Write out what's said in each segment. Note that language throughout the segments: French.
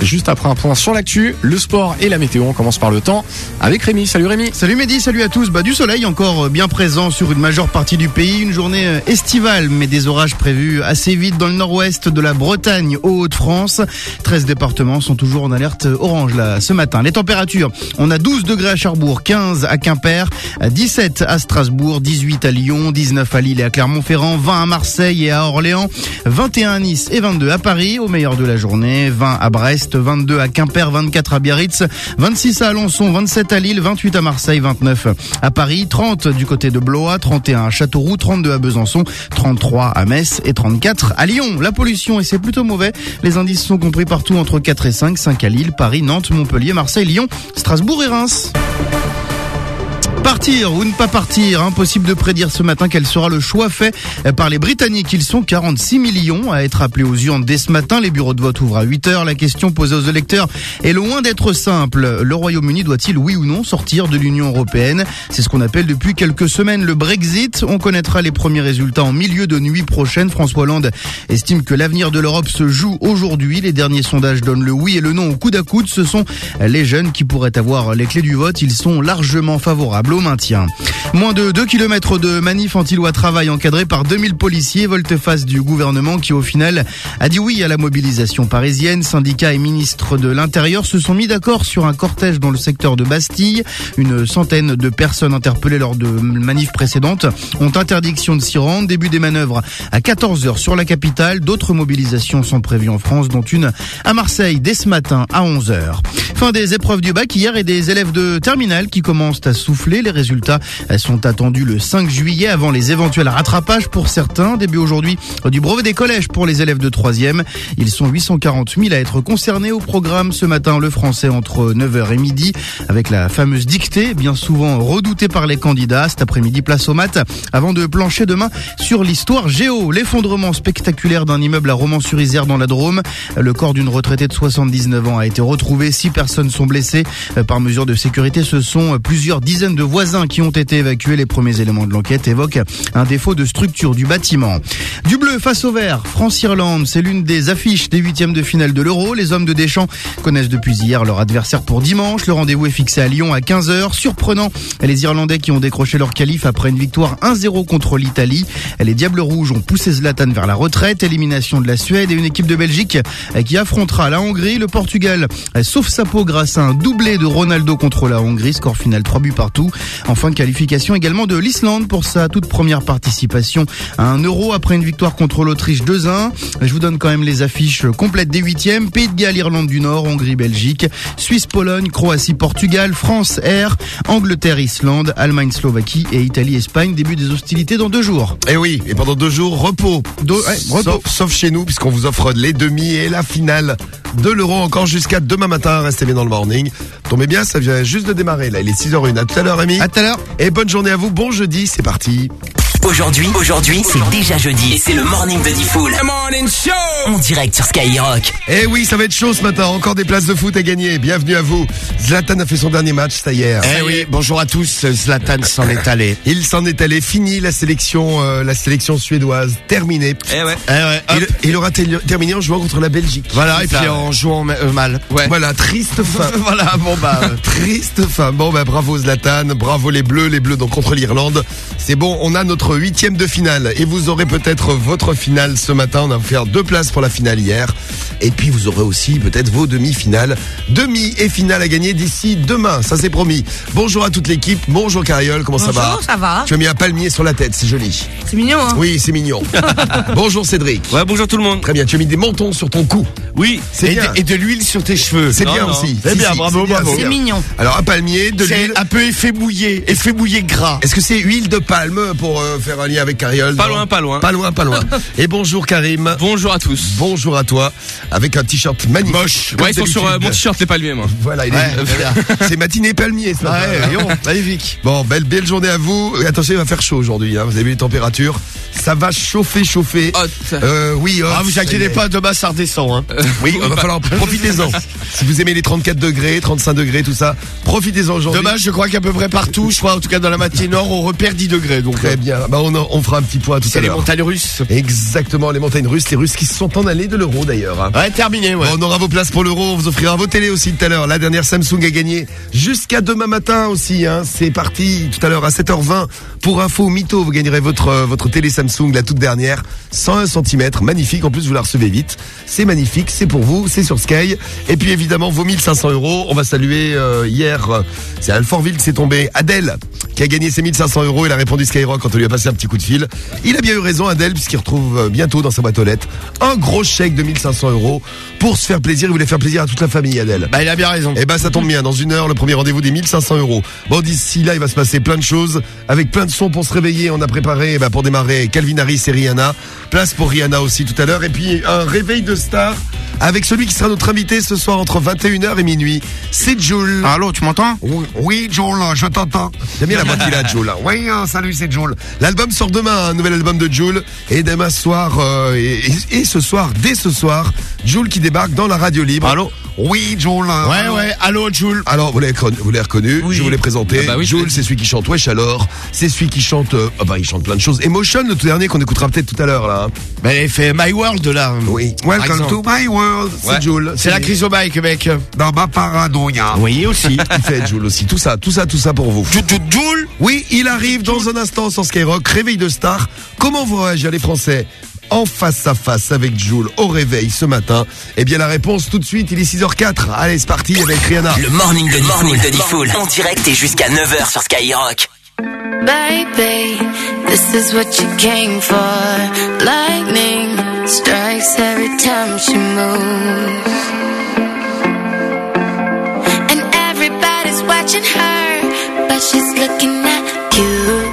juste après un point sur l'actu, le sport et la météo. On commence par le temps avec Rémi. Salut Rémi. Salut Mehdi, salut à tous. Bah, du soleil encore bien présent sur une majeure partie du pays. Une journée euh, estivale, mais des orages prévus assez vite dans le nord-ouest de la Bretagne aux Hauts-de-France. 13 départements sont toujours en alerte orange là ce matin. Les températures, on a 12 degrés à Cherbourg, 15 à Quimper, 17 à Strasbourg, 18 à Lyon, 19 à Lille et à Clermont-Ferrand, 20 à Marseille et à Orléans, 21 à Nice et 22 à Paris au meilleur de la journée, 20 à Brest, 22 à Quimper, 24 à Biarritz, 26 à Alençon, 27 à Lille, 28 à Marseille, 29 à Paris, 30 du côté de Blois, 31 à Châteauroux, 32 à Besançon, 33 à Metz et 34 à Lyon. La pollution, et c'est plutôt mauvais, les indices sont compris partout entre 4 et 5, 5 à Lille, Paris, Nantes, Montpellier, Marseille, Lyon, Strasbourg et Reims. Partir ou ne pas partir, impossible de prédire ce matin quel sera le choix fait par les Britanniques. Ils sont 46 millions à être appelés aux urnes dès ce matin. Les bureaux de vote ouvrent à 8 heures. La question posée aux électeurs est loin d'être simple. Le Royaume-Uni doit-il, oui ou non, sortir de l'Union européenne? C'est ce qu'on appelle depuis quelques semaines le Brexit. On connaîtra les premiers résultats en milieu de nuit prochaine. François Hollande estime que l'avenir de l'Europe se joue aujourd'hui. Les derniers sondages donnent le oui et le non au coude à coude. Ce sont les jeunes qui pourraient avoir les clés du vote. Ils sont largement favorables Moins de 2 km de manif anti-loi travail encadré par 2000 policiers, volte-face du gouvernement qui au final a dit oui à la mobilisation parisienne. Syndicats et ministres de l'Intérieur se sont mis d'accord sur un cortège dans le secteur de Bastille. Une centaine de personnes interpellées lors de manifs précédentes ont interdiction de s'y rendre. Début des manœuvres à 14h sur la capitale. D'autres mobilisations sont prévues en France, dont une à Marseille dès ce matin à 11h. Fin des épreuves du bac hier et des élèves de terminale qui commencent à souffler. Les résultats sont attendus le 5 juillet avant les éventuels rattrapages pour certains. Début aujourd'hui du brevet des collèges pour les élèves de 3e. Ils sont 840 000 à être concernés au programme ce matin le français entre 9h et midi avec la fameuse dictée bien souvent redoutée par les candidats. Cet après-midi place aux maths avant de plancher demain sur l'histoire géo. L'effondrement spectaculaire d'un immeuble à Romans-sur-Isère dans la Drôme. Le corps d'une retraitée de 79 ans a été retrouvé. Six personnes sont blessées. Par mesure de sécurité, ce sont plusieurs dizaines de voisins qui ont été évacués. Les premiers éléments de l'enquête évoquent un défaut de structure du bâtiment. Du bleu face au vert, France-Irlande, c'est l'une des affiches des huitièmes de finale de l'Euro. Les hommes de Deschamps connaissent depuis hier leur adversaire pour dimanche. Le rendez-vous est fixé à Lyon à 15h. Surprenant, les Irlandais qui ont décroché leur qualif après une victoire 1-0 contre l'Italie. Les Diables Rouges ont poussé Zlatan vers la retraite. Élimination de la Suède et une équipe de Belgique qui affrontera la Hongrie. Le Portugal sauve sa peau grâce à un doublé de Ronaldo contre la Hongrie. Score final 3 buts partout. Enfin, qualification également de l'Islande pour sa toute première participation à un euro après une victoire contre l'Autriche 2-1. Je vous donne quand même les affiches complètes des huitièmes. Pays de Galles, Irlande du Nord, Hongrie, Belgique, Suisse, Pologne, Croatie, Portugal, France, R, Angleterre, Islande, Allemagne, Slovaquie et Italie, Espagne. Début des hostilités dans deux jours. Et oui, et pendant deux jours, repos. De, ouais, repos. Sauf, sauf chez nous, puisqu'on vous offre les demi et la finale de l'euro encore jusqu'à demain matin. Restez bien dans le morning. Tombez bien, ça vient juste de démarrer. Là, il est 6h01. À tout à l'heure, Rémi. À tout à l'heure. Et bonne journée à vous. Bon jeudi, c'est parti. Aujourd'hui, aujourd'hui, c'est déjà jeudi et c'est le morning de Diffoul. morning show En direct sur Skyrock. Eh oui, ça va être chaud ce matin. Encore des places de foot à gagner. Bienvenue à vous. Zlatan a fait son dernier match, ça hier. Eh oui, bonjour à tous. Zlatan s'en est allé. Il s'en est allé. Fini la sélection, euh, la sélection suédoise. Terminée. Eh ouais. Eh ouais. Il, il aura terminé en jouant contre la Belgique. Voilà, et puis en jouant euh, mal. Ouais. Voilà, triste fin. voilà, bon bah. euh, Triste fin. Bon, bah, bravo Zlatan, bravo les Bleus, les Bleus donc contre l'Irlande. C'est bon, on a notre huitième de finale et vous aurez peut-être votre finale ce matin. On a offert deux places pour la finale hier. Et puis vous aurez aussi peut-être vos demi-finales. Demi et finale à gagner d'ici demain, ça c'est promis. Bonjour à toute l'équipe. Bonjour Cariole, comment ça va Bonjour, ça va Tu as mis un palmier sur la tête, c'est joli. C'est mignon, hein Oui, c'est mignon. bonjour Cédric. Ouais, bonjour tout le monde. Très bien, tu as mis des mentons sur ton cou. Oui, C'est et, bien. de, et de l'huile sur tes cheveux. C'est bien non. aussi. C'est Si, bien, si, bravo, c'est bien, bravo. c'est C'est mignon. Alors un palmier, de C'est l'huile. un peu effet mouillé, effet mouillé gras. Est-ce que c'est huile de palme pour euh, faire un lien avec Cariole Pas loin, pas loin. Pas loin, pas loin. Et bonjour Karim. Bonjour à tous. Bonjour à toi. Avec un t-shirt magnifique. Moche. Ouais, ils sont sur euh, mon t-shirt, les palmiers, moi. Voilà, il est. c'est matinée palmier ce matin. magnifique. Bon, belle, belle journée à vous. Et attention, il va faire chaud aujourd'hui. hein. Vous avez vu les températures Ça va chauffer, chauffer. Hot. Euh, oui, hot. Ah, vous inquiétez pas, demain ça redescend. Hein. Oui, il va falloir profitez-en. Si vous aimez les 34 degrés, 35 degrés, tout ça, profitez-en aujourd'hui. Demain, je crois qu'à peu près partout, je crois en tout cas dans la moitié nord, on repère 10 degrés. Donc, Très euh, bien. Bah, on, en- on fera un petit point tout à c'est les l'heure. montagnes russes. Exactement, les montagnes russes, les Russes qui se sont en allés de l'euro d'ailleurs. hein. Ouais, terminé, ouais. On aura vos places pour l'euro, on vous offrira vos télés aussi tout à l'heure. La dernière Samsung a gagné jusqu'à demain matin aussi. Hein. C'est parti tout à l'heure à 7h20. Pour info, mytho, vous gagnerez votre euh, votre télé Samsung, la toute dernière, 101 cm, magnifique. En plus, vous la recevez vite. C'est magnifique, c'est pour vous, c'est sur Sky. Et puis évidemment, vos 1500 euros. On va saluer euh, hier, euh, c'est à Alfortville que c'est tombé, Adèle, qui a gagné ses 1500 euros. Il a répondu Skyrock quand on lui a passé un petit coup de fil. Il a bien eu raison, Adèle, puisqu'il retrouve euh, bientôt dans sa boîte aux lettres un gros chèque de 1500 euros pour se faire plaisir. Il voulait faire plaisir à toute la famille, Adèle. Bah, il a bien raison. Eh ben ça tombe bien, dans une heure, le premier rendez-vous des 1500 euros. Bon, d'ici là, il va se passer plein de choses, avec plein de sons pour se réveiller. On a préparé, ben, pour démarrer, Calvin Harris et Rihanna. Place pour Rihanna aussi tout à l'heure. Et puis, un réveil de star avec celui qui sera notre invité ce soir entre 21h et minuit. C'est Jules. Allô, tu m'entends? Oui, oui, Joel, je t'entends. J'aime bien la voix qu'il a, Joel. Oui, hein, salut, c'est Joel. L'album sort demain, un nouvel album de Joel. Et demain soir, euh, et, ce soir, dès ce soir, Joel qui débarque dans la radio libre. Allô Oui, Joel. Ouais, ouais, allô, Jules. Alors, vous l'avez reconnu, vous Oui. je vous l'ai présenté. Ah bah oui, Jules, c'est celui qui chante Wesh alors. C'est celui qui chante, euh, ah bah, il chante plein de choses. Emotion, le tout dernier qu'on écoutera peut-être tout à l'heure, là. Bah, il fait My World, là. Oui. Welcome to my world. Ouais. C'est Jules. C'est la crise au bike, mec. Dans ma paranoïa. Oui, aussi. Il fait Jules aussi. Tout ça, tout ça, tout ça pour vous. Jules Oui, il arrive dans un instant sur Skyrock, réveil de star. Comment vont réagir les Français? En face à face avec Jules au réveil ce matin Eh bien la réponse tout de suite, il est 6h04. Allez, c'est parti avec Rihanna. Le morning de morning de Diffoul. En direct et jusqu'à 9h sur Skyrock. Baby, this is what you came for. Lightning strikes every time she moves. And everybody's watching her, but she's looking at you.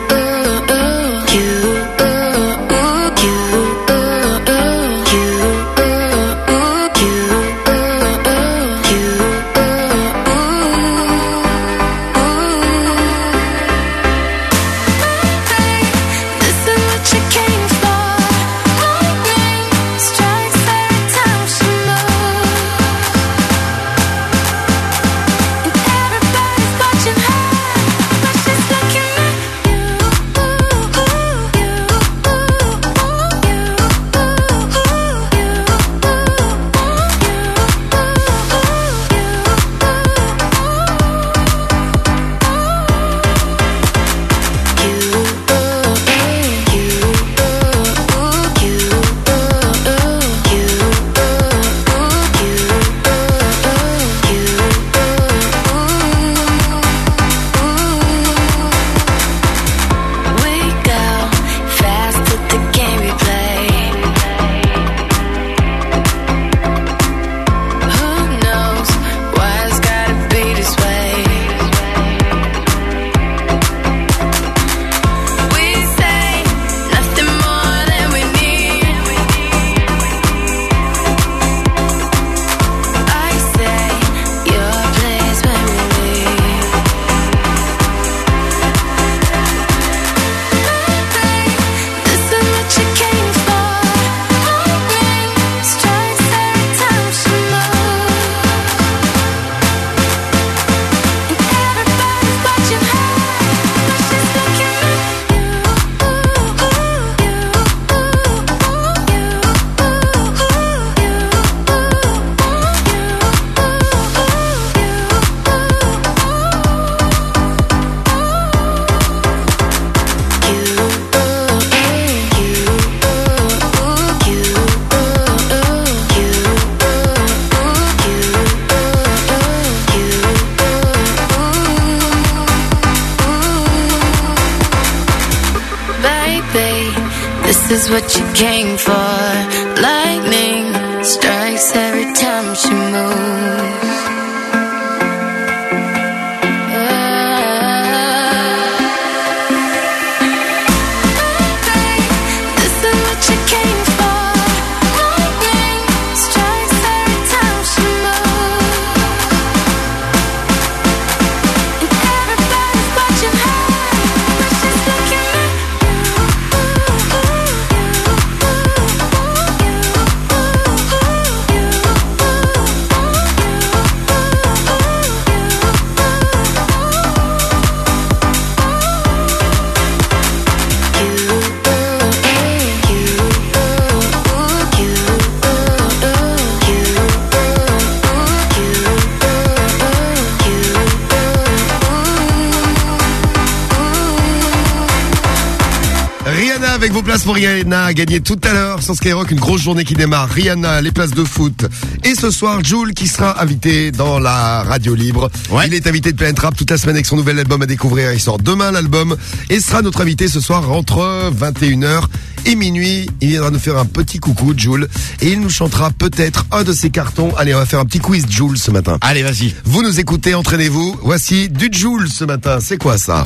Places pour Rihanna à gagner tout à l'heure sur Skyrock, une grosse journée qui démarre. Rihanna, les places de foot. Et ce soir, Jules qui sera invité dans la radio libre. Ouais. Il est invité de Planet Rap toute la semaine avec son nouvel album à découvrir. Il sort demain l'album et sera notre invité ce soir entre 21h et minuit. Il viendra nous faire un petit coucou, Jules. Et il nous chantera peut-être un de ses cartons. Allez, on va faire un petit quiz Jules ce matin. Allez, vas-y. Vous nous écoutez, entraînez-vous. Voici du Jules ce matin. C'est quoi ça?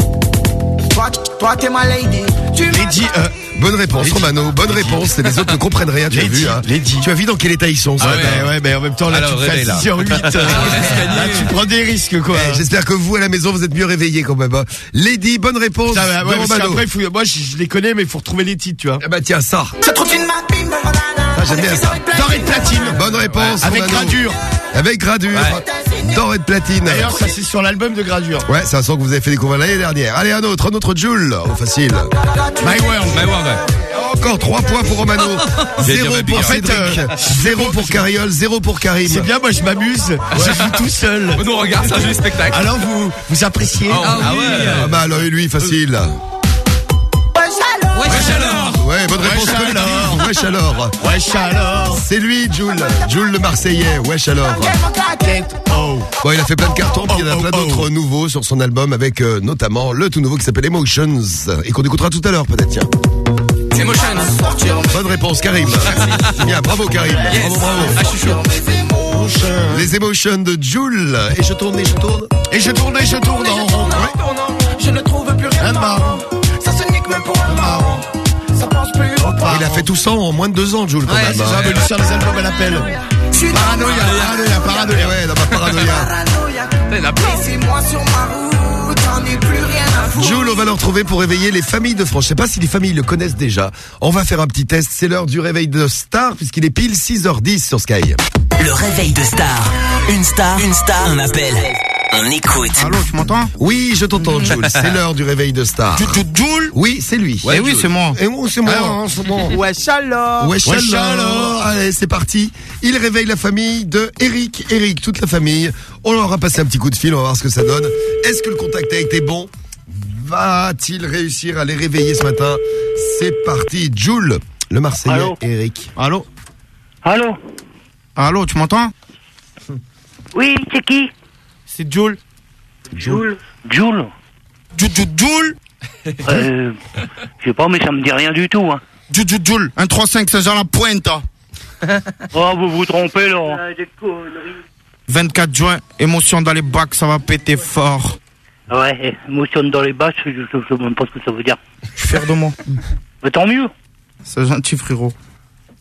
Toi, toi t'es ma lady. Tu Lady, euh, Bonne réponse, Romano. Bonne réponse. Et les autres ne comprennent rien. Tu as Lady, vu, hein Lady. Tu as vu dans quel état ils sont ce Ah matin ouais, ouais, mais en même temps, là, Alors, tu te fais réveille, là. 6 h 8 Là, tu prends des risques, quoi. Eh, J'espère que vous à la maison vous êtes mieux réveillés quand même. hein. Lady, bonne réponse. Putain, ouais, de ouais, parce Romano. qu'après, il faut- moi, je, je les connais, mais il faut retrouver les titres, tu vois. Eh ben tiens ça. Cette routine m'a bim, bam, banana. Ah, j'aime bien ça. Doré de platine. Bonne réponse. Avec Romano. gradure. Avec gradure. Doré de platine. D'ailleurs, ça, c'est sur l'album de gradure. Ouais, c'est un son que vous avez fait découvrir l'année dernière. Allez, un autre, un autre Jules. Oh, facile. My World. My World, ouais. Encore 3 points pour Romano. J'ai dit, Zéro ouais, pour bien. Cédric. En fait, euh, Zéro pour Cariole. Zéro pour Karim. C'est bien, moi, je m'amuse. Je joue tout seul. On nous regarde, c'est un joli spectacle. Alors, vous, vous appréciez. Ah ouais. Ah bah alors et lui, facile. Wesh alors Ouais, bonne réponse. Wesh alors. Wesh alors. Wesh alors. C'est lui, Jules. Jules le Marseillais. Wesh alors. Oh. Bon, il a fait plein de cartons, puis il y en a Oh, plein oh, d'autres nouveaux sur son album avec euh, notamment le tout nouveau qui s'appelle Emotions et qu'on écoutera tout à l'heure peut-être. Tiens. Emotions. Bonne réponse, Karim. Bien, bravo Karim. Bravo, bravo. Ah, je suis chaud. Les Emotions de Jules. Et je tourne et je tourne. Et je tourne et je tourne en rond. Je ne trouve plus rien. Ça se nique même pour un marrant. Ça pense plus au Il a fait tout ça en moins de deux ans, Jules, quand Ouais, même. c'est hein. Ça, mais lui, sur les albums, elle appelle. Paranoïa, paranoïa, Eh paranoïa. ouais, dans ma paranoïa. Il y en a plein. Laissez-moi sur ma route. J'en ai plus rien à foutre. Jules, on va le retrouver pour réveiller les familles de France. Je sais pas si les familles le connaissent déjà. On va faire un petit test. C'est l'heure du réveil de Star puisqu'il est pile 6h10 sur Sky. Le réveil de star. Une star, une star, on appelle. On écoute. Allô, tu m'entends? Oui, je t'entends, Jules. C'est l'heure du réveil de Star. Jules Oui, c'est lui. Eh oui, c'est moi. Et moi, c'est moi. Ah, c'est bon. Wesh alors. Wesh Wesh alors. alors. Allez, c'est parti. Il réveille la famille de Eric. Eric, toute la famille. On leur a passé un petit coup de fil, on va voir ce que ça donne. Est-ce que le contact a été bon? Va-t-il réussir à les réveiller ce matin? C'est parti. Jules, le Marseillais, Allô Eric. Allô Allô Allô, tu m'entends? Oui, c'est qui? C'est Jules. Jules. Jules Jules, Jules, Jules? Euh, Je sais pas, mais ça me dit rien du tout. Hein. Jules, Jules, Jules. 135 Saint-Jean-la-Pointe. Oh, vous vous trompez, là. 24 juin, émotion dans les bacs, ça va péter fort. Ouais, émotion dans les bâches, je, je sais même pas ce que ça veut dire. Je suis fier de moi. Mais tant mieux. C'est gentil, frérot.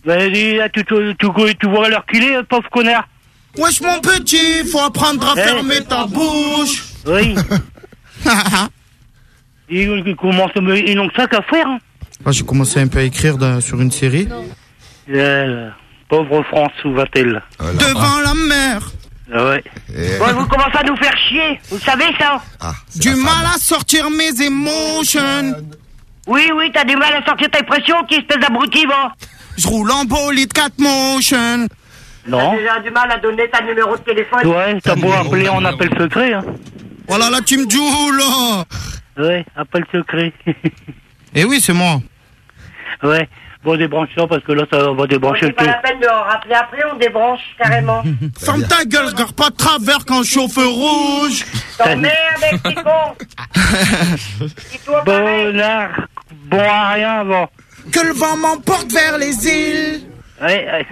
Vas-y, là, tu, tu, tu, tu vois l'heure qu'il est, pauvre connard. Wesh, mon petit, faut apprendre à Eh. fermer ta bouche. Oui. Ça me... Ils n'ont que ça qu'à faire. Hein. Là, j'ai commencé un peu à écrire dans- sur une série. Euh, pauvre France, où va-t-elle Devant la mer, Ah Ouais. Et- Bon, vous commencez à nous faire chier. Vous savez ça Ah, c'est du la mal à sortir mes émotions. Oui, oui, t'as du mal à sortir ta pression, qui espèce d'abruti, va Je roule en bolide 4 motion. Non. déjà du mal à donner ta numéro de téléphone. Ouais, t'as beau appeler en appel secret, hein. Voilà la team Joule. là. Ouais, appel secret. Eh oui, c'est moi. ouais. Bon, débranche ça parce que là, ça va débrancher C'est le pas tout. la peine de rappeler après, on débranche carrément. Ferme ta gueule, je garde pas de travers quand je chauffe rouge. T'emmerdes avec tes cons. Dis-toi pareil. Bonnard, bon à rien, va. Que le vent m'emporte vers les îles. Ouais, ouais.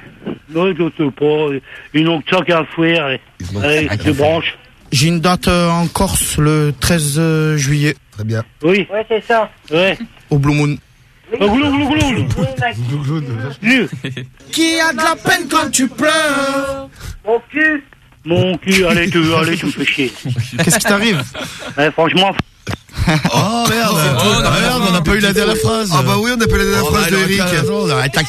Je sais pas. Ils n'ont que ça qu'à ouais. Allez, débranche. J'ai une date euh, en Corse le 13 euh, juillet Très bien. Oui, Ouais, c'est ça. ouais. au Blue Moon. Oh. Qui a de la peine quand tu pleures Mon cul. Mon cul, allez, tu, allez, tu me fais chier. Qu'est-ce qui t'arrive? Ouais, franchement, Oh merde, Oh, non, merde, on n'a pas eu la dernière phrase. Ah bah oui, on appelle la dernière Oh, phrase bah, de Eric.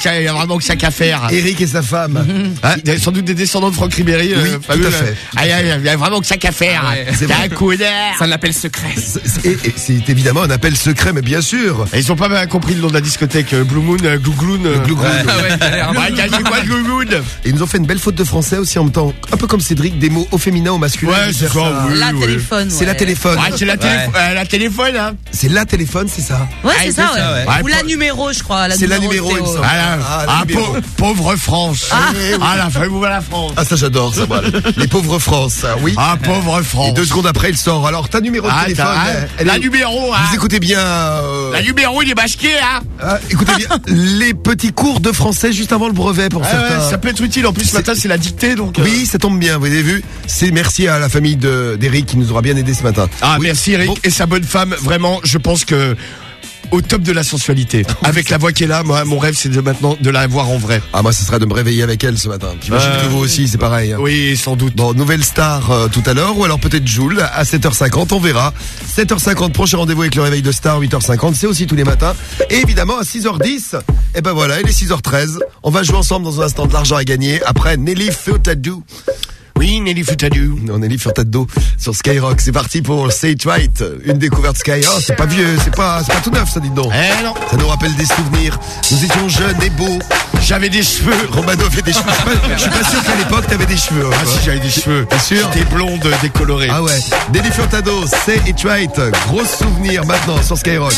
qu'à- Il y a vraiment que ça qu'à faire. Eric et sa femme. Ah, il y a sans doute des descendants de Franck Ribéry. Oui, euh, tout à fait. Ah, il y a- il y a vraiment que ça qu'à faire. ouais. C'est un connard. Ça l'appelle secret. C'est- C'est évidemment un appel secret, mais bien sûr. Et Ils ont pas bien compris le nom de la discothèque. euh, Blue Moon, euh, Glouglou. euh. Glouglou. Ah ouais, t'as l'air un peu- Ouais, gars, c'est quoi le Blue Moon Et ils nous ont fait une belle faute de français aussi en même temps. Un peu comme Cédric, des mots au féminin, au masculin. Ouais, c'est ça. La téléphone. C'est la téléphone. Ouais, c'est la, télé La téléphone, hein. C'est la téléphone, c'est ça Ouais, Ah, c'est c'est ça, ça, ouais. ouais. Ou la numéro, je crois. C'est la numéro, il me Théo. semble. Voilà. Ah, Ah, la numéro. pau- pauvre France. Ah. Ah, la femme la France. Ah ça j'adore ça moi. Les pauvres France, ça, oui. Ah, pauvre France. Et deux secondes après il sort. Alors ta numéro de Ah, téléphone. t'as- hein, elle la est- numéro, hein. Vous écoutez bien. euh, La numéro, il est masqué, hein. ah, écoutez bien les petits cours de français juste avant le brevet pour Ah certains. ouais, ça peut être utile. En plus, ce matin, c'est la dictée, donc. euh, Oui, ça tombe bien, vous avez vu. C'est merci à la famille de d'Eric qui nous aura bien aidé ce matin. Ah, merci Eric Bon. et sa bonne femme. Vraiment, je pense que au top de la sensualité. Avec la voix qu'elle a, moi, mon rêve, c'est de maintenant de la voir en vrai. Ah moi ce serait de me réveiller avec elle ce matin. J'imagine Euh, que vous aussi c'est pareil. hein. Oui, sans doute. Bon, nouvelle star euh, tout à l'heure, ou alors peut-être Joule à 7h50, on verra. 7h50, prochain rendez-vous avec le réveil de star, 8h50, c'est aussi tous les matins. Et évidemment, à 6h10, et ben voilà, il est 6h13. On va jouer ensemble dans un instant de l'argent à gagner après Nelly Furtado. Oui, Nelly Futadu. Non, Nelly Furtado sur Skyrock. C'est parti pour Say It Right, une découverte Sky. Oh, c'est pas vieux, c'est pas, c'est pas tout neuf, ça dit donc. Eh non, Ça nous rappelle des souvenirs. Nous étions jeunes et beaux. j'avais des cheveux. Romano avait des cheveux. Je suis pas- sûr qu'à l'époque t'avais des cheveux. hein, Ah si, j'avais des cheveux. T'es sûr J'étais blonde, décolorée. Ah ouais. Nelly Furtado, Say It Right. Gros souvenir maintenant sur Skyrock.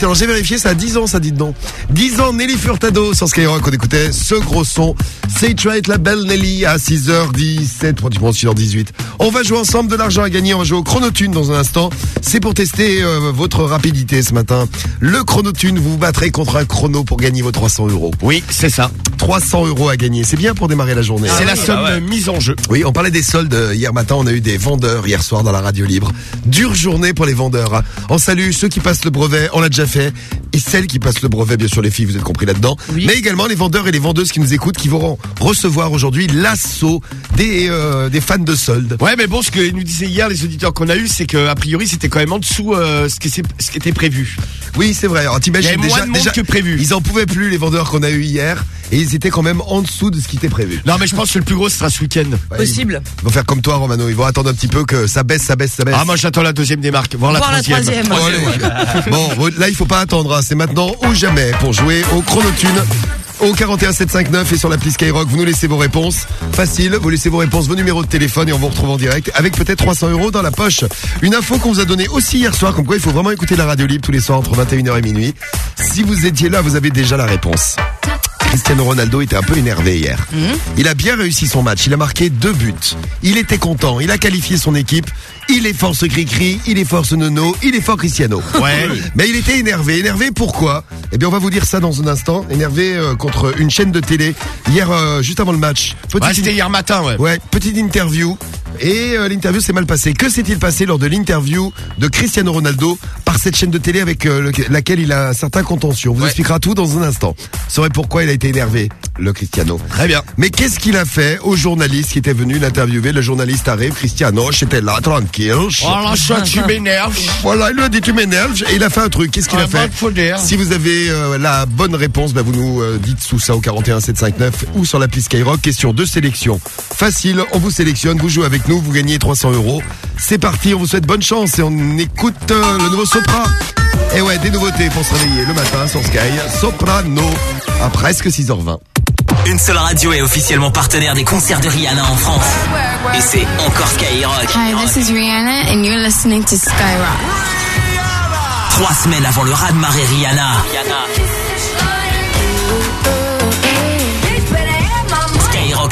Alors j'ai vérifié, ça a 10 ans, ça dit donc. 10 ans, Nelly Furtado sur Skyrock. On écoutait ce gros son. Say It Right, la belle Nelly à 6h17, pratiquement 6h18. On va jouer ensemble de l'argent à gagner. On va jouer au chronotune dans un instant. C'est pour tester euh, votre rapidité ce matin. Le chronotune, vous vous battrez contre un chrono pour gagner vos 300 euros. Oui, c'est ça. 300 euros à gagner. C'est bien pour démarrer la journée. c'est hein. la somme euh, mise en jeu. Oui, on parlait des soldes euh, hier matin. On a eu des vendeurs hier soir dans la radio libre. Dure journée pour les vendeurs. hein. On salue ceux qui passent le brevet. On l'a déjà fait. et celles qui passent le brevet, bien sûr les filles, vous êtes compris là-dedans, mais également les vendeurs et les vendeuses qui nous écoutent, qui vont recevoir aujourd'hui l'assaut des, euh, des fans de soldes. Ouais, mais bon, ce que nous disaient hier les auditeurs qu'on a eu, c'est que a priori c'était quand même en dessous euh, ce, qui, s'est- ce qui était prévu. Oui, c'est vrai. Alors t'imagines avait moins déjà, de monde déjà que prévu. ils en pouvaient plus les vendeurs qu'on a eu hier et ils étaient quand même en dessous de ce qui était prévu. Non, mais je pense que le plus gros ce sera ce week-end. Ouais, Possible. Ils vont faire comme toi, Romano. Ils vont attendre un petit peu que ça baisse, ça baisse, ça baisse. Ah, moi j'attends la deuxième des marques, voir la Voir la troisième. Oh, allez. bon, là il faut pas attendre. hein. C'est maintenant ou jamais pour jouer au chronotune. Au 41 759 et sur l'appli Skyrock, vous nous laissez vos réponses. Facile, vous laissez vos réponses, vos numéros de téléphone et on vous retrouve en direct avec peut-être 300 euros dans la poche. Une info qu'on vous a donnée aussi hier soir, comme quoi il faut vraiment écouter la radio libre tous les soirs entre 21h et minuit. Si vous étiez là, vous avez déjà la réponse. Cristiano Ronaldo était un peu énervé hier. Il a bien réussi son match, il a marqué deux buts. Il était content, il a qualifié son équipe. Il est fort ce cri-cri, il est fort ce nono, il est fort Cristiano. Ouais. Mais il était énervé. Énervé pourquoi? Eh bien on va vous dire ça dans un instant. Énervé euh, contre une chaîne de télé hier euh, juste avant le match. Ouais, c'était hier matin, ouais. Ouais, petite interview. Et euh, l'interview s'est mal passée. Que s'est-il passé lors de l'interview de Cristiano Ronaldo par cette chaîne de télé avec euh, le- laquelle il a un certain contention On vous Ouais. expliquera tout dans un instant. Vous saurez pourquoi il a été énervé, le Cristiano. Très bien. Mais qu'est-ce qu'il a fait au journaliste qui était venu l'interviewer? Le journaliste arrive, Cristiano, j'étais là, tranquille. Oh là, ça, tu m'énerves. Voilà, il lui a dit tu m'énerves et il a fait un truc. Qu'est-ce qu'il Ah, a fait? bah. Si vous avez euh, la bonne réponse, bah, vous nous euh, dites sous ça au 41 759 ou sur l'appli Skyrock. Question de sélection. Facile, on vous sélectionne, vous jouez avec nous, vous gagnez 300 euros. C'est parti, on vous souhaite bonne chance et on écoute le nouveau Sopra. Et ouais, des nouveautés pour se réveiller le matin sur Sky. Soprano à presque 6h20. Une seule radio est officiellement partenaire des concerts de Rihanna en France. Et c'est encore Skyrock. Hi, this is Rihanna, and you're listening to Skyrock. Trois semaines avant le raz-de-marée Rihanna.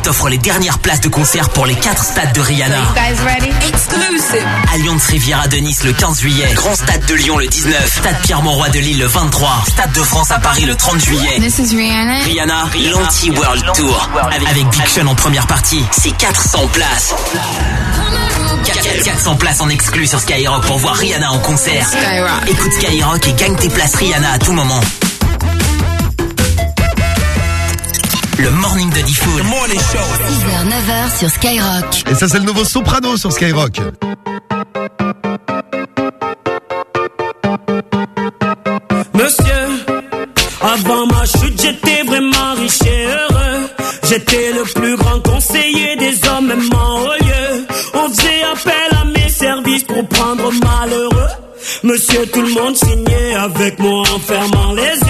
Skyrock t'offre les dernières places de concert pour les quatre stades de Rihanna. guys ready? Exclusive. Alliance Riviera de Nice le 15 juillet. Grand Stade de Lyon le 19. Stade Pierre-Mauroy de Lille le 23. Stade de France à Paris le 30 juillet. This is Rihanna. Rihanna, l'anti-World Tour. Avec, avec Big Sean en première partie. C'est 400 places. 400 places en exclu sur Skyrock pour voir Rihanna en concert. Skyrock. Écoute Skyrock et gagne tes places Rihanna à tout moment. Le morning de Diffoul. 6h, 9h sur Skyrock. Et ça, c'est le nouveau Soprano sur Skyrock. Monsieur, avant ma chute, j'étais vraiment riche et heureux. J'étais le plus grand conseiller des hommes, même en haut lieu. On faisait appel à mes services pour prendre malheureux. Monsieur, tout le monde signait avec moi en fermant les yeux.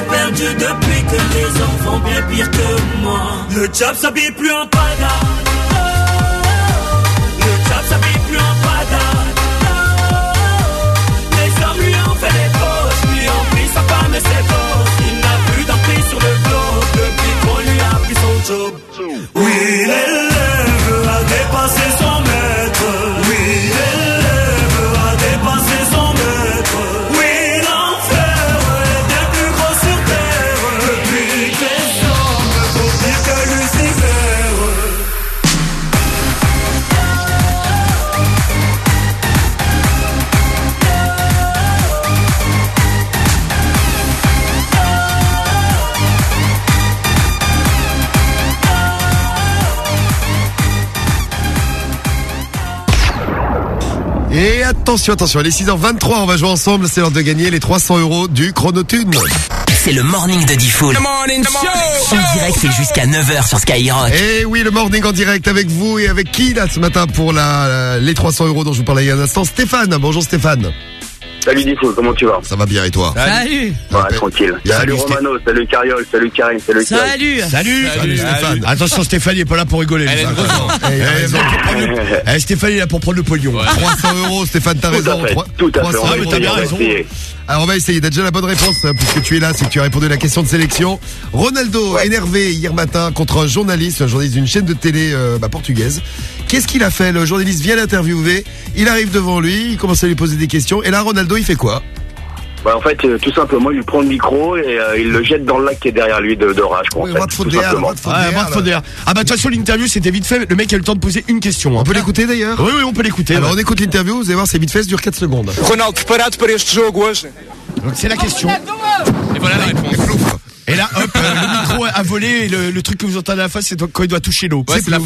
depuis que les enfants bien pire que moi. Le diable s'habille plus en pada. Le diable s'habille plus en pada. Les hommes lui ont fait des poches, lui ont pris sa femme et ses bosses. Il n'a plus d'emprise sur le globe depuis qu'on lui a pris son job. Oui, il est là. Gosses. Attention, attention, les 6h23, on va jouer ensemble, c'est l'heure de gagner les 300 euros du chronotune. C'est le morning de Diffoul. En direct, c'est jusqu'à 9h sur Skyrock. Et oui, le morning en direct avec vous et avec qui là ce matin pour la, la- les 300 euros dont je vous parlais il y a un instant Stéphane, bonjour Stéphane. Salut Diffoul, comment tu vas Ça va bien et toi Salut Ouais, tranquille. Salut, Romano, salut Cariol, salut Karim, salut. Salut Salut. Salut, Stéphane. Attention, Stéphane il est pas là pour rigoler. Elle grosse dent. Eh, a Eh, raison. Eh, Stéphane il est là pour prendre le pognon. 300 euros Stéphane, t'as Tout raison. à fait, Trois- tout à fait. 300 On va Ah, t'as bien raison. essayer. Alors on va essayer, t'as déjà la bonne réponse hein, puisque tu es là, c'est que tu as répondu à la question de sélection. Ronaldo, énervé hier matin contre un journaliste, un journaliste d'une chaîne de télé euh, bah, portugaise. Qu'est-ce qu'il a fait Le journaliste vient l'interviewer, il arrive devant lui, il commence à lui poser des questions, et là Ronaldo il fait quoi? Bah, en fait, euh, tout simplement, il lui prend le micro et euh, il le jette dans le lac qui est derrière lui de, de rage, quoi, en Oui, fait, simplement. what for Ouais. Ah bah de toute façon l'interview c'était vite fait. Le mec a eu le temps de poser une question. hein. On peut l'écouter d'ailleurs? Oui oui on peut l'écouter. Alors ouais. on écoute l'interview, vous allez voir, c'est vite fait, ça dure 4 secondes. Ronaldo, preparado para este jogo hoje? C'est la question. Et voilà la réponse. Et là hop euh, le micro a volé et le, le truc que vous entendez à la face c'est quand il doit toucher l'eau. Ouais, c'est la.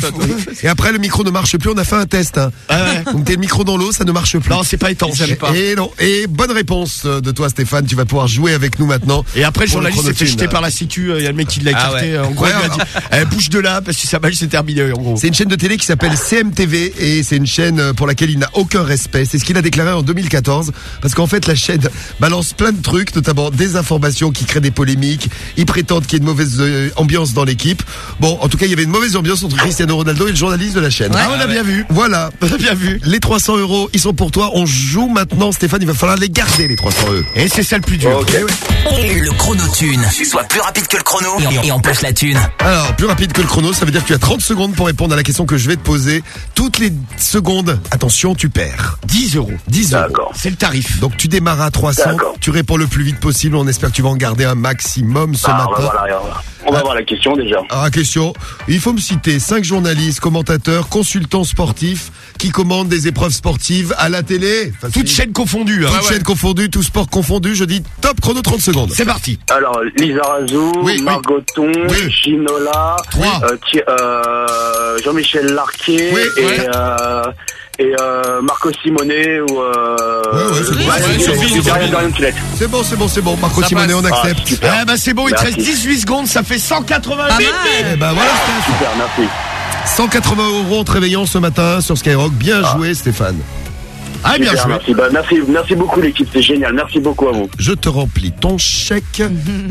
Et après le micro ne marche plus, on a fait un test. Hein. Ah ouais. T'es le micro dans l'eau, ça ne marche plus. Non c'est pas étanche. Pas. Et non. Et bonne réponse euh, de toi Stéphane, tu vas pouvoir jouer avec nous maintenant. Et après le journaliste s'est fait jeter par la sécu. Il y a le mec qui l'a Ah écarté. ouais. En gros il a dit eh, bouge de là parce que sa match s'est terminé en gros. C'est une chaîne de télé qui s'appelle CMTV et c'est une chaîne euh, pour laquelle il n'a aucun respect. C'est ce qu'il a déclaré en 2014 parce qu'en fait la chaîne balance plein de trucs, notamment des informations qui créent des polémiques. Ils prétendent qu'il y a une mauvaise euh, ambiance dans l'équipe. Bon, en tout cas, il y avait une mauvaise ambiance entre Cristiano Ronaldo et le journaliste de la chaîne. Ah on a bien vu. Voilà. On a bien vu. Les 300 euros, ils sont pour toi. On joue maintenant, Stéphane. Il va falloir les garder, les 300 euros. Et c'est ça le plus dur. Ok. Le chronotune. Soit plus rapide que le chrono et, on poche la thune. Alors, plus rapide que le chrono, ça veut dire que tu as 30 secondes pour répondre à la question que je vais te poser. Toutes les secondes, attention, tu perds. 10 euros. 10 euros. D'accord. C'est le tarif. Donc tu démarres à 300, D'accord. tu réponds le plus vite possible, on espère que tu vas en garder un maximum ce Ah, matin. voilà, on va- on va voir la question déjà. Alors, question, il faut me citer cinq journalistes, commentateurs, consultants sportifs qui commandent des épreuves sportives à la télé. Facile. Toute chaîne confondue. hein. Toutes chaînes confondues, tout sport confondu. Je dis top chrono 30 secondes. C'est parti. Alors, Lisa Razou, Oui. Margoton, Oui. Ginola, euh, euh, Jean-Michel Larquet Oui, et, ouais. euh, et euh, Marco Simonet ou... Euh, Ouais, ouais, c'est bon. c'est- bon, c'est bon, c'est bon. Marco Ça Simonet, passe. on accepte. Ah, super. Ah bah c'est bon, il te reste 18 secondes, ça fait 180 Pas bip, mal. bip. Eh ben voilà, Super, merci. 180 euros en te réveillant ce matin sur Skyrock. Bien joué, Stéphane. Ah bien joué. merci. Bah, merci. Merci beaucoup l'équipe, c'est génial. Merci beaucoup à vous. Je te remplis ton chèque,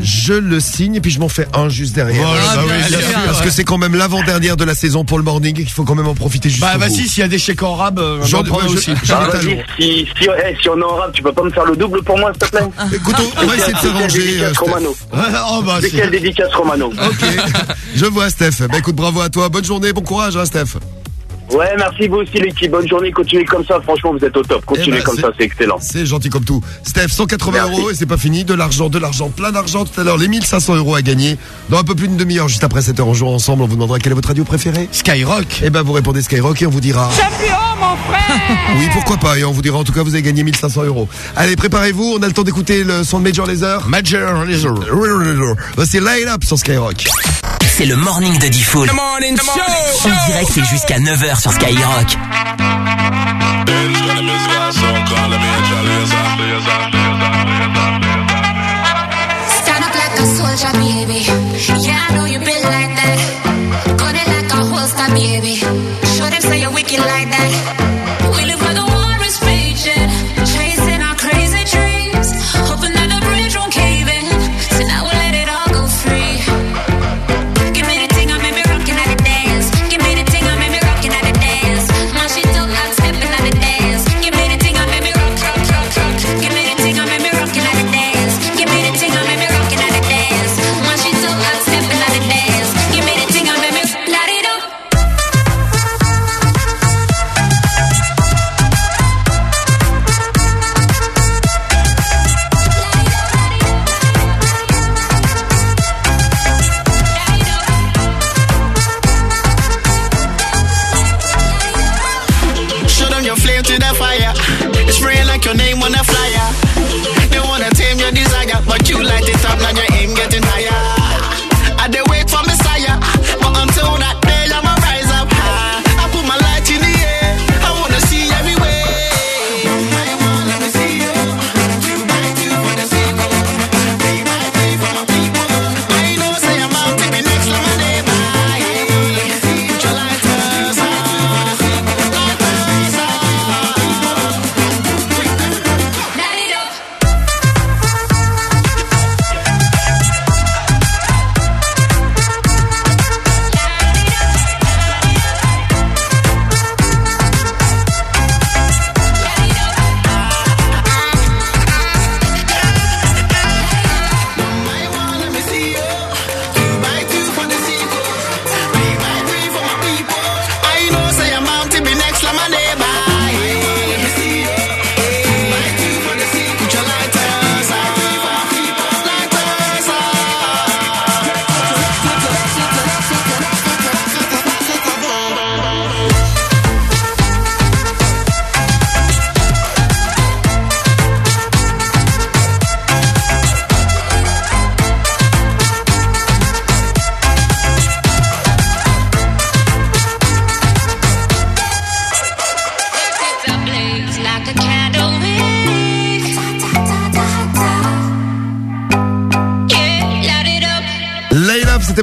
je le signe et puis je m'en fais un juste derrière. Voilà, Ah, bah bien oui, bien sûr. Parce que c'est quand même l'avant-dernière de la saison pour le morning, il faut quand même en profiter juste Bah vas-y, s'il y a des chèques en rab, euh, J'en- prends aussi. Ah, talent. si, si, eh, si on est en rap, tu peux pas me faire le double pour moi, s'il te plaît Écoute, on- va essayer de s'arranger. euh. Romano. oh bah dédicace Romano. Ok, je vois Steph. Bah écoute, bravo à toi, bonne journée, bon courage hein, Steph. Ouais, merci vous aussi l'équipe. Bonne journée, continuez comme ça. Franchement, vous êtes au top. Continuez Eh ben, comme ça, c'est excellent. C'est gentil comme tout. Steph, 180 Merci. euros et c'est pas fini, de l'argent, de l'argent, plein d'argent tout à l'heure, les 1500 euros à gagner. Dans un peu plus d'une demi-heure, juste après cette heure, on jouera ensemble, on vous demandera quelle est votre radio préférée. Skyrock. Et ben vous répondez Skyrock et on vous dira... Champion, mon frère! Oui, pourquoi pas, et on vous dira en tout cas vous avez gagné 1500 euros. Allez, préparez-vous, on a le temps d'écouter le son de Major Laser. Major Laser. C'est Light Up sur Skyrock. C'est le morning de Diffoul. The morning show! En direct, c'est jusqu'à 9h sur Skyrock. Stand up like a soldier, baby. Yeah, I know you been like that. Like a holster, baby. Show them you're wicked like that.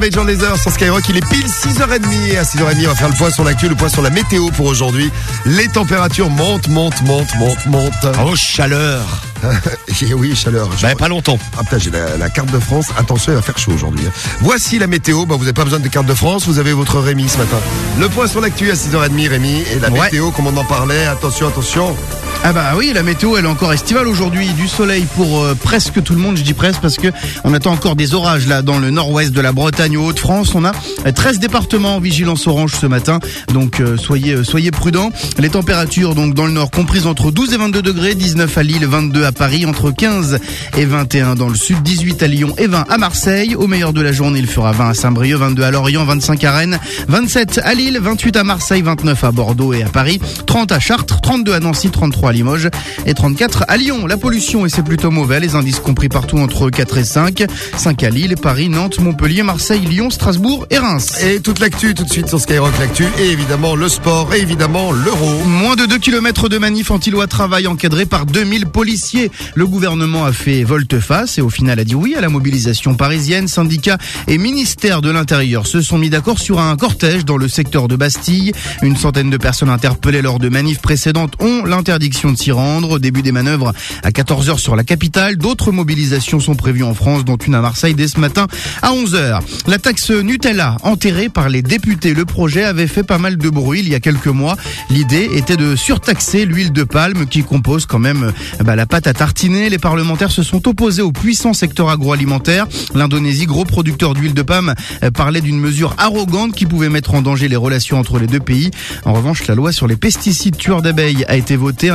Major Laser sur Skyrock. Il est pile 6h30. Et à 6h30, on va faire le point sur l'actu, le point sur la météo pour aujourd'hui. Les températures montent, montent, montent, montent, montent. Oh, chaleur. Et oui, chaleur. Bah, pas longtemps. Ah putain, j'ai la, la carte de France. Attention, il va faire chaud aujourd'hui. hein. Voici la météo. Bah, vous n'avez pas besoin de carte de France. Vous avez votre Rémi ce matin. Le point sur l'actu à 6h30, Rémi. Et la Ouais. météo, comme on en parlait. Attention, attention. Ah bah oui, la météo elle est encore estivale aujourd'hui, du soleil pour euh, presque tout le monde, je dis presque parce que on attend encore des orages là dans le nord-ouest de la Bretagne aux Hauts-de-France. On a euh, 13 départements en vigilance orange ce matin, donc euh, soyez euh, soyez prudents. Les températures donc dans le nord comprises entre 12 et 22 degrés, 19 à Lille, 22 à Paris, entre 15 et 21 dans le sud, 18 à Lyon et 20 à Marseille. Au meilleur de la journée, il fera 20 à Saint-Brieuc, 22 à Lorient, 25 à Rennes, 27 à Lille, 28 à Marseille, 29 à Bordeaux et à Paris, 30 à Chartres, 32 à Nancy, 33 à Limoges et 34 à Lyon. La pollution, et c'est plutôt mauvais, les indices compris partout entre 4 et 5, 5 à Lille, Paris, Nantes, Montpellier, Marseille, Lyon, Strasbourg et Reims. Et toute l'actu tout de suite sur Skyrock, l'actu. Et évidemment, le sport. Et évidemment, l'euro. Moins de 2 km de manif anti-loi travail encadré par 2000 policiers. Le gouvernement a fait volte-face et au final a dit oui à la mobilisation parisienne. Syndicats et ministère de l'Intérieur se sont mis d'accord sur un cortège dans le secteur de Bastille. Une centaine de personnes interpellées lors de manifs précédentes ont l'interdiction de s'y rendre. Début des manœuvres à 14h sur la capitale. D'autres mobilisations sont prévues en France, dont une à Marseille dès ce matin à 11h. La taxe Nutella enterrée par les députés. Le projet avait fait pas mal de bruit il y a quelques mois. L'idée était de surtaxer l'huile de palme qui compose quand même euh, bah, la pâte à tartiner. Les parlementaires se sont opposés au puissant secteur agroalimentaire. L'Indonésie, gros producteur d'huile de palme, euh, parlait d'une mesure arrogante qui pouvait mettre en danger les relations entre les deux pays. En revanche, la loi sur les pesticides tueurs d'abeilles a été votée.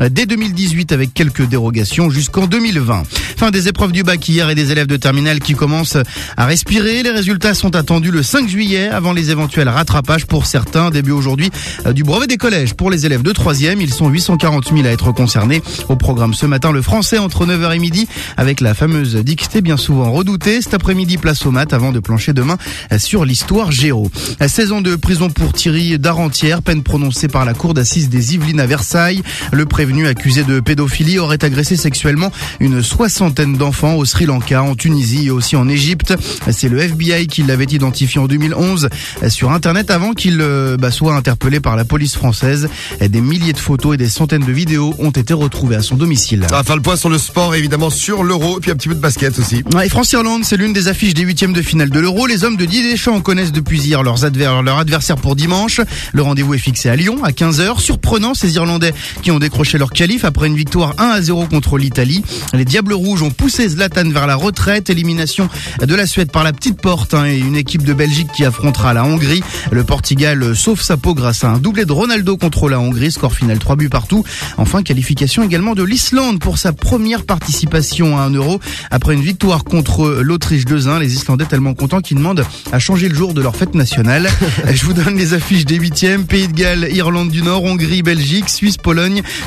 Euh, dès 2018 avec quelques dérogations jusqu'en 2020. Fin des épreuves du bac hier et des élèves de terminale qui commencent à respirer. Les résultats sont attendus le 5 juillet avant les éventuels rattrapages pour certains. Début aujourd'hui euh, du brevet des collèges pour les élèves de 3e. Ils sont 840 000 à être concernés. Au programme ce matin, le français entre 9h et midi avec la fameuse dictée bien souvent redoutée. Cet après-midi, place aux maths avant de plancher demain euh, sur l'histoire géo. 16 ans de prison pour Thierry Darentière, peine prononcée par la cour d'assises des Yvelines à Versailles. Le prévenu accusé de pédophilie aurait agressé sexuellement une soixantaine d'enfants au Sri Lanka, en Tunisie et aussi en Égypte. C'est le FBI qui l'avait identifié en 2011 sur Internet avant qu'il euh, bah, soit interpellé par la police française. Des milliers de photos et des centaines de vidéos ont été retrouvées à son domicile. On va faire le point sur le sport, évidemment, sur l'euro. Et puis un petit peu de basket aussi. Ouais, et France-Irlande, c'est l'une des affiches des huitièmes de finale de l'Euro. Les hommes de Didier Deschamps connaissent depuis hier leurs adver leur adversaires pour dimanche. Le rendez-vous est fixé à Lyon à 15h. Surprenant, ces Irlandais qui ont décroché leur qualif après une victoire 1 à 0 contre l'Italie. Les Diables Rouges ont poussé Zlatan vers la retraite. Élimination de la Suède par la petite porte hein, et une équipe de Belgique qui affrontera la Hongrie. Le Portugal sauve sa peau grâce à un doublé de Ronaldo contre la Hongrie. Score final 3 buts partout. Enfin, qualification également de l'Islande pour sa première participation à un euro après une victoire contre l'Autriche 2-1. Les Islandais tellement contents qu'ils demandent à changer le jour de leur fête nationale. Je vous donne les affiches des huitièmes. Pays de Galles, Irlande du Nord, Hongrie, Belgique, Suisse, Pologne,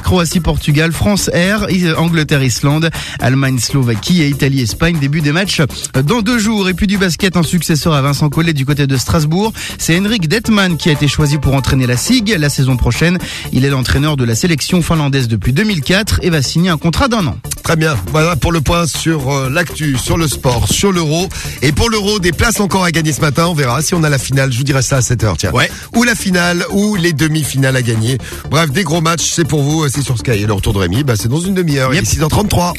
Croatie, Portugal, France, R, I- Angleterre, Islande, Allemagne, Slovaquie et Italie, Espagne. Début des matchs dans deux jours. Et puis du basket, un successeur à Vincent Collet du côté de Strasbourg. C'est Henrik Detman qui a été choisi pour entraîner la SIG la saison prochaine. Il est l'entraîneur de la sélection finlandaise depuis 2004 et va signer un contrat d'un an. Très bien. Voilà pour le point sur euh, l'actu, sur le sport, sur l'euro. Et pour l'euro, des places encore à gagner ce matin. On verra si on a la finale. Je vous dirai ça à 7h, tiens. Ouais. Ou la finale, ou les demi-finales à gagner. Bref, des gros matchs, c'est pour vous. C'est sur Sky. Et le retour de Rémi, bah, c'est dans une demi-heure. Yep. Il est 6h33.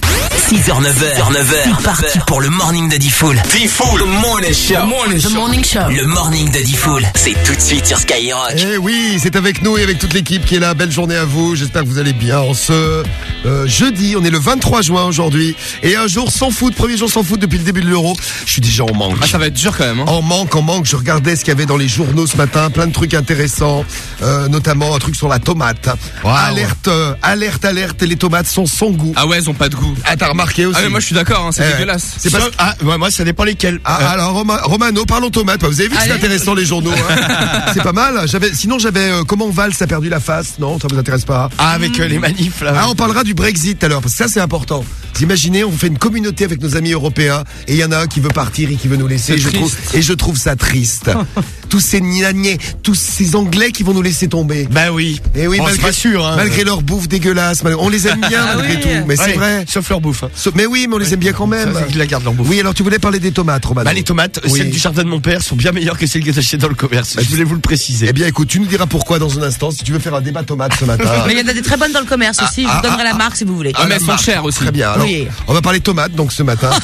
6h, 9h, 9h, c'est parti pour le morning de Diffoul. D-Fool, the morning show. The morning show. Le morning de Diffoul. C'est tout de suite sur Skyrock. Eh oui, c'est avec nous et avec toute l'équipe qui est là. Belle journée à vous. J'espère que vous allez bien. En ce euh, jeudi, on est le 23 juin aujourd'hui. Et un jour sans foot, premier jour sans foot depuis le début de l'euro. Je suis déjà en manque. Ah, ça va être dur quand même. Hein. En manque, en manque, je regardais ce qu'il y avait dans les journaux ce matin, plein de trucs intéressants, euh, notamment un truc sur la tomate. Alerte, euh, alerte, alerte, les tomates sont sans goût. Ah ouais, elles ont pas de goût. Ah, t'as remarqué aussi Ah mais moi je suis d'accord, hein, c'est Eh, dégueulasse. C'est parce Ah, ouais, moi, ça dépend lesquels. ah, Euh, alors Roma- Romano, parlons tomates. Vous avez vu que c'est Allez. intéressant les journaux. hein c'est pas mal. J'avais, sinon j'avais euh, comment Valls a perdu la face? Non, ça vous intéresse pas. ah, avec euh, les manifs, là. Ah, on parlera du Brexit tout à l'heure, parce que ça c'est important. Vous imaginez, on fait une communauté avec nos amis européens, et il y en a un qui veut partir et qui veut nous laisser. C'est Et je, triste. trouve, et je trouve ça triste. tous ces niagnais, tous ces Anglais qui vont nous laisser tomber. Bah oui. Et oui, Bon, c'est malgré, pas sûr, hein. malgré leur bouffe dégueulasse, malgré- on les aime bien Ah malgré oui. tout, mais c'est vrai. Sauf leur bouffe. hein. Mais oui, mais on les aime bien quand même. Ça, ils la gardent leur bouffe. Oui, alors tu voulais parler des tomates, Romano. Bah, les tomates, Oui. celles du jardin de mon père sont bien meilleures que celles que t'achètes dans le commerce. Je voulais vous le préciser. Eh bien, écoute, tu nous diras pourquoi dans un instant, si tu veux faire un débat tomate ce matin. Mais il y en a des très bonnes dans le commerce aussi. Je ah, vous donnerai ah, la marque si vous voulez. Ah, la marque. Très bien. Alors, Oui. on va parler tomates donc ce matin.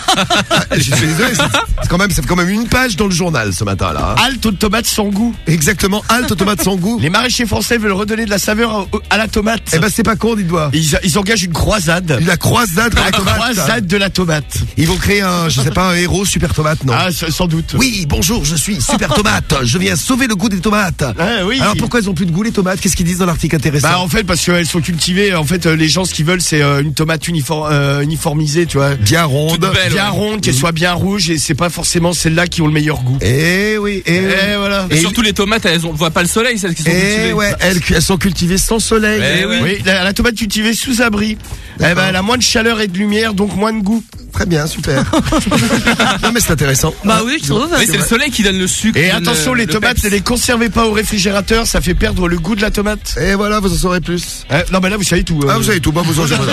Ah, Je suis désolé, c'est c'est quand même, ça fait quand même une page dans le journal ce matin là. Halte aux tomates sans goût. Exactement, halte aux tomates sans goût. Les maraîchers français veulent redonner de la saveur à, à la tomate. Eh ben c'est pas con, dites-moi. Ils, ils engagent une croisade. La croisade pour La la tomate. croisade de la tomate. Ils vont créer un, je sais pas, un héros super tomate, non Ah, sans doute. Oui, bonjour, je suis super tomate. Je viens sauver le goût des tomates. Ah, oui. Alors pourquoi ils ont plus de goût les tomates? Qu'est-ce qu'ils disent dans l'article intéressant? Bah en fait parce qu'elles sont cultivées. En fait euh, les gens ce qu'ils veulent c'est euh, une tomate euh, uniformisée, tu vois. Bien ronde. Belle, bien ouais. ronde, qu'elle soit bien rouge et c'est pas forcément celles-là qui ont le meilleur goût. Eh oui, eh, oui. Eh, voilà. Et surtout les tomates, elles on voit pas le soleil, celles qui sont Eh cultivées. ouais, elles, elles sont cultivées sans soleil. Eh oui. Oui, la, la tomate cultivée sous abri. Eh ben, elle a moins de chaleur et de lumière, donc moins de goût. Très bien, super. non mais c'est intéressant. Bah oui, je trouve. Oui, c'est le soleil qui donne le sucre. Et attention, le- les le tomates, peps. ne les conservez pas au réfrigérateur, ça fait perdre le goût de la tomate. Et voilà, vous en saurez plus. Eh, non, mais là, vous savez tout. Ah, euh. vous savez tout, bah, vous en savez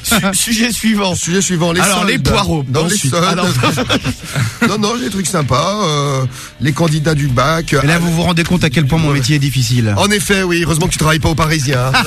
Su- Sujet suivant. Sujet suivant, les Alors, soldes. les poireaux. Non, les soldes. Alors- non, non, j'ai des trucs sympas. euh, les candidats du bac. Et là, vous vous rendez compte à quel point mon métier est difficile. En effet, oui. Heureusement que tu travailles pas au Parisien. hein.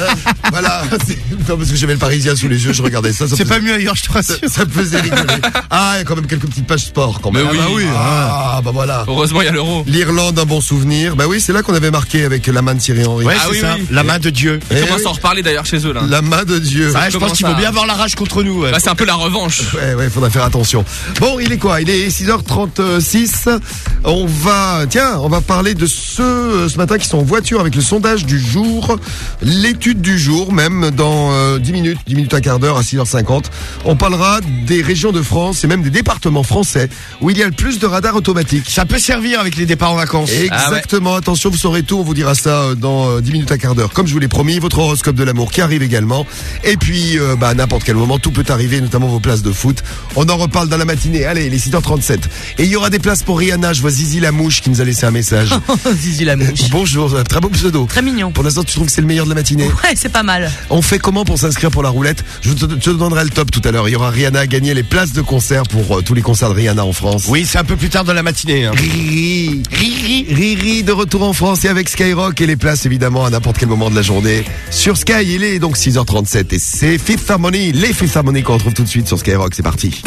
voilà. c'est- Non, parce que j'avais le Parisien sous les yeux, je regardais ça. ça C'est pas mieux ailleurs, je te rassure. Ça me faisait rigoler. Ah, il y a quand même quelques petites pages sport quand même. Mais oui. Ah, bah oui. Ah, bah voilà. Heureusement, il y a l'euro. L'Irlande, un bon souvenir. Bah oui, c'est là qu'on avait marqué avec la main de Thierry Henry. Ouais, Ah oui, ça. oui. La main de Dieu. Eh Ils commencent oui. à en reparler d'ailleurs chez eux là. La main de Dieu. Ouais, je pense qu'il faut bien avoir la rage contre nous. ouais. Bah, c'est un peu la revanche. Ouais, ouais, faudra faire attention. Bon, il est quoi? Il est 6h36. On va, tiens, on va parler de ceux euh, ce matin qui sont en voiture avec le sondage du jour, l'étude du jour, même dans euh, 10 minutes, 10 minutes un quart d'heure à 6h50. On parlera des régions de France et même des départements français où il y a le plus de radars automatiques. Ça peut servir avec les départs en vacances. Exactement, attention, vous saurez tout, on vous dira ça euh, dans euh, 10 minutes à quart d'heure. Comme je vous l'ai promis, votre horoscope de l'amour qui arrive également. Et puis, euh, bah, à n'importe quel moment, tout peut arriver, notamment vos places de foot. On en reparle dans la matinée. Allez, les 6h37. Et il y aura des places pour Rihanna. Je vois Zizi la mouche qui nous a laissé un message. Zizi la mouche. Bonjour, euh, très beau pseudo. Très mignon. Pour l'instant, tu trouves que c'est le meilleur de la matinée Ouais, c'est pas mal. On fait comment pour s'inscrire pour la roulette? Je te, te donnerai le top tout à l'heure. Il y aura Rihanna à gagner les places de concert pour euh, tous les concerts de Rihanna en France. Oui, c'est un peu plus tard dans la matinée. hein. Riri, Riri, Riri de retour en France et avec Skyrock et les places évidemment à n'importe quel moment de la journée sur Sky. Il est donc 6h37 et c'est Fifth Harmony, les Fifth Harmony qu'on retrouve tout de suite sur Skyrock. C'est parti. The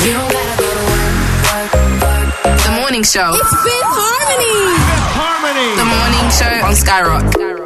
morning show. It's Fifth Harmony. Harmony. The morning show on Skyrock.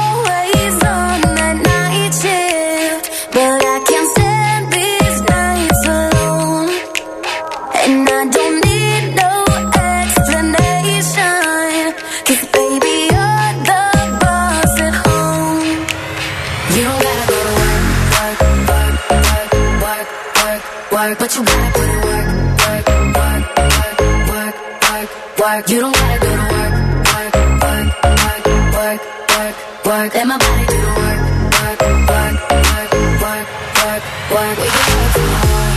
work. But you gotta put in work, work, work, work, work, work, work. You don't gotta go to work, work, work, work, work, work, work. Let my body do the work, work, work, work, work, work, work. We can work tomorrow.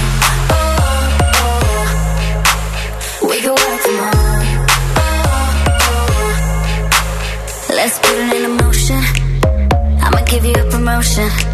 Oh, oh. We can work tomorrow. Let's put it in motion. I'ma give you a promotion.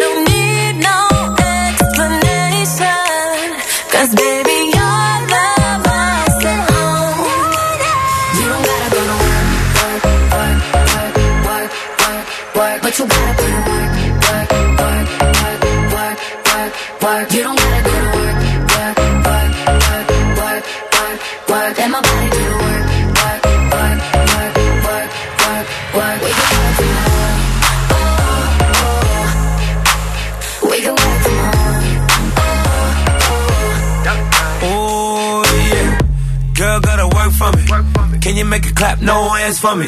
work You don't gotta do the work, work, work, work, work, work, work Let my body do the work, work, work, work, work, work, work We can work from home, oh, oh, oh. We can work from home, oh, oh, oh. Ooh, yeah Girl, gotta work for me Can you make a clap, no hands for me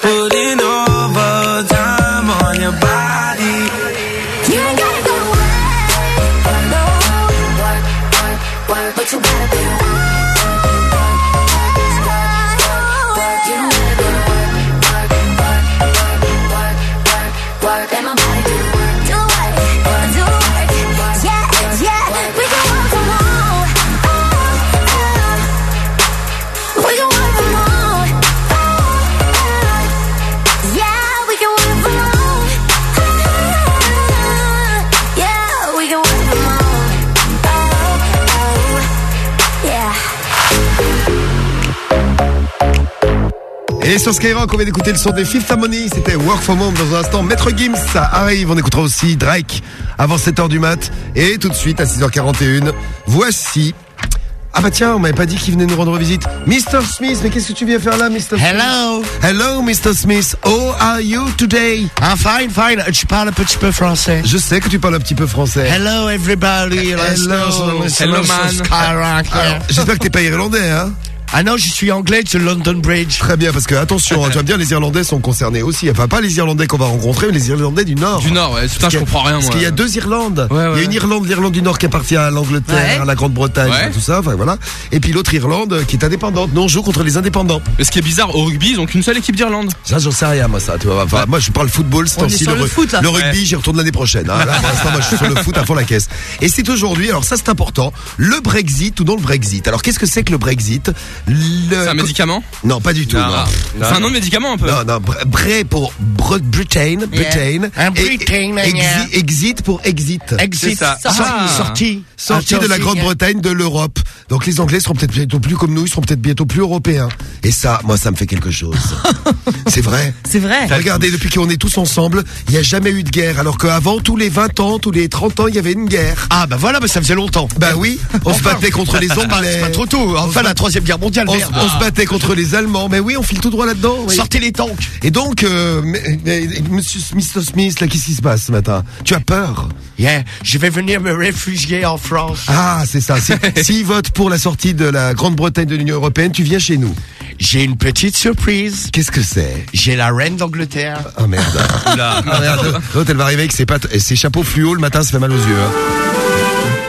Et sur Skyrock, on vient d'écouter le son des Fifth Harmony. C'était Work from Home dans un instant. Maître Gims, ça arrive. On écoutera aussi Drake avant 7h du mat. Et tout de suite à 6h41, voici. Ah bah tiens, on m'avait pas dit qu'il venait nous rendre visite. Mr. Smith, mais qu'est-ce que tu viens faire là, Mr. Smith Hello. Hello, Mr. Smith. How are you today? I'm fine, fine. Je parle un petit peu français. Je sais que tu parles un petit peu français. Hello everybody. Hello. Hello man. Skyrock. J'espère que t'es pas irlandais, hein Ah non, je suis anglais de London Bridge. Très bien, parce que attention, hein, tu vas me dire, les Irlandais sont concernés aussi. Enfin, pas les Irlandais qu'on va rencontrer, mais les Irlandais du Nord. Du Nord, ouais. Putain, je comprends rien, Parce qu'il y a deux Irlandes. Ouais, Il y a ouais. une Irlande, l'Irlande du Nord qui appartient à l'Angleterre, Ouais. à la Grande-Bretagne, Ouais. tout ça, enfin voilà. Et puis l'autre Irlande qui est indépendante. Nous on joue contre les indépendants. Mais ce qui est bizarre, au rugby, ils ont qu'une seule équipe d'Irlande. Ça, j'en sais rien, moi, ça. Tu vois, enfin, moi, je parle football, c'est aussi le ru- foot, le rugby, Ouais. j'y retourne l'année prochaine. hein. Là, pour l'instant, moi, je suis sur le foot à fond la caisse. Et c'est aujourd'hui, alors ça, c'est important, le Brexit ou non le Brexit. Alors, qu'est-ce que c'est que le Brexit? Le- C'est un médicament Non, pas du tout. Non. non. C'est un nom de médicament un peu. Non, non, Br- Bray pour Br- Britain, Britain. Un Et- Britain, exi- exit pour exit. Exit. ça. Sorti. Ah. Sorti. Sorti de la Grande-Bretagne, de l'Europe. Donc les Anglais seront peut-être bientôt plus comme nous, ils seront peut-être bientôt plus européens. Et ça, moi, ça me fait quelque chose. c'est vrai. C'est vrai. Regardez, depuis qu'on est tous ensemble, il n'y a jamais eu de guerre. Alors qu'avant, tous les 20 ans, tous les 30 ans, il y avait une guerre. Ah bah voilà, bah ça faisait longtemps. Bah oui, on se Enfin, battait contre les pas- Anglais. C'est pas trop tôt. Enfin, la troisième guerre mondiale. On, se battait contre les Allemands. Mais oui, on file tout droit là-dedans. oui. Sortez les tanks. Et donc, euh, mais- mais- Monsieur Mr. Smith, là, qu'est-ce qui se passe ce matin? Tu as peur? Yeah, je vais venir me réfugier en France. Ah, c'est ça. Si- S'ils votent pour la sortie de la Grande-Bretagne de l'Union Européenne, tu viens chez nous. J'ai une petite surprise. Qu'est-ce que c'est? J'ai la reine d'Angleterre. Oh merde. Ah. L'autre, elle va arriver avec ses, pattes, et ses chapeaux fluo. Le matin, ça fait mal aux yeux. hein.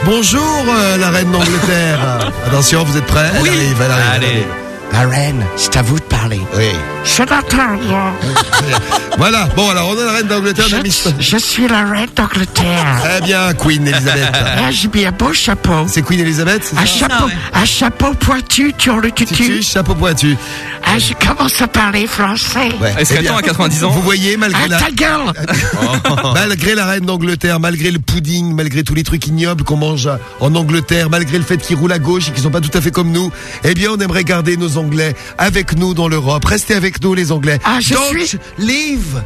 Bonjour, euh, la reine d'Angleterre. Attention, vous êtes prêts? Oui. Elle arrive, elle arrive. elle Allez. arrive. La reine, c'est à vous de parler. Oui. Je t'entends, Voilà. Bon, alors, on a la reine d'Angleterre. Miss- je suis la reine d'Angleterre. Très bien, Queen Elizabeth. Ah, j'ai mis un beau chapeau. C'est Queen Elizabeth c'est Un chapeau, ouais. un chapeau pointu sur le tutu. Tutu, chapeau pointu. Ah, je commence à parler français. Ouais. Est-ce Eh qu'elle bien, tend à 90 ans Vous voyez, malgré Ah, la, ta gueule malgré la reine d'Angleterre, malgré le pudding, malgré tous les trucs ignobles qu'on mange en Angleterre, malgré le fait qu'ils roulent à gauche et qu'ils sont pas tout à fait comme nous, eh bien, on aimerait garder nos Anglais avec nous dans l'Europe. Restez avec nous, les Anglais. Ah, je don't suis- leave.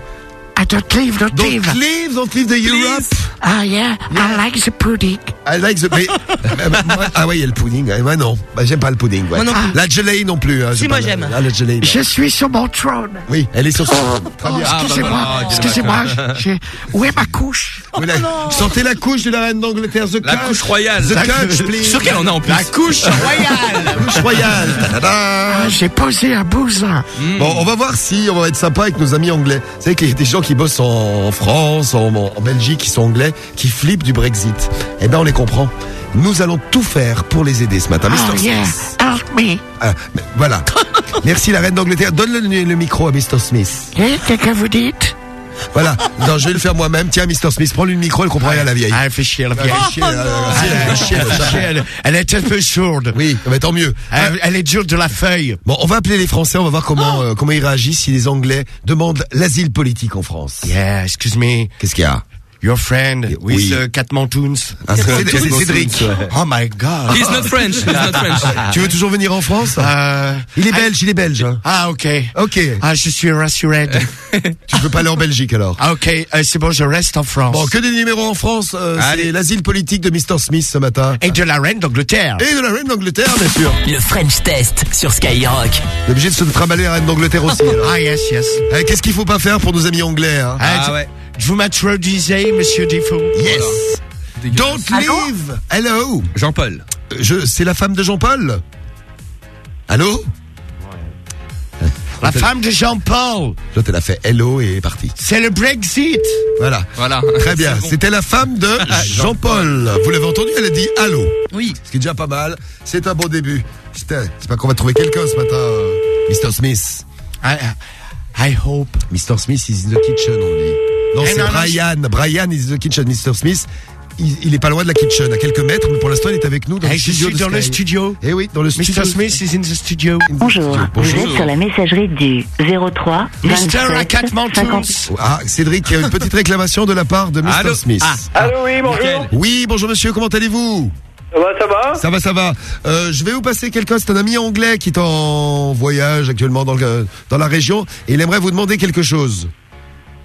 I don't leave, don't Don't leave. leave, don't leave the Europe. Ah, yeah, I like the pudding. I like the... mais- moi- ah oui, il y a le pudding. Ouais, Moi, non. Bah, j'aime pas le pudding. Ouais. Moi non plus. La gelée non plus. Hein, Si, j'aime moi, pas la- j'aime. Ah, la gelée. non. Je suis sur mon trône. Oui, elle est sur son... Très bien. Ah, bah, Excusez-moi, voilà, ok, excusez-moi, j'ai- où est ma couche? Vous la- Sortez la couche de la reine d'Angleterre, the La couch. couche royale. The La couch, couche- please. Sûr qu'elle en a en plus? La couche royale La couche royale. Ta-da-da. Ah, J'ai posé un bousin. Bon, on va voir si on va être sympa avec nos amis anglais. Vous savez qu'il y a des gens qui bossent en France, en, en Belgique, qui sont anglais, qui flippent du Brexit. Eh ben, on les comprend. Nous allons tout faire pour les aider ce matin. Oh Mr. yeah, Smith. help me. Ah, voilà. Merci la reine d'Angleterre. Donne le, le micro à Mr. Smith. Eh, qu'est-ce que vous dites Voilà. Non, je vais le faire moi-même. Tiens, Mr. Smith, prends-lui le micro, elle comprend rien, la vieille. Ah, elle fait chier, la Elle vieille. fait chier, elle- elle elle fait chier, fait elle- chier, elle- Elle est un peu sourde. Oui, mais tant mieux. Elle, elle est dure de la feuille. Bon, on va appeler les Français, on va voir comment, euh, comment ils réagissent si les Anglais demandent l'asile politique en France. Yeah, excuse me. Qu'est-ce qu'il y a? Your friend with Oui. uh, Cat Mountains. Ah, c'est Cédric. Oh my God. He's not French. He's not French. Tu veux toujours venir en France Euh, Il est belge, il est belge. hein. ah, ok. Ok. Ah, je suis rassuré. Tu peux pas aller en Belgique alors. Ah, ok. euh, c'est bon, je reste en France. Bon, que des numéros en France. euh, Allez. c'est l'asile politique de Mr. Smith ce matin. Et de la reine d'Angleterre. Et de la reine d'Angleterre, bien sûr. Le French Test sur Skyrock. On est obligé de se trimballer la reine d'Angleterre aussi. alors. Ah, yes, yes. Eh, Qu'est-ce qu'il faut pas faire pour nos amis anglais hein Ah, Ah ouais. Je vous m'introduisez, monsieur Defoe. Yes. Don't leave. Hello. Jean-Paul. Euh, Je, c'est la femme de Jean-Paul. Allô? La femme de Jean-Paul. L'autre, elle a fait hello et est partie. C'est le Brexit. Voilà. Voilà. Très bien. Bon. C'était la femme de Jean-Paul. Vous l'avez entendu? Elle a dit allô. Oui. Ce qui est déjà pas mal. C'est un bon début. Putain, c'est pas qu'on va trouver quelqu'un ce matin, euh, Mr. Smith. I, I hope. Mr. Smith is in the kitchen, on dit. Non, Eh c'est Brian. Brian is in the kitchen. Mr. Smith, il, il est pas loin de la kitchen, à quelques mètres, mais pour l'instant, il est avec nous dans Eh, le je studio. suis de dans le studio. Eh oui, dans le studio. Mr. Smith is in the studio. Bonjour, Bonjour. vous êtes sur la messagerie du 03 Mr. 27 Akat Mountains. 50. Ah, Cédric, il y a une petite réclamation de la part de Mr. Allô Smith. Ah. Allô, oui, bonjour. Oui, bonjour monsieur, comment allez-vous? Ça va, ça va? Ça va, ça va. Euh, je vais vous passer quelqu'un, c'est un ami anglais qui est en voyage actuellement dans, le, dans la région et il aimerait vous demander quelque chose.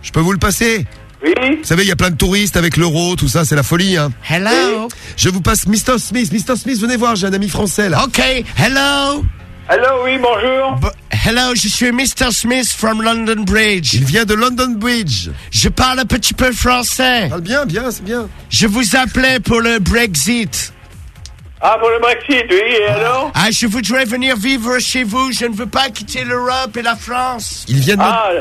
Je peux vous le passer Oui Vous savez, il y a plein de touristes avec l'euro, tout ça, c'est la folie. Hein. Hello. Je vous passe Mr. Smith. Mr. Smith, venez voir, j'ai un ami français là. Ok. Hello. Allô, oui, bonjour. B- Hello, je suis Mr. Smith from London Bridge. Il vient de London Bridge. Je parle un petit peu français. Parle bien, bien, c'est bien. Je vous appelais pour le Brexit. Ah, pour le Brexit, oui, et alors Ah, je voudrais venir vivre chez vous. Je ne veux pas quitter l'Europe et la France. Il vient de Ah,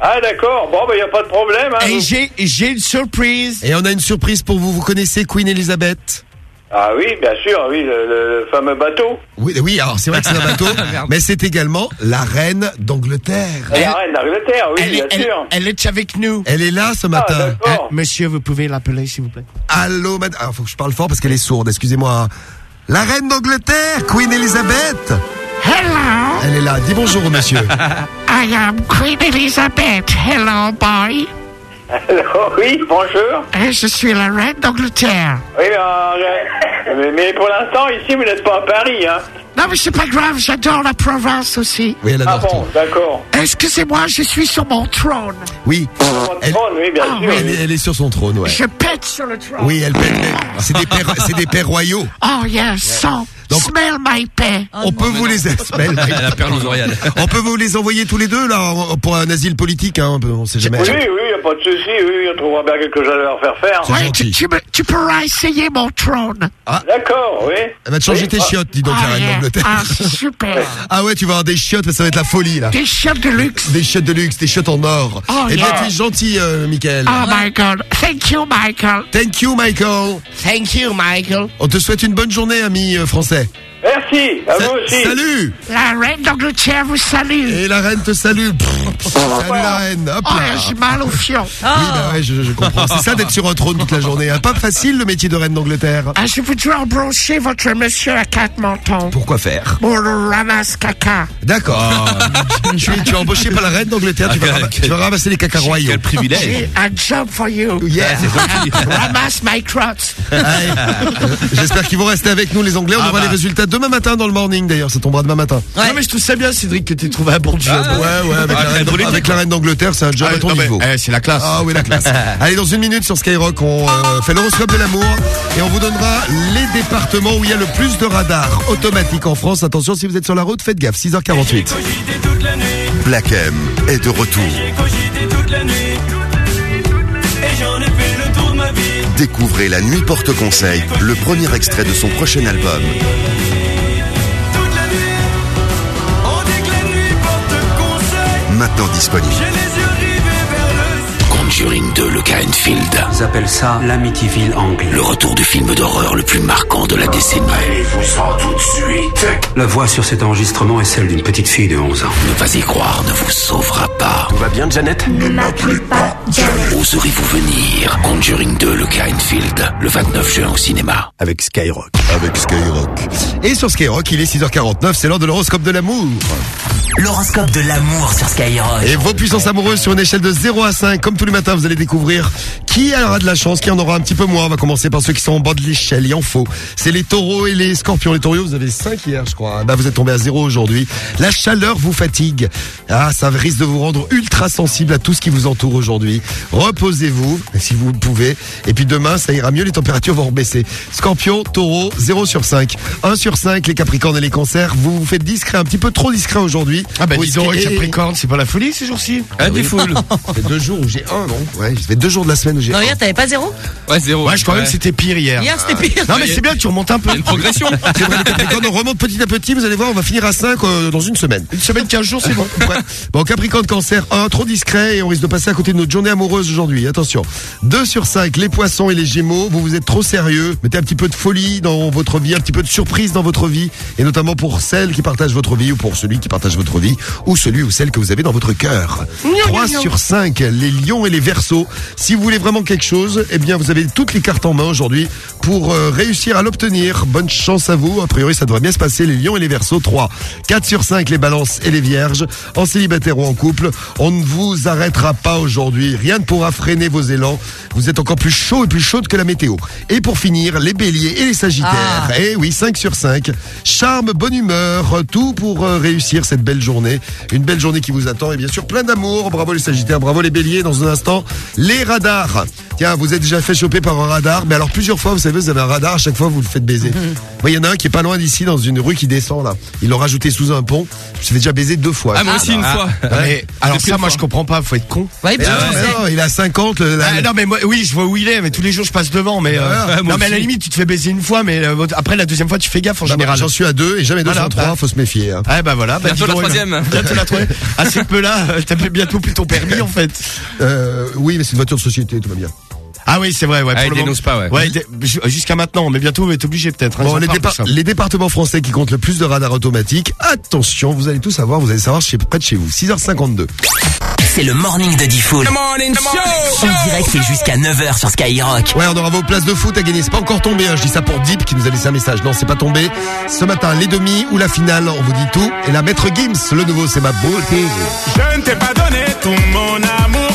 ah d'accord. Bon, ben, il n'y a pas de problème. Hein, Et j'ai, j'ai une surprise. Et on a une surprise pour vous. Vous connaissez Queen Elizabeth? Ah oui, bien sûr, oui, le, le fameux bateau. Oui, oui, alors c'est vrai que c'est un bateau, mais c'est également la reine d'Angleterre. Et la reine d'Angleterre, oui, elle, bien est, elle- sûr. elle est avec nous. Elle est là ce matin. d'accord. Ah, monsieur, vous pouvez l'appeler, s'il vous plaît. Allô, madame. Ah, faut que je parle fort parce qu'elle est sourde, excusez-moi. La reine d'Angleterre, Queen Elizabeth. Hello, Elle est là. Dis bonjour au monsieur. I am Queen Elizabeth. Hello, boy. Alors, oui, bonjour. Et je suis la reine d'Angleterre. Oui, mais, euh, mais, mais pour l'instant, ici, vous n'êtes pas à Paris, hein. Non, mais c'est pas grave, j'adore la province aussi. Oui, elle Ah adore bon, tout. d'accord. Excusez-moi, je suis sur mon trône. Oui. Elle, Trône, oui, bien Ah, sûr. elle, est- elle est sur son trône, ouais. Je pète sur le trône. Oui, elle pète. mais C'est des pères, c'est des pères royaux. Oh, yes, so, Donc- smell my pay. On peut vous les Smell. Elle a perle aux. On peut vous les envoyer tous les deux là pour un asile politique, hein. on sait jamais. Oui, oui, pas de souci, oui, on trouvera bien quelque chose à leur faire faire. Gentil. tu, tu, me- tu pourras essayer mon trône. D'accord, oui. Elle va te changer Oui, tes ah, chiottes, dis donc, Ah, la reine yeah. d'Angleterre. Ah, c'est super. Ah ouais, tu vas avoir des chiottes, ça va être la folie là. Des chiottes de luxe. Des chiottes de luxe, des chiottes en or. Oh, eh bien, yeah. tu es gentil, euh, Michael. Oh, my God. Thank you, Michael. Thank you, Michael. Thank you, Michael. On te souhaite une bonne journée, ami euh, français. Merci, à Sa- vous aussi. Salut La reine d'Angleterre vous salue. Et la reine te salue. Pff, Salut la reine. Hop Oh, là. j'ai mal au fion. Oui, bah ouais, je, je comprends. C'est ça d'être sur un trône toute la journée. hein. Pas facile le métier de reine d'Angleterre. Ah, je voudrais embrocher votre monsieur à quatre mentons. Pourquoi faire? Pour le ramasse caca. D'accord. tu, tu es embauché par la reine d'Angleterre. Tu, vas Ah, quel- tu vas ramasser les caca royaux. Quel privilège. J'ai un job for you. Yeah. Ramasse my crottes. J'espère qu'ils vont rester avec nous, les Anglais. On Ah aura bah. les résultats demain matin dans le morning, d'ailleurs. Ça tombera demain matin. Non, mais je trouve ça bien, Cédric, que t'aies trouvé un bon job. Ouais, ouais, avec, Ah, la, reine, avec la reine d'Angleterre, c'est un job Ah, à ton non, niveau. eh, c'est la classe. Ah oui, la classe. Allez, dans une minute sur Skyrock, on euh, fait l'horoscope de l'amour et on vous donnera les départements où il y a le plus de radars automatiques en France. Attention, si vous êtes sur la route, faites gaffe. 6h48. Black M est de retour. Découvrez La Nuit Porte Conseil, le premier extrait de son prochain album. Maintenant disponible. Conjuring 2, le cas Enfield. Ils appellent ça l'Amityville anglais. Le retour du film d'horreur le plus marquant de la décennie. Allez-vous-en tout de suite? La voix sur cet enregistrement est celle d'une petite fille de 11 ans. Ne pas y croire ne vous sauvera pas. Tout va bien, Janet? Ne m'appelle pas Janet. Oserez-vous venir? Conjuring 2, le cas Enfield, le 29 juin au cinéma. Avec Skyrock. Avec Skyrock. Et sur Skyrock, il est 6h49, c'est l'heure de l'horoscope de l'amour. L'horoscope de l'amour sur Skyrock. Et vos puissances amoureuses sur une échelle de 0 à 5. Comme tous les matins, vous allez découvrir qui aura de la chance, qui en aura un petit peu moins. On va commencer par ceux qui sont en bas de l'échelle. Il en faut. C'est les taureaux et les scorpions. Les taureaux, vous avez 5 hier, je crois. Bah, vous êtes tombé à 0 aujourd'hui. La chaleur vous fatigue. Ah, ça risque de vous rendre ultra sensible à tout ce qui vous entoure aujourd'hui. Reposez-vous, si vous le pouvez. Et puis demain, ça ira mieux. Les températures vont rebaisser. Scorpion, taureau, 0 sur 5. 1 sur 5, les capricornes et les cancers. Vous vous faites discret, un petit peu trop discret aujourd'hui. Ah bah Vous dis donc, risquez- Capricorne, c'est pas la folie ces jours-ci Ah, des foules. Ça fait deux jours où j'ai un, non? Ouais, ça fait deux jours de la semaine où j'ai Non, hier, t'avais pas zéro Ouais, zéro. Ouais, je crois même que c'était pire hier. Hier, c'était pire. Non, mais c'est bien, tu remontes un peu. une progression. C'est vrai, les Capricornes, on remonte petit à petit, vous allez voir, on va finir à 5 dans une semaine. Une semaine, 15 jours, c'est bon. Ouais. Bon, Capricorne, Cancer, 1, trop discret et on risque de passer à côté de notre journée amoureuse aujourd'hui. Attention. 2 sur 5, les poissons et les gémeaux, vous vous êtes trop sérieux. Mettez un petit peu de folie dans votre vie, un petit peu de surprise dans votre vie et notamment pour celle qui partage votre vie ou pour celui qui partage votre vie ou celui ou celle que vous avez dans votre cœur. 3 sur 5, les lions et les Si vous voulez vraiment quelque chose, eh bien, vous avez toutes les cartes en main aujourd'hui pour euh, réussir à l'obtenir. Bonne chance à vous. A priori, ça devrait bien se passer. Les lions et les versos, 3. 4 sur 5, les balances et les vierges. En célibataire ou en couple, on ne vous arrêtera pas aujourd'hui. Rien ne pourra freiner vos élans. Vous êtes encore plus chaud et plus chaude que la météo. Et pour finir, les béliers et les sagittaires. Eh oui, 5 sur 5. Charme, bonne humeur, tout pour euh, réussir cette belle journée. Une belle journée qui vous attend et bien sûr plein d'amour. Bravo les sagittaires, bravo les béliers. Dans un instant, les radars. Tiens, vous êtes déjà fait choper par un radar, mais alors plusieurs fois, vous savez, vous avez un radar, à chaque fois vous le faites baiser. Moi, il y en a un qui est pas loin d'ici, dans une rue qui descend là. Ils l'ont rajouté sous un pont. Je me suis fait déjà baiser deux fois. Ah, moi aussi, une fois. mais alors ça, moi, fois. je comprends pas. Faut être con. Ouais, Mais non, il a 50. le- la- Ah, non mais moi, oui je vois où il est mais tous les jours je passe devant mais euh, non mais à la limite tu te fais baiser une fois mais euh, après la deuxième fois tu fais gaffe en Bah, général J'en suis à deux et jamais deux Voilà, sur trois, bah. faut se méfier. hein. Ah bah voilà bah, Bientôt dis la troisième. euh, bientôt la troisième à ce peu là t'as bientôt plus ton permis en fait Euh, oui, mais c'est une voiture de société, tout va bien. ah oui c'est vrai ouais Ah, pour il le moment. dénonce pas, ouais. jusqu'à maintenant mais bientôt on va être obligé peut-être hein, Bon, les, départements français qui comptent le plus de radars automatiques, attention, vous allez tout savoir, vous allez savoir chez, près de chez vous. 6h52. C'est le morning de Diffoul. morning show. En direct, c'est jusqu'à 9h sur Skyrock. Ouais, on aura vos places de foot à gagner. C'est pas encore tombé, hein. je dis ça pour Deep qui nous a laissé un message. Non, c'est pas tombé. Ce matin, les demi ou la finale, on vous dit tout. Et la maître Gims, le nouveau, c'est ma beauté. Je ne t'ai pas donné tout mon amour,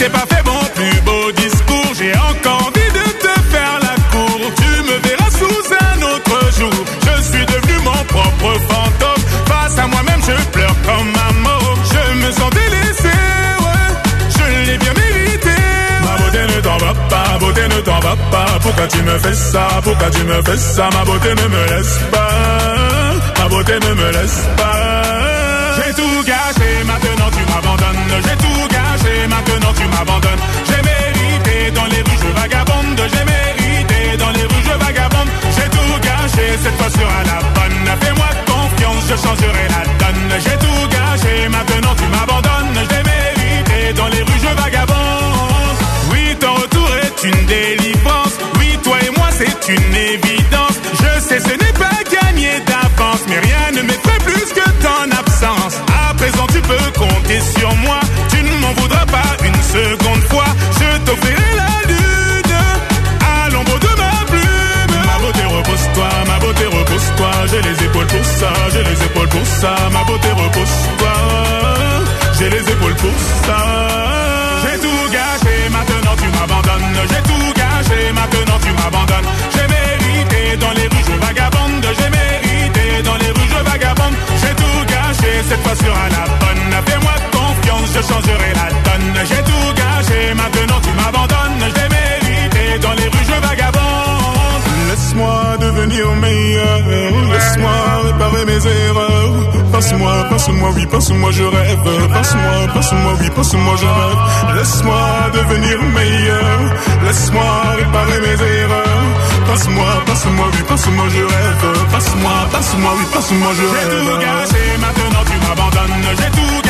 t'ai pas fait mon plus beau discours, j'ai encore envie de te faire la cour. Tu me verras sous un autre jour, je suis devenu mon propre fantôme. Face à moi-même, je pleure comme un mort. Je me sens délaissé, ouais, je l'ai bien mérité. Ma beauté ne t'en va pas, beauté ne t'en va pas. Pourquoi tu me fais ça, pourquoi tu me fais ça? Ma beauté ne me laisse pas, ma beauté ne me laisse pas. J'ai tout gâché, maintenant tu m'abandonnes. J'ai tout maintenant tu m'abandonnes. J'ai mérité dans les rues, je vagabonde. J'ai mérité dans les rues, je vagabonde. J'ai tout gâché, cette fois sera la bonne. Fais-moi confiance, je changerai la donne. J'ai tout gâché, maintenant tu m'abandonnes. J'ai mérité dans les rues, je vagabonde. Oui, ton retour est une délivrance. Oui, toi et moi, c'est une évidence. Je sais, ce n'est pas gagné d'avance, mais rien ne m'effraie plus que ton absence. À présent, tu peux compter sur moi. M'en voudras pas une seconde fois. Je t'offrirai la lune à l'ombre de ma plume. Ma beauté repose-toi, ma beauté repose-toi. J'ai les épaules pour ça, j'ai les épaules pour ça. Ma beauté repose-toi, j'ai les épaules pour ça. J'ai tout gâché, maintenant tu m'abandonnes. J'ai tout gâché, maintenant tu m'abandonnes. J'ai mérité dans les rues, je vagabonde. J'ai mérité dans les rues, je vagabonde. J'ai tout gâché, cette fois sera la bonne. Fais-moi je changerai la donne. J'ai tout gâché, maintenant tu m'abandonnes. J'ai mérité dans les rues, je vagabonde. Laisse-moi devenir meilleur. Laisse-moi réparer mes erreurs. Passe-moi, passe-moi, oui, passe-moi, je rêve. Passe-moi, passe-moi, oui, passe-moi, je rêve. Laisse-moi devenir meilleur. Laisse-moi réparer mes erreurs. Passe-moi, passe-moi, oui, passe-moi, je rêve. Passe-moi, passe-moi, oui, passe-moi, je rêve. J'ai tout gâché, maintenant tu m'abandonnes. J'ai tout gâché,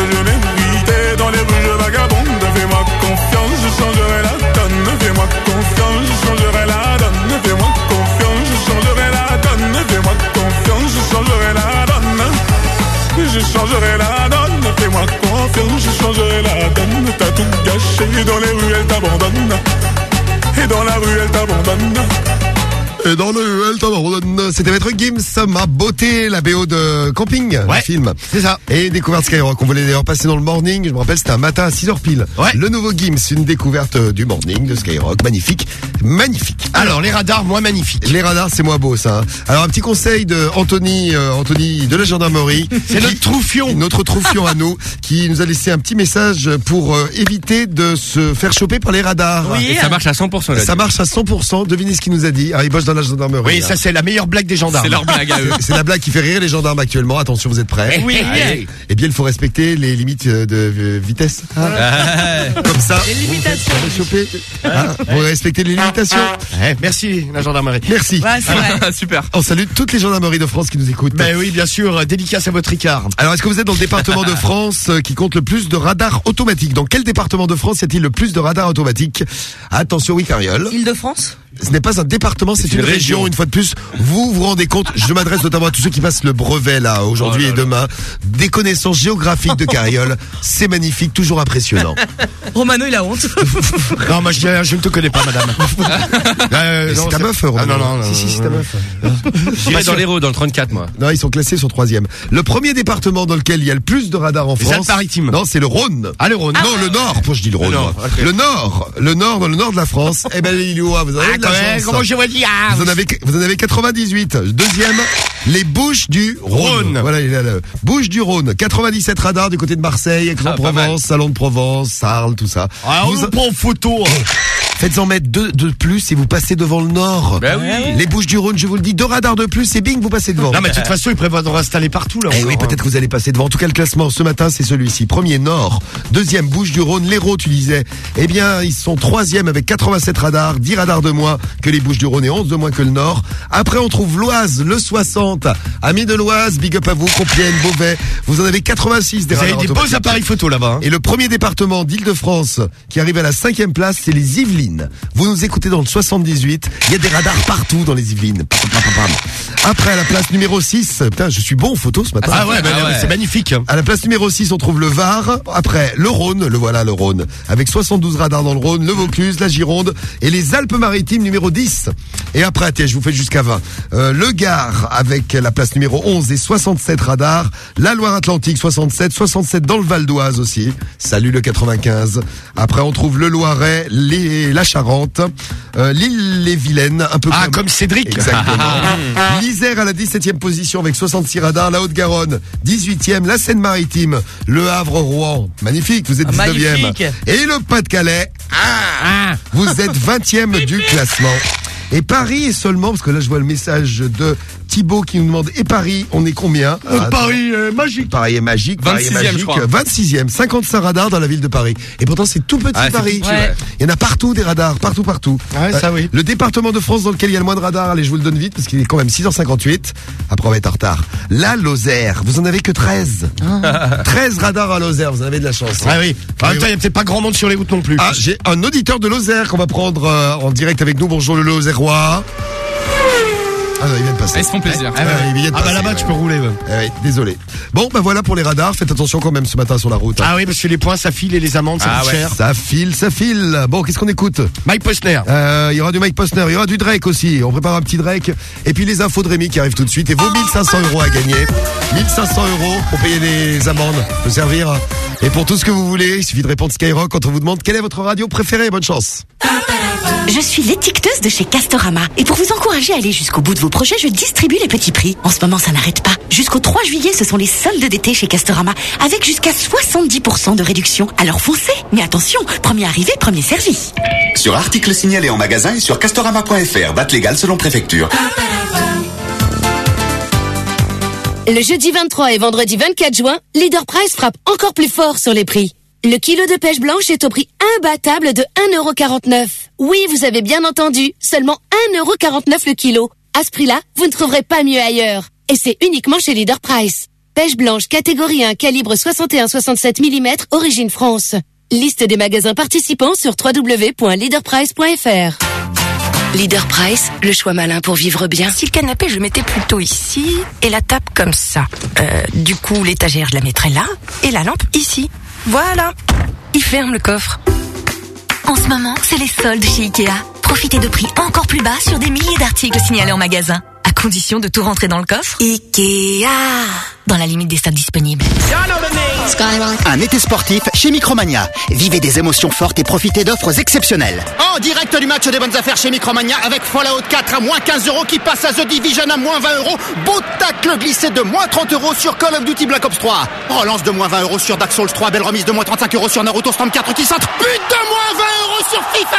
Et dans la rue, elle t'abandonne. Et dans le t'abandonne. C'était Maître Gims, ma beauté, la BO de Camping, le film. C'est ça. Et découverte Skyrock. On voulait d'ailleurs passer dans le morning. Je me rappelle, c'était un matin à 6h pile. Le nouveau Gims, une découverte euh, du morning de Skyrock. Magnifique. Magnifique. Alors, les radars, moins magnifiques. Les radars, c'est moins beau, ça. hein. Alors, un petit conseil de Anthony, euh, Anthony de la gendarmerie. C'est notre troufion. Notre troufion à nous, qui nous a laissé un petit message pour euh, éviter de se faire choper par les radars. Oui. Et ça marche à 100%, là. Ça marche à 100%. Devinez ce qu'il nous a dit. Alors, il bosse dans la gendarmerie. Oui, hein. ça c'est la meilleure blague des gendarmes. C'est leur blague à eux. C'est la blague qui fait rire les gendarmes actuellement. Attention, vous êtes prêts Oui. Allez. Eh bien, il faut respecter les limites euh, de euh, vitesse. hein. Comme ça. Les limitations. Vous choper. Hein vous respectez les limitations. Ouais, merci la gendarmerie. Merci. Ouais, c'est vrai. Super. On salue toutes les gendarmeries de France qui nous écoutent. Ben oui, bien sûr, dédicace à votre Ricard. Alors, est-ce que vous êtes dans le département de France euh, qui compte le plus de radars automatiques? Dans quel département de France y a-t-il le plus de radars automatiques? Attention, oui, Cariole. Île-de-France Ce n'est pas un département, c'est C'est une, une région. région. Une fois de plus, vous vous rendez compte Je m'adresse notamment à tous ceux qui passent le brevet là aujourd'hui Oh et demain. Des connaissances géographiques de Cariole, c'est magnifique, toujours impressionnant. Romano, il a honte. Non, moi je, je ne te connais pas, madame. Euh, non, c'est ta meuf, Ah, Romano. non, non, non. Si, si, c'est ta meuf. J'irai dans l'héros, dans le 34, moi. Non, ils sont classés sur troisième. Le premier département dans lequel il y a le plus de radars en Les France. Alpes-Maritimes. Non, c'est le Rhône. Ah, le Rhône. Non, le Nord. Pourquoi je dis le Rhône Le Nord. Le Nord, le Nord, dans le Nord de la France. eh ben, les Lillois, vous en avez Ah, comment je vous ah, en avez, vous en avez 98. Deuxième, les Bouches du Rhône. Rhône. Voilà, il là. le- Bouches du Rhône. 97 radars du côté de Marseille, Aix-en-Provence, Salon de Provence, Arles, tout ça. Ah, on Vous- nous prend en photo. hein. Faites-en mettre deux de plus et vous passez devant le Nord. Ben oui. Les Bouches du Rhône, je vous le dis, deux radars de plus et bing, vous passez devant. Non, mais de toute façon, ils prévoient d'en installer partout, là. Eh oui, hein. peut-être que vous allez passer devant. En tout cas, le classement ce matin, c'est celui-ci. Premier Nord, deuxième Bouche du Rhône, l'Hérault, tu disais. Eh bien, ils sont troisième avec 87 radars, 10 radars de moins que les Bouches du Rhône et 11 de moins que le Nord. Après, on trouve l'Oise, le 60. Amis de l'Oise, big up à vous, Compiègne, Beauvais. Vous en avez 86 des Vous avez des beaux appareils photo là-bas. hein. Et le premier département d'Île-de-France qui arrive à la cinquième place, c'est les Yvelines. Vous nous écoutez dans le 78. Il y a des radars partout dans les Yvelines. Après, à la place numéro 6, putain, je suis bon en photo ce matin. Ah ouais, bah, Ah ouais. c'est magnifique. À la place numéro 6, on trouve le Var. Après, le Rhône, le voilà, le Rhône. Avec 72 radars dans le Rhône, le Vaucluse, la Gironde et les Alpes-Maritimes numéro 10. Et après, tiens, je vous fais jusqu'à 20. Euh, le Gard avec la place numéro 11 et 67 radars. La Loire-Atlantique, 67. 67 dans le Val d'Oise aussi. Salut le 95. Après, on trouve le Loiret, les, la Charente, euh, l'île-les-Vilaine, un peu Ah, comme... comme Cédric. Exactement. L'Isère à la 17e position avec 66 radars, la Haute-Garonne 18e, la Seine-Maritime, le Havre-Rouen, magnifique, vous êtes Ah, 19e. magnifique. Et le Pas-de-Calais, ah, vous êtes 20e du classement. Et Paris est seulement, parce que là je vois le message de Thibaut qui nous demande, et Paris, on est combien Euh, Ah, Paris euh, magique. Paris est magique, Paris est 26e, je magique. crois. 26e, 55 radars dans la ville de Paris. Et pourtant, c'est tout petit Ah, Paris. petit, ouais. Il y en a partout des radars, partout, partout. Ouais, ça, oui. Le département de France dans lequel il y a le moins de radars, allez, je vous le donne vite parce qu'il est quand même 6h58. Après, on va être en retard. La Lozère, vous en avez que 13. 13 radars à Lozère, vous en avez de la chance. Ah oui. En même temps, il n'y a peut-être pas grand monde sur les routes non plus. Ah, j'ai un auditeur de Lozère qu'on va prendre euh, en direct avec nous. Bonjour le Lozérois. Ah non, il vient de passer. Ah, ils se font plaisir. Ah, ouais, il vient de Ah bah passer, là-bas, ouais. tu peux rouler. ouais. Ah oui, désolé. Bon, bah voilà pour les radars. Faites attention quand même ce matin sur la route. hein. Ah oui, parce que les points, ça file et les amendes, ça Ah coûte ouais. cher. Ça file, ça file. Bon, qu'est-ce qu'on écoute? Mike Posner. Euh, Il y aura du Mike Posner, il y aura du Drake aussi. On prépare un petit Drake. Et puis les infos de Rémi qui arrivent tout de suite. Et vos 1500 euros à gagner. 1500 euros pour payer les amendes. Peut servir. Et pour tout ce que vous voulez, il suffit de répondre Skyrock quand on vous demande quelle est votre radio préférée. Bonne chance. Je suis l'étiqueteuse de chez Castorama. Et pour vous encourager à aller jusqu'au bout de vos projets, je distribue les petits prix. En ce moment, ça n'arrête pas. Jusqu'au 3 juillet, ce sont les soldes d'été chez Castorama. Avec jusqu'à 70% de réduction. Alors foncez. Mais attention, premier arrivé, premier servi. Sur articles signalés en magasin et sur castorama.fr. Date légale selon préfecture. Le jeudi 23 et vendredi 24 juin, Leader Price frappe encore plus fort sur les prix. Le kilo de pêche blanche est au prix imbattable de 1,49€. Oui, vous avez bien entendu, seulement 1,49€ le kilo. À ce prix-là, vous ne trouverez pas mieux ailleurs. Et c'est uniquement chez Leader Price. Pêche blanche catégorie 1 calibre 61-67 mm origine France. Liste des magasins participants sur www.leaderprice.fr. Leader Price, le choix malin pour vivre bien. Si le canapé, je le mettais plutôt ici et la table comme ça. Euh, du coup, l'étagère, je la mettrais là et la lampe ici. Voilà. Il ferme le coffre. En ce moment, c'est les soldes chez Ikea. Profitez de prix encore plus bas sur des milliers d'articles signalés en magasin. Condition de tout rentrer dans le coffre. Ikea. Dans la limite des stocks disponibles. Un été sportif chez Micromania. Vivez des émotions fortes et profitez d'offres exceptionnelles. En direct du match des bonnes affaires chez Micromania avec Fallout 4 à moins 15 euros qui passe à The Division à moins 20 euros. Beau tacle glissé de moins 30 euros sur Call of Duty Black Ops 3. Relance de moins 20 euros sur Dark Souls 3. Belle remise de moins 35 euros sur Naruto Storm 4 qui centre. But de moins 20 euros sur FIFA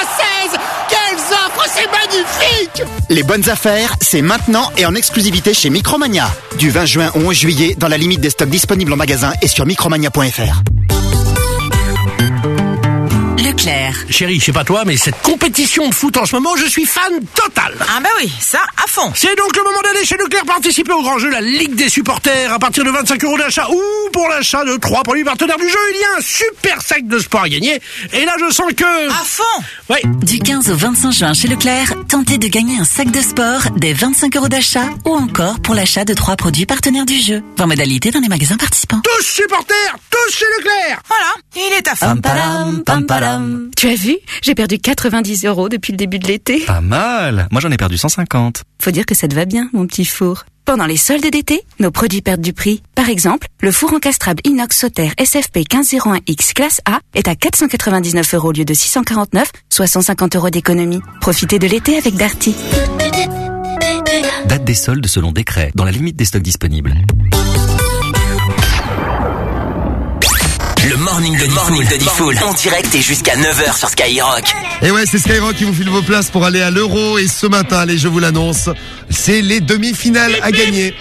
16. Quelles offres, c'est magnifique Les bonnes affaires, c'est maintenant et en exclusivité chez Micromania. Du 20 juin au 11 juillet dans la limite des stocks disponibles en magasin et sur micromania.fr. Leclerc. Chérie, je sais pas toi, mais cette compétition de foot en ce moment, je suis fan total. Ah bah oui, ça, à fond. C'est donc le moment d'aller chez Leclerc participer au grand jeu, la Ligue des supporters, à partir de 25 euros d'achat ou pour l'achat de trois produits partenaires du jeu, il y a un super sac de sport à gagner. Et là, je sens que... À fond Ouais. Du 15 au 25 juin chez Leclerc, tentez de gagner un sac de sport, des 25 euros d'achat ou encore pour l'achat de trois produits partenaires du jeu. Voir modalité dans les magasins participants. Tous supporters, tous chez Leclerc Voilà, il est à fond. Tu as vu J'ai perdu 90 euros depuis le début de l'été. Pas mal. Moi, j'en ai perdu 150. Faut dire que ça te va bien, mon petit four. Pendant les soldes d'été, nos produits perdent du prix. Par exemple, le four encastrable inox Sauter SFP 1501X classe A est à 499 euros au lieu de 649, soit 150 euros d'économie. Profitez de l'été avec Darty. Date des soldes selon décret, dans la limite des stocks disponibles. Le morning de morning de Diffoul en direct et jusqu'à 9h sur Skyrock. Et ouais, c'est Skyrock qui vous file vos places pour aller à l'Euro. Et ce matin, allez, je vous l'annonce, c'est les demi-finales à gagner.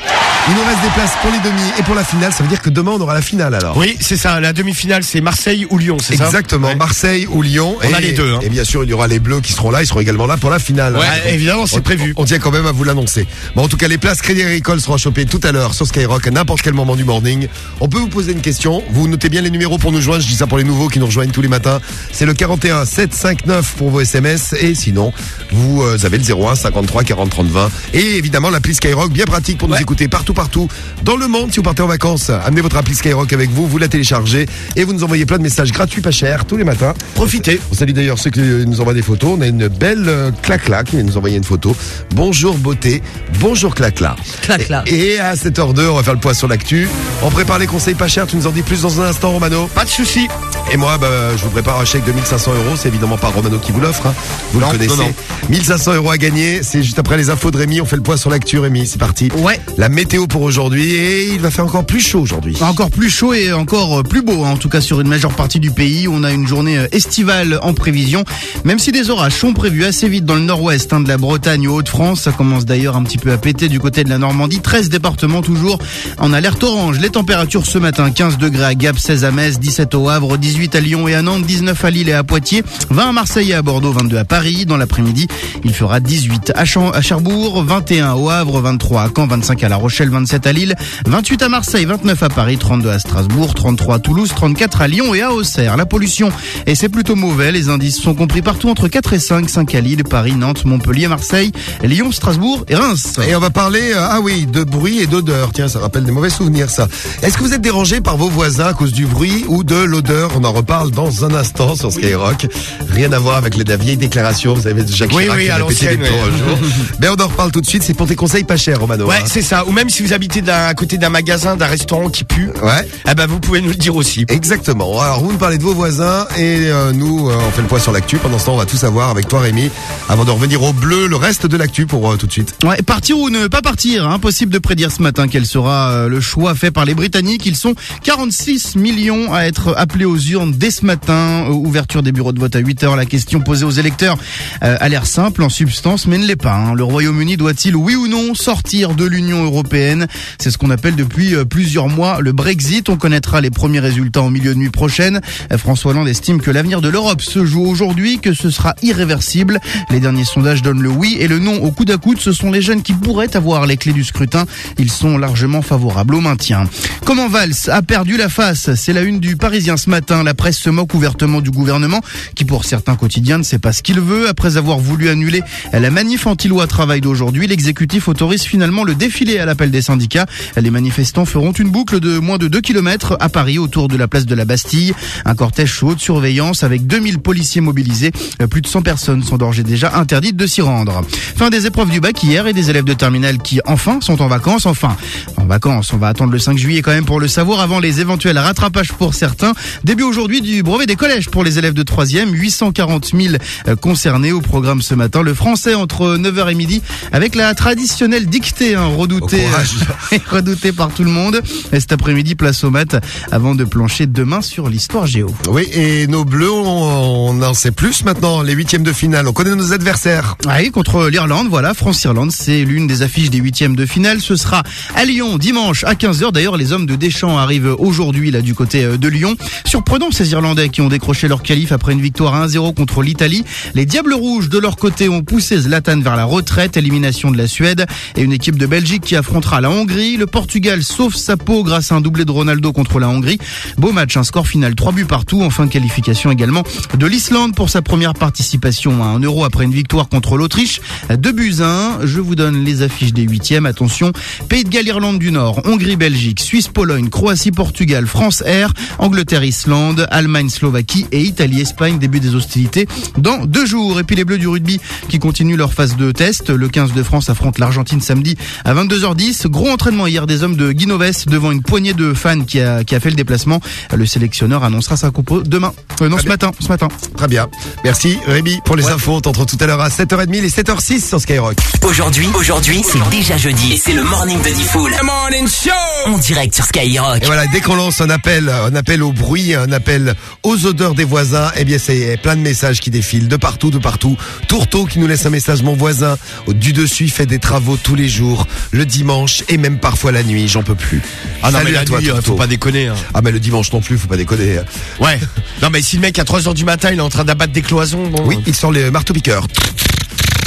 Il nous reste des places pour les demi et pour la finale. Ça veut dire que demain, on aura la finale alors. Oui, c'est ça. La demi-finale, c'est Marseille ou Lyon, c'est ça Exactement, Marseille ou Lyon. On et, a les deux, hein. Et bien sûr, il y aura les Bleus qui seront là. Ils seront également là pour la finale. Ouais, évidemment, c'est prévu. On, on tient quand même à vous l'annoncer. Bon, en tout cas, les places Crédit Agricole seront chopées tout à l'heure sur Skyrock à n'importe quel moment du morning. On peut vous poser une question. Vous notez bien les numéros pour nous joindre. Je dis ça pour les nouveaux qui nous rejoignent tous les matins. C'est le 41 759 pour vos SMS. Et sinon, vous euh, avez le 01 53 40 30 20. Et évidemment, l'appli Skyrock, bien pratique pour nous écouter partout, partout. Dans le monde, si vous partez en vacances, amenez votre appli Skyrock avec vous, vous la téléchargez et vous nous envoyez plein de messages gratuits, pas chers, tous les matins. Profitez. On salue d'ailleurs ceux qui nous envoient des photos. On a une belle euh, clacla qui vient nous envoyer une photo. Bonjour beauté, bonjour clacla. Clacla. Et, et à 7h02, on va faire le poids sur l'actu. On prépare les conseils pas chers, tu nous en dis plus dans un instant Romano. Pas de souci. Et moi, bah, je vous prépare un chèque de 1500 euros. C'est évidemment pas Romano qui vous l'offre. hein. Vous Non, le connaissez. non, non. 1500 euros à gagner. C'est juste après les infos de Rémi. On fait le poids sur l'actu, Rémi. C'est parti. Ouais. La météo pour aujourd'hui. Et il va faire encore plus chaud aujourd'hui. Encore plus chaud et encore euh, plus beau, hein, en tout cas sur une majeure partie du pays. On a une journée euh, estivale en prévision, même si des orages sont prévus assez vite dans le nord-ouest hein, de la Bretagne aux Hauts-de-France. Ça commence d'ailleurs un petit peu à péter du côté de la Normandie. 13 départements toujours en alerte orange. Les températures ce matin, 15 degrés à Gap, 16 à Metz, 17 au Havre, 18 à Lyon et à Nantes, 19 à Lille et à Poitiers, 20 à Marseille et à Bordeaux, 22 à Paris. Dans l'après-midi, il fera 18 à, à Cherbourg, 21 au Havre, 23 à Caen, 25 à La Rochelle, 27 à Lille, 28 à Marseille, 29 à Paris, 32 à Strasbourg, 33 à Toulouse, 34 à Lyon et à Auxerre. La pollution, et c'est plutôt mauvais, les indices sont compris partout entre 4 et 5, 5 à Lille, Paris, Nantes, Montpellier, Marseille, Lyon, Strasbourg et Reims. Et on va parler, euh, ah oui, de bruit et d'odeur. Tiens, ça rappelle des mauvais souvenirs, ça. Est-ce que vous êtes dérangé par vos voisins à cause du bruit ou de l'odeur? On en reparle dans un instant sur Skyrock. Rien à voir avec la vieille déclaration. Vous savez, de Jacques Oui, Chirac oui, qui à a pété des l'ancienne, plombs ouais. un jour. Mais on en reparle tout de suite. C'est pour tes conseils pas chers, Romano. Ouais, hein. c'est ça. Ou même si vous habitez à côté d'un magasin, d'un restaurant qui pue. Ouais. Eh ben, vous pouvez nous le dire aussi. Exactement. Alors, vous nous parlez de vos voisins et euh, nous, euh, on fait le poids sur l'actu. Pendant ce temps, on va tout savoir avec toi, Rémi, avant de revenir au bleu, le reste de l'actu pour euh, tout de suite. Ouais, partir ou ne pas partir, hein. impossible de prédire ce matin quel sera le choix fait par les Britanniques. Ils sont 46 millions à être appelés aux urnes dès ce matin. Ouverture des bureaux de vote à 8 heures. La question posée aux électeurs euh, a l'air simple en substance, mais ne l'est pas. hein. Le Royaume-Uni doit-il, oui ou non, sortir de l'Union européenne? C'est ce qu'on appelle depuis euh, plusieurs mois le Brexit. On connaîtra les premiers résultats en milieu de nuit prochaine. Euh, François Hollande estime que l'avenir de l'Europe se joue aujourd'hui, que ce sera irréversible. Les derniers sondages donnent le oui et le non au coude à coude. Ce sont les jeunes qui pourraient avoir les clés du scrutin. Ils sont largement favorables au maintien. Comment Valls a perdu la face? C'est la une du Parisien ce matin. La presse se moque ouvertement du gouvernement qui, pour certains quotidiens, ne sait pas ce qu'il veut. Après avoir voulu annuler la manif anti-loi travail d'aujourd'hui, l'exécutif autorise finalement le défilé à l'appel des les syndicats. Les manifestants feront une boucle de moins de 2 km à Paris autour de la place de la Bastille. Un cortège sous haute surveillance avec 2000 policiers mobilisés. Plus de 100 personnes sont d'ores et déjà interdites de s'y rendre. Fin des épreuves du bac hier et des élèves de terminale qui enfin sont en vacances. Enfin, en vacances, on va attendre le 5 juillet quand même pour le savoir avant les éventuels rattrapages pour certains. Début aujourd'hui du brevet des collèges pour les élèves de 3e. 840 000 euh, concernés au programme ce matin. Le français entre 9h et midi avec la traditionnelle dictée hein, redoutée, euh, redoutée par tout le monde. Et cet après-midi, place aux maths avant de plancher demain sur l'histoire géo. Oui, et nos bleus, on, on en sait plus maintenant. Les huitièmes de finale, on connaît nos adversaires. Oui, contre l'Irlande, voilà, France-Irlande, c'est l'une des affiches des huitièmes de finale. Ce sera à Lyon dimanche à 15h. D'ailleurs, les hommes de Deschamps arrivent aujourd'hui là du côté euh, de Lyon. Surprenant ces Irlandais qui ont décroché leur qualif après une victoire à 1-0 contre l'Italie. Les Diables Rouges de leur côté ont poussé Zlatan vers la retraite, élimination de la Suède et une équipe de Belgique qui affrontera la Hongrie. Le Portugal sauve sa peau grâce à un doublé de Ronaldo contre la Hongrie. Beau match, un score final 3 buts partout. Enfin, qualification également de l'Islande pour sa première participation à un euro après une victoire contre l'Autriche. 2 buts à 1. Je vous donne les affiches des huitièmes. Attention, Pays de Galles, Irlande du Nord, Hongrie, Belgique, Suisse, Pologne, Croatie, Portugal, France, R, Angleterre, Islande, Allemagne, Slovaquie et Italie, Espagne. Début des hostilités dans deux jours. Et puis les Bleus du rugby qui continuent leur phase de test. Le 15 de France affronte l'Argentine samedi à 22h10. Gros entraînement hier des hommes de Guinoves devant une poignée de fans qui a, qui a fait le déplacement. Le sélectionneur annoncera sa compo demain. Euh, non, ce matin, ce matin. Très bien. Merci Rémi pour les infos. On t'entend tout à l'heure à 7h30 et 7h06 sur Skyrock. Aujourd'hui, aujourd'hui, c'est déjà jeudi et c'est le morning de Diffoul. The morning show. En direct sur Skyrock. Et voilà, dès qu'on lance un appel, un appel au bruit, un appel aux odeurs des voisins, eh bien c'est plein de messages qui défilent de partout, de partout. Tourteau qui nous laisse un message, mon voisin, du dessus, fait des travaux tous les jours, le dimanche et même parfois la nuit, j'en peux plus. Ah non, Salut mais la à toi, nuit, Tourteau. faut pas déconner. hein. Ah mais le dimanche non plus, faut pas déconner. Ouais. Non, mais si le mec à 3h du matin, il est en train d'abattre des cloisons, bon. Oui, il sort les marteaux piqueurs.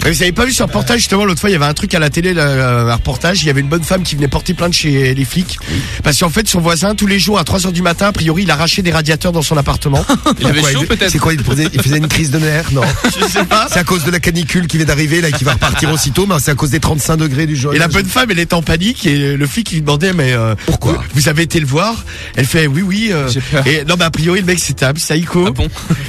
Mais vous avez pas vu sur reportage justement l'autre fois il y avait un truc à la télé le- un reportage il y avait une bonne femme qui venait porter plainte chez les flics parce qu'en fait son voisin tous les jours à 3 heures du matin a priori il arrachait des radiateurs dans son appartement Il avait chaud, peut-être C'est quoi il faisait, il faisait une crise de nerfs Non. Je sais pas. C'est à cause de la canicule qui vient d'arriver là et qui va repartir aussitôt, mais c'est à cause des 35 degrés du jour. et la bonne femme elle était en panique et le flic il lui demandait mais pourquoi vous, vous avez été le voir? Elle fait oui oui euh, et non mais a priori le mec c'était un psycho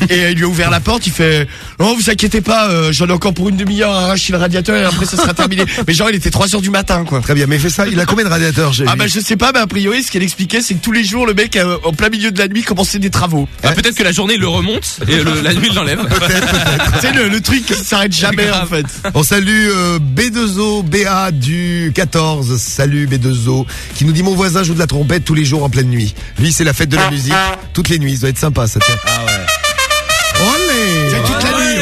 et euh, il lui a ouvert la porte il fait non vous inquiétez pas euh, j'en ai encore pour une demi-heure à arracher le radiateur et après ça sera terminé mais genre il était 3 heures du matin quoi Très bien, mais fais ça. Il a combien de radiateurs j'ai Ah bah je sais pas, mais a priori ce qu'elle expliquait c'est que tous les jours le mec euh, en plein milieu de la nuit commençait des travaux. Ah, peut-être que la journée il le remonte et le- la nuit il l'enlève. C'est le, le truc qui s'arrête jamais en fait. On salue euh, B2O BA du 14. Salut B2O qui nous dit mon voisin joue de la trompette tous les jours en pleine nuit. Lui c'est la fête de la musique toutes les nuits. Ça doit être sympa ça. Tiens. Ah ouais. Olé C'est toute la nuit.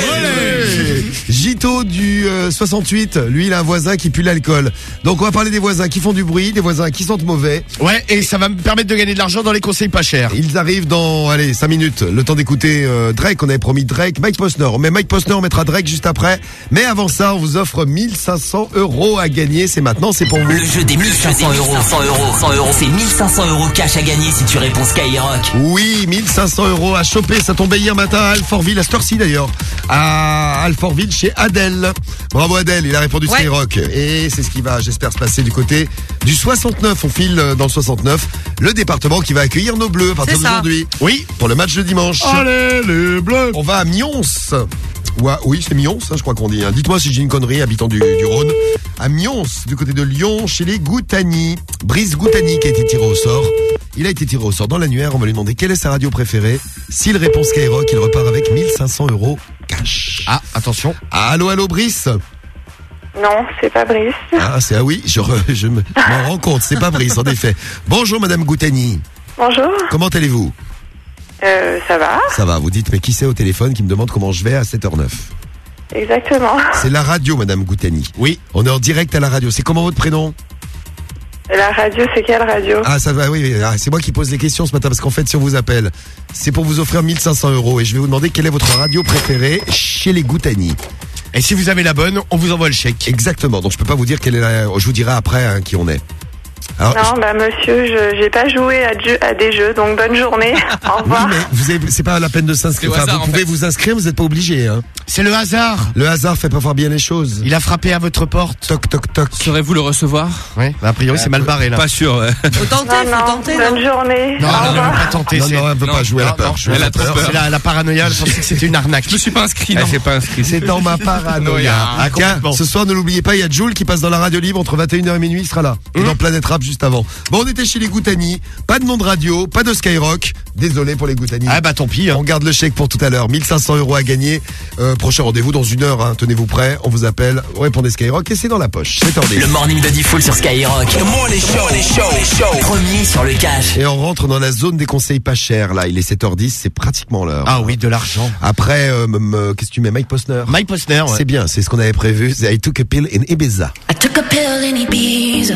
Du euh, 68, lui il a un voisin qui pue l'alcool. Donc on va parler des voisins qui font du bruit, des voisins qui sentent mauvais. Ouais, et ça va me permettre de gagner de l'argent dans les conseils pas chers. Ils arrivent dans, allez, 5 minutes. Le temps d'écouter euh, Drake. On avait promis Drake, Mike Posner. On met Mike Posner, on mettra Drake juste après. Mais avant ça, on vous offre 1500 euros à gagner. C'est maintenant, c'est pour vous. Le jeu des 1500 euros, 100 euros, 100 euros, c'est 1500 euros cash à gagner si tu réponds Skyrock. Oui, 1500 euros à choper. Ça tombait hier matin à Alfortville, à Storcy d'ailleurs. À Alfortville chez Adèle. Bravo Adèle, il a répondu Ouais. Skyrock. Et c'est ce qui va, j'espère, se passer du côté du 69. On file euh, dans le 69. Le département qui va accueillir nos bleus à partir C'est ça. d'aujourd'hui. Oui. Pour le match de dimanche. Allez les bleus. On va à Mions. Ouais, oui, c'est Mions, hein, je crois qu'on dit. hein. Dites-moi si j'ai une connerie, habitant du, du Rhône. À Mions, du côté de Lyon, chez les Goutani. Brice Goutani qui a été tiré au sort. Il a été tiré au sort dans l'annuaire. On va lui demander quelle est sa radio préférée. S'il répond Skyrock, il repart avec 1500 euros cash. Ah, attention. Allô, allô, Brice Non, c'est pas Brice. Ah, c'est ah oui, je, re- je me m'en rends compte, c'est pas Brice, en effet. Bonjour, Madame Goutani. Bonjour. Comment allez-vous? Euh, ça va Ça va, vous dites, mais qui c'est au téléphone qui me demande comment je vais à 7h09 Exactement. C'est la radio, Madame Goutani. Oui. On est en direct à la radio. C'est comment votre prénom? La radio, c'est quelle radio Ah, ça va, oui, oui. Ah, c'est moi qui pose les questions ce matin parce qu'en fait, si on vous appelle, c'est pour vous offrir 1500 euros et je vais vous demander quelle est votre radio préférée chez les Goutani. Et si vous avez la bonne, on vous envoie le chèque. Exactement. Donc je peux pas vous dire quelle est la. Je vous dirai après hein, qui on est. Alors, Non, bah monsieur, je j'ai pas joué à, jeu- à des jeux, donc bonne journée. Au Oui, revoir. mais vous avez, c'est pas la peine de s'inscrire. Enfin, vous pouvez fait. vous inscrire, vous n'êtes pas obligé. Hein. C'est le hasard. Le hasard fait pas fort bien les choses. Il a frappé à votre porte. Toc toc toc. Saurez-vous le recevoir? Ouais. Bah, a priori, c'est mal barré là. Pas sûr. ouais. Faut tenter, Non, faut non, tenter. bonne journée. Non, non, non, pas tenter. Non, non, elle veut non, pas jouer à la peur. elle a peur. peur. C'est la, la paranoïa, elle pensait que c'était une arnaque. Je me suis pas inscrit. Elle s'est pas inscrite. C'est dans ma paranoïa. Ah, ce soir, ne l'oubliez pas, il y a Jules qui passe dans la radio libre entre 21h et minuit, il sera là. Et dans Planète Rap juste avant. Bon, on était chez les Goutani. Pas de nom de radio, pas de Skyrock. Désolé pour les Goutani. Ah bah tant pis. hein. On garde le chèque pour tout à l'heure. 1500 euros à gagner. Euh, prochain rendez-vous dans une heure. hein. Tenez-vous prêts. On vous appelle. Répondez Skyrock et c'est dans la poche. C'est tordé. Le morning de Diffoul sur Skyrock. The morning show, Premier sur le cash. Et on rentre dans la zone des conseils pas chers. Là, il est 7h10. C'est pratiquement l'heure. Ah oui, de l'argent. Après, euh, qu'est-ce que tu mets, Mike Posner Mike Posner, ouais. C'est bien. C'est ce qu'on avait prévu. C'est I took a pill in Ibiza. I took a pill in Ibiza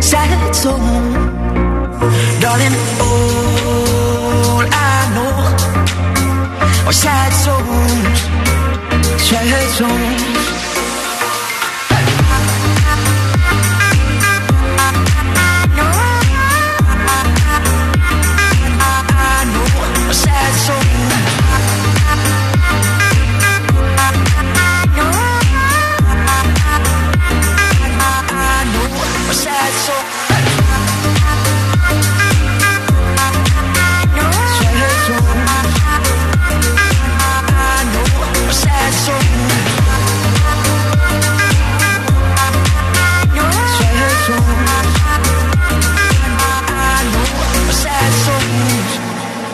sad souls, darling. All I know are sad souls, sad souls.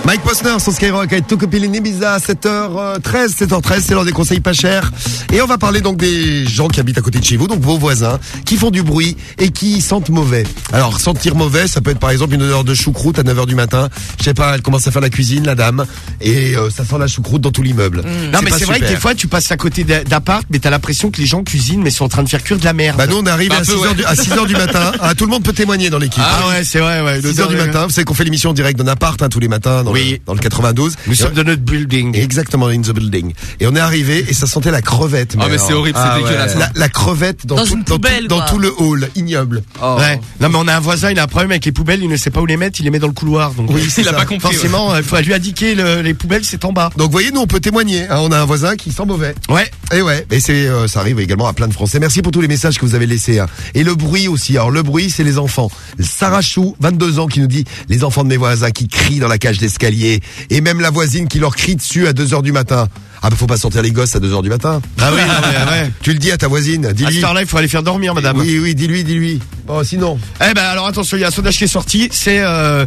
Mike Posner sur Skyrock avec Took a pill in Ibiza 7h13, 7h13, c'est l'heure des conseils pas chers. Et on va parler donc des gens qui habitent à côté de chez vous, donc vos voisins, qui font du bruit et qui sentent mauvais. Alors, sentir mauvais, ça peut être par exemple une odeur de choucroute à 9h du matin. Je sais pas, elle commence à faire la cuisine, la dame, et euh, ça sent la choucroute dans tout l'immeuble. Non mais c'est vrai que des fois tu passes à côté d'a- d'appart mais t'as l'impression que les gens cuisinent mais sont en train de faire cuire de la merde. Bah nous on Un à peu, 6h ouais. du, à 6 heures du matin. Ah, tout le monde peut témoigner dans l'équipe. Ah ouais, c'est vrai, ouais. 6 heures du matin, vous savez qu'on fait l'émission en direct d'un appart hein, tous les matins dans, Oui. dans le 92. Nous Et sommes on- de notre building. Exactement, in the building. Et on est arrivé et ça sentait la crevette. Ah, mais c'est horrible, c'est dégueulasse. La, la crevette dans, Dans tout, une dans, tout, poubelle, dans quoi. tout le hall, ignoble. Oh. Ouais. Non mais on a un voisin, il a un problème avec les poubelles, il ne sait pas où les mettre, il les met dans le couloir. Donc Oui, euh, c'est Il a pas compris. forcément, il faut lui indiquer le- les poubelles, c'est en bas. Donc voyez, nous on peut témoigner. hein, on a un voisin qui sent mauvais. Ouais. Et ouais, et c'est euh, ça arrive également à plein de Français. Merci pour tous les messages que vous avez laissés. hein. Et le bruit aussi. Alors le bruit, c'est les enfants. Sarah Chou, 22 ans, qui nous dit les enfants de mes voisins qui crient dans la cage d'escalier et même la voisine qui leur crie dessus à 2 heures du matin. Ah bah faut pas sortir les gosses à 2 heures du matin. Ah oui, non, mais, ouais. Tu le dis à ta voisine, À dis-lui. cette heure-là, il faut aller faire dormir, madame. Oui, oui, dis-lui, dis-lui. Oh, sinon. Eh ben alors attention, il y a un sondage qui est sorti, c'est euh,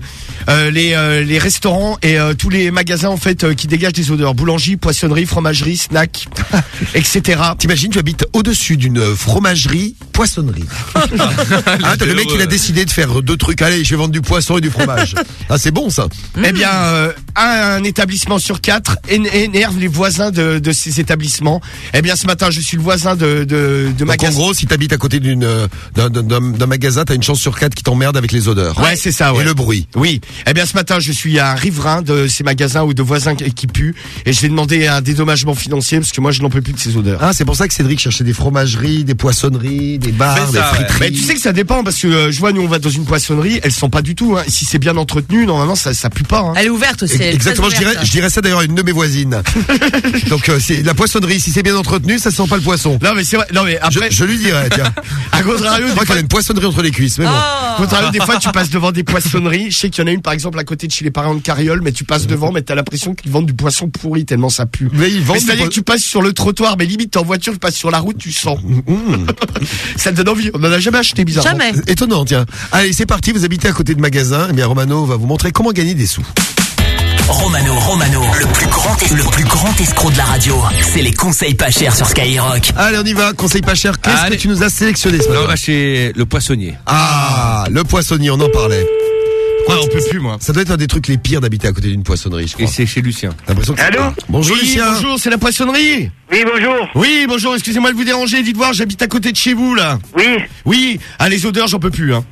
euh, les euh, les restaurants et euh, tous les magasins en fait euh, qui dégagent des odeurs, boulangerie, poissonnerie, fromagerie, snack, etc. T'imagines, tu habites au-dessus d'une fromagerie, poissonnerie. ah, t'as le mec il a décidé de faire deux trucs. Allez, je vais vendre du poisson et du fromage. ah, c'est bon ça. Eh bien, euh, un, établissement sur quatre én- énerve les voisins de, de ces établissements. Eh bien, ce matin, je suis le voisin de de, de Donc en magasin. gros, si t'habites à côté d'une euh, d'un- d'un d'un magasin, t'as une chance sur quatre qui t'emmerde avec les odeurs. Ouais, c'est ça. Ouais. Et le bruit. Oui. Eh bien, ce matin, je suis un riverain de ces magasins ou de voisins qui puent, et je vais demander un dédommagement financier parce que moi, je n'en peux plus de ces odeurs. Ah, c'est pour ça que Cédric cherchait des fromageries, des poissonneries, des bars, des friteries. Mais tu sais que ça dépend parce que euh, je vois nous on va dans une poissonnerie, elles sont pas du tout. Hein. Si c'est bien entretenu, normalement ça ça pue pas. Hein. Elle est ouverte aussi. elle Exactement, je dirais, je dirais ça d'ailleurs à une de mes voisines. Donc euh, c'est la poissonnerie, si c'est bien entretenu, ça sent pas le poisson. Non mais c'est vrai. Non mais après, Je, je lui dirais, tiens. à contrario, Je crois qu'elle a une poissonnerie entre les cuisses, mais bon. Oh. contrario, des fois tu passes devant des poissonneries. Je sais qu'il y en a une par exemple à côté de chez les parents de Carriole, mais tu passes devant, mais t'as l'impression qu'ils vendent du poisson pourri tellement ça pue. Mais ils vendent c'est-à-dire que tu passes sur le trottoir, mais limite t'es en voiture, tu passes sur la route, tu sens. ça te donne envie. On en a jamais acheté bizarrement. Jamais. Étonnant, tiens. Allez, c'est parti, vous habitez à côté de magasins. Eh bien, Romano va vous montrer comment gagner des sous. Romano, Romano, le plus grand, le plus grand escroc de la radio. C'est les conseils pas chers sur Skyrock. Allez, on y va. Conseil pas cher. Qu'est-ce que Allez. tu nous as sélectionné ce matin va chez le poissonnier. Ah, le poissonnier, on en parlait. Ouais, on peut plus moi. Ça doit être un des trucs les pires d'habiter à côté d'une poissonnerie, je crois. Et c'est chez Lucien. T'as l'impression que Allô Bonjour oui, Lucien. bonjour, c'est la poissonnerie. Oui, bonjour. Oui, bonjour, excusez-moi de vous déranger, dites voir, j'habite à côté de chez vous là. Oui, Oui, ah les odeurs, j'en peux plus hein.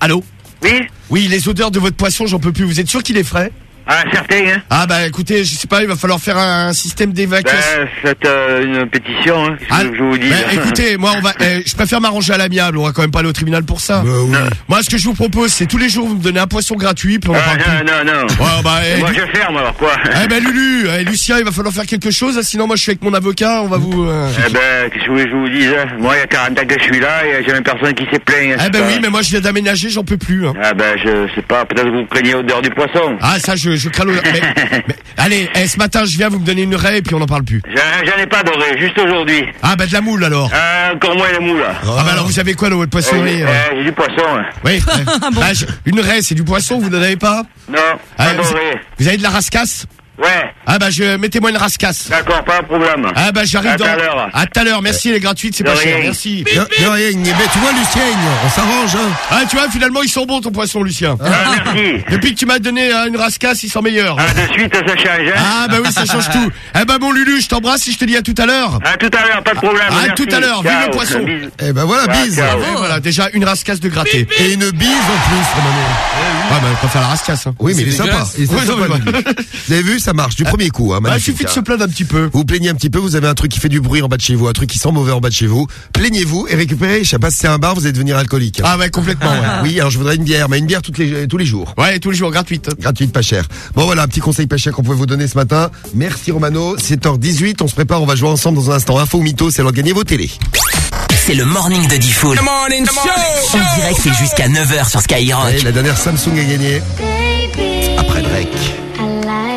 Allô? Oui. Oui, les odeurs de votre poisson, j'en peux plus. Vous êtes sûr qu'il est frais? Ah, certain, hein. Ah bah écoutez, je sais pas, il va falloir faire un système d'évacuation. Ben, faites euh, une pétition, hein. Qu'est-ce Ah, que je vous dis bah, là écoutez, moi on va, euh, je préfère m'arranger à l'amiable. On va quand même pas aller au tribunal pour ça. Bah oui. Moi, ce que je vous propose, c'est tous les jours vous me donnez un poisson gratuit, puis on Ah, non, non, non. Ouais, bah, eh, Moi, je ferme alors, quoi. eh ben Lulu, eh, Lucien, il va falloir faire quelque chose, hein, sinon moi je suis avec mon avocat, on va vous. euh, Eh ben, qu'est-ce que vous voulez que je vous dise hein Moi, il y a 40 ans que je suis là et j'ai jamais personne qui s'est plaint. hein, Eh ben c'est oui, mais moi je viens d'aménager, j'en peux plus. hein. Ah ben, je sais pas, peut-être que vous craignez odeur du poisson. Ah ça, je, je crains le- mais- mais- allez, eh, ce matin je viens, vous me donnez une raie et puis on en parle plus. J'en ai pas doré, juste aujourd'hui. Ah bah de la moule alors. Ah, encore moins les moules, là. Ah bah alors vous avez quoi dans votre poissonnerie euh eh, J'ai du poisson, hein. Oui. ouais. Bah, je- une raie, c'est du poisson, vous n'en avez pas? Non, Ah, pas vous, doré. vous avez de la rascasse? Ouais, Ah bah je mettez-moi une rascasse. d'accord, pas de problème. Ah bah j'arrive À dans. tout à l'heure. À tout à l'heure. Merci, elle est gratuite, c'est pas cher. Merci. De- de rien, mais tu vois Lucien, on s'arrange. Hein. Ah tu vois, finalement ils sont bons ton poisson, Lucien. Ah, merci. Depuis que tu m'as donné euh, une rascasse, ils sont meilleurs. Ah, de suite, ça change, hein. Ah bah oui, ça change tout. Eh bah bon Lulu, je t'embrasse et je te dis à tout à l'heure. À tout à l'heure, pas de problème. À merci. tout à l'heure, vive le poisson. Eh ben voilà, Ah, bise. ciao. Et voilà, déjà une rascasse de gratter. Et une bise en plus, Romano. Ah bah on peut faire la rascasse. Hein. Oui, mais il est sympa. Ouais, mais. Vous avez vu, ça marche du premier coup. Hein, Bah, il suffit de hein. se plaindre un petit peu. Vous plaignez un petit peu, vous avez un truc qui fait du bruit en bas de chez vous, un truc qui sent mauvais en bas de chez vous. Plaignez-vous et récupérez. Je sais pas si c'est un bar, vous allez devenir alcoolique. Ah ouais, complètement. Ouais, Oui, alors je voudrais une bière, mais une bière toutes les, tous les jours. ouais tous les jours gratuite. Gratuite, pas cher. Bon voilà, un petit conseil pas cher qu'on pouvait vous donner ce matin. Merci Romano. 7h18, on se prépare, on va jouer ensemble dans un instant. Info ou mytho, c'est alors de gagner vos télés. C'est le morning de Diffoul. En direct, c'est jusqu'à 9h sur Skyrock. Allez, la dernière Samsung a gagné. Après Drake.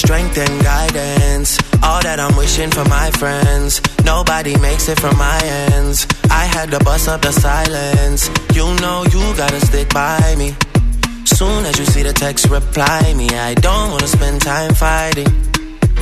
Strength and guidance, all that I'm wishing for my friends. Nobody makes it from my ends. I had to bust up the silence. You know you gotta stick by me. Soon as you see the text, reply me. I don't wanna spend time fighting.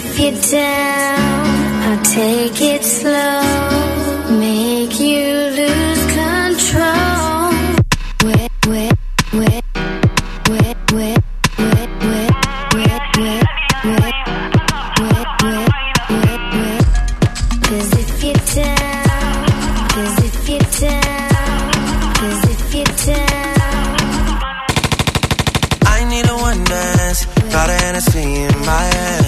If you're down, I'll take it slow, make you lose control. Where, where, where. Cause if you're if you're if you're down. I need a one. Got Hennessy in my hand.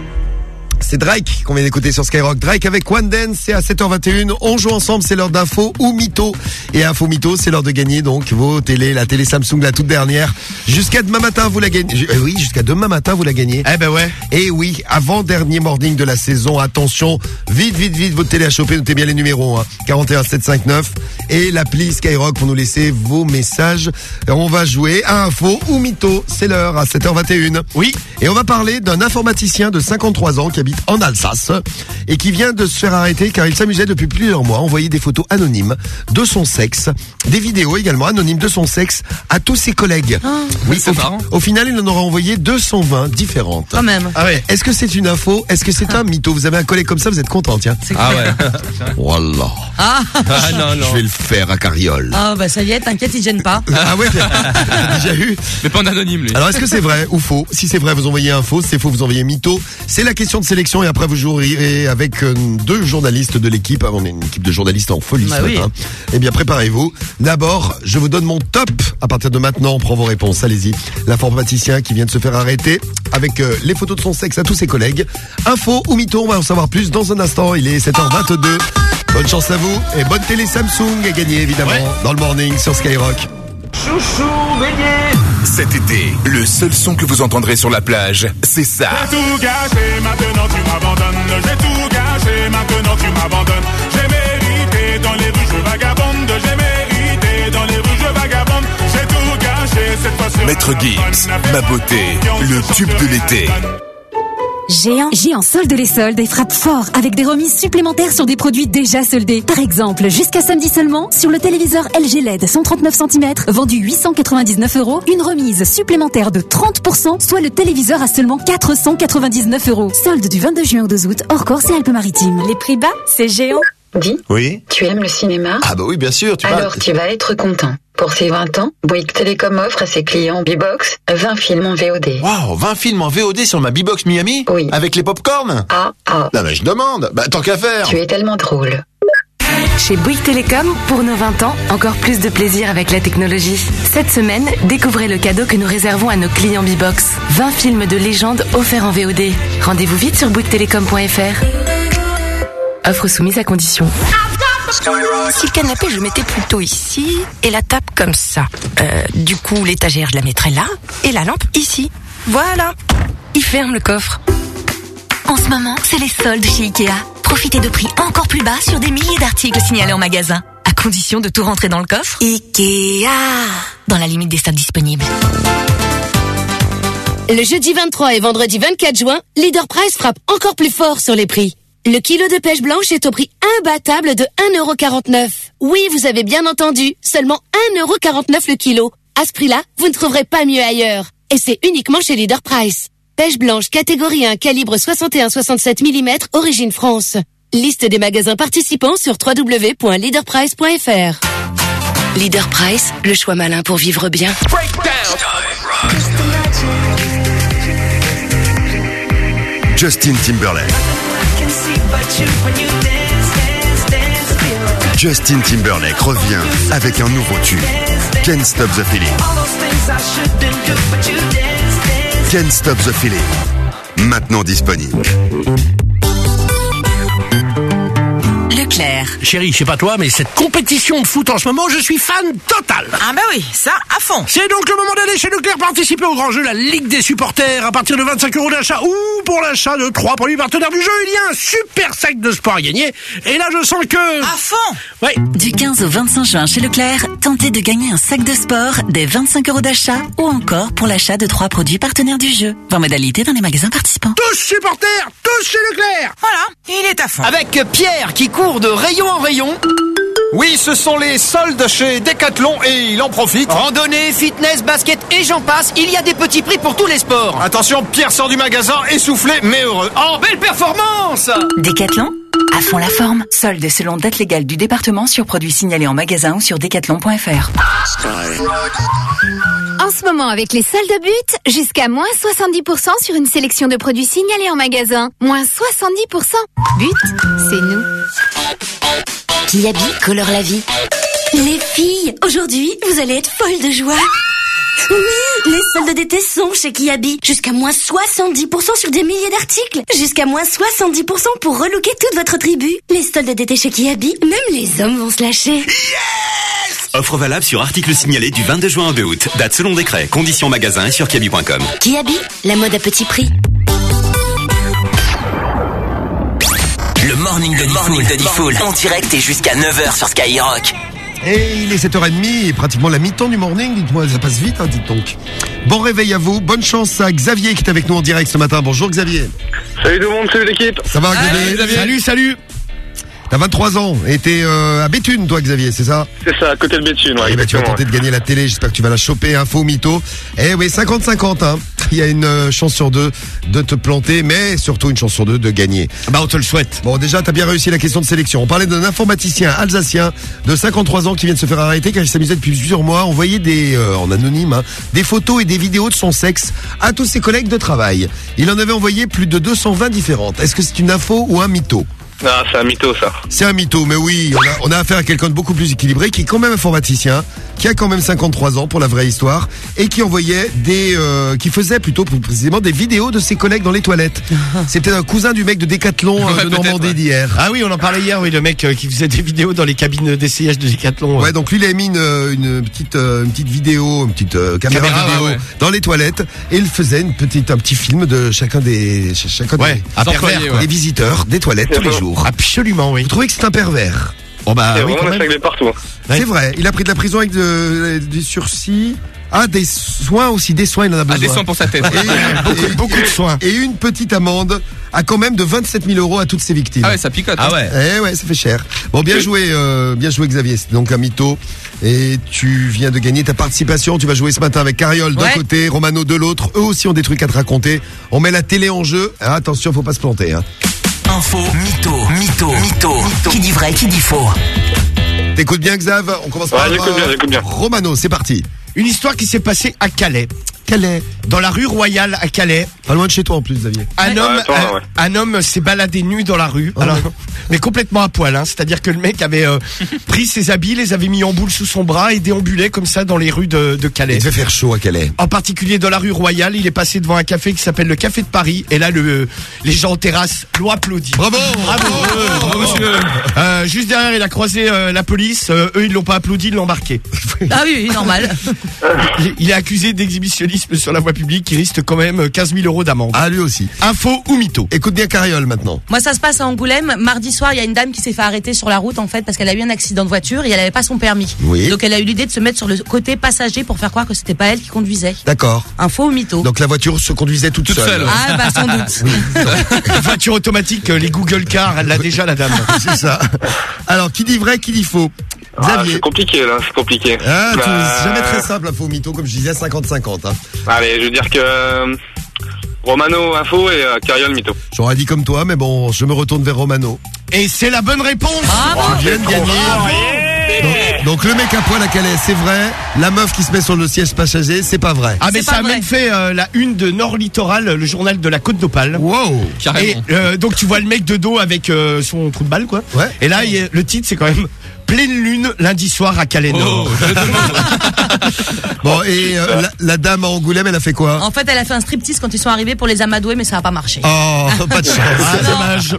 C'est Drake qu'on vient d'écouter sur Skyrock. Drake avec One Dance, c'est à 7h21. On joue ensemble, c'est l'heure d'info ou mytho. Et info mytho, c'est l'heure de gagner donc vos télé, la télé Samsung, la toute dernière. Jusqu'à demain matin, vous la gagnez. Euh, Oui, jusqu'à demain matin, vous la gagnez. Eh ben ouais. Et oui, avant dernier morning de la saison, attention, vite, vite, vite, votre télé à choper, notez bien les numéros, hein. 41 759 et l'appli Skyrock pour nous laisser vos messages. On va jouer à info ou mytho, c'est l'heure à 7h21. Oui. Et on va parler d'un informaticien de 53 ans qui habite en Alsace et qui vient de se faire arrêter car il s'amusait depuis plusieurs mois à envoyer des photos anonymes de son sexe, des vidéos également anonymes de son sexe à tous ses collègues. oui, c'est marrant. au final, il en aura envoyé 220 différentes. Quand même. Ah ouais. Est-ce que c'est une info? Est-ce que c'est un mytho? Vous avez un collègue comme ça, vous êtes content, tiens. Ah ouais. Voilà. Ah, Ah non, non. Je vais le faire à Carriole. ah bah ça y est, t'inquiète, il gêne pas. Ah ouais, j'ai déjà eu. Mais pas en anonyme, lui. Alors est-ce que c'est vrai ou faux? Si c'est vrai, vous envoyez un faux. Si c'est faux, vous envoyez mytho. C'est la question de sélection et après vous jouerez avec euh, deux journalistes de l'équipe. Ah, On est une équipe de journalistes en folie Bah ce oui. matin. Eh bien préparez-vous. D'abord, je vous donne mon top. À partir de maintenant, on prend vos réponses. Allez-y. L'informaticien qui vient de se faire arrêter avec euh, les photos de son sexe à tous ses collègues. Info ou mytho, on va en savoir plus dans un instant. Il est 7h22. Bonne chance à vous et bonne télé Samsung à gagner évidemment dans le morning sur Skyrock. Chouchou, Cet été, le seul son que vous entendrez sur la plage, c'est ça. J'ai tout gâché, maintenant tu m'abandonnes. J'ai tout gâché, maintenant tu m'abandonnes. J'ai mérité dans les rues, je vagabonde. J'ai mérité dans les rues, je vagabonde. J'ai tout gâché, cette fois sur Maître Gims, ma beauté, le tube de l'été. Géant, Géant solde les soldes et frappe fort avec des remises supplémentaires sur des produits déjà soldés. Par exemple, jusqu'à samedi seulement, sur le téléviseur LG LED 139 cm vendu 899 euros, une remise supplémentaire de 30%, soit le téléviseur à seulement 499 euros. Solde du 22 juin au 2 août, hors Corse et Alpes-Maritimes. Les prix bas, c'est Géant. Dis, Oui tu aimes le cinéma? Ah bah oui, bien sûr, tu Alors vas... tu vas être content. Pour ses 20 ans, Bouygues Télécom offre à ses clients B-Box 20 films en VOD. Waouh, 20 films en VOD sur ma B-Box Miami Oui. Avec les popcorn Ah, ah. Non mais je demande, bah tant qu'à faire Tu es tellement drôle. Chez Bouygues Télécom, pour nos 20 ans, encore plus de plaisir avec la technologie. Cette semaine, découvrez le cadeau que nous réservons à nos clients B-Box. 20 films de légende offerts en VOD. Rendez-vous vite sur bouyguestelecom.fr. Offre soumise à condition. Si le canapé, je le mettais plutôt ici et la table comme ça. Euh, du coup, l'étagère, je la mettrais là et la lampe ici. Voilà. Il ferme le coffre. En ce moment, c'est les soldes chez Ikea. Profitez de prix encore plus bas sur des milliers d'articles signalés en magasin. À condition de tout rentrer dans le coffre. Ikea. Dans la limite des stocks disponibles. Le jeudi 23 et vendredi 24 juin, Leader Price frappe encore plus fort sur les prix. Le kilo de pêche blanche est au prix imbattable de 1,49€. Oui, vous avez bien entendu, seulement 1,49€ le kilo. À ce prix-là, vous ne trouverez pas mieux ailleurs. Et c'est uniquement chez Leader Price. Pêche blanche catégorie 1 calibre 61-67 mm, origine France. Liste des magasins participants sur www.leaderprice.fr. Leader Price, le choix malin pour vivre bien. Justin Timberlake. Justin Timberlake revient avec un nouveau tube. Can't Stop the Feeling. Can't Stop the Feeling. Maintenant disponible. Leclerc. Chérie, je sais pas toi, mais cette compétition de foot en ce moment, je suis fan total. Ah bah oui, ça, à fond. C'est donc le moment d'aller chez Leclerc participer au grand jeu, la Ligue des supporters, à partir de 25 euros d'achat ou pour l'achat de trois produits partenaires du jeu. Il y a un super sac de sport à gagner. Et là, je sens que... À fond Ouais. Du 15 au 25 juin chez Leclerc, tentez de gagner un sac de sport, des 25 euros d'achat ou encore pour l'achat de trois produits partenaires du jeu. Voir modalité dans les magasins participants. Tous supporters, tous chez Leclerc. Voilà, il est à fond. Avec Pierre qui court de rayon en rayon. Oui, ce sont les soldes chez Decathlon et il en profite. Randonnée, fitness, basket et j'en passe, il y a des petits prix pour tous les sports. Attention, Pierre sort du magasin essoufflé mais heureux. Oh, belle performance Décathlon à fond la forme. Solde selon date légale du département sur produits signalés en magasin ou sur decathlon.fr. En ce moment, avec les soldes but, jusqu'à moins 70% sur une sélection de produits signalés en magasin. Moins 70%. But, c'est nous. Kiabi colore la vie. Les filles, aujourd'hui, vous allez être folles de joie. Oui, les soldes d'été sont chez Kiabi. Jusqu'à moins 70% sur des milliers d'articles. Jusqu'à moins 70% pour relooker toute votre tribu. Les soldes d'été chez Kiabi, même les hommes vont se lâcher. Offre valable sur articles signalés du 22 juin au 2 août. Date selon décret. Conditions magasin et sur kiabi.com. Kiabi, la mode à petit prix. Morning de morning de Diffoul en direct et jusqu'à 9h sur Skyrock. Et il est 7h30 et pratiquement la mi-temps du morning. Dites-moi, ça passe vite, hein, dites donc. Bon réveil à vous. Bonne chance à Xavier qui est avec nous en direct ce matin. Bonjour Xavier. Salut tout le monde, salut l'équipe. Ça va Xavier Salut, salut. T'as 23 ans et t'es euh, à Béthune, toi Xavier, c'est ça? C'est ça, à côté de Béthune, ouais. Eh ben, tu vas tenter de gagner la télé, j'espère que tu vas la choper, info ou mytho. Eh oui, 50-50, hein. Il y a une euh, chance sur deux de te planter, mais surtout une chance sur deux de gagner. Bah, on te le souhaite. Bon, déjà, t'as bien réussi la question de sélection. On parlait d'un informaticien alsacien de 53 ans qui vient de se faire arrêter car il s'amusait depuis plusieurs mois. On voyait des, euh, en anonyme, hein, des photos et des vidéos de son sexe à tous ses collègues de travail. Il en avait envoyé plus de 220 différentes. Est-ce que c'est une info ou un mytho? Ah, c'est un mytho, ça. c'est un mytho, mais oui, on a, on a affaire à quelqu'un de beaucoup plus équilibré, qui est quand même informaticien, qui a quand même 53 ans pour la vraie histoire, et qui envoyait des, euh, qui faisait plutôt plus précisément des vidéos de ses collègues dans les toilettes. Peut-être un cousin du mec de Décathlon euh, Ouais, de Normandie ouais. d'hier. Ah oui, on en parlait hier, oui, le mec euh, qui faisait des vidéos dans les cabines d'essayage de Decathlon. Ouais, donc lui, il a mis une, une petite, une petite vidéo, une petite caméra, Caméra, vidéo ouais, dans les toilettes, et il faisait une petite, un petit film de chacun des, ch- chacun des, pervers, des visiteurs des toilettes tous les jours. Absolument, oui. Vous trouvez que c'est un pervers? Oh bah C'est oui, vraiment quand la même. chaque partout. C'est vrai, il a pris de la prison avec de- du sursis. Ah, des soins aussi, des soins, il en a besoin. des soins pour sa tête. Et, Beaucoup- beaucoup de soins. Et une petite amende à quand même de 27 000 euros à toutes ses victimes. Ah ouais, ça picote. Ah hein. ouais. Eh ouais, ça fait cher. Bon, bien joué, euh, bien joué Xavier. C'est donc un mytho. Et tu viens de gagner ta participation. Tu vas jouer ce matin avec Cariole d'un Ouais. côté, Romano de l'autre. Eux aussi ont des trucs à te raconter. On met la télé en jeu. Ah, attention, faut pas se planter. Hein. Info, mytho, mytho, mytho. Qui dit vrai, qui dit faux T'écoutes bien Xav On commence Ouais, par j'écoute bien, j'écoute bien. Romano. C'est parti. Une histoire qui s'est passée à Calais. Calais. Dans la rue Royale à Calais, Pas loin de chez toi en plus, Xavier. un homme, Ouais, toi, un, ouais. un homme s'est baladé nu dans la rue, alors, mais complètement à poil. Hein, C'est-à-dire que le mec avait euh, pris ses habits, les avait mis en boule sous son bras et déambulait comme ça dans les rues de, de Calais. Il devait faire chaud à Calais. En particulier dans la rue Royale, il est passé devant un café qui s'appelle le Café de Paris. Et là, le, les gens en terrasse l'ont applaudi. Bravo Bravo, bravo, monsieur. Euh, juste derrière, il a croisé euh, la police. Euh, eux, ils l'ont pas applaudi, ils l'ont embarqué. Ah oui, normal. Il- Il est accusé d'exhibitionnisme sur la voie publique. Il risque quand même 15 000 euros d'amende. Ah, lui aussi. Info ou mytho Écoute bien Cariole maintenant. Moi, ça se passe à Angoulême. Mardi soir, il y a une dame qui s'est fait arrêter sur la route, en fait, parce qu'elle a eu un accident de voiture et elle n'avait pas son permis. Oui. Donc, elle a eu l'idée de se mettre sur le côté passager pour faire croire que c'était pas elle qui conduisait. D'accord. Info ou mytho Donc la voiture se conduisait toute, Toute seule. Ah, bah, sans doute. Une voiture automatique, euh, les Google Cars, elle l'a déjà, la dame. C'est ça. Alors, qui dit vrai, qui dit faux? Ah, Xavier. c'est compliqué, là, c'est compliqué. Ah, tu- Bah, jamais très simple, info mytho, comme je disais, 50-50. Hein. Allez, je veux dire que euh, Romano info et euh, Cariole mytho. J'aurais dit comme toi, mais bon, je me retourne vers Romano. Et c'est la bonne réponse Tu viens de gagner. Donc le mec à poil à Calais, c'est vrai. La meuf qui se met sur le siège passager, c'est pas vrai. Ah mais ça a même fait euh, la une de Nord Littoral, le journal de la Côte d'Opale. Wow. Et euh, donc tu vois le mec de dos avec euh, son trou de balle quoi. Ouais. Et là il le titre c'est quand même pleine lune lundi soir à Calais Nord. Bon, et euh, la, la dame à Angoulême, elle a fait quoi? En fait, elle a fait un striptease quand ils sont arrivés pour les amadouer, mais ça n'a pas marché. Oh, pas de chance. Ah, dommage.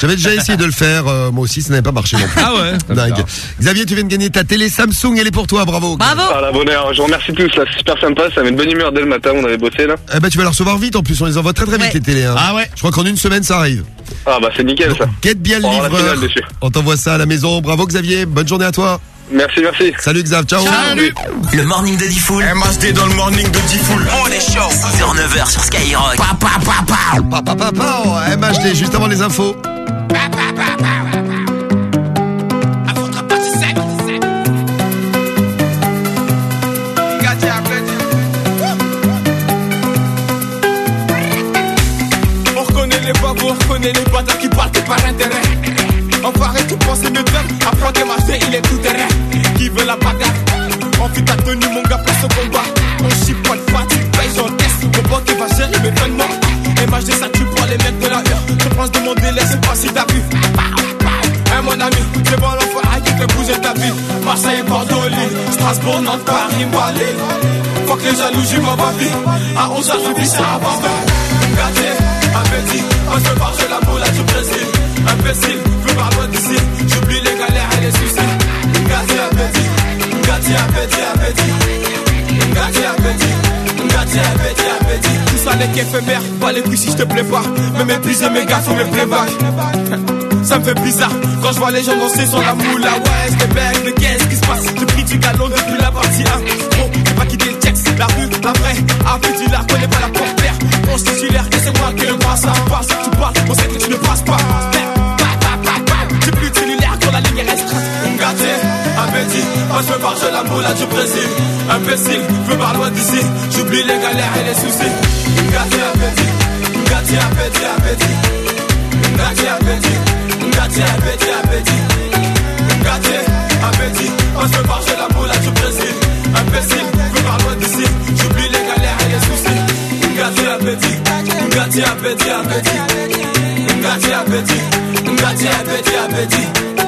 J'avais déjà essayé de le faire, euh, moi aussi, ça n'avait pas marché non plus. Ah ouais Dingue. Xavier, tu viens de gagner ta télé Samsung, elle est pour toi, bravo. Bravo. Ah la bonne heure. Je vous remercie tous, là, c'est super sympa, ça met de bonne humeur dès le matin, on avait bossé là. Eh ben, tu vas la recevoir vite, en plus, on les envoie très très vite Ouais. les télés. hein. Ah ouais Je crois qu'en une semaine, ça arrive. Ah bah c'est nickel ça. Guette bien le livreur. finale dessus. On t'envoie ça à la maison. Bravo Xavier, bonne journée à toi. Merci, merci. Salut Xav, ciao. Le morning de Diffoul. MHD dans le morning de Diffoul. On est chaud. 6h-9h sur Skyrock. Pa, pa, pa, pa. Pa, pa, pa, pa, oh, MHD, juste avant les infos. On Tu penses mieux d'eux. Apprends tes marchés, il est tout terrain. Qui veut la bagarre? On ta tenue, mon gars, place au combat. On chipote pas, tu payes, j'encaisse. Mon banque va gérer mes vêtements. MHD, ça tue pour les mecs de la heure. Je pense de mon délai, c'est pas si t'as vu. Hein, mon ami, c'est bon l'enfoiré qui fait bouger ta vie. Marseille, Bordeaux, Lille, Strasbourg, Nantes, Paris, moi, Lille. Faut que les jaloux, j'y m'en. À 11h, je vis ça avant Gâté, appétit, on se barre, j'ai la boule à du Brésil. Imbécile, veux par loin d'ici. J'oublie les galères et les soucis. Gâté, appétit, gâté, appétit, appétit. Gâté, appétit, gâté, appétit, appétit. Tout ça n'est qu'éphémère, pas les couilles si je te plais pas. Me mépriser mes gars, faut mes playback. Ça me fait bizarre quand je vois les gens danser sur la moula. Ouais, c'était bête, mais qu'est-ce qui se passe? J'ai pris du galon depuis la partie 1. Gros, j'ai pas quitté le texte, la rue, la vraie. Appétit, la connais pas la porte-père. On se titulaire, et c'est moi qui le passe. Ça passe, tu parles, on sait que tu ne passes pas. Moi je me la moula du Brésil. Imbécile, je me barre loin d'ici. J'oublie les galères et les soucis. Gâté, appétit, gâté, appétit, appétit. Gâté, appétit, gâté, appétit, appétit. Gâté, appétit, je me la moula du Brésil. Imbécile, je me barre loin d'ici. J'oublie les galères et les soucis. Gâté, appétit, gâté, appétit, appétit. Gâté, appétit, gâté, appétit, appétit.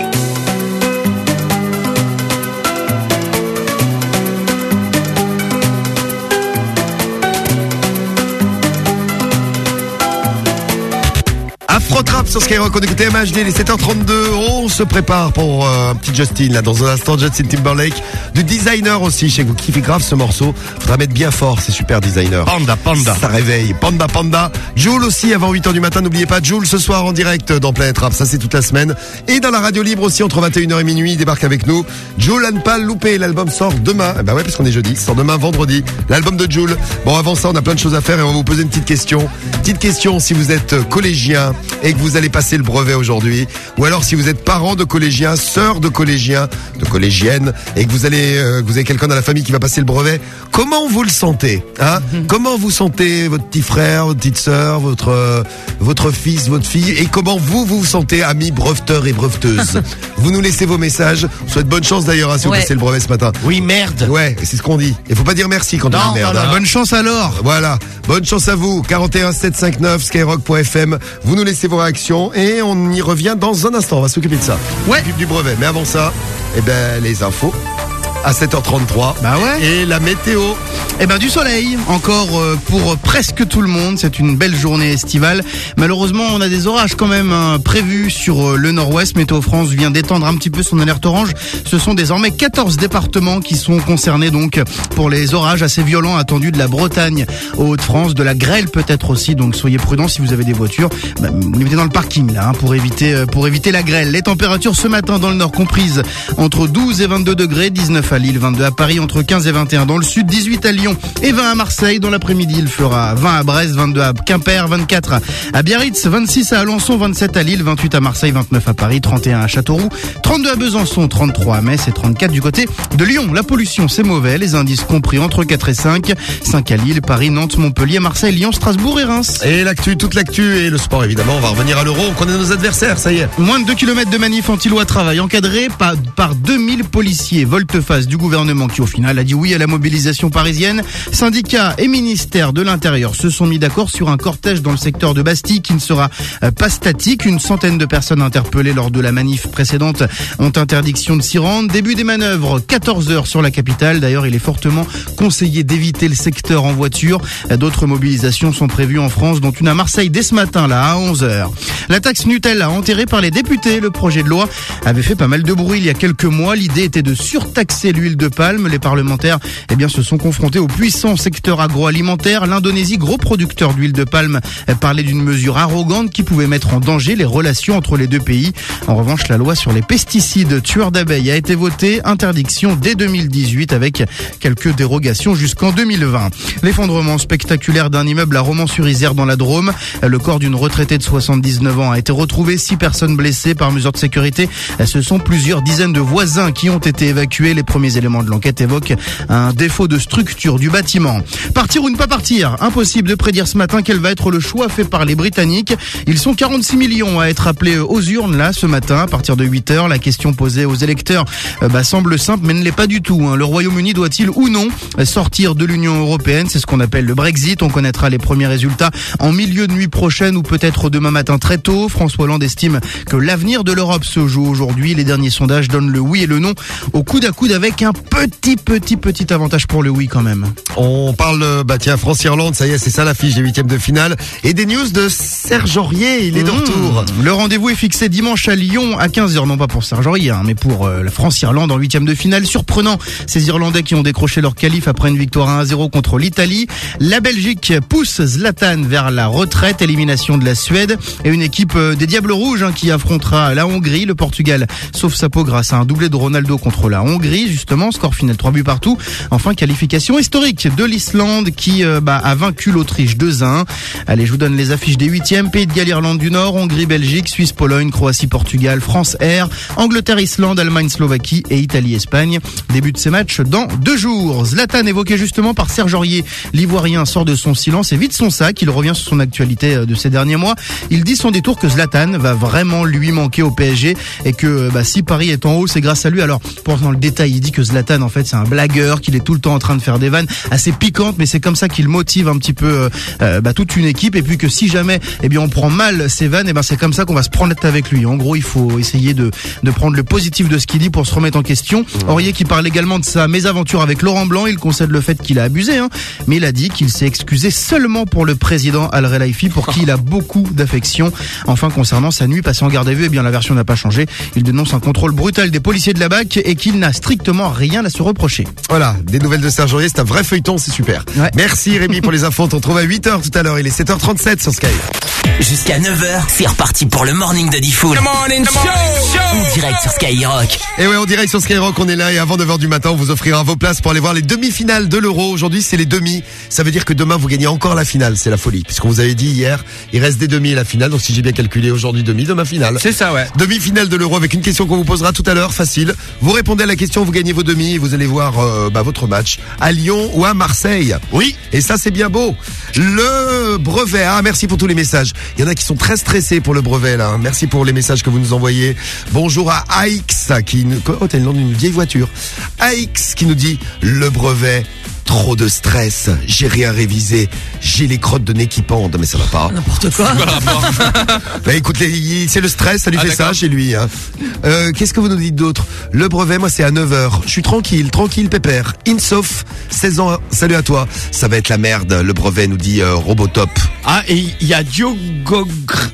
Afro Trap sur Skyrock, on écoutait MHD, les 7h32, on se prépare pour euh, un petit Justin là, dans un instant Justin Timberlake, du designer aussi, je sais que vous kiffez grave ce morceau, faudra mettre bien fort, c'est super designer. Panda, panda. Ça réveille, panda, panda. Joule aussi avant 8h du matin, n'oubliez pas Joule ce soir en direct dans Planète Rap, ça c'est toute la semaine. Et dans la radio libre aussi entre 21h et minuit, il débarque avec nous. Joule à ne pas louper, l'album sort demain, eh bah ouais parce qu'on est jeudi, sort demain vendredi, l'album de Joule. Bon avant ça on a plein de choses à faire et on va vous poser une petite question. Petite question si vous êtes collégien et que vous allez passer le brevet aujourd'hui, ou alors si vous êtes parent de collégiens, sœur de collégiens, de collégiennes, et que vous allez, euh, que vous avez quelqu'un dans la famille qui va passer le brevet, comment vous le sentez hein? Comment vous sentez votre petit frère, votre petite sœur, votre euh, votre fils, votre fille, et comment vous vous, vous sentez, amis breveteurs et breveteuses Vous nous laissez vos messages. On vous souhaite bonne chance d'ailleurs hein, si Ouais. vous passez le brevet ce matin. Oui, merde. Ouais, c'est ce qu'on dit. Il faut pas dire merci quand on dit merde. non, non. hein. Bonne chance alors. Voilà. Bonne chance à vous. 41 759 skyrock.fm. Vous nous laissez vos réactions et on y revient dans un instant. On va s'occuper de ça. Ouais. Du brevet. Mais avant ça, eh ben, les infos. À 7h33. Bah ouais. Et la météo. Eh ben du soleil, encore euh, pour presque tout le monde. C'est une belle journée estivale. Malheureusement, on a des orages quand même hein, prévus sur euh, le nord-ouest. Météo France vient d'étendre un petit peu son alerte orange. Ce sont désormais 14 départements qui sont concernés donc pour les orages assez violents attendus de la Bretagne aux Hauts-de-France, de la grêle peut-être aussi. Donc soyez prudents si vous avez des voitures. Bah, vous les mettez dans le parking là hein, pour éviter euh, pour éviter la grêle. Les températures ce matin dans le nord comprises entre 12 et 22 degrés, 19 19 à Lille, 22 à Paris, entre 15 et 21 dans le sud, 18 à Lyon et 20 à Marseille. Dans l'après-midi, il fera 20 à Brest, 22 à Quimper, 24 à Biarritz, 26 à Alençon, 27 à Lille, 28 à Marseille, 29 à Paris, 31 à Châteauroux, 32 à Besançon, 33 à Metz et 34 du côté de Lyon. La pollution, c'est mauvais. Les indices compris entre 4 et 5. 5 à Lille, Paris, Nantes, Montpellier, Marseille, Lyon, Strasbourg et Reims. Et l'actu, toute l'actu et le sport évidemment. On va revenir à l'euro. On connaît nos adversaires, ça y est. Moins de 2 km de manif anti-loi travail encadré par, par 2000 policiers volte-face du gouvernement qui au final a dit oui à la mobilisation parisienne. Syndicats et ministères de l'Intérieur se sont mis d'accord sur un cortège dans le secteur de Bastille qui ne sera euh, pas statique. Une centaine de personnes interpellées lors de la manif précédente ont interdiction de s'y rendre. Début des manœuvres, 14 heures sur la capitale. D'ailleurs, il est fortement conseillé d'éviter le secteur en voiture. D'autres mobilisations sont prévues en France, dont une à Marseille dès ce matin, là, à 11 heures. La taxe Nutella enterrée par les députés. Le projet de loi avait fait pas mal de bruit il y a quelques mois. L'idée était de surtaxer l'huile de palme. Les parlementaires, eh bien, se sont confrontés au puissant secteur agroalimentaire. L'Indonésie, gros producteur d'huile de palme, parlait d'une mesure arrogante qui pouvait mettre en danger les relations entre les deux pays. En revanche, la loi sur les pesticides tueurs d'abeilles a été votée. Interdiction dès 2018 avec quelques dérogations jusqu'en 2020. L'effondrement spectaculaire d'un immeuble à Romans-sur-Isère dans la Drôme. Le corps d'une retraitée de 79 ans a été retrouvé. Six personnes blessées par mesure de sécurité. Ce sont plusieurs dizaines de voisins qui ont été évacués. Premiers éléments de l'enquête évoquent un défaut de structure du bâtiment. Partir ou ne pas partir Impossible de prédire ce matin quel va être le choix fait par les Britanniques. Ils sont 46 millions à être appelés aux urnes là ce matin à partir de 8 heures. La question posée aux électeurs euh, bah, semble simple mais ne l'est pas du tout. hein. Le Royaume-Uni doit-il ou non sortir de l'Union européenne? C'est ce qu'on appelle le Brexit. On connaîtra les premiers résultats en milieu de nuit prochaine ou peut-être demain matin très tôt. François Hollande estime que l'avenir de l'Europe se joue aujourd'hui. Les derniers sondages donnent le oui et le non au coude à coude avec un petit petit petit avantage pour le oui quand même. On parle, euh, bah tiens, France-Irlande, ça y est, c'est ça l'affiche des huitièmes de finale. Et des news de Serge Aurier, il est de Mmh. retour. Le rendez-vous est fixé dimanche à Lyon à 15h, non pas pour Serge Aurier, hein, mais pour euh, la France-Irlande en huitième de finale. Surprenant, ces Irlandais qui ont décroché leur qualif après une victoire 1 à 0 contre l'Italie. La Belgique pousse Zlatan vers la retraite, élimination de la Suède et une équipe euh, des Diables Rouges hein, qui affrontera la Hongrie. Le Portugal sauve sa peau grâce à un doublé de Ronaldo contre la Hongrie, justement, score final 3 buts partout. Enfin, qualification historique de l'Islande qui euh, bah, a vaincu l'Autriche 2 à 1. Allez, je vous donne les affiches des huitièmes. Pays de Galles, Irlande du Nord, Hongrie, Belgique, Suisse, Pologne, Croatie, Portugal, France, R, Angleterre, Islande, Allemagne, Slovaquie et Italie, Espagne. Début de ces matchs dans deux jours. Zlatan évoqué justement par Serge Aurier. L'Ivoirien sort de son silence et vide son sac. Il revient sur son actualité euh, de ces derniers mois. Il dit son détour que Zlatan va vraiment lui manquer au PSG et que bah, si Paris est en haut, c'est grâce à lui. Alors, pour dans le détail, il dit que Zlatan, en fait, c'est un blagueur, qu'il est tout le temps en train de faire des vannes assez piquantes, mais c'est comme ça qu'il motive un petit peu euh, euh, bah, toute une équipe. Et puis que si jamais, eh bien, on prend mal ses vannes, et ben c'est comme ça qu'on va se prendre avec lui. En gros, il faut essayer de de prendre le positif de ce qu'il dit pour se remettre en question. Aurier qui parle également de sa mésaventure avec Laurent Blanc, il concède le fait qu'il a abusé, hein, mais il a dit qu'il s'est excusé seulement pour le président Al Relaifi, pour qui il a beaucoup d'affection. Enfin, concernant sa nuit passée en garde à vue, eh bien la version n'a pas changé. Il dénonce un contrôle brutal des policiers de la BAC et qu'il n'a strictement rien à se reprocher. Voilà, des nouvelles de Serge Aurier, c'est un vrai feuilleton, c'est super. Merci Rémi pour les infos, on te retrouve à 8h tout à l'heure, il est 7h37 sur Sky. Jusqu'à 9h, c'est reparti pour le morning de Diffoul. En direct sur Skyrock. Et ouais, on dirait sur Skyrock, on est là et avant 9h du matin, on vous offrira vos places pour aller voir les demi-finales de l'Euro. Aujourd'hui, c'est les demi. Ça veut dire que demain, vous gagnez encore la finale. C'est la folie. Puisqu'on vous avait dit hier, il reste des demi et la finale. Donc si j'ai bien calculé, aujourd'hui demi, demain finale. C'est ça, ouais. Demi-finale de l'Euro avec une question qu'on vous posera tout à l'heure, facile. Vous répondez à la question, vous gagnez vos demi et vous allez voir euh, bah, votre match à Lyon ou à Marseille. Oui. Et ça, c'est bien beau. Le brevet. Ah, merci pour tous les messages. Il y en a qui sont très stressés pour le brevet là. hein. Merci pour les messages que vous nous envoyez. Bonjour à AX qui nous... Oh, t'as le nom d'une vieille voiture. AX qui nous dit le brevet. Trop de stress, j'ai rien révisé, j'ai les crottes de nez qui pendent, mais ça va pas. N'importe quoi. Bah écoute, c'est le stress, ça lui Ah, fait ça chez lui. hein. Euh, Qu'est-ce que vous nous dites d'autre? Le brevet, moi c'est à 9h. Je suis tranquille, tranquille, pépère. Insof, 16 ans, salut à toi. Ça va être la merde, le brevet, nous dit euh, Robotop. Ah, et il y a Diogogre.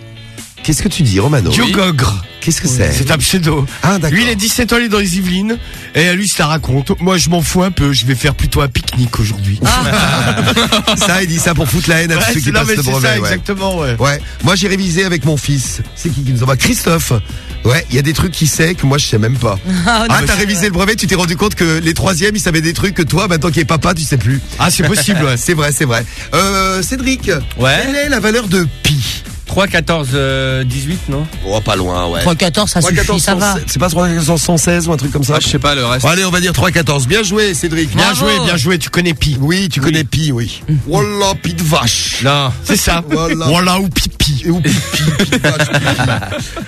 Qu'est-ce que tu dis, Romano? Diogogre. Qu'est-ce que c'est C'est un pseudo. Ah, d'accord. Lui, il est 17 ans, il est dans les Yvelines. Et lui, il se la raconte. Moi, je m'en fous un peu. Je vais faire plutôt un pique-nique aujourd'hui. ça, il dit ça pour foutre la haine à tous ceux qui non, passent mais le c'est brevet. ça, ouais. exactement, ouais. Ouais. Moi, j'ai révisé avec mon fils. C'est qui qui nous envoie Christophe. Ouais, il y a des trucs qu'il sait que moi je sais même pas. Ah, Ah, t'as révisé le brevet, tu t'es rendu compte que les troisièmes, ils savaient des trucs que toi, maintenant qu'il est papa, tu sais plus. Ah, c'est possible, ouais. c'est vrai, c'est vrai. Euh, Cédric. Ouais. Quelle est la valeur de pi? 3, 14, euh, 18, non Oh, pas loin, ouais. 3-14, ça 3, suffit, 14, ça va. C'est pas 3, 116 ou un truc comme ça Ah, je sais pas le reste. Bon, Allez, on va dire 3, 14. Bien joué, Cédric. Bien Bravo. joué, bien joué. Tu connais Pi. Oui, tu connais pi, oui. Wallah, pi de vache. Non. C'est ça. Voilà. Voilà ou pipi. Ou pipi, pi de vache.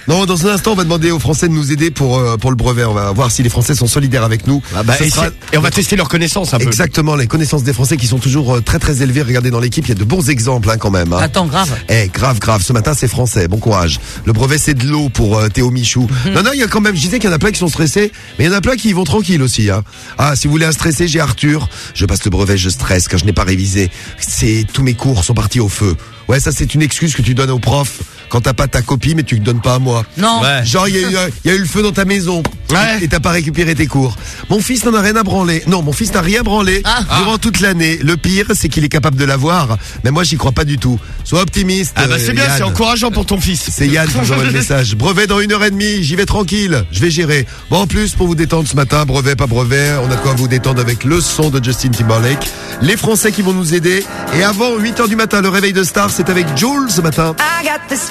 non, dans un instant, on va demander aux Français de nous aider pour, euh, pour le brevet. On va voir si les Français sont solidaires avec nous. Ah bah, sera- et on va tester leurs connaissances un peu. Exactement, les connaissances des Français qui sont toujours euh, très très élevées. Regardez dans l'équipe, il y a de bons exemples hein, quand même. hein. Attends, grave. Eh, grave, grave. Ce matin, c'est français. Bon courage. Le brevet, c'est de l'eau pour euh, Théo Michou. Non, non, il y a quand même, je disais qu'il y en a plein qui sont stressés, mais il y en a plein qui y vont tranquille aussi. Hein. Ah, si vous voulez un stressé, j'ai Arthur. Je passe le brevet, je stresse car je n'ai pas révisé. C'est tous mes cours sont partis au feu. Ouais, ça c'est une excuse que tu donnes au prof quand t'as pas ta copie, mais tu ne donnes pas à moi. Non. Ouais. Genre, il y, a eu un- il y a eu le feu dans ta maison. Ouais. Et t'as pas récupéré tes cours. Mon fils n'en a rien à branler. Non, mon fils n'a rien branlé Ah. durant toute l'année. Le pire, c'est qu'il est capable de l'avoir. Mais moi, j'y crois pas du tout. Sois optimiste. Ah bah c'est euh, bien, Yann. c'est encourageant pour ton fils. C'est Yann qui envoie le message. Brevet dans une heure et demie, j'y vais tranquille, je vais gérer. Bon, en plus, pour vous détendre ce matin, brevet, pas brevet, on a de quoi vous détendre avec le son de Justin Timberlake. Les Français qui vont nous aider. Et avant 8 heures du matin, le réveil de star, c'est avec Jules ce matin. I got this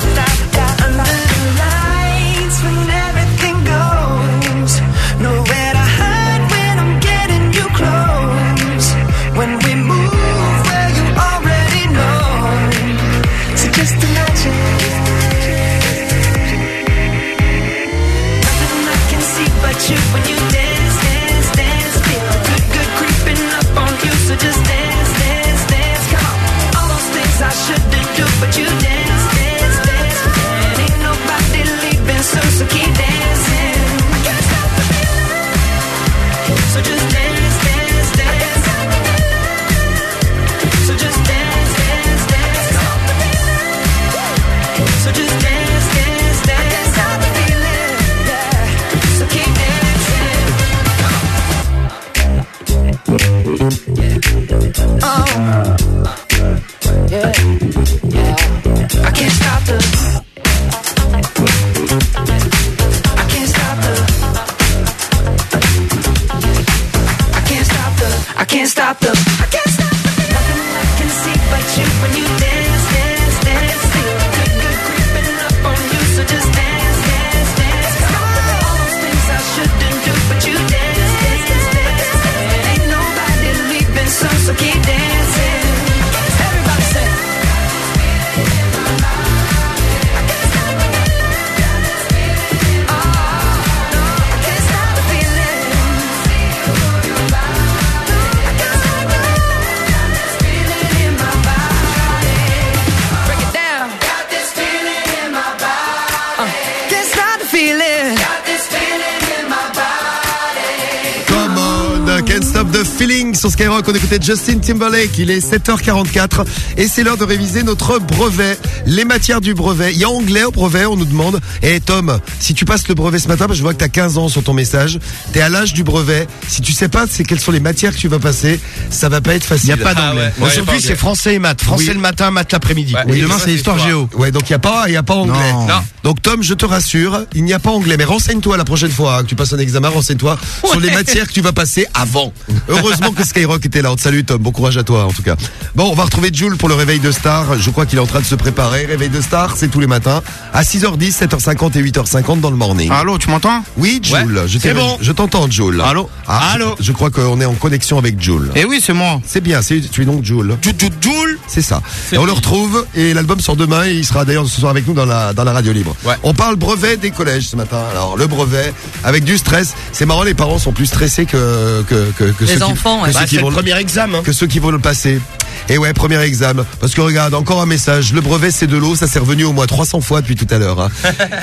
Yeah. Yeah. I can't stop the. Feeling sur Skyrock. On écoutait Justin Timberlake. Il est 7h44 et c'est l'heure de réviser notre brevet. Les matières du brevet. Il y a anglais au brevet, on nous demande. Et Tom, si tu passes le brevet ce matin, parce que je vois que tu as 15 ans sur ton message, tu es à l'âge du brevet. Si tu sais pas c'est quelles sont les matières que tu vas passer, ça va pas être facile. Il n'y a pas d'anglais. Aujourd'hui, c'est français et maths. Français Oui. le matin, maths l'après-midi. Oui, demain c'est histoire géo. Ouais, donc il y a pas, il y a pas anglais. Non. Non. Donc Tom, je te rassure, il n'y a pas anglais. Mais renseigne-toi la prochaine fois hein, que tu passes un examen, renseigne-toi sur les matières que tu vas passer avant. Heureusement que Skyrock était là. On te salue Tom. Bon courage à toi en tout cas. Bon, on va retrouver Jules pour le réveil de Star. Je crois qu'il est en train de se préparer. Réveil de Star, c'est tous les matins à 6h10, 7h50 et 8h50 dans le morning. Allô, tu m'entends? Oui, Jules. je C'est bon. Je t'entends, Jules. Allô? Ah, Allô? Je, je crois qu'on est en connexion avec Jules. Eh oui, c'est moi. C'est bien, c'est, tu es donc Jules. Jules? C'est ça. Et on le retrouve et l'album sort demain et il sera d'ailleurs ce soir avec nous dans la, dans la radio libre. On parle brevet des collèges ce matin. Alors le brevet avec du stress. C'est marrant, les parents sont plus stressés que, que, que, que Les ceux qui, enfants, ouais. Bah, qui c'est vont le premier examen. Que ceux qui vont le passer. Et ouais, premier examen. Parce que regarde, encore un message. Le brevet c'est de l'eau, ça s'est revenu au moins 300 fois depuis tout à l'heure. hein.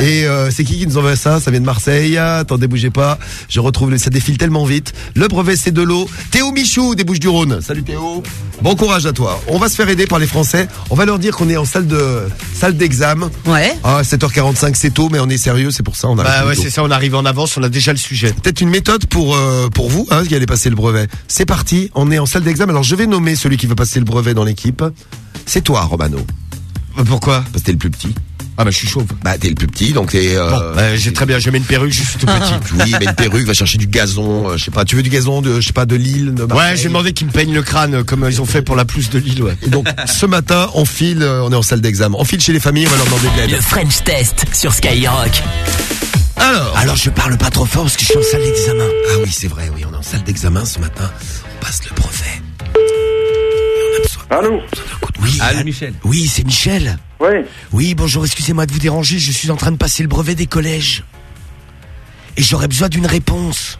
et euh, c'est qui qui nous envoie ça Ça vient de Marseille. Attendez, bougez pas. Je retrouve, le- ça défile tellement vite. Le brevet c'est de l'eau. Théo Michou des Bouches du Rhône. Salut Théo. Bon courage à toi. On va se faire aider par les Français. On va leur dire qu'on est en salle de salle d'examen. Ouais. Ah, 7h45 c'est tôt, mais on est sérieux, c'est pour ça on arrive. Bah ouais, c'est ça, on arrive en avance, on a déjà le sujet. Peut-être une méthode pour euh, pour vous hein, qui allez passer le brevet. C'est parti, on est en salle d'examen. Alors je vais nommer celui qui va passer le brevet dans l'équipe. C'est toi, Romano. Pourquoi Parce que t'es le plus petit. Ah bah je suis chauve. Bah t'es le plus petit, donc t'es. Euh, Bon, bah, j'ai très bien, je mets une perruque, je suis tout petit. oui, mais une perruque, va chercher du gazon. euh, je sais pas. Tu veux du gazon de, je sais pas, de Lille, de Ouais, j'ai demandé qu'ils me peignent le crâne euh, comme ils ont fait pour la plus de Lille, ouais. Et donc ce matin, on file, euh, on est en salle d'examen. On file chez les familles, on va leur demander de l'aide. Le French Test sur Skyrock. Alors. Alors je parle pas trop fort parce que je suis en salle d'examen. Ah oui, c'est vrai, oui, on est en salle d'examen ce matin. On passe le brevet. Allô Oui, Allô, ah, Michel. Oui, c'est Michel. Oui. Oui, bonjour, excusez-moi de vous déranger, je suis en train de passer le brevet des collèges. Et j'aurais besoin d'une réponse.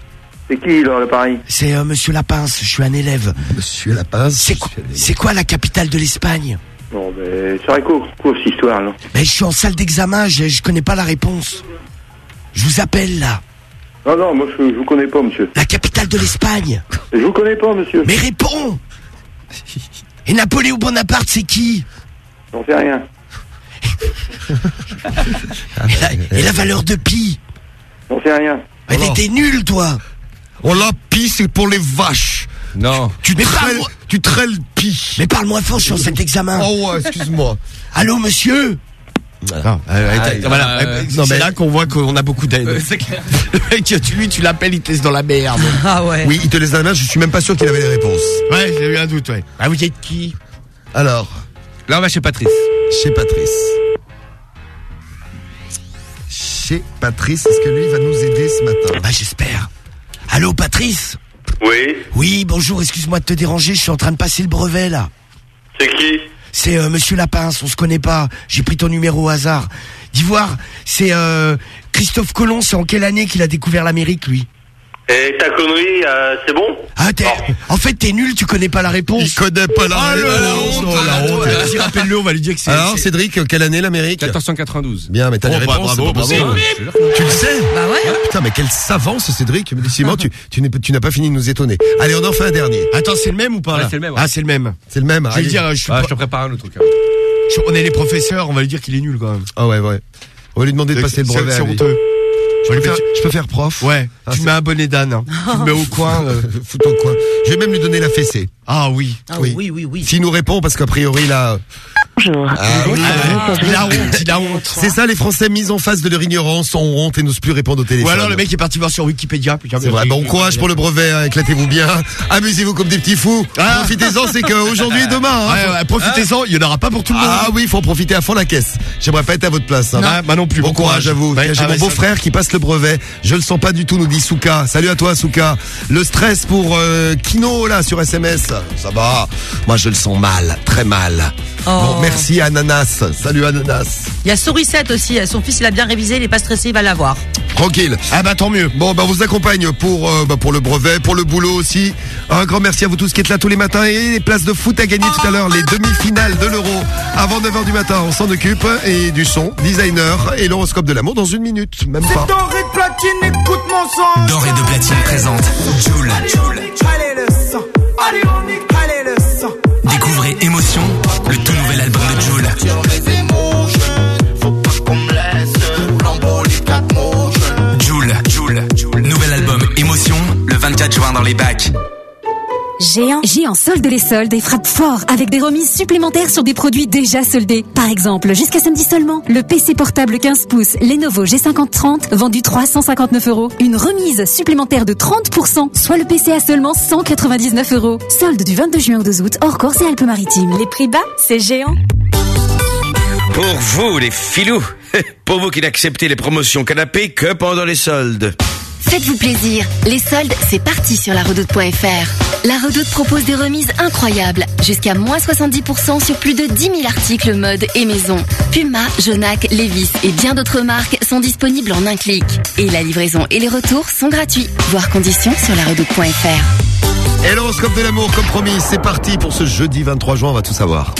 C'est qui, là, l'appareil C'est euh, Monsieur Lapince, je suis un élève. Monsieur Lapince. C'est quoi, c'est quoi la capitale de l'Espagne? Bon, ben, ça quoi, quoi cette histoire, là Mais je suis en salle d'examen, je, je connais pas la réponse. Je vous appelle là. Non, non, moi, je, je vous connais pas, monsieur. La capitale de l'Espagne. Je vous connais pas, monsieur. Mais réponds Et Napoléon Bonaparte, c'est qui? J'en sais rien. et la, et la valeur de pi? J'en sais rien. Mais t'es nul, toi On l'a pi, c'est pour les vaches. Non. Tu Mais trailes, tu trailes pi. Mais parle-moi fort, je suis en salle d'examen. Oh ouais, excuse-moi. Allô, monsieur? Ah, voilà, euh, c'est non, mais- là qu'on voit qu'on a beaucoup d'aide. Euh, c'est clair. Le mec, tu- lui, tu l'appelles, il te laisse dans la merde. Ah ouais. Oui, il te laisse dans la main, je suis même pas sûr qu'il avait les réponses. Ouais, j'ai eu un doute, ouais. Ah, vous êtes qui? Alors, Là, on va chez Patrice. chez Patrice. Chez Patrice, est-ce que lui va nous aider ce matin? Bah, j'espère. Allô, Patrice? Oui, Oui, bonjour, excuse-moi de te déranger, je suis en train de passer le brevet, là. c'est qui? C'est euh, Monsieur Lapince, on se connaît pas. J'ai pris ton numéro au hasard. D'Ivoire, c'est euh, Christophe Colomb, c'est en quelle année qu'il a découvert l'Amérique, lui? Et ta connerie, euh, c'est bon Ah, t'es... En fait, t'es nul, tu connais pas la réponse. Il connaît pas la Ah, le honte, Oh, la honte. Vas-y, rappelle-le, on va lui dire que c'est... Alors, c'est- Cédric, quelle année l'Amérique 1492. Bien, mais t'as les Oh, bah, réponses. bravo, c'est pas bravo. possible. Tu le sais Bah ouais. Putain, mais quel savant ce Cédric. Mais décidément, tu, tu n'es- tu n'as pas fini de nous étonner. Allez, on en fait un dernier. Attends, c'est le même ou pas Ouais, là c'est le même, ouais. Ah, c'est le même. C'est le même. Je vais lui allez. dire, je suis Ah, pas- je te prépare un autre truc. je- on est les professeurs, on va lui dire qu'il est nul quand même. Ah ouais, ouais. On va lui demander de passer le brevet. C'est à lui. honteux. Je peux, faire, je peux faire prof Ouais, Ah, tu c'est- mets un bonnet d'âne. hein. tu le mets au coin. euh. Fous au coin. Je vais même lui donner la fessée. Ah oui. Ah Oui. oui, oui, oui. S'il nous répond, parce qu'a priori, là... Bonjour. Ah oui. Ah, il a honte, il a honte. C'est ça, les Français mis en face de leur ignorance ont honte et n'osent plus répondre au Ou téléphone. alors le mec est parti voir sur Wikipédia. C'est vrai. Bon courage pour le brevet, hein, éclatez-vous bien. Amusez-vous comme des petits fous. Ah. Profitez-en, c'est qu'aujourd'hui et demain. hein, Ouais, ouais, profitez-en, il y en aura pas pour tout le monde. Ah oui, faut en profiter à fond la caisse. J'aimerais pas être à votre place. hein. Ah, bah non plus. Bon courage à vous. Ouais, J'ai ah, mon ouais, beau-frère qui passe le brevet. Je le sens pas du tout, nous dit Souka. Salut à toi, Souka. Le stress pour euh, Kino, là, sur SMS. Ça va. Moi, je le sens mal. Très mal. Oh. Bon, merci Ananas. Salut Ananas. Il y a Sourisette aussi. Son fils, il a bien révisé, il est pas stressé, il va l'avoir. Tranquille. Ah bah tant mieux. Bon, bah, on vous accompagne pour, euh, bah, pour le brevet, pour le boulot aussi. Un grand merci à vous tous qui êtes là tous les matins et les places de foot à gagner tout à l'heure, les demi-finales de l'Euro. Avant 9h du matin, on s'en occupe et du son, designer et l'horoscope de l'amour dans une minute, même pas. Doré de platine, écoute mon son. Doré de platine présente Joule. Allez, le sang. Allez, on y allez le sang. Découvrez Émotion, le tout nouvel album de Joule. Joule, Joule, nouvel album Émotion, le 24 juin dans les bacs. Géant. Géant solde les soldes et frappe fort avec des remises supplémentaires sur des produits déjà soldés. Par exemple, jusqu'à samedi seulement, le PC portable 15 pouces Lenovo G5030 vendu 359 euros. Une remise supplémentaire de 30%, soit le PC à seulement 199 euros. Solde du 22 juin au 2 août hors Corse et Alpes-Maritimes. Les prix bas, c'est géant. Pour vous, les filous. Pour vous qui n'acceptez les promotions canapé que pendant les soldes. Faites-vous plaisir. Les soldes, c'est parti sur la redoute.fr. La redoute propose des remises incroyables. Jusqu'à moins 70% sur plus de 10 000 articles mode et maison. Puma, Jonac, Levis et bien d'autres marques sont disponibles en un clic. Et la livraison et les retours sont gratuits. Voir conditions sur la redoute.fr. Et l'horoscope de l'amour, comme promis, c'est parti pour ce jeudi 23 juin, on va tout savoir.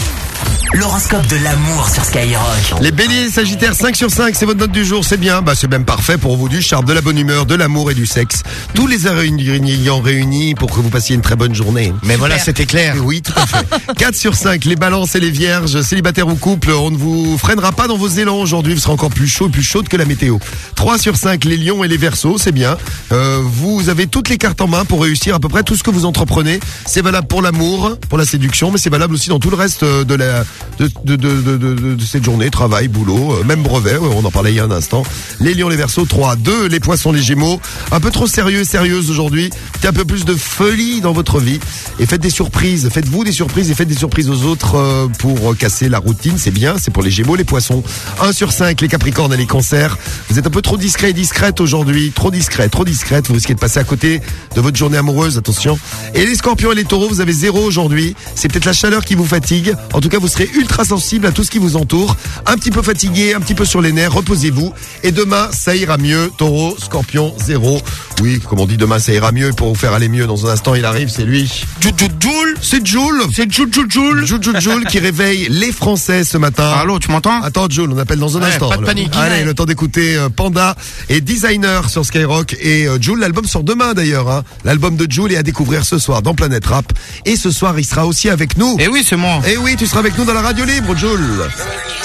L'horoscope de l'amour sur Skyrock. Les béliers, sagittaires, 5 sur 5, c'est votre note du jour, c'est bien, bah c'est même parfait pour vous, du charme, de la bonne humeur, de l'amour et du sexe. Tous les ingrédients réunis pour que vous passiez une très bonne journée. Mais voilà, c'était clair. Oui, tout à fait. 4 sur 5, les balances et les vierges, célibataires ou couples, on ne vous freinera pas dans vos élans aujourd'hui, vous serez encore plus chaud et plus chaude que la météo. 3 sur 5, les lions et les versos, c'est bien. Euh, vous avez toutes les cartes en main pour réussir à peu près tout ce que vous entreprenez. C'est valable pour l'amour, pour la séduction, mais c'est valable aussi dans tout le reste euh, de la de, cette journée, travail, boulot, euh, même brevet, on en parlait il y a un instant. Les lions, les versos, 3, 2, les poissons, les gémeaux, un peu trop sérieux sérieuse aujourd'hui, un peu plus de folie dans votre vie. Et faites des surprises, faites-vous des surprises et faites des surprises aux autres euh, pour euh, casser la routine, c'est bien, c'est pour les gémeaux, les poissons. 1 sur 5, les capricornes et les cancers, vous êtes un peu trop discret et discrète aujourd'hui, trop discret, trop discrète, vous risquez de passer à côté de votre journée amoureuse, attention. Et les scorpions et les taureaux, vous avez zéro aujourd'hui, c'est peut-être la chaleur qui vous fatigue, en tout cas vous serez ultra sensible à tout ce qui vous entoure, un petit peu fatigué, un petit peu sur les nerfs, reposez-vous et demain ça ira mieux, taureau, scorpion, zéro. Oui, comme on dit demain ça ira mieux, pour vous faire aller mieux dans un instant il arrive, c'est lui. Joule, c'est Joule, c'est Joule Joule Joule, Joule qui réveille les Français ce matin. Allô, tu m'entends? Attends Joule, on appelle dans un Ouais, instant. pas de panique. Allez, le temps d'écouter euh, Panda et Designer sur Skyrock et euh, Joule, l'album sort demain d'ailleurs. Hein. L'album de Joule est à découvrir ce soir dans Planète Rap et ce soir il sera aussi avec nous. Eh oui, c'est moi. Et oui, tu seras avec nous dans la radio libre, Joule.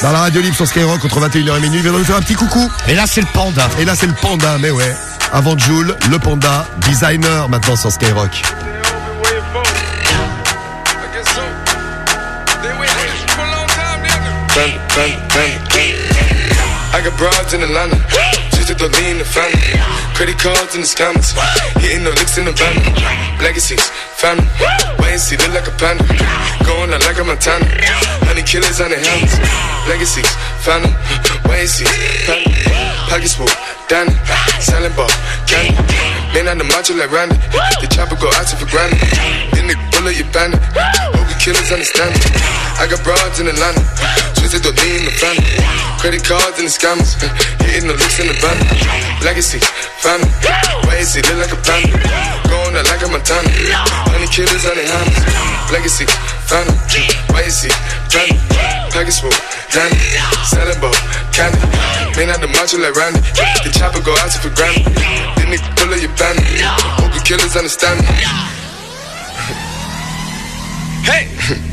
Dans la radio libre sur Skyrock entre 21h et minuit, il viendra nous faire un petit coucou. Et là, c'est le panda. Et là, c'est le panda, mais ouais. Avant Joule, le panda, designer maintenant sur Skyrock. Panda, panda, panda, panda. I got broads in Atlanta, just to lean the family. Credit cards in the scammers, hitting the licks in the van. Legacies, family, and see, look like a panda. Going out like a Montana, honey killers on the helmets. Legacies, wait and see, family. Pockets Danny, selling ball, candy. Man on the macho like Randy, the chopper go out for granted. Then the bullet you bandit, Hogan killers understand me. I got broads in Atlanta, twisted the lean in the family. Credit cards and the scammers, hitting the looks in the van. Legacy, family, and see, look like a panda. Going out like a Montana, honey killers on their hands. Legacy, family, wait and see, family. Package full, Danny, selling ball, candy. Man out the macho like Randy, the chopper go out to for granted. Then they pull up your bandit, hope the killers understand me. Hey!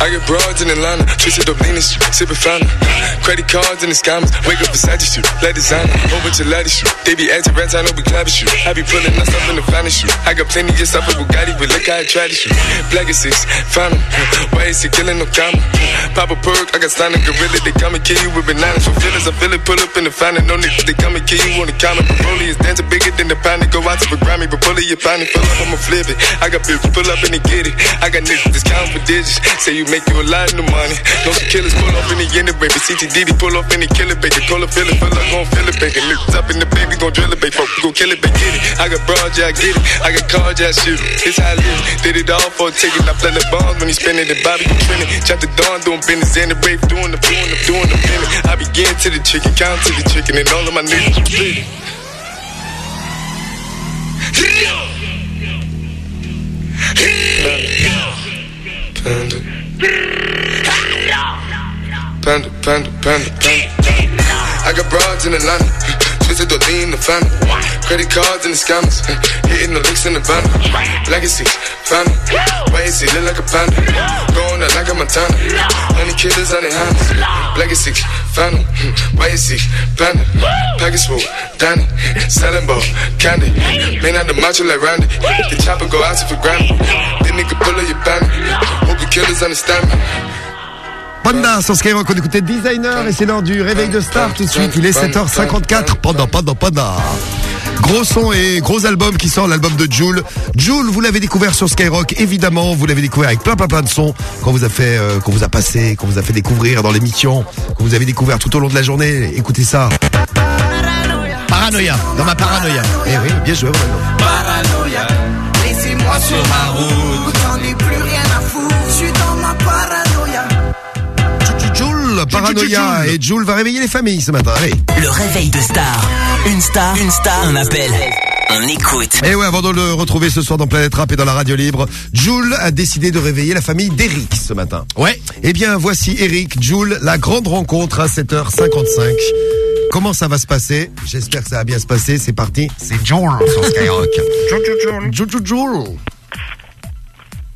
I get broads in Atlanta, twisted up leaning street, sipping fountain. Credit cards in the scammers, wake up Versace shoot, let designer, over to Lattice shoot. They be acting rats, I know we shoot. I be pulling us up in the finest shoot. I got plenty of stuff with Bugatti, but look how I try to shoot. Black six, why is he killing no comma? Pop a perk, I got signed a gorilla, they come and kill you with bananas for feelings. I feel it, pull up in the fountain, no niggas, they come and kill you on the counter. Broly is dancing bigger than the pound, go out to the Grammy, but pull it, you find it, pull up, I'ma flip it. I got bitches, pull up and they get it. I got niggas, counting for digits, say you make you a lot of money. Some killers pull off in the end, baby. CTDD pull off in the killer, baby. Pull Call a feeling, pull up, gon' feel it, baby. Niggas up in the baby, gon' drill it, baby. Fuck, gon' kill it, baby. Get it. I got broad, yeah, I get it. I got cards, yeah, I shoot it. This how I live. Did it all for a ticket. I play the bombs when he spinning the Bobby, you trending. Chop the dawn, doing business, and the brave, doing the, doing the, doing the minute. I begin to the chicken, count to the chicken, and all of my niggas split. Panda. Panda, panda, panda, panda. I got broads in Atlanta, twisted the lean, the family. Credit cards and the scammers, hitting the licks in the van. Legacy, family. Why is he look like a panda? Going out like a Montana. Honey killers on their hands. Legacy, family. Why is he panda? Package full, Danny. Selling ball, candy. Man out the macho like Randy. The chopper go out for granted. This nigga pull up your banner. Hope the killers understand me. Panda sur Skyrock, on écoutait Designer et c'est l'heure du réveil de star tout de suite. Il est 7h54. Panda, panda, panda. Gros son et gros album qui sort, l'album de Joule. Joule, vous l'avez découvert sur Skyrock, évidemment. Vous l'avez découvert avec plein, plein, plein de sons qu'on vous a fait, euh, qu'on vous a passé, qu'on vous a fait découvrir dans l'émission, que vous avez découvert tout au long de la journée. Écoutez ça. Paranoïa, dans ma paranoïa. Eh oui, bien joué. Paranoïa, laissez-moi sur ma route. Joule, Paranoïa et Joule va réveiller les familles ce matin. Allez. Le réveil de star. Une star, une star, un appel. On écoute. Et ouais, avant de le retrouver ce soir dans Planète Rap et dans la radio libre, Joule a décidé de réveiller la famille d'Eric ce matin. Ouais. Eh bien, voici Eric, Joule, la grande rencontre à 7h55. Comment ça va se passer? J'espère que ça va bien se passer. C'est parti. C'est Joule sur Skyrock. Joule, Joule, Joule.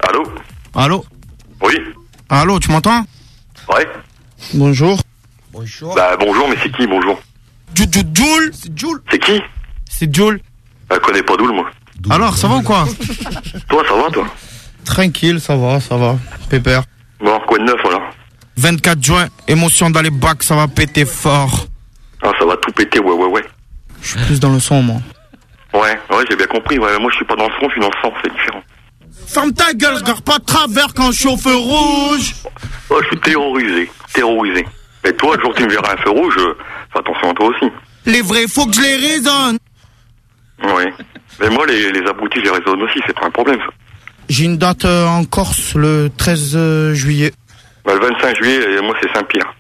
Allô? Allô? Oui Allô, tu m'entends? Ouais Bonjour. Bonjour. Bah bonjour, mais c'est qui bonjour Joule C'est Joule. C'est qui C'est Joule. Je connais pas Doul, moi. Alors, ça va ou quoi Toi, ça va, toi Tranquille, ça va, ça va. Pépère. Bon, quoi de neuf, voilà 24 juin, émotion dans les bacs, ça va péter fort. Ah, ça va tout péter, ouais, ouais, ouais. Je suis plus dans le son, moi. Ouais, ouais, j'ai bien compris. Ouais, moi, je suis pas dans le front, je suis dans le sang, c'est différent. Ferme ta gueule, regarde pas de travers quand je suis au feu rouge. Oh, je suis terrorisé, terrorisé. Et toi, le jour où tu me verras un feu rouge, euh, fais attention à toi aussi. Les vrais, faut que je les raisonne. Ouais. Mais moi, les, les abrutis, je les raisonne aussi, c'est pas un problème, ça. J'ai une date euh, en Corse le 13 euh, juillet. Bah, le 25 juillet, et moi, c'est Saint-Pierre.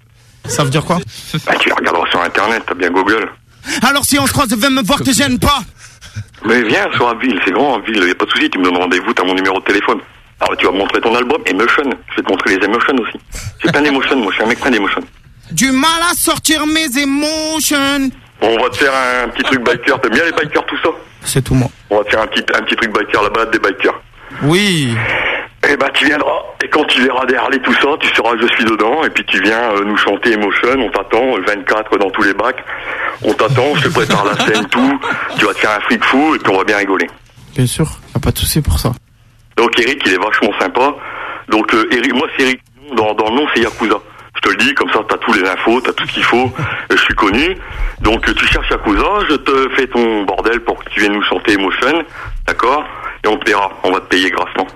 Ça veut dire quoi? Bah, tu la regarderas sur Internet, t'as bien Google. Alors si on se croise, viens me voir, te gêne pas. Mais viens sur la ville, c'est grand, la ville, y a pas de souci, tu me donnes rendez-vous, t'as mon numéro de téléphone. Alors, tu vas me montrer ton album, Emotion. Je vais te montrer les Emotion aussi. J'ai plein d'émotions, moi, je suis un mec plein d'émotions. Du mal à sortir mes émotions. Bon, on va te faire un petit truc biker, t'aimes bien les bikers, tout ça C'est tout moi. On va te faire un petit, un petit truc biker, la balade des bikers. Oui. Eh ben, tu viendras. Et quand tu verras des Harley, tout ça, tu sauras je suis dedans. Et puis tu viens euh, nous chanter Emotion. On t'attend, le 24 dans tous les bacs. On t'attend, je te prépare la scène, tout. Tu vas te faire un fric fou et puis on va bien rigoler. Bien sûr, y a pas de souci pour ça. Donc Eric, il est vachement sympa. Donc euh, Eric, moi c'est Eric. Dans, dans le nom, c'est Yakuza. Je te le dis, comme ça, t'as tous les infos, t'as tout ce qu'il faut. Je suis connu. Donc euh, tu cherches Yakuza, je te fais ton bordel pour que tu viennes nous chanter Emotion. D'accord? Et on te paiera. On va te payer grassement.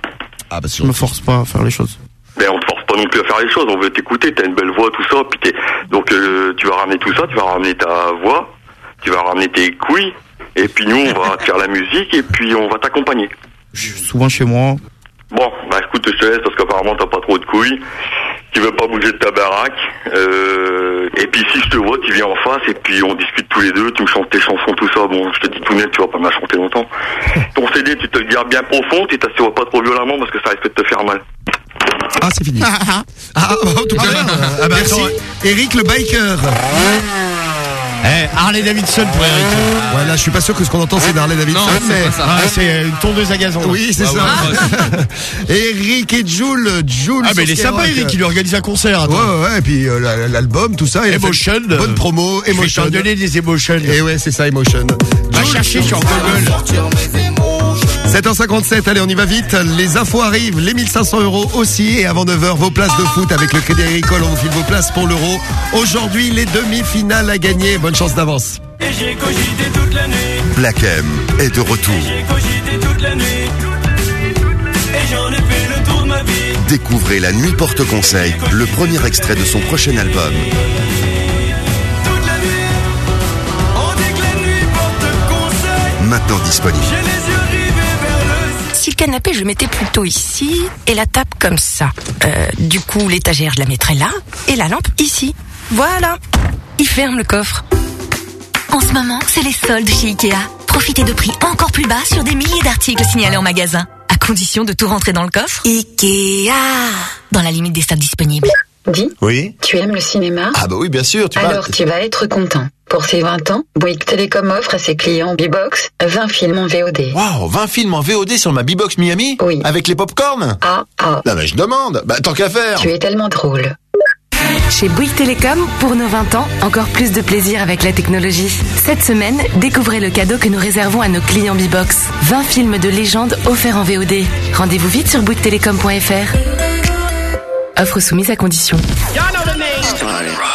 Ah bah Je me force pas à faire les choses. Mais on te force pas non plus à faire les choses, on veut t'écouter, t'as une belle voix, tout ça, puis t'es... Donc euh, tu vas ramener tout ça, tu vas ramener ta voix, tu vas ramener tes couilles, et puis nous on va faire la musique, et puis on va t'accompagner. Je suis souvent chez moi. Bon, bah écoute, je te laisse parce qu'apparemment t'as pas trop de couilles, tu veux pas bouger de ta baraque, euh, et puis si je te vois, tu viens en face, et puis on discute tous les deux, tu me chantes tes chansons, tout ça, bon, je te dis tout net, tu vas pas me la chanter longtemps. Ton CD, tu te le gardes bien profond, tu t'assures pas trop violemment parce que ça risque de te faire mal. Ah, c'est fini. Ah, en tout cas, Ah bah, merci. attends. Eric le biker. Eh, Harley Davidson pour Eric. Ouais, là, je suis pas sûr que ce qu'on entend, c'est d'Harley Davidson. Non, c'est mais... Ah, c'est une tondeuse à gazon. Oui, c'est Ah, ça. Eric et Jules, Jules. Ah, mais il est sympa. Eric, il lui organise un concert. Ouais, ouais, ouais, et puis euh, la- l'album, tout ça. a fait Emotion. Bonne promo, Je vais Emotion. t'en donner des Emotion. Et ouais, c'est ça, Emotion. Va chercher sur Google. 7h57, allez, on y va vite. Les infos arrivent, les 1500 euros aussi. Et avant 9h, vos places de foot avec le Crédit Agricole. On vous file vos places pour l'euro. Aujourd'hui, les demi-finales à gagner. Bonne chance d'avance. Et j'ai cogité toute la nuit. Black M est de retour. J'ai cogité toute la nuit. Et j'en ai fait le tour de ma vie. Découvrez La Nuit Porte Conseil, le premier extrait de son prochain album. Toute la Si le canapé, je le mettais plutôt ici et la table comme ça. Euh, du coup, l'étagère, je la mettrais là et la lampe ici. Voilà. Il ferme le coffre. En ce moment, c'est les soldes chez Ikea. Profitez de prix encore plus bas sur des milliers d'articles signalés en magasin. À condition de tout rentrer dans le coffre. Ikea. Dans la limite des stocks disponibles. Dis, Oui tu aimes le cinéma? Ah bah oui, bien sûr, tu Alors parles. tu vas être content. Pour ses 20 ans, Bouygues Télécom offre à ses clients B-Box 20 films en VOD. Waouh, 20 films en VOD sur ma B-Box Miami Oui. Avec les popcorn? Ah, ah. Non mais je demande, bah tant qu'à faire Tu es tellement drôle. Chez Bouygues Télécom, pour nos 20 ans, encore plus de plaisir avec la technologie. Cette semaine, découvrez le cadeau que nous réservons à nos clients B-Box. 20 films de légende offerts en VOD. Rendez-vous vite sur bouyguestelecom.fr. Offre soumise à condition.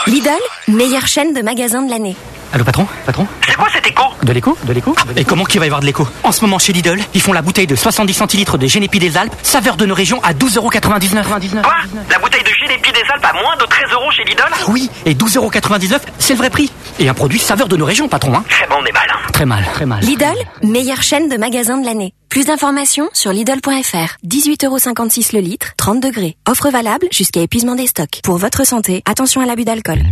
Lidl, meilleure chaîne de magasins de l'année. Allô patron Patron C'est quoi cet écho? De l'écho De l'écho Et comment qu'il va y avoir de l'écho? En ce moment chez Lidl, ils font la bouteille de 70 centilitres de Génépi des Alpes, saveur de nos régions à 12,99€. Quoi? La bouteille de Génépi des Alpes à moins de 13 euros chez Lidl? Oui, et 12,99€, c'est le vrai prix. Et un produit saveur de nos régions, patron, hein Très bon, on est mal. Très mal, très mal. Lidl, meilleure chaîne de magasins de l'année. Plus d'informations sur Lidl.fr. 18,56€ le litre, 30 degrés. Offre valable jusqu'à épuisement des stocks. Pour votre santé, attention à l'abus d'alcool.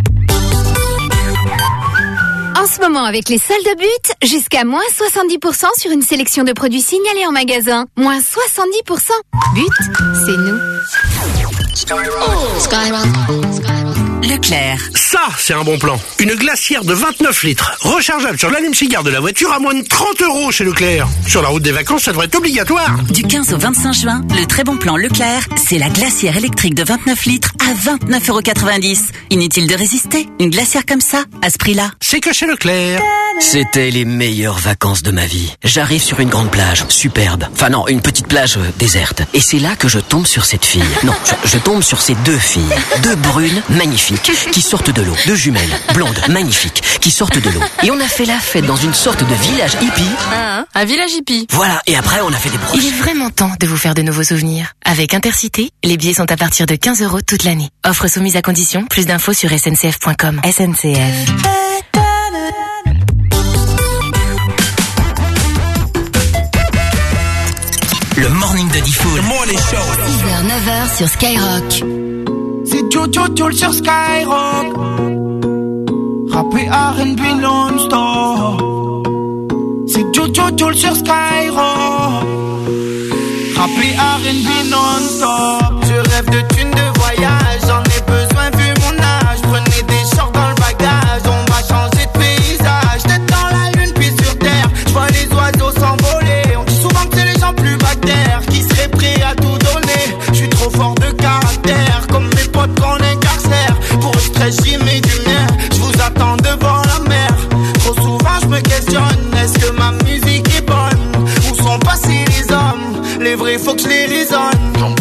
En ce moment, avec les soldes de but, jusqu'à moins 70% sur une sélection de produits signalés en magasin. Moins 70%. But, c'est nous. Leclerc. Ça, c'est un bon plan. Une glacière de 29 litres, rechargeable sur l'allume-cigare de la voiture à moins de 30 euros chez Leclerc. Sur la route des vacances, ça devrait être obligatoire. Du 15 au 25 juin, le très bon plan Leclerc, c'est la glacière électrique de 29 litres à 29,90€. Inutile de résister. Une glacière comme ça, à ce prix-là. C'est que chez Leclerc. C'était les meilleures vacances de ma vie. J'arrive sur une grande plage, superbe. Enfin non, une petite plage euh, déserte. Et c'est là que je tombe sur cette fille. Non, je, je tombe sur ces deux filles. Deux brunes, magnifiques, qui sortent de l'eau. Deux jumelles, blondes, magnifiques, qui sortent de l'eau. Et on a fait la fête dans une sorte de village hippie. Ah, un village hippie. Voilà, et après on a fait des broches. Il est vraiment temps de vous faire de nouveaux souvenirs. Avec Intercité, les billets sont à partir de 15 euros toute l'année. Offre soumise à condition, plus d'infos sur sncf.com. SNCF. Le morning de Diffoul. 6h, 9h sur Skyrock. Jojo Joule sur Skyrock. Rappé R&B non-stop. C'est Jojo Joule sur Skyrock. Rappé R&B non-stop. Je rêve de thunes Les vrais, faut que je les raisonne.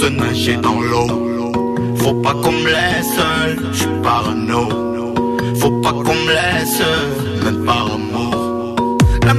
Sun, nager dans l'eau. Faut pas qu'on me laisse seul, je parano. Faut pas qu'on me laisse même par amour. La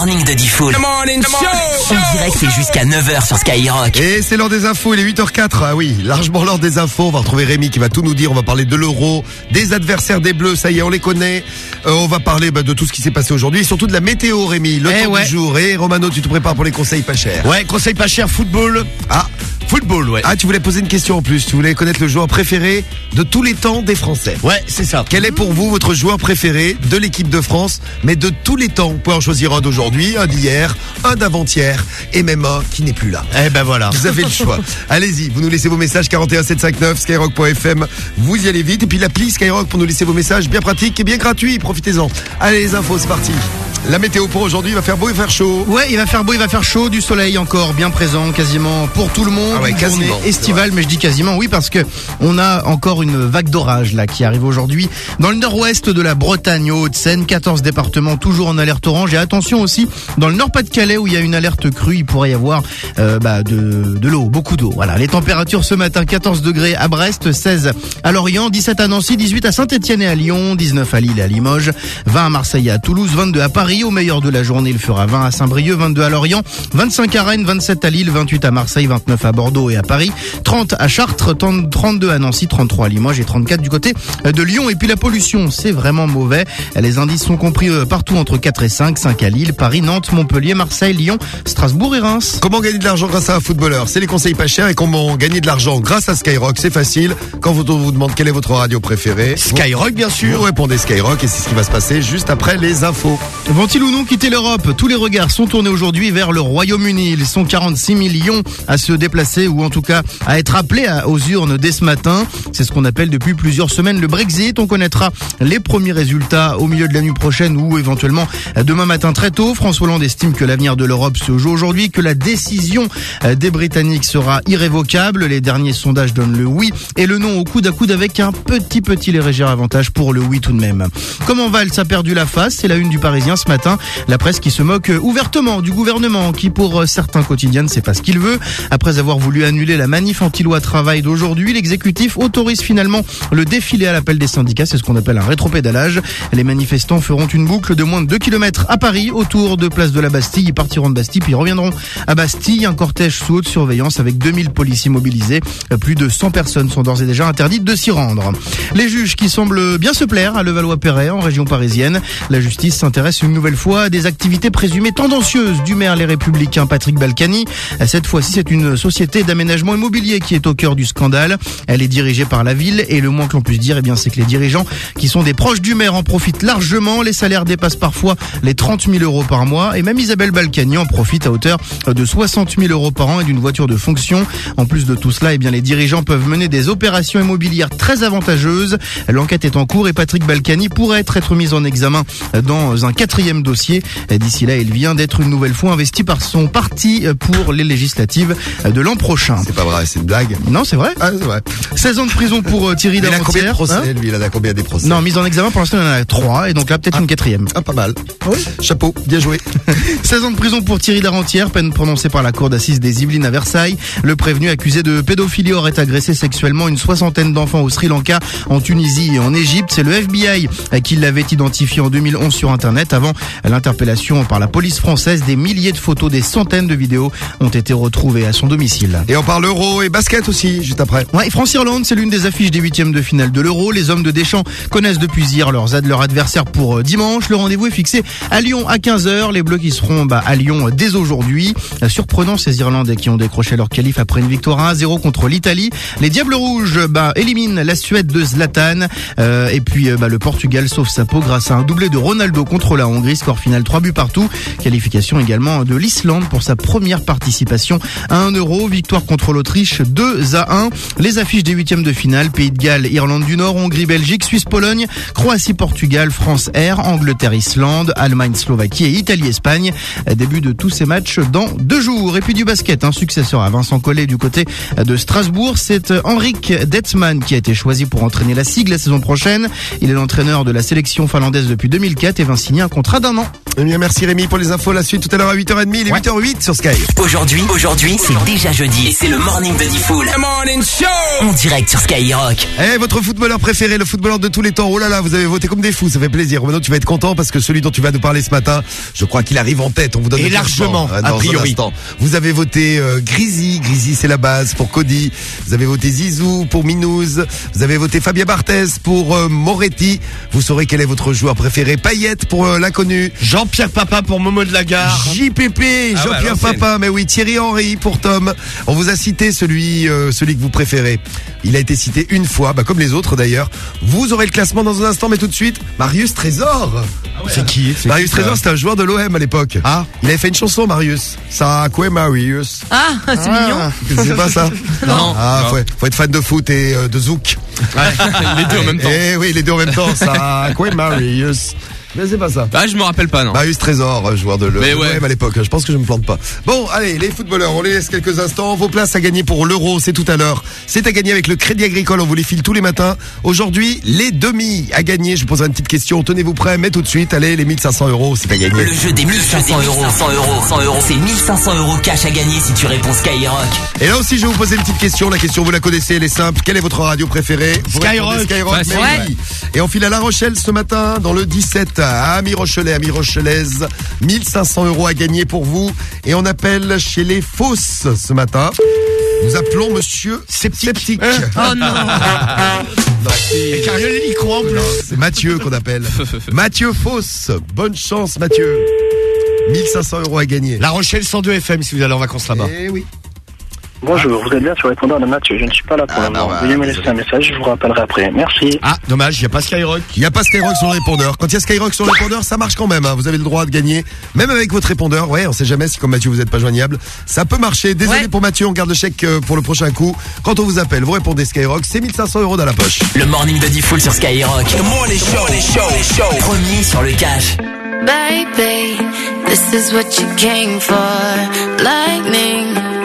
morning de Diffoul. dirait que c'est jusqu'à 9h sur Skyrock. Et c'est l'heure des infos, il est 8h04. Ah oui, largement l'heure des infos. On va retrouver Rémi qui va tout nous dire. On va parler de l'euro, des adversaires des Bleus, ça y est, on les connaît. Euh, on va parler bah, de tout ce qui s'est passé aujourd'hui et surtout de la météo, Rémi. Le Eh temps ouais. du jour. Et Romano, tu te prépares pour les conseils pas chers. Ouais, conseil pas cher, football. Ah, football, ouais. Ah, tu voulais poser une question en plus. Tu voulais connaître le joueur préféré de tous les temps des Français. Ouais, c'est ça. Quel est pour vous votre joueur préféré de l'équipe de France, mais de tous les temps Vous pouvez en choisir un d'aujourd'hui, un d'hier, un d'avant-hier et même un qui n'est plus là. Eh ben voilà. Vous avez le choix. Allez-y, vous nous laissez vos messages 41759 skyrock.fm. Vous y allez vite et puis l'appli Skyrock pour nous laisser vos messages bien pratiques et bien gratuits. Profitez-en. Allez les infos, c'est parti. La météo pour aujourd'hui il va faire beau et faire chaud. Ouais, il va faire beau, il va faire chaud, du soleil encore bien présent, quasiment pour tout le monde. Ah ouais, quasiment, estivale, mais je dis quasiment, oui, parce que on a encore une vague d'orage là qui arrive aujourd'hui dans le nord-ouest de la Bretagne, aux Hauts-de-Seine, 14 départements toujours en alerte orange et attention aussi dans le Nord-Pas-de-Calais où il y a une alerte crue, il pourrait y avoir euh, bah, de, de l'eau, beaucoup d'eau. Voilà, les températures ce matin 14 degrés à Brest, 16 à Lorient, 17 à Nancy, 18 à Saint-Étienne et à Lyon, 19 à Lille et à Limoges, 20 à Marseille et à Toulouse, 22 à Paris. Au meilleur de la journée, il fera 20 à Saint-Brieuc, 22 à Lorient, 25 à Rennes, 27 à Lille, 28 à Marseille, 29 à Bordeaux et à Paris, 30 à Chartres, 30 32 à Nancy, 33 à Limoges et 34 du côté de Lyon. Et puis la pollution, c'est vraiment mauvais. Les indices sont compris euh, partout entre 4 et 5, 5 à Lille, Paris, Nantes, Montpellier, Marseille, Lyon, Strasbourg et Reims. Comment gagner de l'argent grâce à un footballeur? C'est les conseils pas chers et comment gagner de l'argent grâce à Skyrock? C'est facile. Quand vous- on vous demande quelle est votre radio préférée, Skyrock, bien sûr. Vous répondez Skyrock et c'est ce qui va se passer juste après les infos. Vont-ils ou non quitter l'Europe Tous les regards sont tournés aujourd'hui vers le Royaume-Uni. Ils sont 46 millions à se déplacer ou en tout cas à être appelés aux urnes dès ce matin. C'est ce qu'on appelle depuis plusieurs semaines le Brexit. On connaîtra les premiers résultats au milieu de la nuit prochaine ou éventuellement demain matin très tôt. François Hollande estime que l'avenir de l'Europe se joue aujourd'hui, que la décision euh, des Britanniques sera irrévocable. Les derniers sondages donnent le oui et le non au coude à coude avec un petit petit léger avantage pour le oui tout de même. A perdu la face C'est la une du Parisien ce matin. La presse qui se moque ouvertement du gouvernement qui pour certains quotidiens ne sait pas ce qu'il veut. Après avoir voulu annuler la manif anti-loi travail d'aujourd'hui, l'exécutif autorise finalement le défilé à l'appel des syndicats. C'est ce qu'on appelle un rétropédalage. Les manifestants feront une boucle de moins de 2 km à Paris autour de place de la Bastille. Ils partiront de Bastille puis reviendront à Bastille. Un cortège sous haute surveillance avec 2000 policiers mobilisés. Plus de 100 personnes sont d'ores et déjà interdites de s'y rendre. Les juges qui semblent bien se plaire à Levallois-Perret en parisienne. La justice s'intéresse une nouvelle fois à des activités présumées tendancieuses du maire Les Républicains Patrick Balkany. Cette fois-ci, c'est une société d'aménagement immobilier qui est au cœur du scandale. Elle est dirigée par la ville et le moins que l'on puisse dire, eh bien, c'est que les dirigeants qui sont des proches du maire en profitent largement. Les salaires dépassent parfois les 30 000 euros par mois et même Isabelle Balkany en profite à hauteur de 60 000 euros par an et d'une voiture de fonction. En plus de tout cela, eh bien, les dirigeants peuvent mener des opérations immobilières très avantageuses. L'enquête est en cours et Patrick Balkany pourrait être, être mis en examen dans un quatrième dossier. D'ici là, il vient d'être une nouvelle fois investi par son parti pour les législatives de l'an prochain. C'est pas vrai, c'est une blague. Non, c'est vrai. Ah, c'est vrai. 16 ans de prison pour euh, Thierry Mais il a combien de procès, hein lui Il en a combien des procès non, mise en examen pour l'instant, il en a trois et donc là peut-être une quatrième. Ah, pas mal. Chapeau, bien joué. 16 ans de prison pour Thierry Darentière, peine prononcée par la cour d'assises des Yvelines à Versailles. Le prévenu accusé de pédophilie aurait agressé sexuellement une soixantaine d'enfants au Sri Lanka, en Tunisie et en Égypte. C'est le FBI qui l'avait identifié en 2011 sur Internet. Avant l'interpellation par la police française, des milliers de photos, des centaines de vidéos ont été retrouvées à son domicile. Et on parle euro et basket aussi, juste après. Ouais, France-Irlande, c'est l'une des affiches des huitièmes de finale de l'Euro. Les hommes de Deschamps connaissent depuis hier leurs leur adversaire pour euh, dimanche. Le rendez-vous est fixé à Lyon à 15h. Les Bleus qui seront bah, à Lyon euh, dès aujourd'hui. Euh, Surprenant ces Irlandais qui ont décroché leur qualif après une victoire 1-0 contre l'Italie. Les Diables Rouges bah, éliminent la Suède de Zlatan. Euh, et puis bah, le Portugal sauve sa grâce à un doublé de Ronaldo contre la Hongrie. Score final 3 buts partout. Qualification également de l'Islande pour sa première participation à 1 euro. Victoire contre l'Autriche 2 à 1. Les affiches des huitièmes de finale, Pays de Galles, Irlande du Nord, Hongrie, Belgique, Suisse, Pologne, Croatie, Portugal, France, R, Angleterre, Islande, Allemagne, Slovaquie et Italie, Espagne. Début de tous ces matchs dans deux jours. Et puis du basket, un successeur à Vincent Collet du côté de Strasbourg. C'est Henrik Detman qui a été choisi pour entraîner la SIG la saison prochaine. Il est l'entraîneur de la sélection finlandaise depuis 2004 et va signer un contrat d'un an. Eh bien, merci Rémi pour les infos. La suite tout à l'heure à 8h30, il est 8h08 sur Sky. Aujourd'hui, aujourd'hui, c'est déjà jeudi. et c'est le morning de Diffoul. morning show. En direct sur Skyrock. Eh, votre footballeur préféré, le footballeur de tous les temps. Oh là là, vous avez voté comme des fous, ça fait plaisir. Maintenant, tu vas être content parce que celui dont tu vas nous parler ce matin, je crois qu'il arrive en tête. On vous donne Et le largement, a dans un priori. Vous avez voté euh, Grisi, Grisi c'est la base pour Cody. Vous avez voté Zizou pour Minouz. Vous avez voté Fabien Barthez pour euh, Moretti. Vous saurez quel est votre joueur préféré? Payette pour euh, l'inconnu. Jean-Pierre Papa pour Momo de la Gare. JPP, Ah Jean-Pierre. Papa, mais oui, Thierry Henry pour Tom. On vous a cité celui, euh, celui que vous préférez. Il a été cité une fois, bah, comme les autres d'ailleurs. Vous aurez le classement dans un instant, mais tout de suite, Marius Trésor. C'est qui? C'est Marius qui, ça? Trésor, c'était un joueur de l'OM à l'époque. Ah. Il avait fait une chanson, Marius. Ça, quoi, Marius? Ah, c'est mignon. C'est pas ça Non. Ah, Non. Faut, faut être fan de foot et euh, de zouk. Les deux en même temps. Eh oui, les deux en même temps. Ça, quoi, Marius Mais c'est pas ça. Ah, je me rappelle pas, non. Marius Trésor, euh, joueur de l'O- Mais de ouais. l'OM à l'époque. Je pense que je me plante pas. Bon, allez, les footballeurs, on les laisse quelques instants. Vos places à gagner pour l'euro, c'est tout à l'heure. C'est à gagner avec le Crédit Agricole. On vous les file tous les matins. Aujourd'hui, les demi à gagner. Je vous poserai une petite question. Tenez-vous prêts, mais tout de suite, allez, les 1500 euros, c'est à gagner. Le jeu des 1500 euros. 100 euros. 100 euros. C'est 1500 euros cash à gagner si tu réponds Skyrock. Et là aussi, je vais vous poser une petite question. La question, vous la connaissez, elle est simple. Quelle est votre radio préférée? Skyrock. Skyrock, Ouais, mais c'est oui. Et on file à La Rochelle ce matin, dans le 17, à Ami Rochelet, Ami Rochelaise. 1500 euros à gagner pour vous. Et on appelle chez les Fausses ce matin. Nous appelons Monsieur Sceptique. Oh non. Et Cariole il croit en plus. c'est Mathieu qu'on appelle. Mathieu Fausse. Bonne chance, Mathieu. 1500 euros à gagner. La Rochelle 102 FM si vous allez en vacances là-bas. Eh oui. Bonjour, vous êtes bien sur le répondeur de Mathieu. Je ne suis pas là pour Ah, le moment. bah, Veuillez me laisser un message, je vous rappellerai après. Merci. Ah, dommage, il n'y a pas Skyrock. Il n'y a pas Skyrock sur le répondeur. Quand il y a Skyrock sur le répondeur, ça marche quand même. hein. Vous avez le droit de gagner, même avec votre répondeur. Ouais, on sait jamais si comme Mathieu vous n'êtes pas joignable. Ça peut marcher. Désolé Ouais. pour Mathieu, on garde le chèque euh, pour le prochain coup. Quand on vous appelle, vous répondez Skyrock, c'est 1500 euros dans la poche. Le morning de Diffoul sur Skyrock. Premier sur le cash. Baby, this is what you came for. Lightning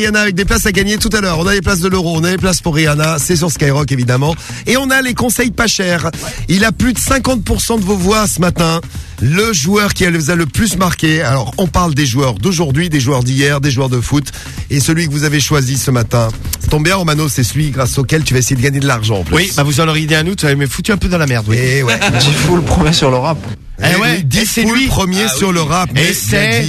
Rihanna, avec des places à gagner tout à l'heure. On a les places de l'euro, on a les places pour Rihanna, c'est sur Skyrock évidemment. Et on a les conseils pas chers. Il a plus de 50% de vos voix ce matin. Le joueur qui les a le plus marqué. Alors on parle des joueurs d'aujourd'hui, des joueurs d'hier, des joueurs de foot. Et celui que vous avez choisi ce matin. Tombe bien Romano, c'est celui grâce auquel tu vas essayer de gagner de l'argent en plus. Oui, bah vous en aurez idée un autre, mais foutu un peu dans la merde. Oui. Et ouais. J'ai fou le premier sur le rap. Eh ouais, dit et c'est lui. premier Ah sur oui. le rap. Et mais c'est-.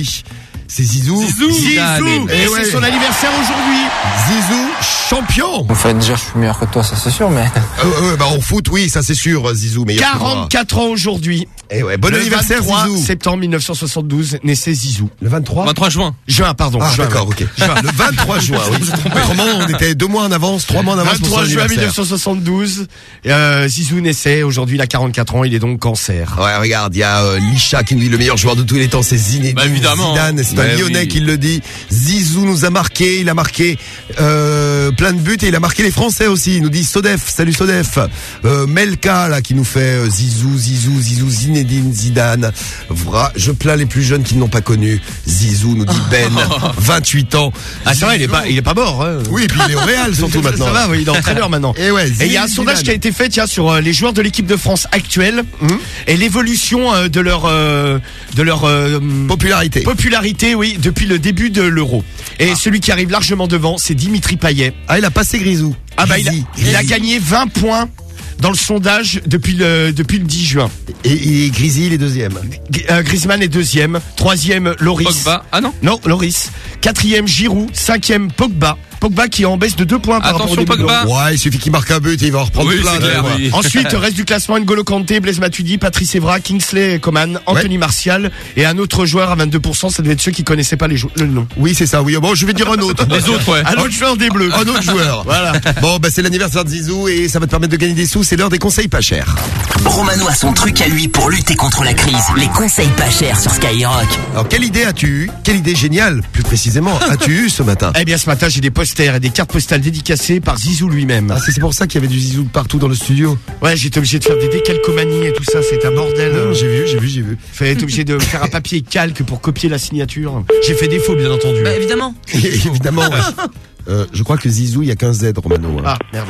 C'est Zizou. Zizou. Zidane. Et ouais. c'est son anniversaire aujourd'hui. Zizou, champion. On fait dire je suis meilleur que toi, ça c'est sûr, mais. Euh, ouais, bah en foot, oui, ça c'est sûr, Zizou. Mais 44 ans aujourd'hui. Et ouais, bon Le anniversaire, 23 Zizou. septembre 1972, naissait Zizou. Le 23 23 juin. Juin, pardon. Ah, juin, d'accord, ok. Le 23 juin, oui. Autrement, on était deux mois en avance, trois mois en avance pour son 23 juin anniversaire. 1972, euh, Zizou naissait, aujourd'hui il a 44 ans, il est donc cancer. Ouais, regarde, il y a euh, Lisha qui nous dit le meilleur joueur de tous les temps, c'est Zinedine Bah, évidemment. Zidane. C'est un Bah, Lyonnais oui. qui le dit. Zizou nous a marqué, il a marqué euh, plein de buts et il a marqué les Français aussi. Il nous dit Sodef, salut Sodef. Euh, Melka là qui nous fait euh, Zizou, Zizou, Zizou, Zinedine Zidane. Vra- je plains les plus jeunes qui ne l'ont pas connu. Zizou nous dit Ben, 28 ans. Ah c'est vrai, il est pas, il est pas mort. Hein. Oui, et puis il est au Real surtout maintenant. Ça va, oui, il est entraîneur maintenant. Et ouais, il y a un Zidane. sondage qui a été fait tiens, sur euh, les joueurs de l'équipe de France actuelle Hum. et l'évolution euh, de leur euh, de leur Popularité. popularité, oui, depuis le début de l'Euro. Et celui qui arrive largement devant, c'est Dimitri Payet. Ah, il a passé Grisou. Ah bah il a, il a gagné 20 points dans le sondage depuis le depuis le 10 juin. Et, et Grisi, il est deuxième. G- euh, Griezmann est deuxième, troisième Loris. Pogba. Ah non. Non, Loris. Quatrième Giroud, cinquième Pogba. Pogba qui est en baisse de deux points par rapport au Attention, début de Pogba. Ouais, il suffit qu'il marque un but et il va en reprendre Oui, plein. clair, oui. Ensuite, reste du classement N'Golo Kanté, Blaise Matuidi, Patrice Evra, Kingsley Coman, Anthony Martial et un autre joueur à 22%. Ça devait être ceux qui connaissaient pas les le nom. Oui, c'est ça, oui. Bon, je vais dire un autre. Les autres, ouais. Un autre joueur des Bleus. Un autre joueur. Voilà. Bon, bah, c'est l'anniversaire de Zizou et ça va te permettre de gagner des sous. C'est l'heure des conseils pas chers. Romano a son truc à lui pour lutter contre la crise. Les conseils pas chers sur Skyrock. Alors, quelle idée as-tu? Eu Quelle idée géniale, plus précisément, as-tu eu ce matin? Eh bien, ce matin, j'ai des posters et des cartes postales dédicacées par Zizou lui-même. Ah, c'est pour ça qu'il y avait du Zizou partout dans le studio. Ouais, j'étais obligé de faire des décalcomanies et tout ça. C'est un bordel. Non, j'ai vu, j'ai vu, j'ai vu. Fallait être obligé de faire un papier calque pour copier la signature. J'ai fait défaut, bien entendu. Bah, évidemment. Évidemment, ouais. Euh, je crois que Zizou, il y a qu'un Z, Romano. hein. Ah, merde.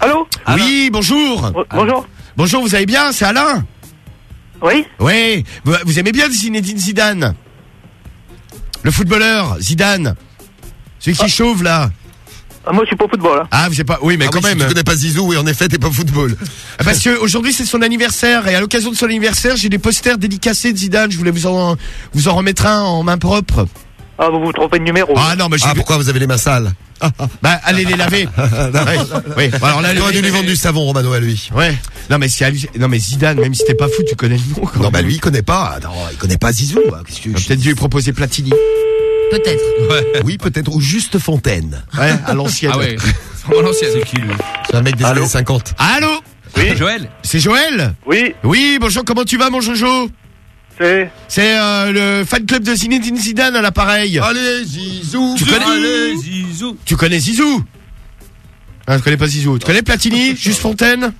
Allô Oui, bonjour. Bo- Bonjour Bonjour, vous allez bien? C'est Alain? Oui Oui. Vous, vous aimez bien Zinedine Zidane? Le footballeur, Zidane? Celui qui chauve, là. Ah, Moi, je suis pas au football. hein. Ah, vous savez pas. Oui, mais Ah quand oui, si même. Tu connais pas Zizou, oui, en effet, t'es pas football. Ah, Parce que aujourd'hui c'est son anniversaire et à l'occasion de son anniversaire, j'ai des posters dédicacés de Zidane. Je voulais vous en vous en remettre un en main propre. Ah, vous vous trompez de numéro. Ah non, mais je Ah, pourquoi vous avez les mains sales bah allez les laver. Ouais. Oui. Alors là, dû lui vendre du savon, Romano, à lui. Ouais. Non mais c'est halluc- non mais Zidane, même si t'es pas fou, tu connais le nom. quand Non, même. bah lui, il connaît pas. Non, il connaît pas Zizou. hein. Qu'est-ce que- J'aurais peut-être dû lui proposer Platini. Peut-être. Oui, peut-être. Ou juste Fontaine. Ouais, à l'ancienne. Ah ouais. C'est vraiment l'ancienne. C'est qui lui? C'est un mec des Allô années 50. Allô? Oui Joël. C'est Joël? Oui, Oui, bonjour, comment tu vas mon Jojo? C'est... C'est euh, le fan club de Zinedine Zidane à l'appareil. Allez, Zizou. Tu connais Allez, Zizou. Tu connais Zizou? Ah, tu connais pas Zizou. Tu connais Platini, Juste Fontaine?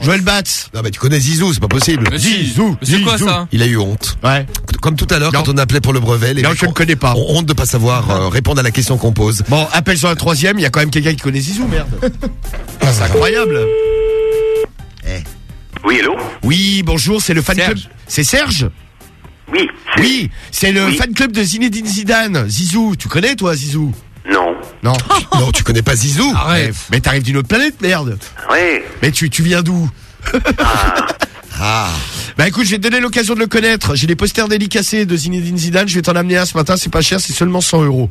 Joël Batz Non, mais tu connais Zizou, c'est pas possible. Mais. Zizou, Mais C'est quoi ça Il a eu honte. Ouais. Comme tout à l'heure, quand on appelait pour le brevet, les Non, mecs je ne ont- connais pas. ont honte de pas savoir euh, répondre à la question qu'on pose. Bon, appelle sur la troisième, il y a quand même quelqu'un qui connaît Zizou, merde. Ah, c'est incroyable. Oui, hello Oui, bonjour, c'est le fan Serge. club. C'est Serge Oui. Oui, c'est le Oui. fan club de Zinedine Zidane. Zizou, tu connais toi Zizou? Non. Non. Non, tu connais pas Zizou Arrête. Mais t'arrives d'une autre planète, merde. Ouais. Mais tu, tu viens d'où Ah. Bah écoute, je vais te donner l'occasion de le connaître. J'ai des posters délicacés de Zinedine Zidane. Je vais t'en amener un ce matin. C'est pas cher, c'est seulement 100 euros.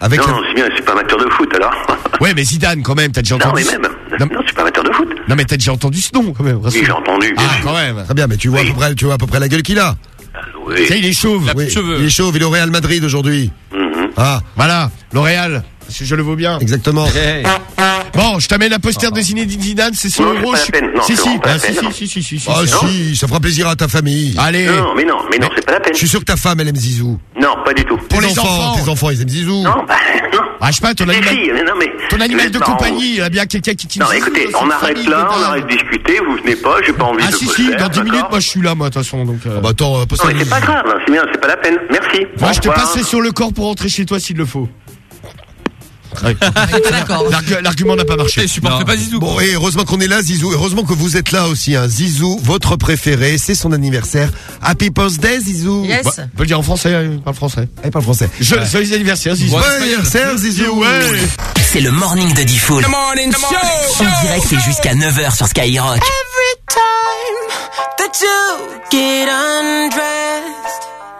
Avec non, le- non, c'est bien, je suis pas amateur de foot alors. Ouais, mais Zidane quand même. T'as déjà non, entendu. mais ce- même. Non, Non, je suis pas amateur de foot. non, mais t'as déjà entendu ce nom quand même. Oui, j'ai entendu. Ah, quand même. Très bien, mais tu vois, à peu près, tu vois à peu près la gueule qu'il a. Oui. Ça, il est chauve. La Oui, petite cheveux. il est chauve, il est au Real Madrid aujourd'hui. Mhm. Ah, Voilà, L'Oréal. Si je le vaux bien. Exactement. Bon, je t'amène un poster de Zinedine Zidane, c'est 100 Non, c'est euros. pas la je- peine. Non, si, c'est si, la ah, si, si, si, si, si, Ah si. si, ça fera plaisir à ta famille. Allez. Non, mais non, mais non, c'est pas la peine. Je suis sûr que ta femme, elle aime Zizou. Non, pas du tout. Pour les enfants, tes enfants, ils aiment Zizou. Non, bah, non. Ah, je sais pas, ton animal, filles, mais non, mais. ton animal de compagnie, il y a bien quelqu'un qui Non, écoutez, on arrête là, de on arrête de discuter, vous venez pas, j'ai pas envie Ah de si vous si, faire, dans 10 minutes, moi je suis là, moi de toute façon, donc. euh, Ah bah attends, euh, Non, mais c'est pas grave, hein, c'est bien, c'est pas la peine. Merci. Moi, je te passerai sur le corps pour rentrer chez toi s'il le faut. Ouais. L'argu- L'argument n'a pas marché. Je supporte pas Zizou. Bon, et heureusement qu'on est là, Zizou. Heureusement que vous êtes là aussi, hein. Zizou, votre préféré, c'est son anniversaire. Happy birthday, Zizou. Yes. Bah, on peut le dire en français, hein, il parle français. Eh, pas le français. Je, Joyeux anniversaire, Zizou. Bon anniversaire, Zizou. Ouais. C'est le morning de Diffoul. morning show. En direct et jusqu'à 9h sur Skyrock. Every time that you get undressed,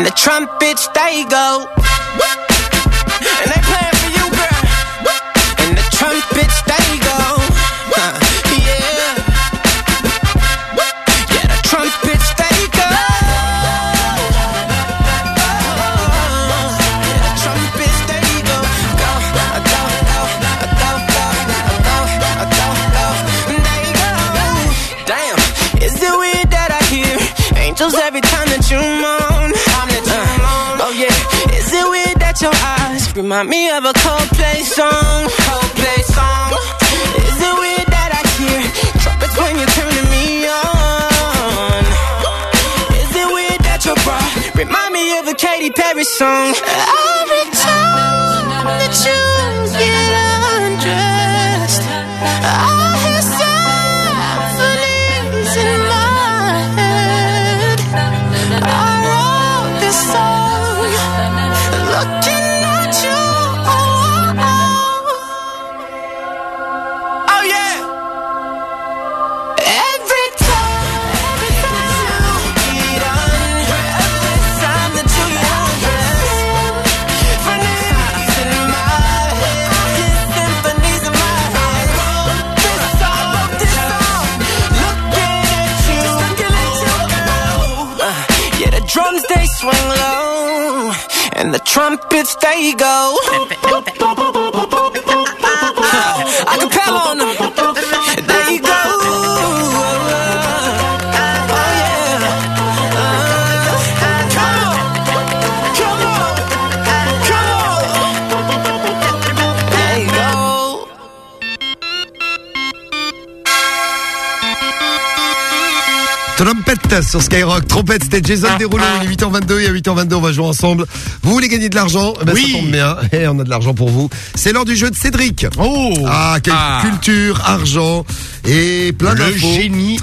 And the trumpets they go. Remind me of a Coldplay song? Coldplay song. Is it weird that I hear trumpets when you're turning me on? Is it weird that your bra remind me of a Katy Perry song? Every time that you get undressed, I trumpets they go. Go. Oh yeah. Come on. Come on. Come on. There you go. Trompette sur Skyrock. Trompette, c'était Jason Derulo. Il est 8h22 et à 8h22, on va jouer ensemble. Vous voulez gagner de l'argent Eh ben, Oui. Ça tombe bien. Et on a de l'argent pour vous. C'est l'heure du jeu de Cédric. Oh Ah, quelle Ah. culture, argent et plein Le d'infos. génie.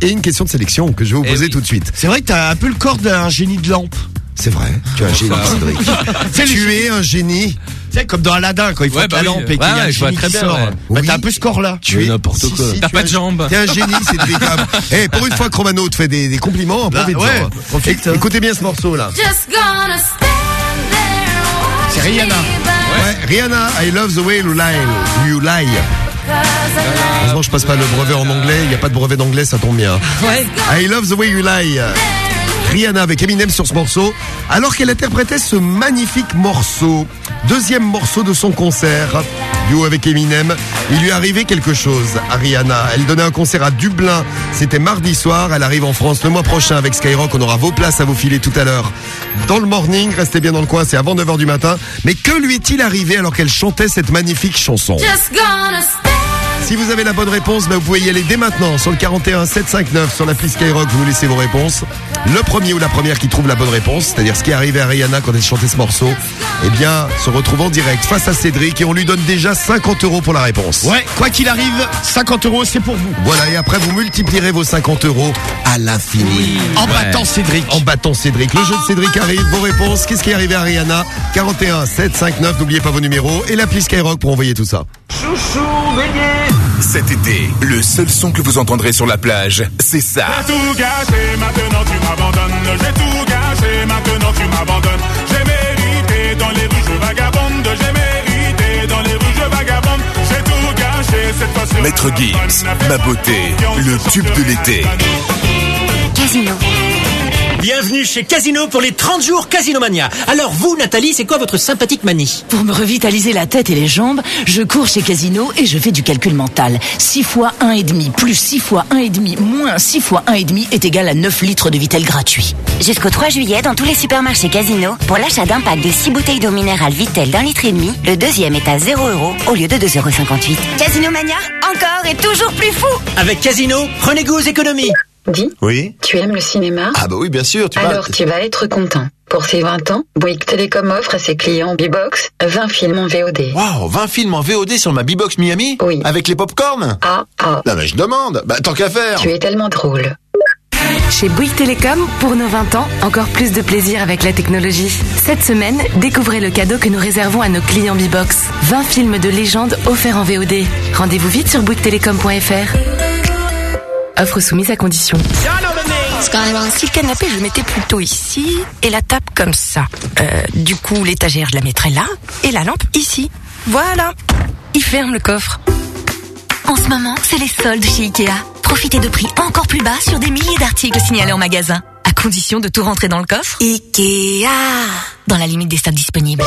Et une question de sélection que je vais vous Eh poser oui. tout de suite. C'est vrai que t'as un peu le corps d'un génie de lampe. C'est vrai. Tu es un génie. Cédric. C'est le tu es un génie. Tu sais, comme dans Aladdin, quand il faut Ouais, la bah oui. lampe et qu'il y Ouais, a un je vois génie très qui bien, sort. ouais. Bah, Oui. t'as un peu ce corps-là. Tu es n'importe quoi. si, T'as pas de jambes. T'es un génie, Cédric. Eh, pour une fois, Chromano te fait des, des compliments. Bah, profite-en, ouais, profite. Écoutez bien ce morceau là. Just gonna. C'est Rihanna. Ouais, Rihanna, I love the way you lie. You lie. Heureusement, je passe pas le brevet en anglais. Il n'y a pas de brevet d'anglais, ça tombe bien. Ouais. I love the way you lie. Rihanna avec Eminem sur ce morceau, alors qu'elle interprétait ce magnifique morceau, deuxième morceau de son concert, duo avec Eminem, il lui arrivé quelque chose à Rihanna. Elle donnait un concert à Dublin, c'était mardi soir, elle arrive en France le mois prochain avec Skyrock, on aura vos places à vous filer tout à l'heure. Dans le morning, restez bien dans le coin, c'est avant 9h du matin. Mais que lui est-il arrivé alors qu'elle chantait cette magnifique chanson? Si vous avez la bonne réponse, ben, vous pouvez y aller dès maintenant sur le 41 759 sur l'appli Skyrock, vous nous laissez vos réponses. Le premier ou la première qui trouve la bonne réponse, c'est-à-dire ce qui est arrivé à Rihanna quand elle chantait ce morceau, eh bien, se retrouve en direct face à Cédric et on lui donne déjà 50 euros pour la réponse. Ouais, quoi qu'il arrive, 50 euros, c'est pour vous. Voilà, et après vous multiplierez vos 50 euros à l'infini. En battant Cédric. En battant Cédric. Le jeu de Cédric arrive, vos réponses. Qu'est-ce qui est arrivé à Rihanna? 41 759, n'oubliez pas vos numéros et l'appli Skyrock pour envoyer tout ça. Chouchou, Cet été, le seul son que vous entendrez sur la plage, c'est ça. J'ai tout gâché, maintenant tu m'abandonnes. J'ai tout gâché, maintenant tu m'abandonnes. J'ai mérité dans les rues, je vagabonde. J'ai mérité dans les rues, je vagabonde. J'ai tout gâché cette fois sur Maître Gims, ma beauté, le tube de l'été. Casino. Bienvenue chez Casino pour les 30 jours Casino Mania. Alors vous, Nathalie, c'est quoi votre sympathique manie? Pour me revitaliser la tête et les jambes, je cours chez Casino et je fais du calcul mental. 6 fois 1,5 plus 6 fois 1,5 moins 6 fois 1,5 est égal à 9 litres de Vitel gratuit. Jusqu'au 3 juillet, dans tous les supermarchés Casino, pour l'achat d'un pack de 6 bouteilles d'eau minérale Vitel d'un litre et demi, le deuxième est à 0 euros au lieu de 2,58 euros. Casino Mania, encore et toujours plus fou Avec Casino, prenez goût aux économies. Dis, Oui tu aimes le cinéma? Ah bah oui, bien sûr, tu Alors vas... Tu vas être content. Pour ses 20 ans, Bouygues Télécom offre à ses clients B-Box 20 films en VOD. Waouh, 20 films en VOD sur ma B-Box Miami? Oui. Avec les popcorn Ah, ah, Non mais je demande, bah tant qu'à faire tu es tellement drôle. Chez Bouygues Télécom, pour nos 20 ans, encore plus de plaisir avec la technologie. Cette semaine, découvrez le cadeau que nous réservons à nos clients B-Box. 20 films de légende offerts en VOD. Rendez-vous vite sur bouyguestelecom.fr. Offre soumise à condition. Si le canapé, je le mettais plutôt ici et la table comme ça. Euh, du coup, l'étagère, je la mettrais là et la lampe ici. Voilà. Il ferme le coffre. En ce moment, c'est les soldes chez Ikea. Profitez de prix encore plus bas sur des milliers d'articles signalés en magasin. À condition de tout rentrer dans le coffre. Ikea Dans la limite des stocks disponibles.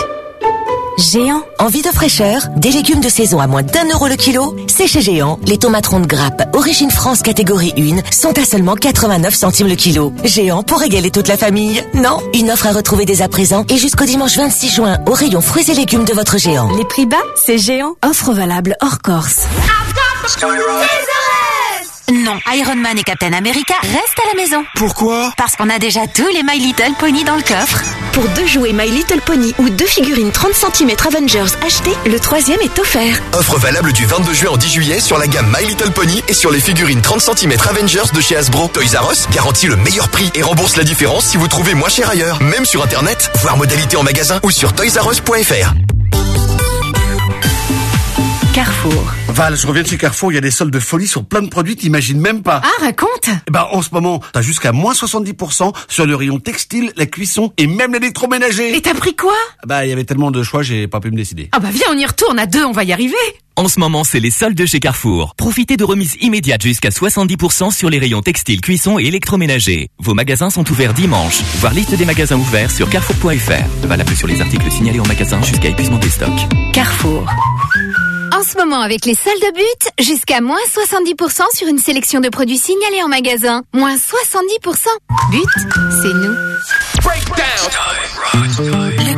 Géant, envie de fraîcheur Des légumes de saison à moins d'un euro le kilo C'est chez Géant. Les tomates rondes grappe, origine France catégorie 1, sont à seulement 89 centimes le kilo. Géant pour régaler toute la famille. Non, une offre à retrouver dès à présent et jusqu'au dimanche 26 juin au rayon fruits et légumes de votre Géant. Les prix bas, c'est géant. Offre valable hors Corse. Non, Iron Man et Captain America restent à la maison. Pourquoi? Parce qu'on a déjà tous les My Little Pony dans le coffre. Pour deux jouets My Little Pony ou deux figurines 30 cm Avengers achetées, le troisième est offert. Offre valable du 22 juin au 10 juillet sur la gamme My Little Pony et sur les figurines 30 cm Avengers de chez Hasbro. Toys R Us garantit le meilleur prix et rembourse la différence si vous trouvez moins cher ailleurs. Même sur internet, voir modalité en magasin ou sur toysrus.fr. Carrefour. Val, je reviens de chez Carrefour, il y a des soldes de folie sur plein de produits, t'imagines même pas. Ah, raconte ben, en ce moment, t'as jusqu'à moins 70% sur le rayon textile, la cuisson et même l'électroménager. Et t'as pris quoi? Bah, il y avait tellement de choix, j'ai pas pu me décider. Ah bah viens, on y retourne à deux, on va y arriver. En ce moment, c'est les soldes chez Carrefour. Profitez de remises immédiates jusqu'à 70% sur les rayons textiles, cuisson et électroménager. Vos magasins sont ouverts dimanche. Voir liste des magasins ouverts sur carrefour.fr. Valable sur les articles signalés en magasin jusqu'à épuisement des stocks. Carrefour. En ce moment, avec les soldes but, jusqu'à moins 70% sur une sélection de produits signalés en magasin. Moins 70%. But, c'est nous.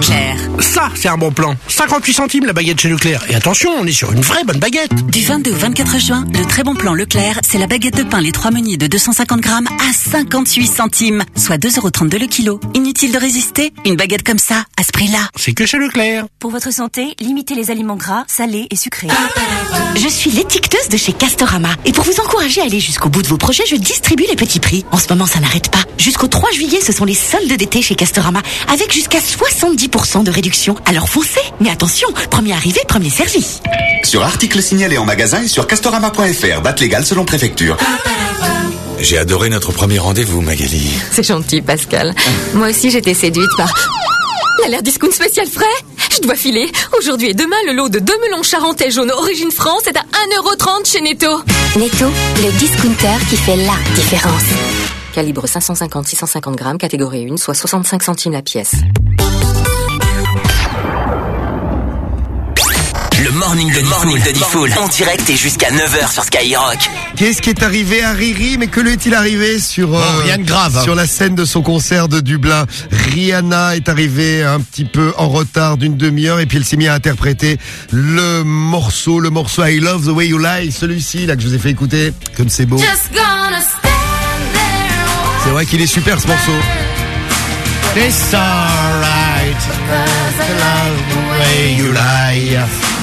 Leclerc. Ça, c'est un bon plan. 58 centimes la baguette chez Leclerc. Et attention, on est sur une vraie bonne baguette. Du 22 au 24 juin, le très bon plan Leclerc, c'est la baguette de pain les trois meuniers de 250 grammes à 58 centimes, soit 2,32 euros le kilo. Inutile de résister, une baguette comme ça, à ce prix-là. C'est que chez Leclerc. Pour votre santé, limitez les aliments gras, salés et sucrés. Je suis l'étiqueteuse de chez Castorama. Et pour vous encourager à aller jusqu'au bout de vos projets, je distribue les petits prix. En ce moment, ça n'arrête pas. Jusqu'au 3 juillet, ce sont les soldes d'été chez Castorama, avec jusqu'à 70% de réduction. Alors foncez Mais attention, premier arrivé, premier servi. Sur articles signalés en magasin et sur castorama.fr, date légale selon préfecture. J'ai adoré notre premier rendez-vous, Magali. C'est gentil, Pascal. Moi aussi, j'étais séduite par... La l'air discount spécial frais je dois filer. Aujourd'hui et demain, le lot de deux melons charentais jaunes origine France est à 1,30€ chez Netto. Netto, le discounter qui fait la différence. Calibre 550-650 grammes, catégorie 1, soit 65 centimes la pièce. Le morning de morning de Diffoul en direct et jusqu'à 9h sur Skyrock. Qu'est-ce qui est arrivé à Riri Mais que lui est-il arrivé sur euh, rien de grave, hein. sur la scène de son concert de Dublin? Rihanna est arrivée un petit peu en retard d'une demi-heure et puis elle s'est mise à interpréter le morceau, le morceau I Love the Way You Lie, celui-ci là que je vous ai fait écouter, comme c'est beau. Just gonna C'est vrai qu'il est super ce morceau. It's alright. way you lie.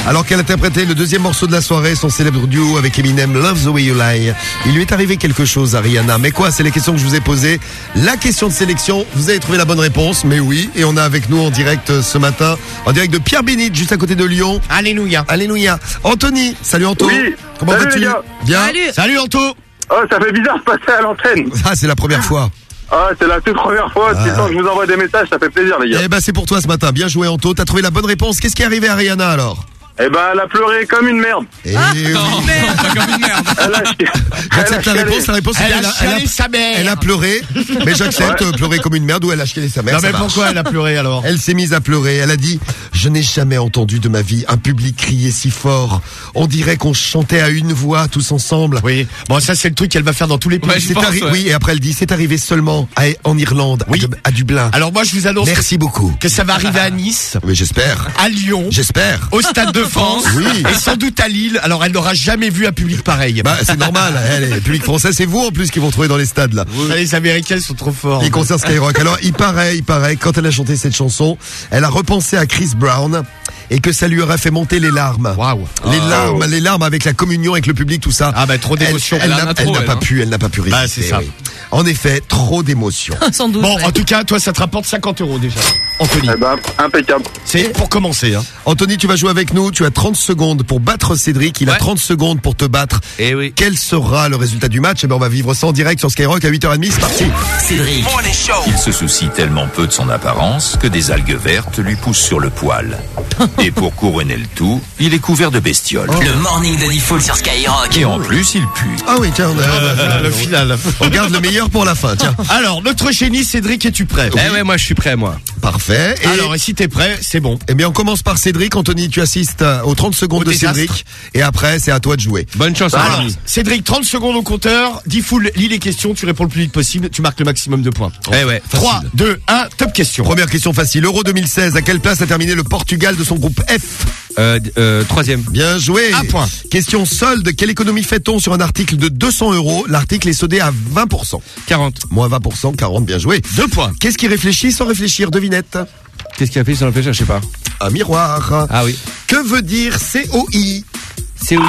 Alors qu'elle interprétait le deuxième morceau de la soirée, son célèbre duo avec Eminem, Love the Way You Lie, il lui est arrivé quelque chose à Rihanna. Mais quoi C'est les questions que je vous ai posées. La question de sélection, vous avez trouvé la bonne réponse, mais oui. Et on a avec nous en direct euh, ce matin, en direct de Pierre Bénite, juste à côté de Lyon. Alléluia. Alléluia. Anthony, salut Anto. Oui. Comment Salut, vas-tu. Bien. Salut Anto. Oh, ça fait bizarre de passer à l'antenne. Ah, c'est la première fois. Ah, c'est la toute première fois. C'est temps que je vous envoie des messages, ça fait plaisir, les gars. Eh ben, c'est pour toi ce matin. Bien joué Anto. T'as trouvé la bonne réponse. Qu'est-ce qui est arrivé à Rihanna alors? Eh ben, elle a pleuré comme une merde. Eh oui. Elle a, chi- elle a J'accepte la chialé. réponse. La réponse, c'est Elle a chialé sa mère. Elle a pleuré, mais j'accepte Ouais. euh, pleurer comme une merde ou elle a chialé sa mère. Non ça mais marche. pourquoi elle a pleuré alors Elle s'est mise à pleurer. Elle a dit Je n'ai jamais entendu de ma vie un public crier si fort. On dirait qu'on chantait à une voix tous ensemble. Oui. Bon ça c'est le truc qu'elle va faire dans tous les pays. C'est arri- Oui, et après elle dit C'est arrivé seulement à- en Irlande, à, Dub- à Dublin. Alors moi je vous annonce Merci beaucoup. que ça va arriver à Nice, Oui, j'espère. à Lyon, J'espère. au Stade de France Oui. et sans doute à Lille. Alors elle n'aura jamais vu un public pareil. Bah, c'est normal. Elle est public français. C'est vous en plus qui vont trouver dans les stades là. Les Américains sont trop forts. Les concerts Skyrock. Alors, il paraît, il paraît, quand elle a chanté cette chanson, elle a repensé à Chris Brown et que ça lui aurait fait monter les larmes. Waouh. Les Oh. larmes, les larmes avec la communion avec le public, tout ça. Ah bah trop d'émotions. Elle, elle n'a pas hein. pu, elle n'a pas pu résister. Bah, c'est ça. oui. En effet, trop d'émotions. Sans doute. Bon, ouais. en tout cas, toi, ça te rapporte 50 euros déjà. Anthony, Eh ben, impeccable. c'est pour commencer. Hein. Anthony, tu vas jouer avec nous. Tu as 30 secondes pour battre Cédric. Il a Ouais. 30 secondes pour te battre. Eh oui. Quel sera le résultat du match? Eh ben, on va vivre ça en direct sur Skyrock à 8h30. C'est parti. Cédric, Il se soucie tellement peu de son apparence que des algues vertes lui poussent sur le poil. Et pour couronner le tout, il est couvert de bestioles. le morning de Diffoul sur Skyrock. Et en plus, il pue. Ah oui, tiens, on, a- Euh, le final. on garde le meilleur pour la fin. Tiens. Alors, notre génie Cédric, es-tu prêt Eh ouais, moi je suis prêt, moi. Parfait. Et Alors, et si t'es prêt, c'est bon. Eh bien, on commence par Cédric. Anthony, tu assistes euh, aux 30 secondes Au de désastre. Cédric. Et après, c'est à toi de jouer. Bonne chance, Alors, ami. Cédric, 30 secondes au compteur. Dis full, lis les questions, tu réponds le plus vite possible, tu marques le maximum de points. Eh ouais. 3, 2, 1, top question. Première question facile. Euro 2016. À quelle place a terminé le Portugal de son groupe F Euh, euh, troisième. Bien joué. Un point. Question solde. Quelle économie fait-on sur un article de 200 euros? L'article est soldé à 20%. 40. Moins 20%, 40. Bien joué. Deux points. Qu'est-ce qui réfléchit sans réfléchir? Devinette. Qu'est-ce fait sur le pêcheur Je sais pas. Un miroir. Ah oui. Que veut dire COI COI,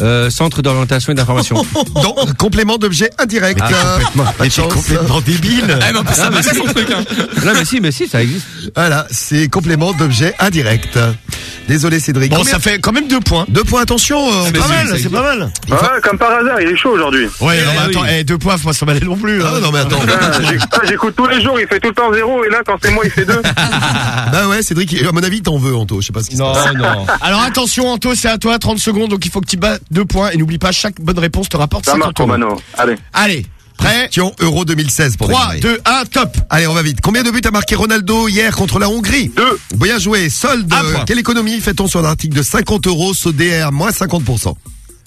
euh, Centre d'orientation et d'information. Donc, complément d'objet indirect. Ah, complètement. Mais t'es chance. complètement débile. Ah, mais en plus, ça va, c'est son truc, hein. Non, mais si, mais si, ça existe. Voilà, c'est complément d'objet indirect. Désolé Cédric. Bon, Combien- ça fait quand même deux points. Deux points, attention. euh, pas mal, c'est pas mal. Ouais, comme par hasard, il est chaud aujourd'hui. Ouais, non, mais oui. attends, eh, deux points, faut pas s'en aller non plus. Ah hein. non mais attends. Ah, ah, J'écoute tous les jours, il fait tout le temps zéro, et là, quand c'est moi, il fait deux. bah ouais, Cédric, à mon avis, t'en veux, Anto. Je sais pas ce qui se Non, passe. non. Alors attention, Anto, c'est à toi, 30 secondes, donc il faut que tu bats deux points. Et n'oublie pas, chaque bonne réponse te rapporte Ça 50 marche, euros. Romano. Allez. Allez, prêt Question Euro 2016 pour 3, démarrer. 2, 1, top Allez, on va vite. Combien de buts a marqué Ronaldo hier contre la Hongrie Deux. Bien joué. Solde. Un point. Quelle économie fait-on sur l'article de 50 euros soldé à moins 50%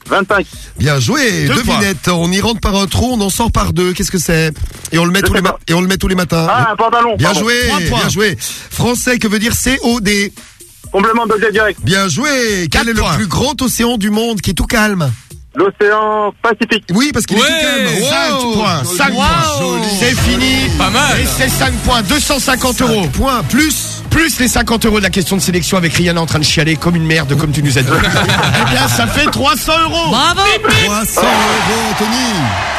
25. Bien joué. Deux Devinette. On y rentre par un trou, on en sort par deux. Qu'est-ce que c'est Et on le met Je tous les ma- et on le met tous les matins. Ah, un pantalon. Bien pardon. joué. Trois points. Bien joué. Français, que veut dire COD Complément d'objet direct. Bien joué. Quel est points. le plus grand océan du monde qui est tout calme L'océan Pacifique. Oui, parce qu'il est Ouais. tout calme. 5 Wow. points, 5 Wow. points. C'est fini. Pas mal. Et c'est 5 points, 250 euros. Point plus. Plus les 50 euros de la question de sélection avec Rihanna en train de chialer comme une merde, comme tu nous as dit. eh bien, ça fait 300 euros. Bravo 300 euros, Anthony.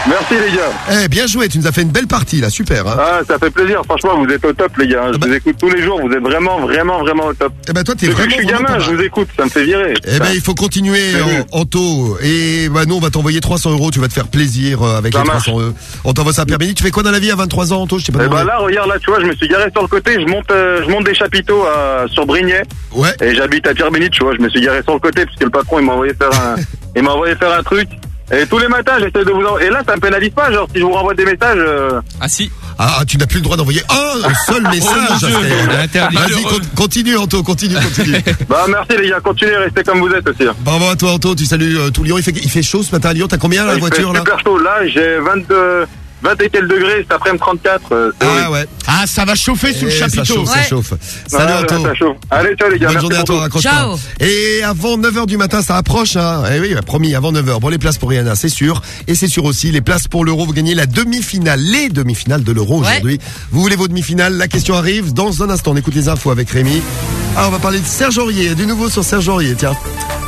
Merci, les gars. Eh, bien joué. Tu nous as fait une belle partie, là. Super. Hein. Ah, ça fait plaisir. Franchement, vous êtes au top, les gars. Je bah- vous écoute tous les jours. Vous êtes vraiment, vraiment, vraiment au top. Eh ben, toi, t'es Depuis que vraiment. je suis vraiment gamin, je vous écoute. Ça me fait virer. Eh ben, il faut continuer en, en taux. Et bah, nous, on va t'envoyer 300 euros. Tu vas te faire plaisir euh, avec Ça les marche. 300 euros. On t'envoie ça à Pierre Béni. Tu fais quoi dans la vie à 23 ans, Anto? Je t'ai pas Eh ben là, regarde, là, tu vois, je me suis garé sur le côté, je monte, euh, je monte des chapiteau à, sur Brignais. Ouais. Et j'habite à Pierre-Bénite, tu vois. Je me suis garé sur le côté parce que le patron, il m'a envoyé faire un, il m'a envoyé faire un truc. Et tous les matins, j'essaie de vous envoyer. Et là, ça me pénalise pas, genre, si je vous renvoie des messages. euh, Ah si. Ah, tu n'as plus le droit d'envoyer un seul message. a interdit. Vas-y, con- continue, Anto, continue, continue. Bah, merci les gars, continuez, restez comme vous êtes aussi. hein. Bravo à toi, Anto. Tu salues euh, tout Lyon. Il fait, il fait chaud ce matin à Lyon. T'as combien là, la Il fait voiture là? super chaud. Là, j'ai 22, 20 et quelques degrés, cet après-midi 34. euh, c'est Ah ouais. Ah, ça va chauffer sous le Eh, ça chapiteau. chauffe, ça chauffe. Salut Ouais, Anto. ça chauffe. Allez, ciao les gars. Bonne merci journée à pour toi, tout. raccroche-toi. Et avant 9h du matin, ça approche, hein. Eh oui, bah, promis, avant 9h. Bon, les places pour Rihanna, c'est sûr. Et c'est sûr aussi, les places pour l'Euro, vous gagnez la demi-finale, les demi-finales de l'Euro aujourd'hui. Vous voulez vos demi-finales? La question arrive dans un instant. On écoute les infos avec Rémi. Ah, on va parler de Serge Aurier, du nouveau sur Serge Aurier, tiens.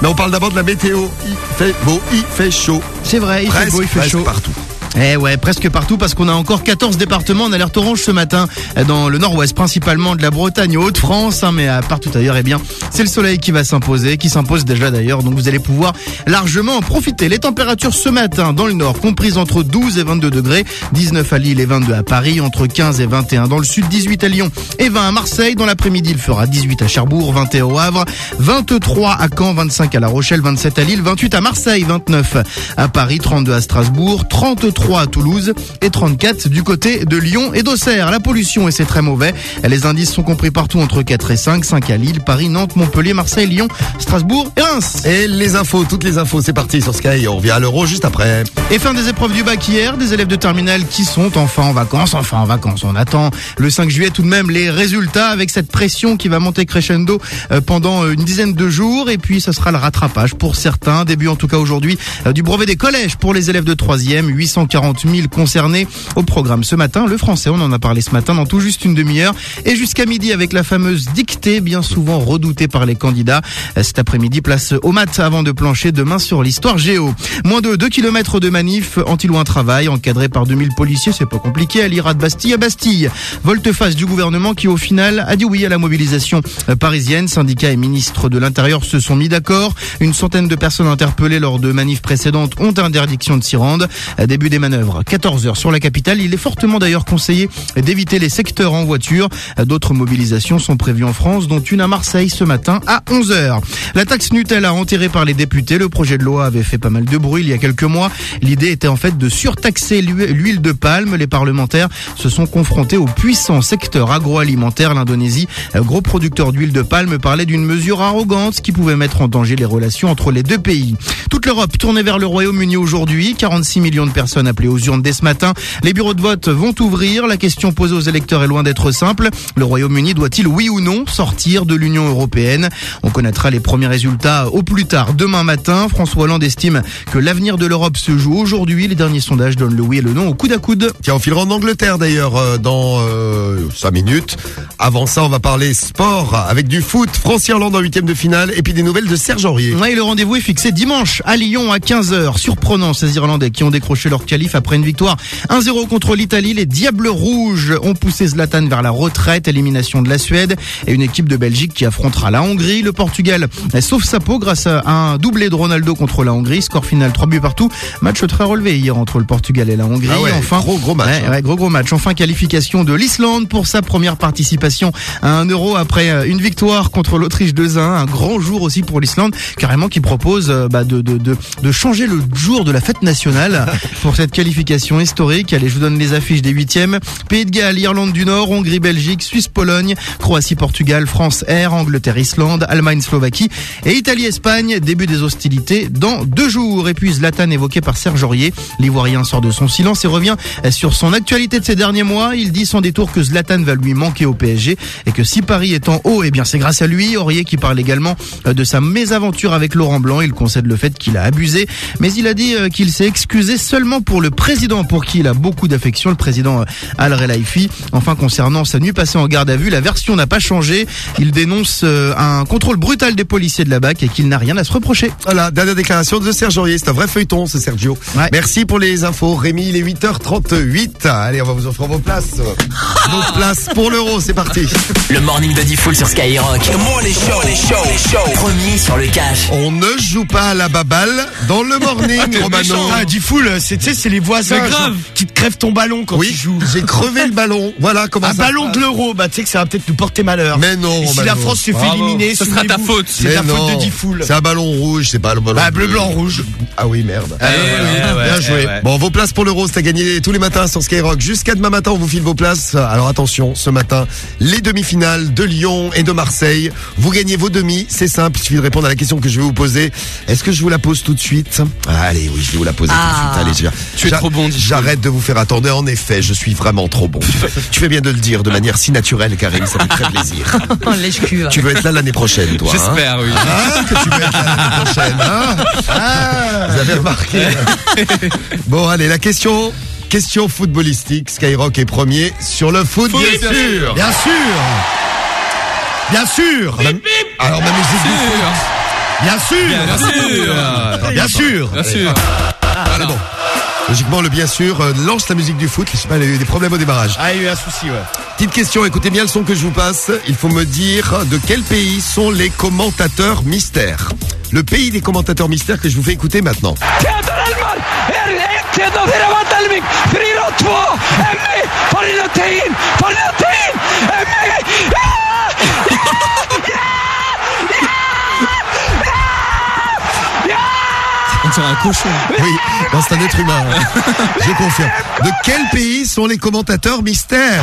Mais on parle d'abord de la météo. Il fait beau, il fait chaud. C'est vrai, il fait Presque, beau, il fait presque chaud. partout. Eh ouais, presque partout parce qu'on a encore 14 départements en alerte orange ce matin dans le nord-ouest, principalement de la Bretagne, Haute-France, hein, mais à partout ailleurs, eh bien, c'est le soleil qui va s'imposer, qui s'impose déjà d'ailleurs, donc vous allez pouvoir largement en profiter. Les températures ce matin dans le nord, comprises entre 12 et 22 degrés, 19 à Lille et 22 à Paris, entre 15 et 21 dans le sud, 18 à Lyon et 20 à Marseille. Dans l'après-midi, il fera 18 à Cherbourg, 21 au Havre, 23 à Caen, 25 à La Rochelle, 27 à Lille, 28 à Marseille, 29 à Paris, 32 à Strasbourg, 33 à Toulouse et 34 du côté de Lyon et d'Auxerre. La pollution et c'est très mauvais. Les indices sont compris partout entre 4 et 5, 5 à Lille, Paris, Nantes, Montpellier, Marseille, Lyon, Strasbourg et Reims. Et les infos, toutes les infos, c'est parti sur Sky. On revient à l'Euro juste après. Et fin des épreuves du bac hier, des élèves de terminale qui sont enfin en vacances, enfin en vacances. On attend le 5 juillet tout de même les résultats avec cette pression qui va monter crescendo euh, pendant une dizaine de jours. Et puis ce sera le rattrapage pour certains. Début en tout cas aujourd'hui euh, du brevet des collèges pour les élèves de 3e. 840 000 concernés au programme ce matin. Le français, on en a parlé ce matin dans tout juste une demi-heure. Et jusqu'à midi avec la fameuse dictée bien souvent redoutée par les candidats. Cet après-midi, place au maths avant de plancher demain sur l'histoire géo. Moins de 2 km de manif anti-loin travail encadré par 2000 policiers. C'est pas compliqué. Elle ira de Bastille à Bastille. Volte-face du gouvernement qui au final a dit oui à la mobilisation parisienne. Syndicats et ministres de l'Intérieur se sont mis d'accord. Une centaine de personnes interpellées lors de manifs précédentes ont interdiction de s'y rendre. Début des manœuvres, 14h sur la capitale. Il est fortement d'ailleurs conseillé d'éviter les secteurs en voiture. D'autres mobilisations sont prévues en France, dont une à Marseille ce matin à 11h. La taxe Nutella enterrée par les députés. Le projet de loi avait fait pas mal de bruit il y a quelques mois. L'idée était en fait de surtaxer l'hu- l'huile de palme. Les parlementaires se sont confrontés au puissant secteur agroalimentaire. L'Indonésie, gros producteur d'huile de palme, parlait d'une mesure arrogante qui pouvait mettre en danger les relations entre les deux pays. Toute l'Europe tournée vers le Royaume-Uni aujourd'hui. 46 millions de personnes appelées aux urnes dès ce matin. Les bureaux de vote vont ouvrir. La question posée aux électeurs est loin d'être simple. Le Royaume-Uni doit-il, oui ou non, sortir de l'Union européenne? On connaîtra les premiers résultats au plus tard demain matin. François Hollande estime que l'avenir de l'Europe se joue aujourd'hui. Les derniers sondages donnent le oui et le non au coude à coude. Tiens, on filera en Angleterre d'ailleurs euh, dans euh, 5 minutes. Avant ça, on va parler sport avec du foot. France-Irlande en huitième de finale et puis des nouvelles de Serge Aurier. Ouais, et le rendez-vous est fixé dimanche à Lyon à 15h. Surprenant ces Irlandais qui ont décroché leur qualif après une victoire 1-0 contre l'Italie. Les Diables Rouges ont poussé Zlatan vers la retraite, élimination de la Suède et une équipe de Belgique qui affrontera la Hongrie. Le Portugal sauve sa peau grâce à un doublé de Ronaldo contre la Hongrie. Score final 3 buts partout. Match très relevé hier entre le Portugal et la Hongrie. Ah ouais, enfin, gros, gros match, Ouais, hein. ouais, gros gros match. Enfin qualification de l'Islande pour sa première participation à un euro après euh, une victoire contre l'Autriche 2-1. Un grand jour aussi pour l'Islande, carrément qui propose euh, bah, de, de, de, de changer le jour de la fête nationale pour cette qualification historique. Allez, je vous donne les affiches des huitièmes. Pays de Galles, Irlande du Nord, Hongrie, Belgique, Suisse, Pologne, Croatie, Portugal, France, Air, Angleterre, Islande, Allemagne, Slovaquie et Italie, Espagne. Début des hostilités dans deux jours. Et puis Zlatan évoqué par Serge Aurier. L'Ivoirien sort de son silence et revient sur son actualité de ces derniers mois. Il dit sans détour que Zlatan va lui manquer au PSG et que si Paris est en haut, eh bien c'est grâce à lui. Aurier qui parle également euh, de sa mésaventure avec Laurent Blanc. Il concède le fait qu'il a abusé, mais il a dit euh, qu'il s'est excusé seulement pour le président pour qui il a beaucoup d'affection, le président euh, Al Relaifi. Enfin concernant sa nuit passée en garde à vue, la version n'a pas changé. Il dénonce euh, un contrôle brutal des policiers de la BAC et qu'il n'a rien à se reprocher. Voilà, dernière déclaration de Serge Aurier. C'est un vrai feuilleton, ce Sergio. Merci pour les infos. Rémi, il est 8h38. Allez, on va vous offrir vos places. Vos places pour l'euro, c'est parti. Le morning de Diffoul sur Skyrock. The morning show, les show, les show. Premier sur le cash. On ne joue pas à la baballe dans le morning, Romano. Ah, Diffoul, c'est c'est les voisins Mais grave. genre, qui te crèvent ton ballon quand Oui, tu joues. j'ai crevé le ballon. Voilà comment Un ça ballon de l'euro, bah tu sais que ça va peut-être nous porter malheur. Mais non, Et si Mano. la France se fait Bravo. éliminer, Ce sera ta faute. C'est la faute de Diffoul. C'est un ballon rouge, c'est pas le ballon Bah, bleu, blanc, rouge. Ah oui, merde. Eh oui, ouais, Bien ouais, joué. ouais. Bon, vos places pour l'Euro, c'est à gagner tous les matins sur Skyrock. Jusqu'à demain matin, on vous file vos places. Alors attention, ce matin, les demi-finales de Lyon et de Marseille. Vous gagnez vos demi, c'est simple. Il suffit de répondre à la question que je vais vous poser. Est-ce que je vous la pose tout de suite? Allez, oui, je vais vous la poser tout de suite. Allez, je viens. Tu es trop bon. J'arrête de vous faire attendre. En effet, je suis vraiment trop bon. tu fais bien de le dire de manière si naturelle, Karine. Ça fait très plaisir. Oh. Tu veux être là l'année prochaine, toi. hein J'espère, oui. Ah, que tu veux être là l'année prochaine, hein Ah, vous avez remarqué. bon, allez, la question, question footballistique. Skyrock est premier sur le foot, Foot, bien bien sûr. sûr. Bien sûr. Bien sûr. Alors, ma musique du foot. Bien sûr. Bien sûr. Bien sûr. Bien sûr. Ah, c'est bon. Logiquement, le bien sûr euh, lance la musique du foot. Je sais pas, il y a eu des problèmes au démarrage. Ah, il y a eu un souci, ouais. Petite question, écoutez bien le son que je vous passe. Il faut me dire de quel pays sont les commentateurs mystères. Le pays des commentateurs mystères que je vous fais écouter maintenant. Dirait un cochon. Oui, non, c'est un être humain. hein. Je confirme. De quel pays sont les commentateurs mystères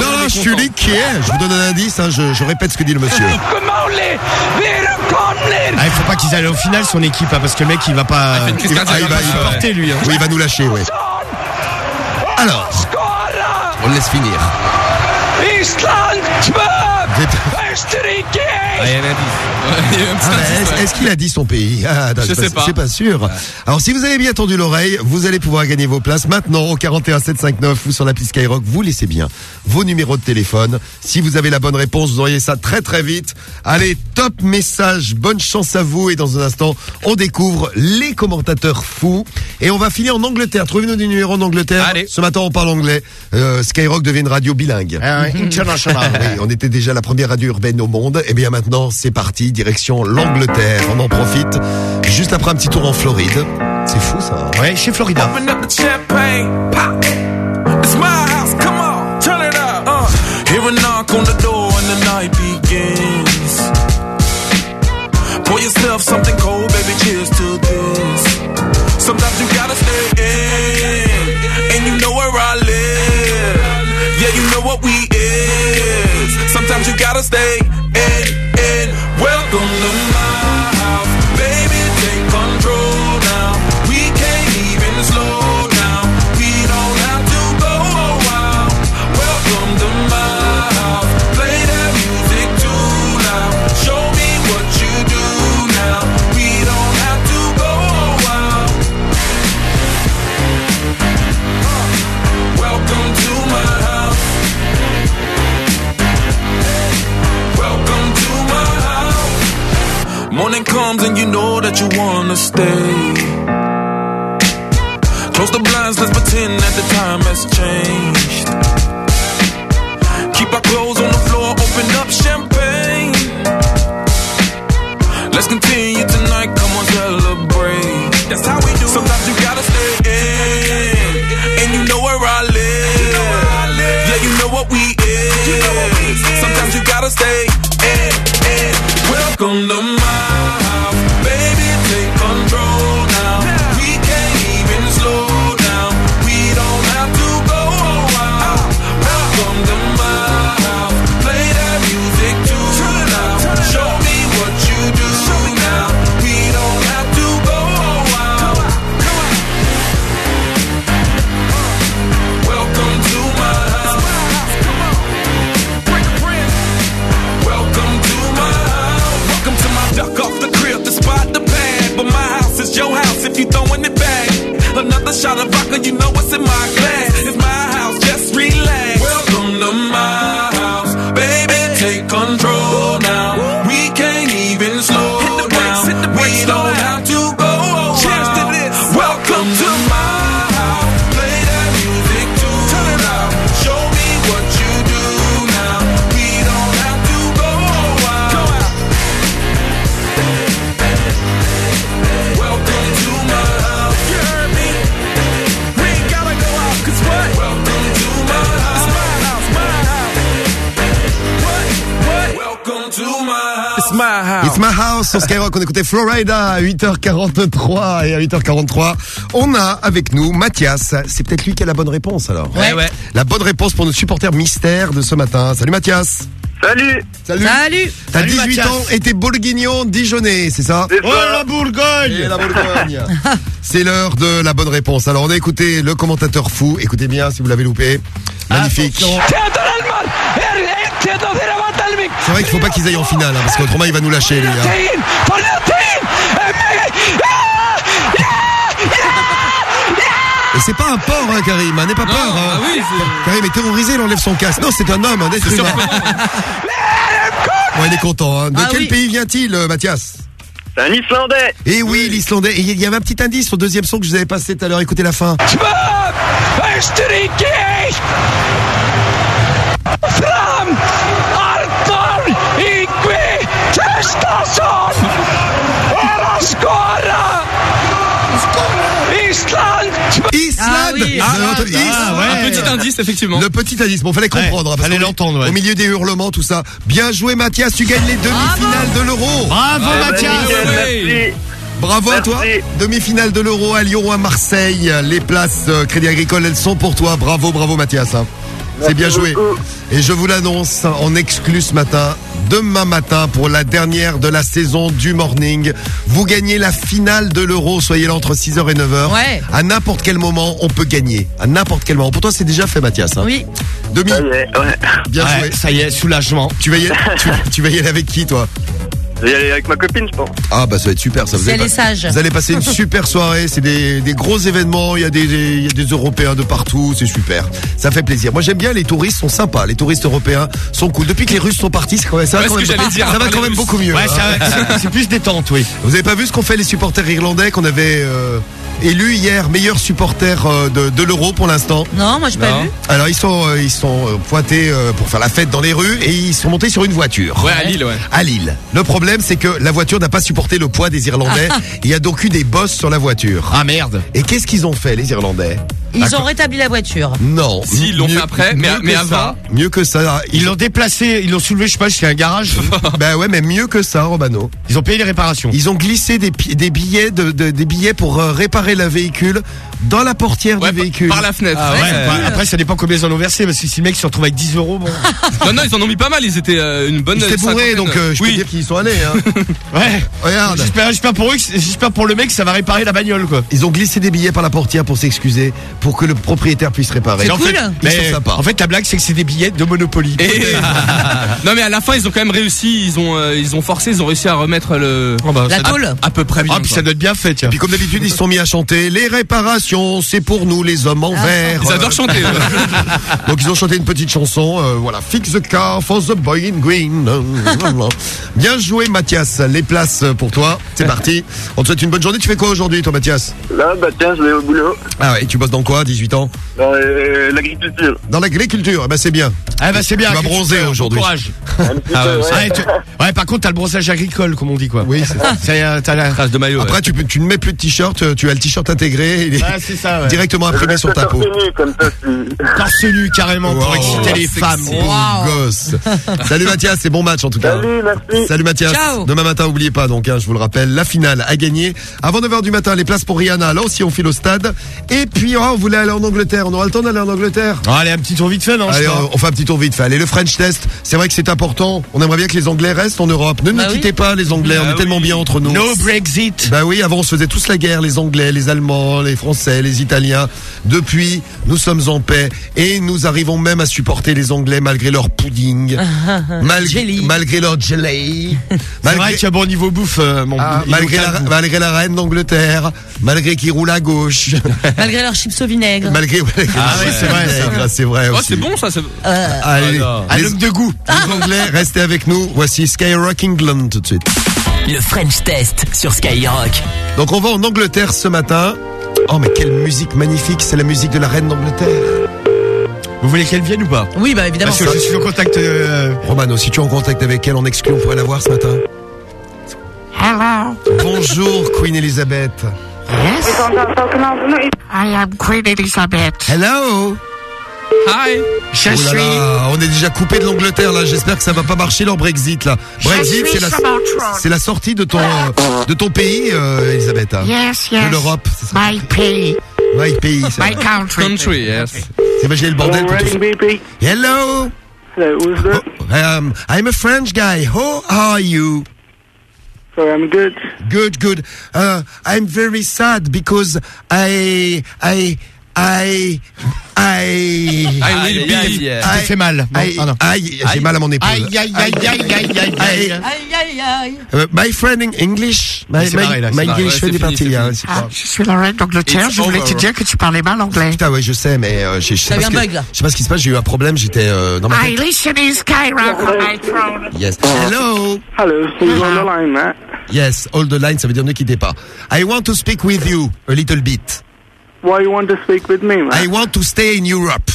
Non, je suis liqué. Je vous donne un indice, hein, je, je répète ce que dit le monsieur. Ah, il faut pas qu'ils aillent au final son équipe, hein, parce que le mec il va pas. Il va, cardiaque, ah, il va- il lui, hein. Oui, il va nous lâcher, oui. Alors, on le laisse finir. Êtes- Ah, il y a Ah, bah, est-ce ouais. est-ce qu'il a dit son pays ah, attends, Je c'est sais pas. C'est pas sûr. Alors si vous avez bien tendu l'oreille, vous allez pouvoir gagner vos places maintenant au 41 759 ou sur l'appli Skyrock. Vous laissez bien vos numéros de téléphone. Si vous avez la bonne réponse, vous auriez ça très très vite. Allez, top message, bonne chance à vous et dans un instant, on découvre les commentateurs fous et on va finir en Angleterre. Trouvez-nous des numéros en Angleterre. Allez. Ce matin, on parle anglais. Euh, Skyrock devient une radio bilingue. Ah, international. Oui, on était déjà la première radio urbaine au monde. Et bien maintenant, c'est parti, direction l'Angleterre. On en profite. Juste après un petit tour en Floride. C'est fou ça. Ouais, chez Florida. Open up the champagne, pop. It's my house, come on, turn it up. Hear a knock on the door and the night begins. Pour yourself something cold, baby, cheers to this. Stay. Close the blinds, let's pretend that the time has changed. Écoutait Florida à 8h43 et à 8h43, on a avec nous Mathias. C'est peut-être lui qui a la bonne réponse alors. Ouais, ouais. La bonne réponse pour notre supporter mystère de ce matin. Salut Mathias. Salut Salut. Salut T'as Salut, 18 Mathias. ans et t'es bourguignon Dijonais, c'est ça C'est Oh la Bourgogne Et la Bourgogne. C'est l'heure de la bonne réponse. Alors on a écouté le commentateur fou. Écoutez bien si vous l'avez loupé. Magnifique. C'est vrai qu'il faut pas qu'ils aillent en finale, hein, parce qu'autrement il va nous lâcher lui. hein. C'est pas un porc, hein, Karim, hein, n'aie pas peur. hein. ah oui, c'est- Karim est terrorisé, il enlève son casque. Non, c'est un homme, un être humain. Bon, il est content. hein. De Ah quel oui. pays vient-il, euh, Mathias? C'est un Islandais Eh oui, l'Islandais. Et il y avait un petit indice au deuxième son que je vous avais passé tout à l'heure. Écoutez la fin. Ah, ouais. Un petit indice, effectivement. Le petit indice, bon, fallait comprendre. hein, parce fallait l'entendre, ouais. Au milieu des hurlements, tout ça. Bien joué, Mathias, tu gagnes les demi-finales de l'Euro. Bravo Mathias nickel, Ouais. Merci Bravo à toi. Demi-finale de l'Euro à Lyon ou à Marseille. Les places euh, Crédit Agricole, elles sont pour toi. Bravo, bravo Mathias. C'est bien joué. Et je vous l'annonce en exclu ce matin. Demain matin, pour la dernière de la saison du morning, vous gagnez la finale de l'Euro. Soyez là entre 6h et 9h. Ouais. À n'importe quel moment, on peut gagner. À n'importe quel moment. Pour toi, c'est déjà fait, Mathias. hein. Oui. Demi. Ça y est, ouais. Bien Ouais, joué. ça y est, soulagement. Tu vas, y aller, tu, tu vas y aller avec qui, toi? Je vais y aller avec ma copine, je pense. Ah, bah ça va être super. Ça. Vous allez pas- sage. Vous allez passer une super soirée. C'est des, des gros événements. Il y, a des, des- il y a des Européens de partout. C'est super. Ça fait plaisir. Moi, j'aime bien. Les touristes sont sympas. Les touristes européens sont cool. Depuis que les Russes sont partis, c'est quand même, ça va Ouais, quand ce même, que j'allais dire, ça va quand même beaucoup mieux. Ouais, hein. ça- c'est plus détente, oui. Vous avez pas vu ce qu'ont fait les supporters irlandais qu'on avait euh, élus hier meilleurs supporters euh, de, de l'Euro pour l'instant Non, moi j'ai pas vu. Alors ils sont euh, ils sont euh, pointés pour faire la fête dans les rues et ils sont montés sur une voiture. Ouais, à Lille, ouais. À Lille. Le problème c'est que la voiture n'a pas supporté le poids des Irlandais. Il y a donc eu des bosses sur la voiture. Ah merde. Et qu'est-ce qu'ils ont fait les Irlandais? Ils ont rétabli la voiture. Non. Si, ils l'ont Mieux- fait après, mais- mieux mais que avant. ça, mieux que ça. Ils l'ont déplacé, ils l'ont soulevé, je sais pas, jusqu'à un garage. Ben ouais, mais mieux que ça, Romano. Ils ont payé les réparations. Ils ont glissé des, pi- des billets de, de- des billets pour euh, réparer le véhicule dans la portière Ouais, du par- véhicule. par la fenêtre. Ah ouais, Ouais. bah, après ça dépend combien ils en ont versé parce que si le mec se retrouve avec 10 euros bon. Non, non, ils en ont mis pas mal. Ils étaient euh, une bonne. Ils étaient bourrés, cinquantaine. donc euh, je oui. peux dire qu'ils y sont allés. Hein. Ouais. Regarde. J'espère, j'espère pour eux, que j'espère pour le mec que ça va réparer la bagnole quoi. Ils ont glissé des billets par la portière pour s'excuser, pour que le propriétaire puisse réparer. Et en fait, Ils mais sont sympas. En fait, la blague c'est que c'est des billets de Monopoly. Et- non mais à la fin ils ont quand même réussi, ils ont euh, ils ont forcé, ils ont réussi à remettre le bah, La tôle. à, peu près bien. Ah puis ça doit être bien fait tiens. Puis comme d'habitude, ils se sont mis à chanter les réparations, c'est pour nous les hommes en verre. Ils adorent chanter. Donc ils ont chanté une petite chanson, euh, voilà, Fix the car for the boy in green. Bien joué Mathias, les places pour toi, c'est parti. On te souhaite une bonne journée, tu fais quoi aujourd'hui toi Mathias? Là, bah tiens, je vais au boulot. Ah ouais, tu bosses dans quoi, 18 ans Dans euh, l'agriculture. Dans l'agriculture, eh ben c'est bien. Ah bah c'est bien. Tu vas bronzer aujourd'hui. Courage. Ah, ouais, tu- ouais, par contre t'as le bronzage agricole comme on dit quoi. Oui, c'est est, t'as la... Trace de maillot. Après ouais. tu, ne mets plus de t-shirt, tu as le t-shirt intégré, il est ça. Directement imprimé sur ta peau. torse nu, comme ça, c'est... Torse nu carrément pour exciter les femmes. Gosse. Salut Mathias, c'est bon match en tout cas. Salut, merci. Salut Mathias. Ciao. Demain matin, oubliez pas donc, hein, je vous le rappelle, la finale à gagner. Avant 9h du matin, les places pour Rihanna. Là aussi, on file au stade. Et puis, oh, on voulait aller en Angleterre. On aura le temps d'aller en Angleterre. Ah, allez, un petit tour vite fait, non Allez, on, on fait un petit tour vite fait. Allez, le French test, c'est vrai que c'est important. On aimerait bien que les Anglais restent en Europe. Ne Bah nous oui. quittez pas, les Anglais. on Ah est tellement bien entre nous. No Brexit. Bah oui, avant on se faisait tous la guerre, les Anglais, les Allemands, les Français, les Italiens. Depuis, nous sommes en paix et nous arrivons même à supporter les Anglais malgré leur pudding, malgré, Jelly. malgré leur jelly, C'est malgré, vrai qu'il y a bon niveau bouffe, euh, mon ah, malgré, la, calme. malgré la reine d'Angleterre, malgré qu'il roule à gauche, Malgré leurs chips au vinaigre. malgré, malgré Ah ouais, c'est vrai, ça. c'est vrai Oh, aussi. c'est bon ça. c'est- Euh, Allez. Un les, homme de goût. les Anglais, restez avec nous. Voici Skyrock England tout de suite. Le French Test sur Skyrock. Donc on va en Angleterre ce matin. Oh mais quelle musique magnifique, c'est la musique de la reine d'Angleterre. Vous voulez qu'elle vienne ou pas? Oui, bah évidemment. Parce que je suis en contact. euh, Romano, si tu es en contact avec elle en exclu, on pourrait la voir ce matin. Hello. Bonjour Queen Elizabeth. Yes? I am Queen Elizabeth. Hello? Hi. Oh là là, on est déjà coupé de l'Angleterre là. J'espère que ça va pas marcher leur Brexit là. Brexit, c'est la, c'est la sortie de ton, euh, de ton pays, euh, Elisabeth. hein. Yes, De yes. l'Europe. My pays. My pays. My country. Country, yes. C'est imaginez le bordel pour tout Hello? Um, I'm a French guy. How are you? So I'm good. Good, good. Uh, I'm very sad because I, I, I, I. Aïe, aïe, aïe, aïe. Tu t'es fait mal. Aïe, aïe, j'ai mal à mon épaule. Aïe, aïe, aïe, aïe, aïe, aïe, aïe. Aïe, aïe, aïe. Uh, my friend in English, my, my. English parties. c'est hein, je suis la reine d'Angleterre. Je voulais te dire que tu parlais mal anglais. Putain, ouais, je sais, mais euh, j'ai- je sais pas ce. Je sais pas qui se passe. J'ai eu un problème. J'étais euh, dans ma I tête. listen in Skyrock on my throne. Yes. Hello. Hello, who's on the line, man? Yes. Hold the line. Ça veut dire ne quittez pas. I want to speak with you a little bit. Why you want to speak with me, man? I want to stay in Europe.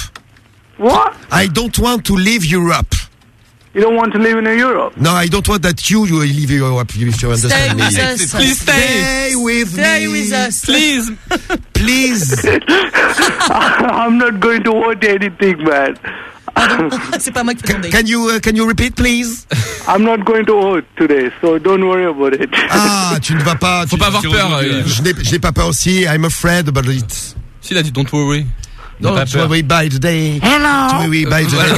What? I don't want to leave Europe. You don't want to live in Europe? No, I don't want that you, you leave Europe. If you understand me. with us. Please stay. Stay with Stay me. with us. Please. Please. I'm not going to want anything, man. C'est pas moi qui date. Can you uh, can you repeat, please? I'm not going to vote today, so don't worry about it. Ah, tu ne vas pas. Faut tu- pas avoir peur. euh, Je n'ai pas peur aussi. I'm afraid, but it's. S'il a dit don't worry. Don't peur. worry by the day. Hello. By day.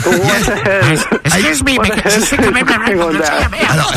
Yes. Excuse me, mais je sais quand même la. Alors,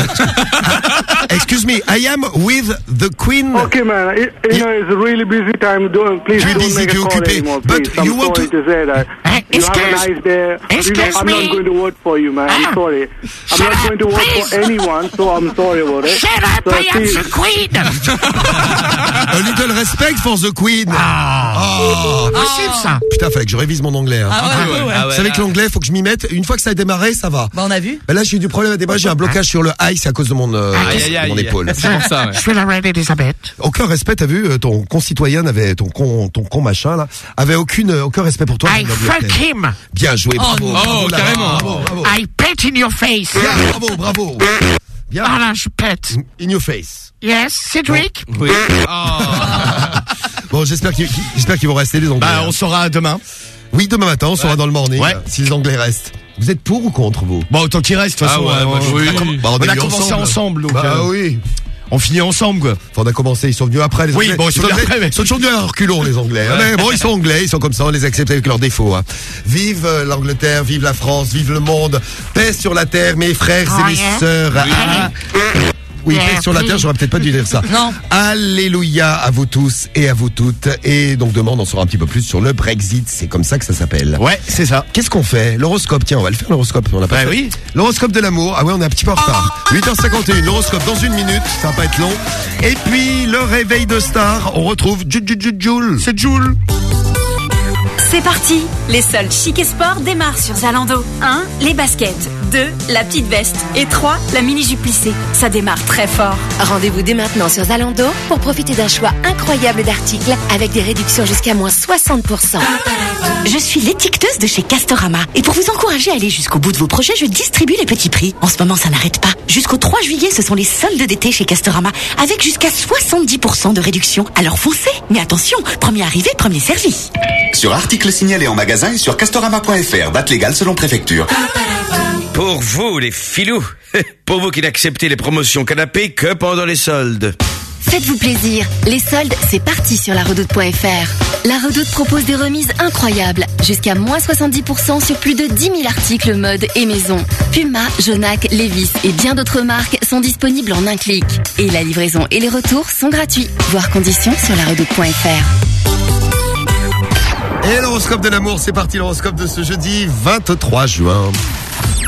excuse me, I am with the Queen. Okay, man. It, you know, it's a really busy time. Don't please Tu es don't busy, make tu es a call occupé. anymore, But please. I'm you want sorry to- to, say that. Hey, you have a excuse- nice day. excuse You know, I'm not going to vote for you, man. Ah. I'm sorry. I'm not up, going to vote please. for anyone, so I'm sorry about it. Shut up, So, I am the queen. A little respect for the Queen. Oh. Possible, ça. Putain, fallait que je révise mon anglais. hein. Ah ouais, un peu, ouais. Vous savez que l'anglais, faut que je m'y mette. Une fois que ça a démarré, ça va. Bah, on a vu. Mais là, j'ai eu du problème à démarrer. J'ai un blocage sur le high, c'est à cause de mon, euh, Aïe, aïe, aïe. mon épaule. C'est pour ça, ouais. Je suis la reine Elisabeth. Aucun respect, t'as vu, euh, ton concitoyen avait, ton con, ton con machin, là, avait aucune, euh, aucun respect pour toi. I fuck him. Bien joué, bravo. Oh, bravo, là-bas. carrément. Bravo, bravo. I pet in your face. Bien, bravo, bravo. Bien. Voilà, je pète. In your face. Yes, Cédric. Oui. Bon, j'espère qu'ils, qu'ils vont rester les Anglais. Bah, hein. on saura demain. Oui, demain matin, on sera dans le morning. Ouais. euh, Si les Anglais restent. Vous êtes pour ou contre, vous? Bon, autant qu'il reste, de toute Ah façon. ouais, on, a comm- Bah, on a commencé ensemble. ensemble, donc. Bah euh, oui. On finit ensemble, quoi. Enfin, on a commencé, ils sont venus après, les Oui, Anglais. bon, ils sont venus après, mais- Ils sont toujours venus à reculons, les Anglais. hein. Mais bon, ils sont Anglais, ils sont comme ça, on les accepte avec leurs défauts. hein. Vive euh, l'Angleterre, vive la France, vive le monde. Paix sur la terre, mes frères Oh, et mes yeah. sœurs. Ah. Oui, paix sur la terre, j'aurais peut-être pas dû dire ça. Non. Alléluia à vous tous et à vous toutes. Et donc demain, on en saura un petit peu plus sur le Brexit. C'est comme ça que ça s'appelle. Ouais, c'est ça. Qu'est-ce qu'on fait? L'horoscope, tiens, on va le faire l'horoscope. On a pas Bah fait. oui. L'horoscope de l'amour. Ah ouais, on est un petit peu en retard. 8h51, l'horoscope dans une minute, ça va pas être long. Et puis le réveil de star, on retrouve Ju- Ju- Ju- Jules. C'est Jules. C'est parti Les soldes chic et sport démarrent sur Zalando. 1. Les baskets. 2. La petite veste. Et 3. La mini-jupe plissée. Ça démarre très fort. Rendez-vous dès maintenant sur Zalando pour profiter d'un choix incroyable d'articles avec des réductions jusqu'à moins 60%. Je suis l'étiqueteuse de chez Castorama et pour vous encourager à aller jusqu'au bout de vos projets, je distribue les petits prix. En ce moment, ça n'arrête pas. Jusqu'au 3 juillet, ce sont les soldes d'été chez Castorama avec jusqu'à 70% de réduction. Alors foncez Mais attention, premier arrivé, premier servi. Sur articles signalés en magasin et sur castorama.fr, date légale selon préfecture. Pour vous, les filous, pour vous qui n'acceptez les promotions canapé que pendant les soldes. Faites-vous plaisir. Les soldes, c'est parti sur la redoute.fr. La redoute propose des remises incroyables. Jusqu'à moins 70% sur plus de 10 000 articles mode et maison. Puma, Jonac, Levis et bien d'autres marques sont disponibles en un clic. Et la livraison et les retours sont gratuits. Voir conditions sur la redoute.fr. Et l'horoscope de l'amour, c'est parti l'horoscope de ce jeudi 23 juin.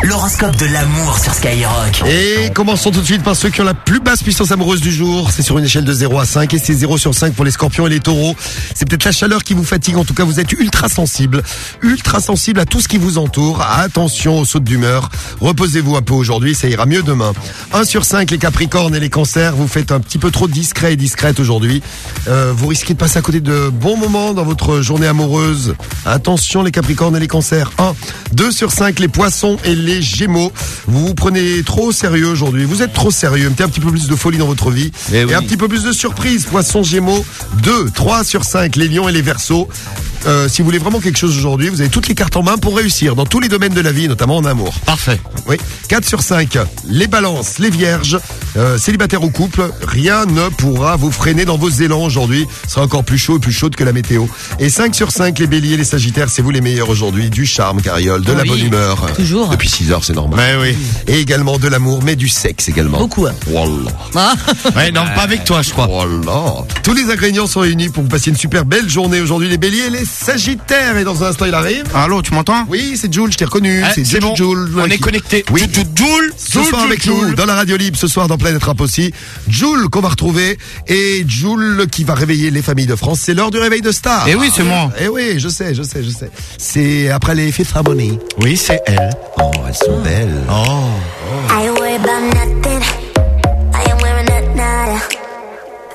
L'horoscope de l'amour sur Skyrock. Et commençons tout de suite par ceux qui ont la plus basse puissance amoureuse du jour. C'est sur une échelle de 0 à 5 et c'est 0 sur 5 pour les scorpions et les taureaux. C'est peut-être la chaleur qui vous fatigue. En tout cas, vous êtes ultra sensible. Ultra sensible à tout ce qui vous entoure. Attention aux sautes d'humeur. Reposez-vous un peu aujourd'hui, ça ira mieux demain. 1 sur 5 les capricornes et les cancers. Vous faites un petit peu trop discret et discrète aujourd'hui. Euh, vous risquez de passer à côté de bons moments dans votre journée amoureuse. Attention les capricornes et les cancers. 1. 2 sur 5 les poissons et les Gémeaux. Vous vous prenez trop au sérieux aujourd'hui. Vous êtes trop sérieux. Mettez un petit peu plus de folie dans votre vie. Eh Et un petit peu plus de surprise. Poisson Gémeaux, 2, 3 sur 5. Les Lions et les Verseaux. Euh, si vous voulez vraiment quelque chose aujourd'hui, vous avez toutes les cartes en main pour réussir dans tous les domaines de la vie, notamment en amour. Parfait. Oui. 4 sur 5. Les balances, les vierges, euh, célibataires ou couple, rien ne pourra vous freiner dans vos élans aujourd'hui. Ce sera encore plus chaud et plus chaude que la météo. Et 5 sur 5, les béliers, les sagittaires, c'est vous les meilleurs aujourd'hui. Du charme, carriole, de la Oui. bonne humeur. Toujours. Depuis 6 heures, c'est normal. oui. Et également de l'amour, mais du sexe également. Beaucoup. hein. Wallah. Ah. Ouais, non, pas avec toi, je crois. Voilà. Tous les ingrédients sont réunis pour vous passer une super belle journée aujourd'hui, les béliers et les sagittaires. Et dans un instant, il arrive. Allô, tu m'entends? Oui, c'est Jules, je t'ai reconnu. Ah, c'est Jules, bon. Jules. On est connecté. Oui. Joule, Ce soir avec nous, dans la radio libre, ce soir dans Planète Rap aussi, Jules qu'on va retrouver et Jules qui va réveiller les familles de France. C'est l'heure du réveil de star. Eh oui, c'est moi. Eh oui, je sais, je sais, je sais. C'est après les Fifth Harmony. Oui, c'est elle. Oh, elles sont belles. Oh. I ain't worried about nothing. I am wearing a nada.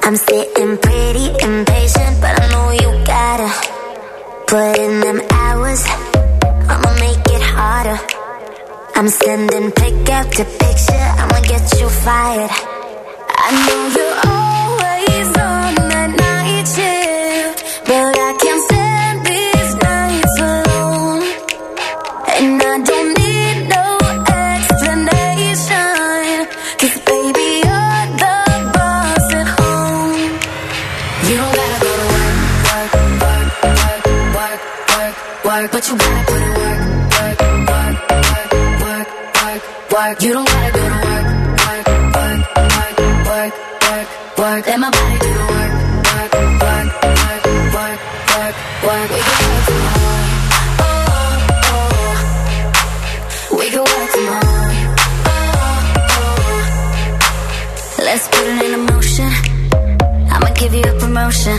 I'm sitting pretty impatient, but I know you gotta put in them hours. I'ma make it harder. I'm sending pick after picture. I'ma get you fired. I know you're always But you gotta put in work, work, work, work, work, work, work. You don't gotta go to work, work, work, work, work, work, work. Let my body do the work, work, work, work, work, work, work. We can work tomorrow. Oh, oh, oh. We can work tomorrow. Oh, oh. Let's put it in motion. I'ma give you a promotion.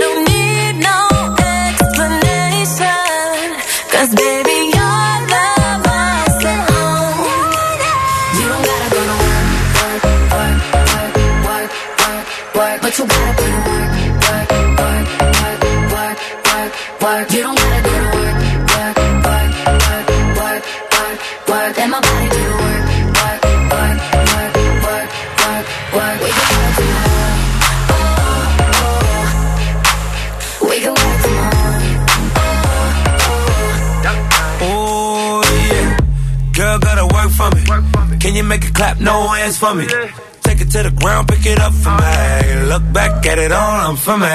make it clap? No hands for me. Take it to the ground, pick it up for me. Look back at it all, I'm for me.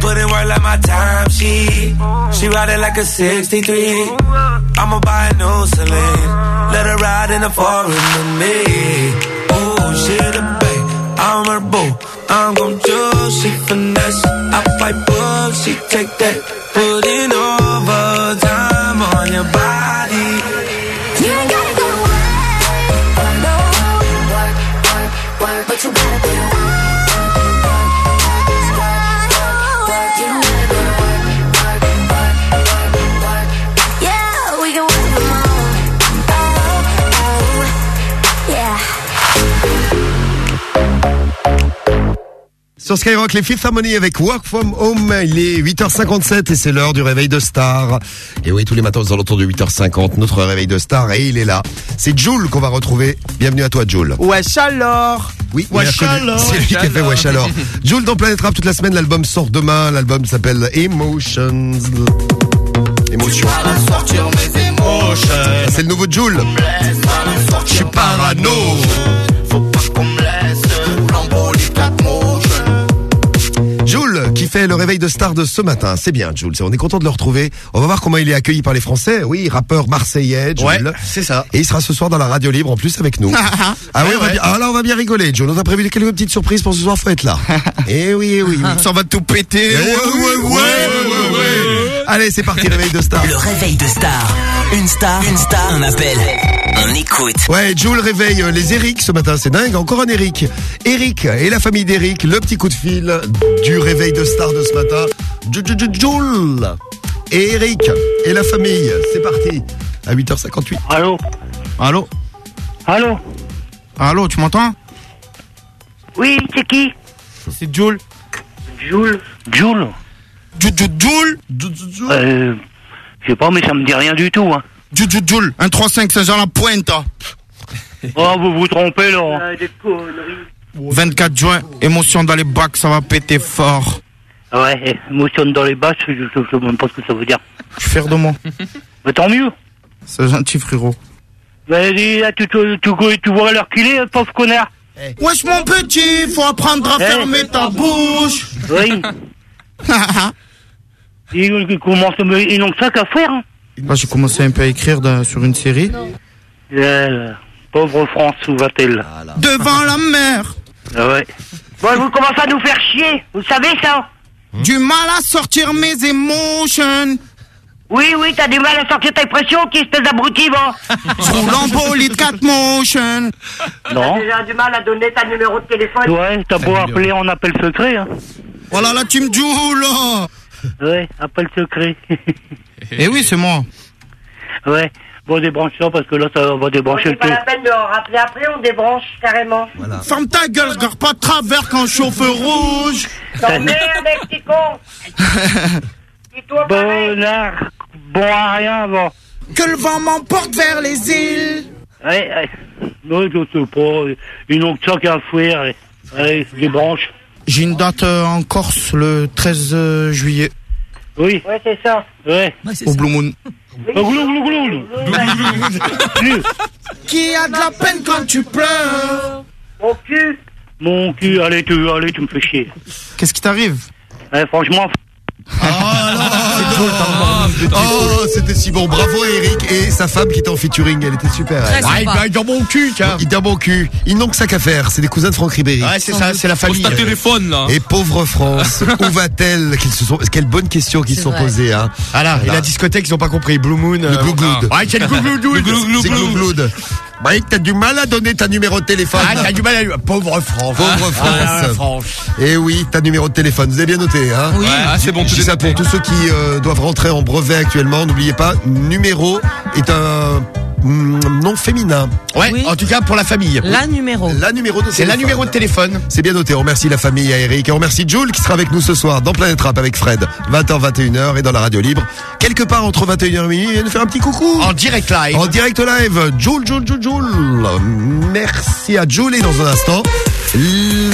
Put in work like my time, she she ride it like a 63. I'ma buy a new Celine. Let her ride in the foreign with me. Oh, she the babe, I'm her boo. I'm gon' choose, she finesse. I fight book, she take that. Put in overtime on your body. Sur Skyrock, les Fifth Harmony avec Work From Home. Il est 8h57 et c'est l'heure du réveil de star. Et oui, tous les matins aux alentours de 8h50, notre réveil de star et il est là. C'est Jules qu'on va retrouver. Bienvenue à toi, Jules. Wesh alors Oui, Wesh alors. C'est lui qui a fait Wesh alors. Jules dans Planète Rap toute la semaine. L'album sort demain. L'album s'appelle Emotions. Émotion. C'est le nouveau Jules. Je suis parano. Jules, qui fait le réveil de star de ce matin. C'est bien, Jules. On est content de le retrouver. On va voir comment il est accueilli par les Français. Oui, rappeur marseillais, Jules. Ouais, c'est ça. Et il sera ce soir dans la radio libre en plus avec nous. ah oui, on va bien, ah là on va bien rigoler, Jules. On a prévu quelques petites surprises pour ce soir, faut être là. eh oui, eh oui, oui. Ça va tout péter. Eh ouais, ouais, ouais, ouais, ouais. Allez, c'est parti, réveil de star. Le réveil de star. Une star, une star, on appelle. On écoute. Ouais, Jules réveille les Eric ce matin, c'est dingue, encore un Eric. Eric et la famille d'Eric, le petit coup de fil du réveil de star de ce matin. Ju- Ju- Ju- Jules et Eric et la famille, c'est parti. À 8h58. Allô? Allô? Allô? Allô, tu m'entends? Oui, c'est qui? C'est Jules. Jules Jules Jules Euh, je sais pas, mais ça me dit rien du tout, hein. Jules, 135 Saint-Jean-la-Pointe. Oh, vous vous trompez, là. 24 juin, émotion dans les bacs, ça va péter fort. Ouais, émotion dans les basses, je, je sais même pas ce que ça veut dire. Je suis fier de moi. Mais tant mieux. C'est gentil, frérot. Vas-y, là, tu, tu, tu, tu vois l'heure qu'il est, pauvre connard. Wesh, mon petit, faut apprendre à Eh. fermer ta bouche. Oui. il, il commence, mais ils n'ont que ça qu'à faire, hein. Moi, j'ai commencé un peu à écrire dans- sur une série. Euh, pauvre France, où va-t-elle Devant la mer. Ah ouais. Bon, vous commencez à nous faire chier, vous savez ça Du mal à sortir mes émotions. Oui, oui, t'as du mal à sortir ta pression, qui espèce d'abruti, va Je roule en bolide 4 motion. Non. déjà du mal à donner ta numéro de téléphone. Ouais, t'as beau appeler en appel secret, hein. Voilà la team Jules, là. Ouais, appel secret. Eh oui, c'est moi. ouais. Bon, débranche ça, parce que là, ça va débrancher C'est le pas tout. la peine de rappeler après, on débranche carrément. Ferme ta gueule, je regarde pas de travers quand je feu rouge. T'emmerdes avec petit con. Dis-toi. Bonnard, bon à rien, va. Que le vent m'emporte vers les îles. Ouais, ouais. Non, je sais pas. Ils n'ont que ça qu'à ouais. Allez, débranche. J'ai une date euh, en Corse le 13 euh, juillet. Oui. Ouais, c'est ça. Ouais. Au Blue Moon. Qui a de la peine quand tu pleures Mon cul. Mon cul, allez, tu, allez, tu me fais chier. Qu'est-ce qui t'arrive? Ouais, franchement, Oh, c'était si bon. Bravo à Eric et sa femme qui était en featuring. Elle était super. Très elle. sympa. Ah, il est dans mon cul, tiens. Il est dans mon cul. Ils n'ont que ça qu'à faire. C'est des cousins de Franck Ribéry. Ouais, c'est ça, c'est la famille. Pose ta téléphone, là. Et pauvre France, où va-t-elle? Qu'ils se sont... Quelle bonne question qu'ils se sont vrai. posées. Hein. Ah là, et la discothèque, ils ont pas compris. Blue Moon. Le euh, glouglou. Ouais, quel glouglou. C'est glouglou. Mike, t'as du mal à donner ta numéro de téléphone. Ah, t'as du mal à. Pauvre France. Pauvre Ah, France. France. Et oui, ta numéro de téléphone. Vous avez bien noté, hein Oui. Ouais, ah, c'est bon, Je tout est ça noté. pour tous ceux qui euh, doivent rentrer en brevet actuellement. N'oubliez pas, numéro est un mm, nom féminin. Ouais, Oui. en tout cas pour la famille. La numéro. La numéro de C'est la téléphone. numéro de téléphone. C'est bien noté. On remercie la famille à Eric. Et on remercie Jules qui sera avec nous ce soir dans Planète Rap avec Fred. 20h, 21h et dans la radio libre. Quelque part entre 21h et minuit, il vient nous faire un petit coucou. En direct live. En direct live. Jules, Jules, Jules, Jules. Merci à Jules. Et dans un instant,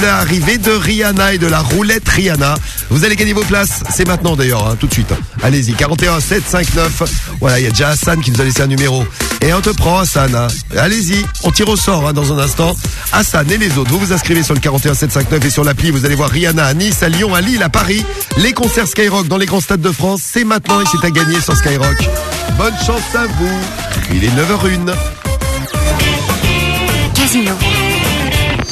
l'arrivée de Rihanna et de la roulette Rihanna. Vous allez gagner vos places. C'est maintenant d'ailleurs, hein, tout de suite. Allez-y. 41 7 5 9. Voilà, il y a déjà Hassan qui nous a laissé un numéro. Et on te prend Hassan. hein. Allez-y. On tire au sort hein, dans un instant. Hassan et les autres. Vous vous inscrivez sur le 41 7 5 9 et sur l'appli. Vous allez voir Rihanna à Nice, à Lyon, à Lille, à Paris. Les concerts Skyrock dans les grands stades de France. C'est maintenant et c'est à gagner sur Skyrock. Bonne chance à vous. Il est 9h01. Casino.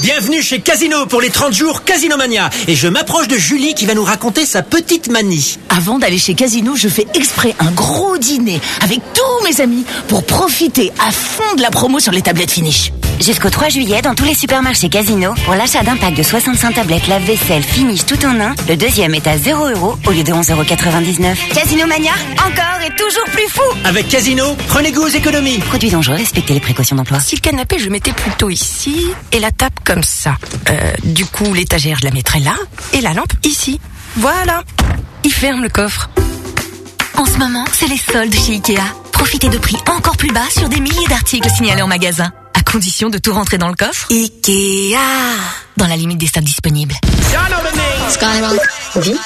Bienvenue chez Casino pour les 30 jours Casinomania. Et je m'approche de Julie qui va nous raconter sa petite manie. Avant d'aller chez Casino, je fais exprès un gros dîner avec tous mes amis pour profiter à fond de la promo sur les tablettes Finish. Jusqu'au 3 juillet, dans tous les supermarchés Casino, pour l'achat d'un pack de 65 tablettes lave-vaisselle finish tout en un, le deuxième est à 0 euros au lieu de 11,99 euros. Casino Mania, encore et toujours plus fou Avec Casino, prenez goût aux économies. Produit dangereux, respectez les précautions d'emploi. Si le canapé, je le mettais plutôt ici et la table comme ça. Euh, du coup, l'étagère, je la mettrais là et la lampe ici. Voilà. Il ferme le coffre. En ce moment, c'est les soldes chez Ikea. Profitez de prix encore plus bas sur des milliers d'articles signalés en magasin. À condition de tout rentrer dans le coffre. Ikea Dans la limite des stocks disponibles.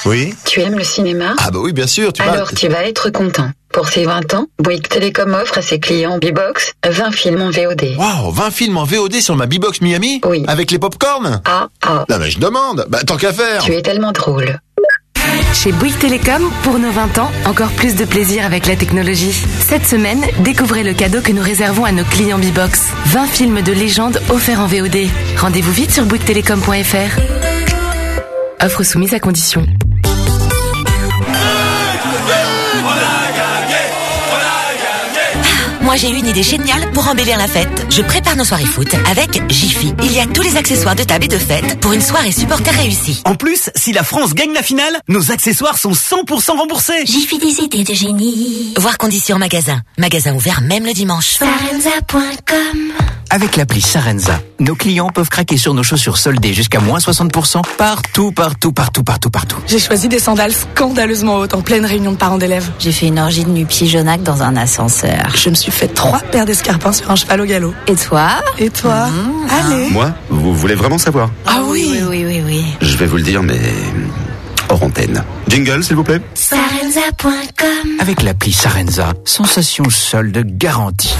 Oui. tu aimes le cinéma? Ah bah oui, bien sûr. Tu Alors vas... tu vas être content. Pour ses 20 ans, Bouygues Télécom offre à ses clients B-Box 20 films en VOD. Waouh, 20 films en VOD sur ma B-Box Miami? Oui. Avec les popcorn Ah, ah, Non mais je demande. Bah tant qu'à faire. tu es tellement drôle. Chez Bouygues Télécom, pour nos 20 ans, encore plus de plaisir avec la technologie. Cette semaine, découvrez le cadeau que nous réservons à nos clients B-Box. 20 films de légende offerts en VOD. Rendez-vous vite sur bouyguestelecom.fr. Offre soumise à condition. Moi j'ai eu une idée géniale pour embellir la fête. Je prépare nos soirées foot avec Jiffy. Il y a tous les accessoires de table et de fête pour une soirée supporter réussie. En plus, si la France gagne la finale, nos accessoires sont 100% remboursés. Jiffy des idées de génie. Voir conditions magasin. Magasin ouvert même le dimanche. Sarenza.com Avec l'appli Sarenza, nos clients peuvent craquer sur nos chaussures soldées jusqu'à moins 60% partout, partout, partout, partout, partout. J'ai choisi des sandales scandaleusement hautes en pleine réunion de parents d'élèves. J'ai fait une orgie de nuit pigeonnac dans un ascenseur. Je me suis fait trois paires d'escarpins sur un cheval au galop. Et toi Et toi Allez Moi Vous voulez vraiment savoir Ah oui Oui, oui, oui. Je vais vous le dire, mais... hors antenne. Jingle, s'il vous plaît. Sarenza.com Avec l'appli Sarenza, sensation solde garantie.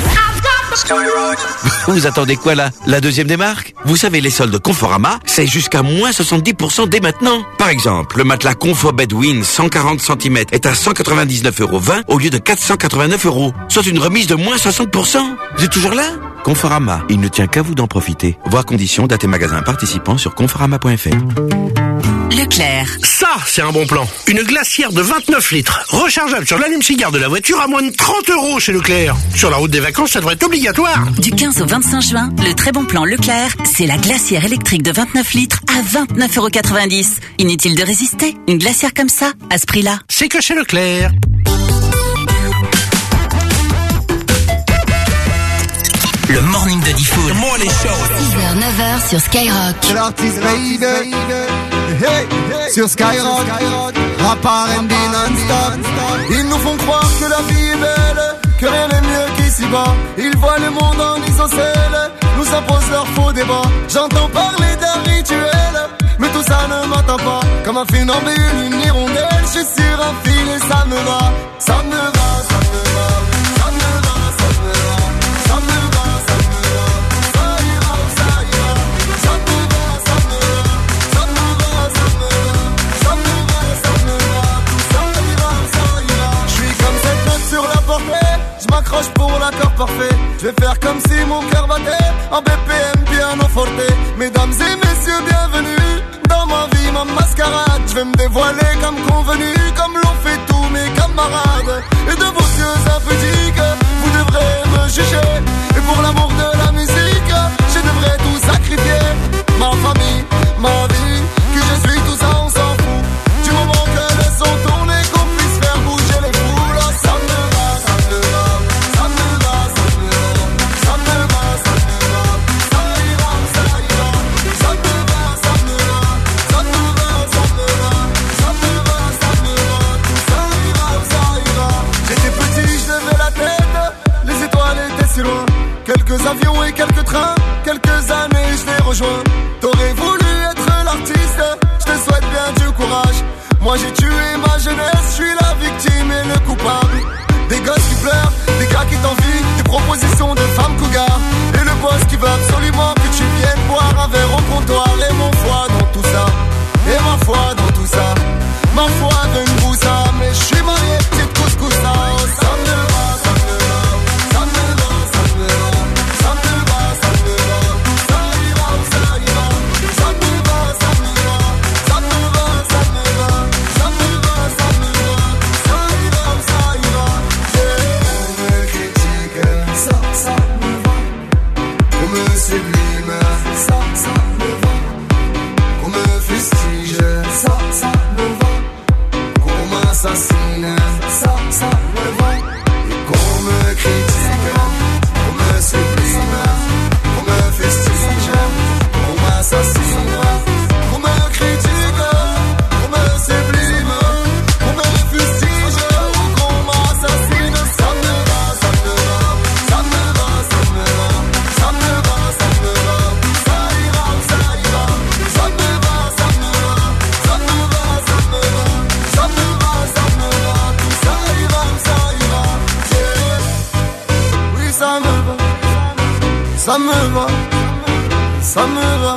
Vous attendez quoi là? La deuxième des marques? Vous savez, les soldes Conforama, c'est jusqu'à moins 70% dès maintenant. Par exemple, le matelas Confort Bedwin 140 cm est à 199,20 euros au lieu de 489 euros, soit une remise de moins 60%. Vous êtes toujours là? Conforama, il ne tient qu'à vous d'en profiter. Voir conditions, date et magasin participants sur conforama.fr. Leclerc. Ça, c'est un bon plan. Une glacière de 29 litres, rechargeable sur l'allume-cigare de la voiture à moins de 30 euros chez Leclerc. Sur la route des vacances, ça devrait être obligatoire. Du 15 au 25 juin, le très bon plan Leclerc, c'est la glacière électrique de 29 litres à 29,90€. Inutile de résister. Une glacière comme ça, à ce prix-là. C'est que chez Leclerc. Le morning de Diffoul. 6h, 9h sur Skyrock. C'est l'artiste Raid. Hey, sur Skyrock. Rap R&B non-stop. Ils nous font croire que la vie est belle, que rien n'est mieux qu'ici-bas. Ils voient le monde en isocèle, nous imposent leur faux débat. J'entends parler d'un rituel, mais tout ça ne m'attend pas. Comme un funambule, une hirondelle, je suis sur un fil et ça me va. Ça me va, ça me va. Pour l'accord parfait. Je vais faire comme si mon cœur battait en BPM piano forte. Mesdames et messieurs, bienvenue dans ma vie, ma mascarade. Je vais me dévoiler comme convenu, comme l'ont fait tous mes camarades. Et de vos yeux impudiques, vous devrez me juger. Et pour l'amour de la musique, je devrais tout sacrifier. Quelques années je les rejoins. T'aurais voulu être l'artiste, je te souhaite bien du courage. Moi j'ai tué ma jeunesse, je suis la victime et le coupable. Des gosses qui pleurent, des gars qui t'envient, des propositions de femmes cougars. Et le boss qui veut absolument que tu viennes boire un verre au comptoir. Et mon ça me va, ça me va.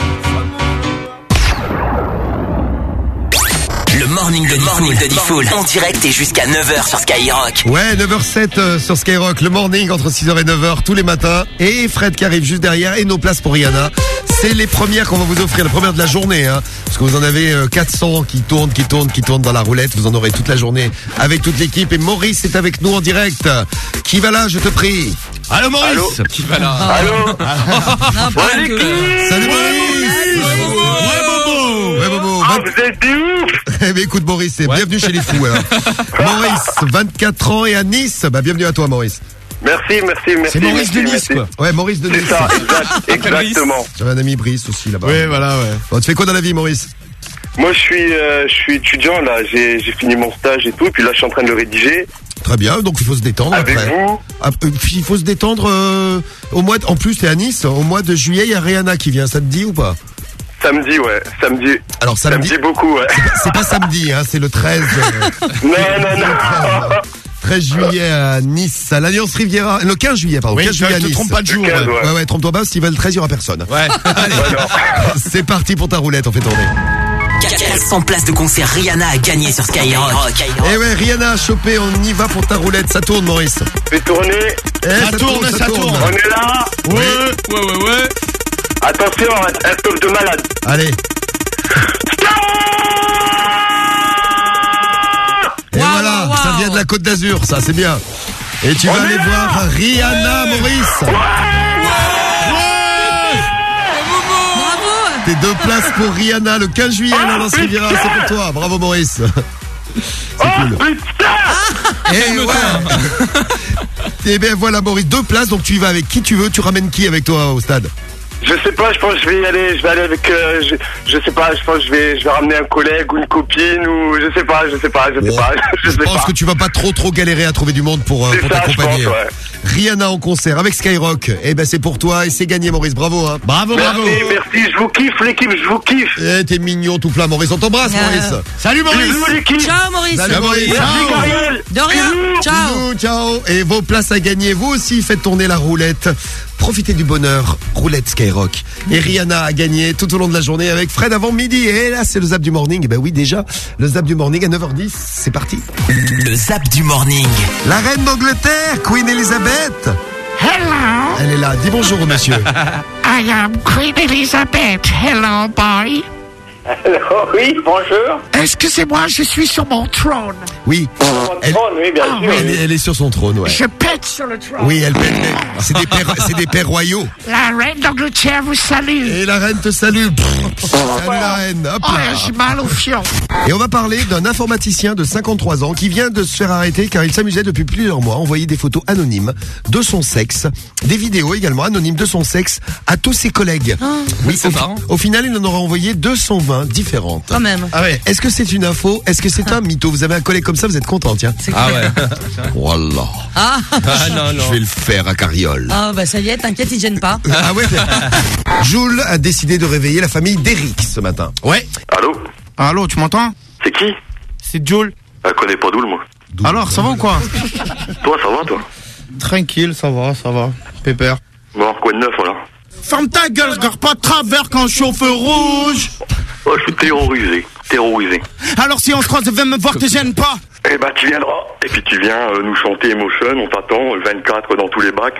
Le morning de morning de Diffoul. En direct et jusqu'à 9h sur Skyrock. Ouais, 9h07 euh, sur Skyrock, le morning entre 6h et 9h tous les matins. Et Fred qui arrive juste derrière et nos places pour Rihanna. C'est les premières qu'on va vous offrir, la première de la journée. Hein, parce que vous en avez euh, 400 qui tournent, qui tournent, qui tournent dans la roulette. Vous en aurez toute la journée avec toute l'équipe. Et Maurice est avec nous en direct. Qui va là, je te prie? Allô Maurice? Qui va là? Allô? Ouais, Salut Maurice Ouais Bobo Ouais Bobo Ah, vous êtes des ouf Eh ben écoute Maurice, c'est bienvenue chez les fous alors. Maurice, 24 ans et à Nice. Bah bienvenue à toi Maurice. Merci, merci, merci. C'est Maurice merci, de Nice merci. quoi. Ouais, Maurice de C'est Nice. ça, exact, exactement. J'avais un ami Brice aussi là-bas. Ouais, voilà, ouais. Bon, tu fais quoi dans la vie Maurice? Moi, je suis, euh, je suis étudiant, là. J'ai j'ai fini mon stage et tout. Et puis là, je suis en train de le rédiger. Très bien, donc il faut se détendre Avec après. vous Ah, euh, puis il faut se détendre euh, au mois de- en plus t'es à Nice, au mois de juillet il y a Rihanna qui vient, ça te dit ou pas? Samedi, ouais. Samedi. Alors samedi, Samedi beaucoup, ouais. c'est pas samedi hein, c'est le 13 euh, Non, non, non. 13 juillet à Nice, à l'Alliance Riviera, le 15 juillet pardon, Oui, 15 juillet à te Nice. trompe pas de jour. Le 15, ouais. ouais. Trompe-toi pas, s'il va le 13 il y aura personne. Ouais. Allez, c'est parti pour ta roulette, on fait tourner. 400 places de concert Rihanna à gagner sur Skyrock. Eh ouais, Rihanna a chopé, on y va pour ta roulette, ça tourne Maurice. Fais tourner. Eh, Ça tourne, ça tourne. On est là. Ouais. Ouais, ouais, ouais. Attention, un, un top de malade. Allez. Et voilà, de la Côte d'Azur, ça, c'est bien. Et tu vas aller voir Rihanna, Maurice. Bravo Tes deux places pour Rihanna le 15 juillet à l'Alliance Riviera, c'est pour toi. Bravo Maurice. C'est cool. Et ouais. Et bien voilà Maurice, deux places, donc tu y vas avec qui tu veux, tu ramènes qui avec toi au stade? Je sais pas, je pense que je vais y aller, je vais aller avec, euh, je, je sais pas, je pense que je vais, je vais ramener un collègue ou une copine ou je sais pas, je sais pas, je sais pas, je Je sais pense pas. que tu vas pas trop trop galérer à trouver du monde pour, euh, pour t'accompagner. pense, ouais. Rihanna en concert avec Skyrock. Eh ben c'est pour toi et c'est gagné Maurice, bravo hein. Bravo, bravo. Merci, merci, je vous kiffe l'équipe, je vous kiffe. Eh t'es mignon tout plein Maurice, on t'embrasse Euh, Maurice. Salut Maurice. Bisous l'équipe. Ciao Maurice Salut Maurice. Merci Ciao. Gabriel. De rien Ciao Bisous, ciao. Et vos places à gagner, vous aussi faites tourner la roulette. Profitez du bonheur, roulette Skyrock. Et Rihanna a gagné tout au long de la journée avec Fred avant midi. Et là, c'est le zap du morning. Eh ben oui, déjà, le zap du morning à 9h10, c'est parti. Le zap du morning. La reine d'Angleterre, Queen Elizabeth. Hello, Elle est là. Dis bonjour au monsieur. I am Queen Elizabeth. Hello, boy. Alors, oui, bonjour. Est-ce que c'est moi? Je suis sur mon trône. Oui. Elle, Oh, oui, bien Ah, sûr. elle est, elle est sur son trône, ouais. Je pète sur le trône. Oui, elle pète. mais C'est des pères, c'est des pères royaux. La reine d'Angleterre vous salue. Et la reine te salue. Salut la reine. Hop Oh, j'ai mal au fion. Et on va parler d'un informaticien de 53 ans qui vient de se faire arrêter car il s'amusait depuis plusieurs mois à envoyer des photos anonymes de son sexe, des vidéos également anonymes de son sexe à tous ses collègues. oui, c'est au, marrant. au final, il en aura envoyé 220 différentes. Quand même. Ah ouais. Est-ce que c'est une info? Est-ce que c'est un mytho? Vous avez un collègue comme ça, vous êtes content, tiens. Ah ouais. Voilà. Ah, Ah non, non. Je vais le faire à Carriole. ah bah ça y est, t'inquiète, il gêne pas. Ah ouais Jules a décidé de réveiller la famille d'Eric ce matin. Ouais. Allô? Allô, tu m'entends? C'est qui? C'est Joel. Je connais pas Doul, moi. Alors, ça va ou quoi? Toi, ça va, toi? Tranquille, ça va, ça va. Pépère. Bon, quoi de neuf, voilà Ferme ta gueule, regarde pas de travers quand je suis au feu rouge. Oh, je suis terrorisé. Terrorisé. Alors si on se croise, viens me voir, te gêne pas. Eh ben, tu viendras. Et puis tu viens euh, nous chanter Emotion, on t'attend, le 24 dans tous les bacs.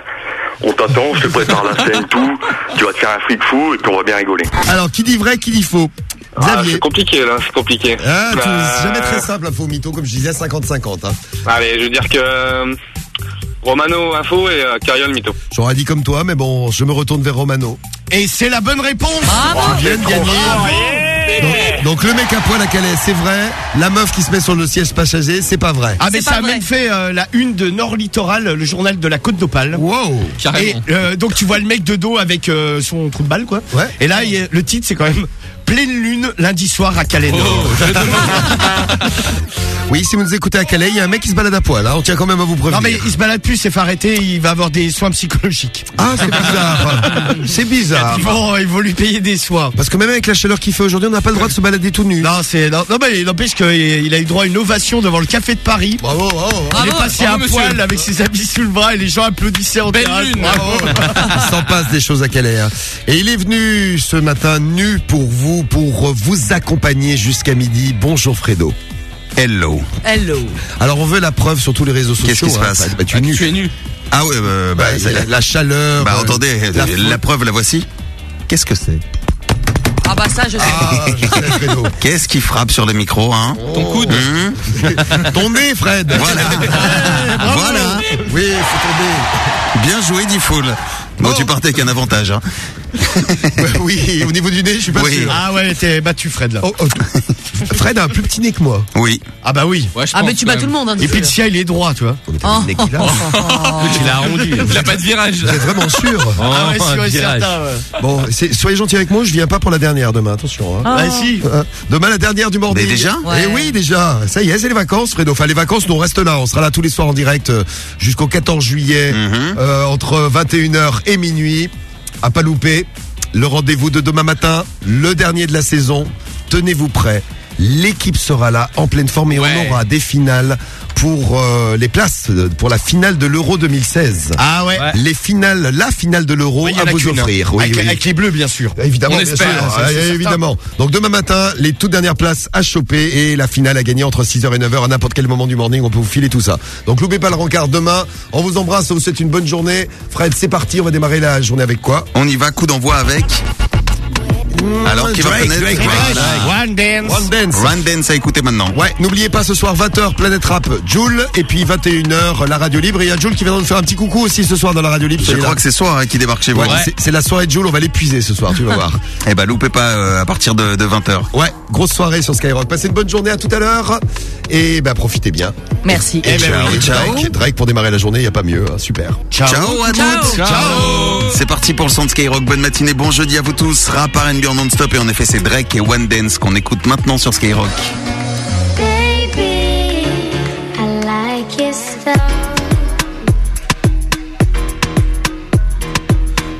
On t'attend, je te prépare la scène, tout. Tu vas te faire un fric fou et puis on va bien rigoler. Alors, qui dit vrai, qui dit faux? Ah, Xavier. c'est compliqué, là, c'est compliqué. Ah, Bah, jamais très simple, info mytho, comme je disais, 50-50. Hein. Allez, je veux dire que... Romano Info et euh, Mytho. J'aurais dit comme toi, mais bon, je me retourne vers Romano. Et c'est la bonne réponse. Tu viens de gagner. Donc, donc le mec à poil à Calais, c'est vrai. La meuf qui se met sur le siège passager, c'est pas vrai. Ah mais ça a même fait euh, la une de Nord Littoral, le journal de la Côte d'Opale. Wow. Et euh, donc tu vois le mec de dos avec euh, son trou de balle quoi. Ouais. Et là il y a- le titre c'est quand même pleine lune lundi soir à Calais Nord. Oui, si vous nous écoutez à Calais, il y a un mec qui se balade à poil. Hein. On tient quand même à vous prévenir. Non mais il se balade plus, c'est fait arrêter, il va avoir des soins psychologiques. Ah, c'est bizarre. c'est bizarre. Ils vont, ils vont lui payer des soins. Parce que même avec la chaleur qu'il fait aujourd'hui, on n'a pas le droit de se balader tout nu. Non, c'est non, non, mais il n'empêche qu'il a eu droit à une ovation devant le café de Paris. Bravo, bravo. Il est passé bravo, à monsieur. poil avec ses habits sous le bras et les gens applaudissaient en Belle terrasse. lune. Bravo. Il s'en passe des choses à Calais. hein. Et il est venu ce matin nu pour vous, pour vous accompagner jusqu'à midi. Bonjour Fredo. Hello. Hello. Alors on veut la preuve sur tous les réseaux sociaux. Qu'est-ce qui se hein. passe Bah, tu es nu. Tu es nu. Ah ouais, bah, bah, Bah, la, la chaleur. bah euh, attendez, la la, preuve, la voici. Qu'est-ce que c'est? Ah bah ça, je sais. Ah. Qu'est-ce qui frappe sur le micro, hein? Ton coude. Hum Ton nez, Fred. Voilà. voilà. Oui, c'est ton nez. Bien joué, Diffoul. Bon, tu partais avec un avantage. Hein. oui, au niveau du nez, je suis pas Oui. sûr. Ah ouais, t'es battu Fred là. Oh, oh. Fred a un plus petit nez que moi. Oui. Ah bah oui. Ah, mais tu bats tout le monde, hein, Et puis le sien il est droit, tu vois. Oh. Il a arrondi. Il a pas de virage. Vous êtes vraiment sûr Ah ouais, sûr certain. ouais. Bon, c'est- soyez gentils avec moi, je viens pas pour la dernière demain, attention. Hein. Ah si. Euh, Demain la dernière du morning. Mais déjà Eh Ouais. oui déjà, ça y est, c'est les vacances Fredo. Enfin les vacances, nous on reste là, on sera là tous les soirs en direct euh, jusqu'au 14 juillet Mhm. euh, entre 21h et minuit. À pas louper, le rendez-vous de demain matin, le dernier de la saison. Tenez-vous prêts. L'équipe sera là en pleine forme et Ouais. on aura des finales pour euh, les places pour la finale de l'Euro 2016. Ah ouais. Ouais. Les finales, la finale de l'Euro Oui, à a vous hein. offrir. Oui, avec, oui. avec les bleus bien sûr. Évidemment, On bien espère, sûr. c'est- Ah, évidemment. Donc demain matin, les toutes dernières places à choper et la finale à gagner entre 6h et 9h à n'importe quel moment du morning. On peut vous filer tout ça. Donc n'oubliez pas le rencard demain. On vous embrasse, on vous souhaite une bonne journée. Fred, c'est parti. On va démarrer la journée avec quoi? On y va, coup d'envoi avec. Alors, qui va connaître Drake, Voilà. One dance. One Dance. Run Dance à écouter maintenant. Ouais, n'oubliez pas ce soir 20h Planète Rap, Joule et puis 21h la radio libre. Et il y a Joule qui vient nous faire un petit coucou aussi ce soir dans la radio libre. Je crois là. que c'est soir hein, qui débarque chez vous. Ouais, c'est- c'est la soirée de Joule, on va l'épuiser ce soir, tu vas voir. Eh ben, loupez pas euh, à partir de, de 20h. Ouais, grosse soirée sur Skyrock. Passez une bonne journée à tout à l'heure et bah profitez bien. Merci. Et, ciao, et ciao. Drake, Drake pour démarrer la journée, il y a pas mieux, hein, super. Ciao, à toutes. Ciao. C'est parti pour le son de Skyrock. Bonne matinée, bon jeudi à vous tous. Rap Non-stop et en effet c'est Drake et One Dance qu'on écoute maintenant sur Skyrock. Baby, I like.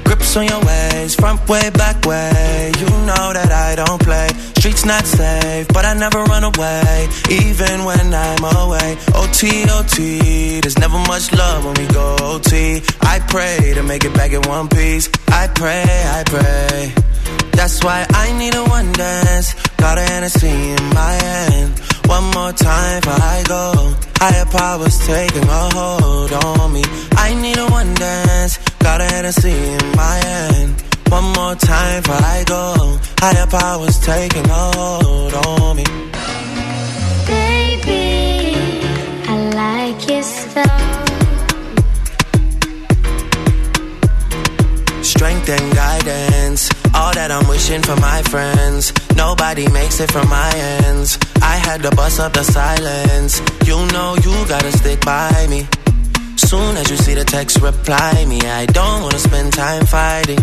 Grips on your ways, front way, back way. You know that I don't play. Streets not safe, but I never run away, even when I'm away. OT, OT, there's never much love when we go OT. I pray to make it back in one piece. I pray, I pray. That's why I need a one dance. Got a Hennessy in my hand. One more time before I go. Higher powers taking a hold on me. I need a one dance. Got a Hennessy in my hand. One more time before I go. Higher powers taking a hold on me. Baby, I like your stuff. Strength and guidance. All that I'm wishing for my friends. Nobody makes it from my ends. I had to bust up the silence. You know you gotta stick by me. Soon as you see the text, reply me. I don't wanna spend time fighting.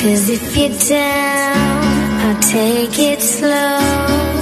Cause if you're down, I'll take it slow,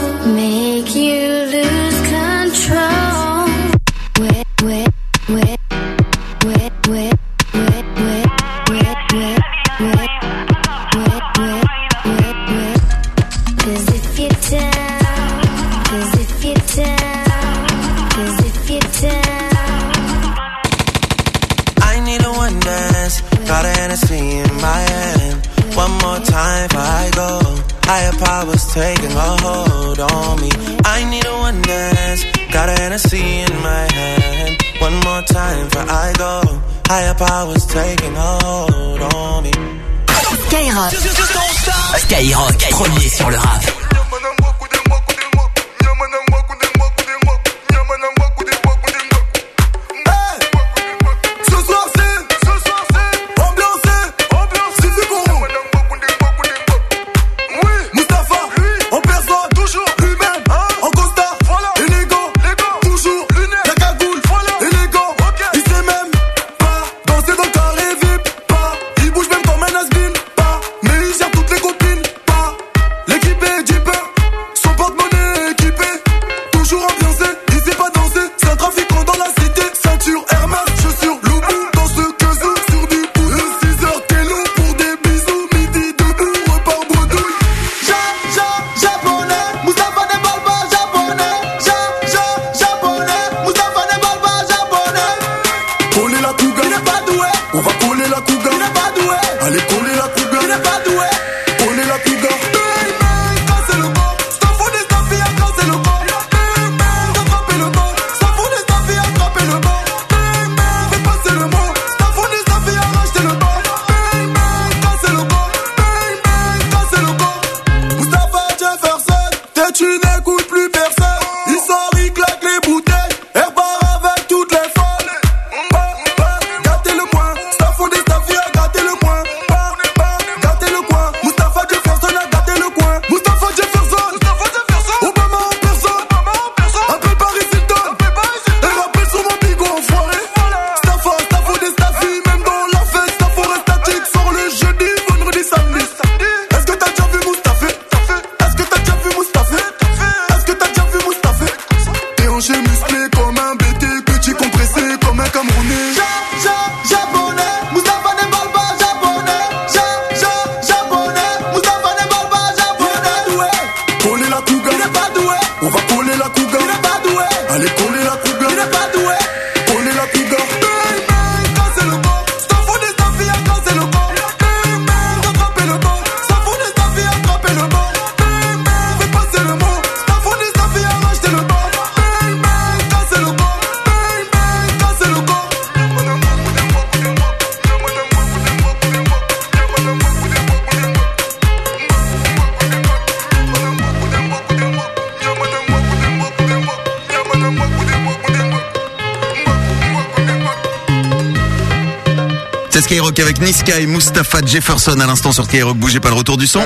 Jefferson à l'instant sur Skyrock. Bougez pas le retour du son.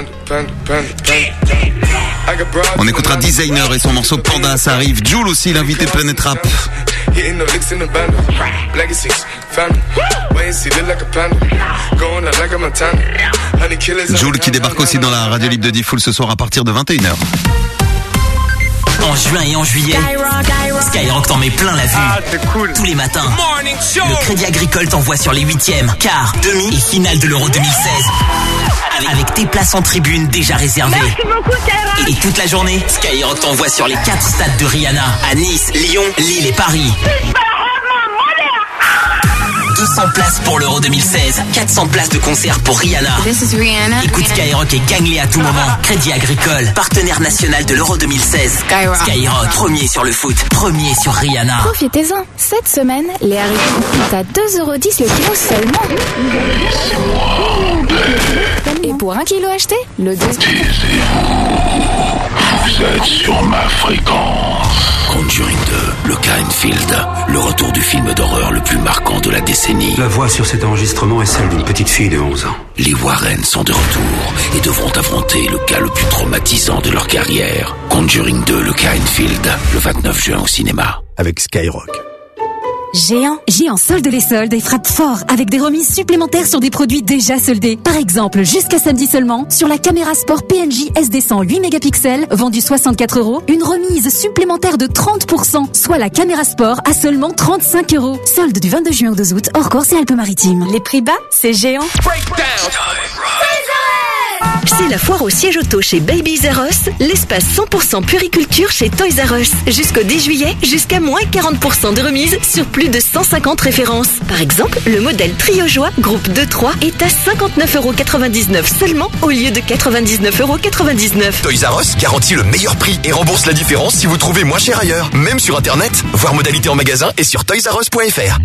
On écoutera Designer et son morceau Panda, ça arrive. Jules aussi, l'invité de Planète Rap. Qui débarque aussi dans la radio libre de Diffoul ce soir à partir de 21h. En juin et en juillet, Skyrock t'en met plein la vue. Tous les matins, le Crédit Agricole t'envoie sur les huitièmes, quart, demi et finale de l'Euro 2016. Avec tes places en tribune déjà réservées. Et toute la journée, Skyrock t'envoie sur les quatre stades de Rihanna à Nice, Lyon, Lille et Paris. 200 places pour l'Euro 2016, 400 places de concert pour Rihanna. Écoute Skyrock et gagne-les à tout moment. Crédit Agricole, partenaire national de l'Euro 2016. Skyrock, premier sur le foot, premier sur Rihanna. Profitez-en. Cette semaine, les haricots sont à 2,10€ le kilo seulement. Et pour un kilo acheté, le deuxième. Vous êtes sur ma fréquence. Conjuring 2, le Field, le retour du film d'horreur le plus marquant de la décennie. La voix sur cet enregistrement est celle d'une petite fille de 11 ans. Les Warren sont de retour et devront affronter le cas le plus traumatisant de leur carrière. Conjuring 2, le Field, le 29 juin au cinéma. Avec Skyrock. Géant. Géant solde les soldes et frappe fort avec des remises supplémentaires sur des produits déjà soldés. Par exemple, jusqu'à samedi seulement, sur la caméra sport PNJ SD100 8 mégapixels, vendue 64 euros, une remise supplémentaire de 30%, soit la caméra sport à seulement 35 euros. Solde du 22 juin au 2 août, hors Corse et Alpes-Maritimes. Les prix bas, c'est géant. C'est la foire au siège auto chez Baby Zeros, l'espace 100% puriculture chez Toys R Us. Jusqu'au 10 juillet, jusqu'à moins 40% de remise sur plus de 150 références. Par exemple, le modèle Trio Joie groupe 2-3 est à 59,99€ seulement au lieu de 99,99€. Toys R Us garantit le meilleur prix et rembourse la différence si vous trouvez moins cher ailleurs. Même sur internet, voir modalité en magasin et sur toysrus.fr.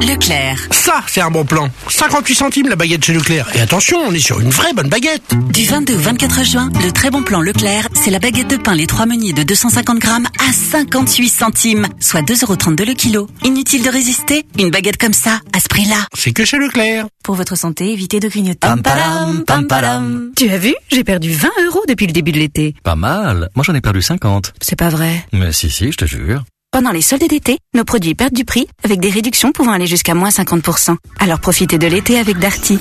Leclerc. Ça, c'est un bon plan. 58 centimes la baguette chez Leclerc. Et attention, on est sur une vraie bonne baguette. Du 22 au 24 juin, le très bon plan Leclerc, c'est la baguette de pain les trois meuniers de 250 grammes à 58 centimes, soit 2,32€ le kilo. Inutile de résister, une baguette comme ça, à ce prix-là. C'est que chez Leclerc. Pour votre santé, évitez de grignoter. Pam, padam, pam, padam. Tu as vu J'ai perdu 20 euros depuis le début de l'été. Pas mal. Moi, j'en ai perdu 50. C'est pas vrai. Mais si, si, je te jure. Pendant les soldes d'été, nos produits perdent du prix avec des réductions pouvant aller jusqu'à moins 50%. Alors profitez de l'été avec Darty.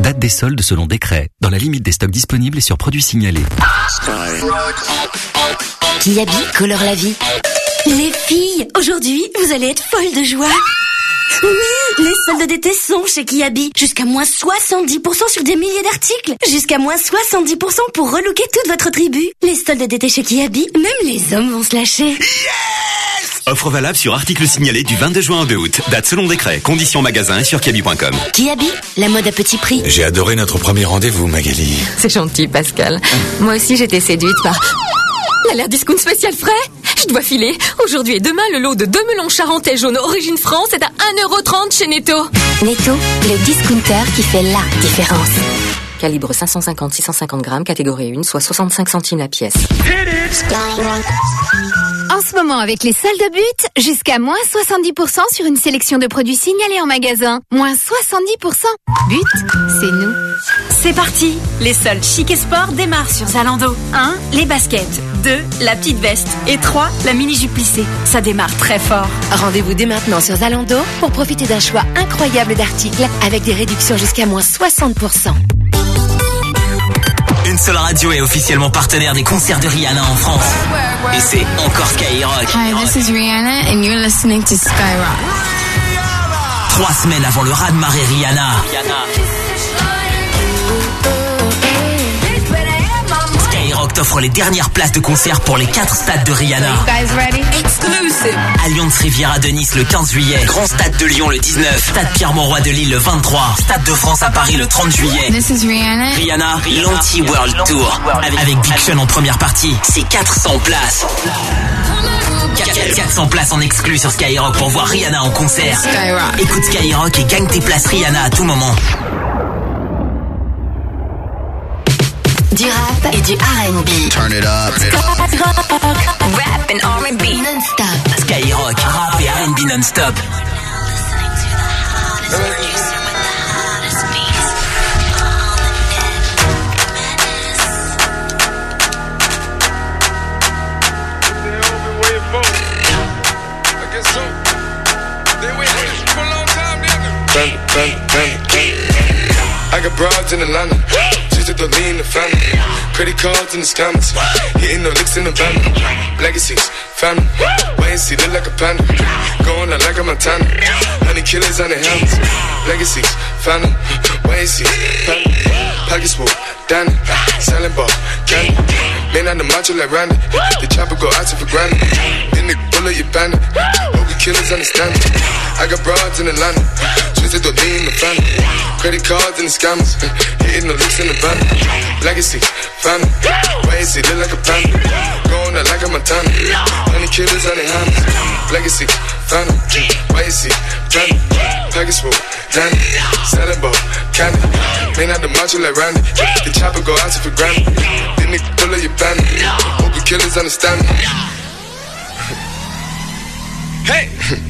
Date des soldes selon décret, dans la limite des stocks disponibles et sur produits signalés. Qui habille colore la vie? Les filles, aujourd'hui, vous allez être folles de joie. Oui, les soldes d'été sont chez Kiabi. Jusqu'à moins 70% sur des milliers d'articles. Jusqu'à moins 70% pour relooker toute votre tribu. Les soldes d'été chez Kiabi, même les hommes vont se lâcher. Offre valable sur article signalé du 22 juin au 2 août. Date selon décret. Conditions magasin sur kiabi.com. Kiabi, la mode à petit prix. J'ai adoré notre premier rendez-vous, Magali. C'est gentil, Pascal. Moi aussi, j'étais séduite par... L'alerte discount spécial frais Je dois filer. Aujourd'hui et demain, le lot de deux melons charentais jaunes origine France est à 1,30€ chez Netto. Netto, le discounter qui fait la différence. Calibre 550-650 grammes, catégorie 1, soit 65 centimes la pièce. En ce moment, avec les soldes but, jusqu'à moins 70% sur une sélection de produits signalés en magasin. Moins 70%. But, c'est nous. C'est parti Les soldes chic et sport démarrent sur Zalando. 1. Les baskets. 2. La petite veste. Et 3. La mini-jupe plissée. Ça démarre très fort. Rendez-vous dès maintenant sur Zalando pour profiter d'un choix incroyable d'articles avec des réductions jusqu'à moins 60%. Une seule radio est officiellement partenaire des concerts de Rihanna en France. Et c'est encore Skyrock. Hi, this is Rihanna and you're listening to Skyrock. Trois semaines avant le raz-de-marée Rihanna. Skyrock t'offre les dernières places de concert pour les quatre stades de Rihanna. guys ready? Exclusive. Alliance Riviera de Nice le 15 juillet, Grand Stade de Lyon le 19, Stade Pierre-Mauroy de Lille le 23, Stade de France à Paris le 30 juillet. This is Rihanna. Rihanna, l'Anti-World Tour. Avec Big Sean en première partie, c'est 400 places. 400 places en exclu sur Skyrock pour voir Rihanna en concert. Skyrock. Écoute Skyrock et gagne tes places Rihanna à tout moment. Du rap et du R&B. Turn it up. Rap and R&B non-stop. Skyrock, rap et R&B non-stop. I got broads in Atlanta. To the lean the family. Credit cards in the scammers. Hitting the licks in the van. Legacies, family. Wait and see, look like a panda. Going out like a Montana. Honey killers on the helmets. Legacies, family. Wait and see, family. Pockets full, Danny. Selling ball, candy. Man on the macho like Randy. The chopper go out to for granted. Then the bullet, you bandit. Hope killers understand it. I got broads in Atlanta. Twisted the lean the family. Credit cards and the scammers. Hitting the licks in the van. Legacy, family. Wait and see, look like a panda. Going out like a Montana. Honey killers on their hands. Legacy, family. Wait and see, family. Package full, Danny. Selling ball, candy. Man out the macho like Randy. The chopper go out to for granted. Then they pull up your bandit. Hope the killers understand me. Hey!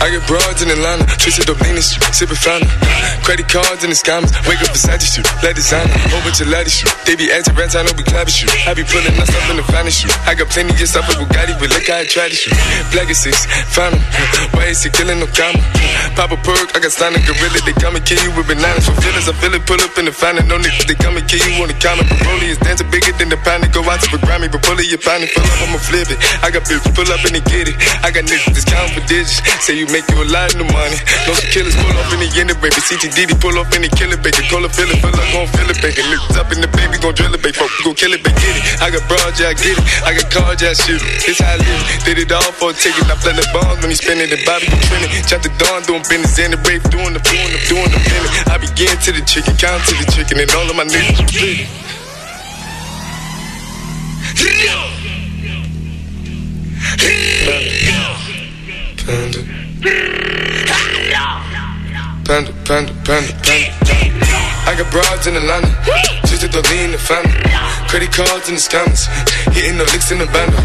I get broads in Atlanta, twisted up lean street, sipping fountain. Credit cards in the scammers, wake up beside you shoot, let designer, whole bunch of laddies shoot. They be acting rats, I know we clapping shoot. I be pulling us up in the finest shoot. I got plenty of stuff with Bugatti, but look how I try to shoot. Black is six, found 'em. Why is he killing no comma? Pop a perk, I got signed a gorilla, they come and kill you with bananas. For feelings, I feel it, pull up in the finest, no niggas, they come and kill you on the counter. Broly is dancing bigger than the pound, go out to the Grammy, but pull it, you pound it, pull up, I'ma flip it. I got bitches, pull up and they get it. I got niggas counting for digits, say you make you a lot of money. No some killers pull up in the end, baby. CTDD pull up in the killer, baby. Call a feel it, feel like gon' feel it, baby. Niggas up in the baby, gon' drill it, baby. Fuck, gon' kill it, baby. Get it. I got broad, yeah, I get it. I got cards, yeah, I shoot it. It's how I live. Did it all for a ticket. I play the bombs when he spinning the Bobby, you trending. Chop the dawn, doing business in the brave, doing the doing the doing the feeling. I begin to the chicken, count to the chicken, and all of my niggas split. Panda. 啊ャ！Panda, panda, panda, panda. I got broads in the Atlanta, just to lean the family. Credit cards and the scammers, hitting the licks in the bundle.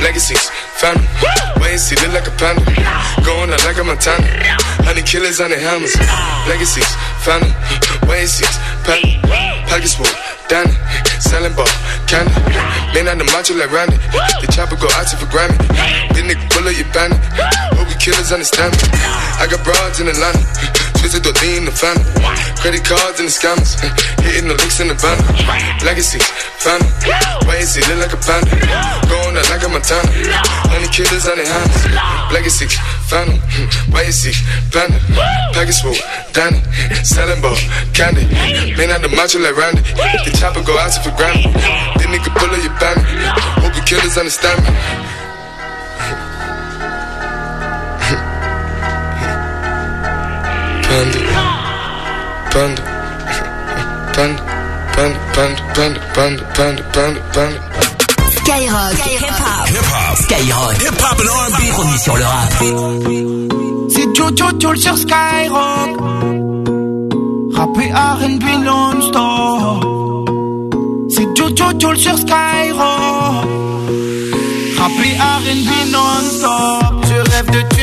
Legacies, family, wait and see, look like a panda. Going out like a Montana, honey killers on the helmets. Legacies, family, wait and see, panda. Pockets Danny, selling ball, candy. Man on the macho like Randy. The chopper go out for Grammy. Big nigga pull up your bandit. Hope we killers understand me. I got broads in the Atlanta. Twisted the lean the family. Credit cards and the scammers. Hitting the links in the van. Legacy, family. Why is he look like a panda? Going out like a Montana. Honey killers on their hands. Legacy, family. Why is he panda? Package full, Danny. Selling ball, candy. Man on the macho like Randy. The chopper go out for Grammy. This nigga pull up your bandit. Hope you killers understand me. Panda. Panda. Panda. Panda. Panda. Panda. Panda. Panda. Panda. Skyrock. Hip-hop. Skyrock. Hip-hop et R&B. Premier sur le rap. C'est Jojo Joel sur Skyrock. Rappé R&B non-stop. C'est Jojo Joel sur Skyrock. Rappé R&B non-stop. Je rêve de thunes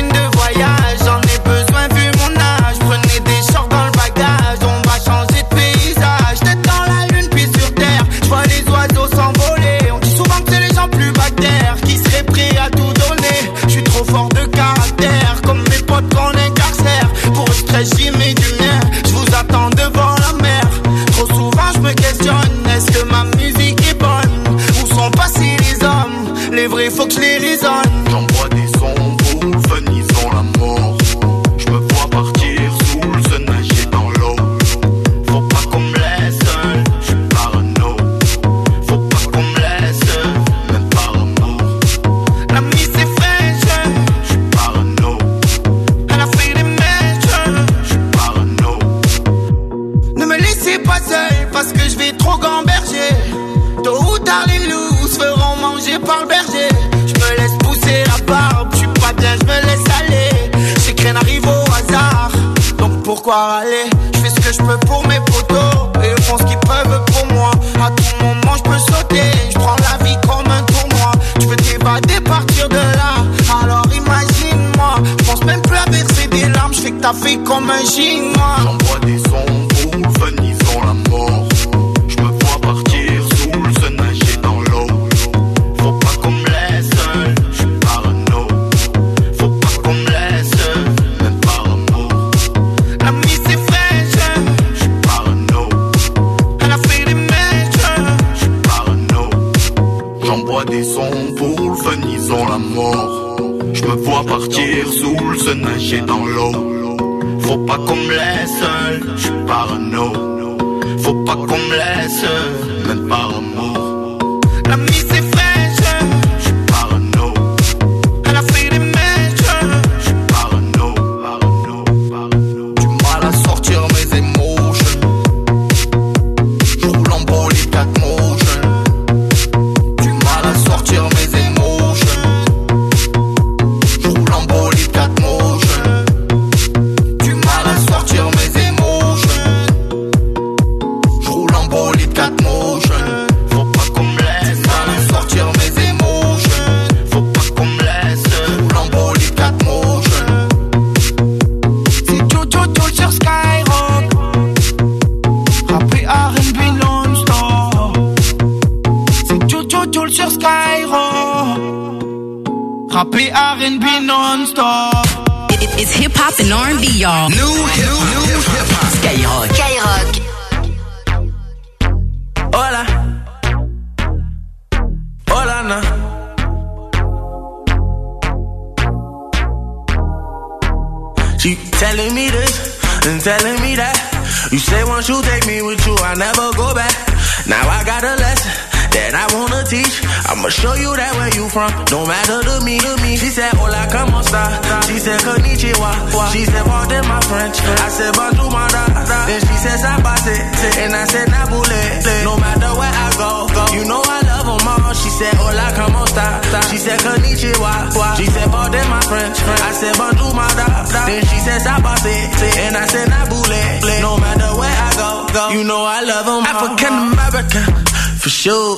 potes qu'on incarcère Pour ce régime pourquoi aller Je fais ce que je peux pour mes potos et ils font ce qu'ils peuvent pour moi. À tout moment, je peux sauter, je prends la vie comme un tournoi. Tu veux t'évader, partir de là, alors imagine-moi. Je pense même plus à verser des larmes, je fais que t'as fait comme un chinois. Mort. Je me vois partir sous le sun, nager dans l'eau. Faut pas qu'on me laisse seul, je suis parano. Faut pas qu'on me laisse seul, même par amour. Y'all. New hip from, no matter to me, to me. She said, Hola, como esta? She said, Konnichiwa. She said, pardon my French. I said, bonjour, my da. Then she said, sabate. And I said, nabule. No matter where I go, go. You know I love them all. She said, hola, como esta? She said, konnichiwa. She said, pardon my French. I said, bonjour, my da. Then she said, sabate. And I said, nabule. No matter where I go, go. You know I love them all. African American for sure.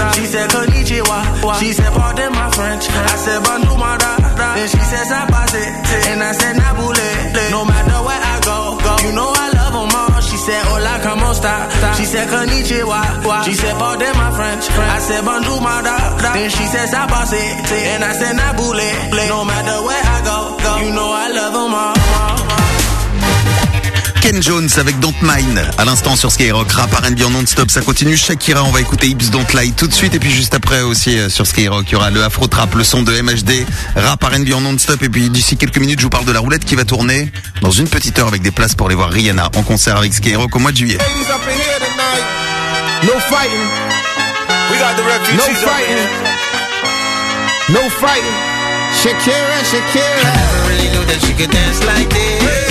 She said, konnichiwa. She said, pardon my French. I said, bonjour, my da, da. Then she said, sabate. And I said, nabule. No matter where I go, go. You know I love them all. She said, hola, como esta? She said, konnichiwa. She said, pardon my French. I said, bonjour, my da, da. Then she said, sabate. And I said, nabule. No matter where I go, go. You know I love them all. Ken Jones avec Don't Mine à l'instant sur Skyrock rap R&B en non-stop ça continue Shakira on va écouter Hips Don't Lie tout de suite et puis juste après aussi euh, sur Skyrock il y aura le Afro Trap le son de MHD rap R&B en non-stop et puis d'ici quelques minutes je vous parle de la roulette qui va tourner dans une petite heure avec des places pour aller voir Rihanna en concert avec Skyrock au mois de juillet Ladies up in here tonight? No fighting. We got the refugees no fighting. No fighting. Shakira, Shakira. I never really knew that she could dance like this.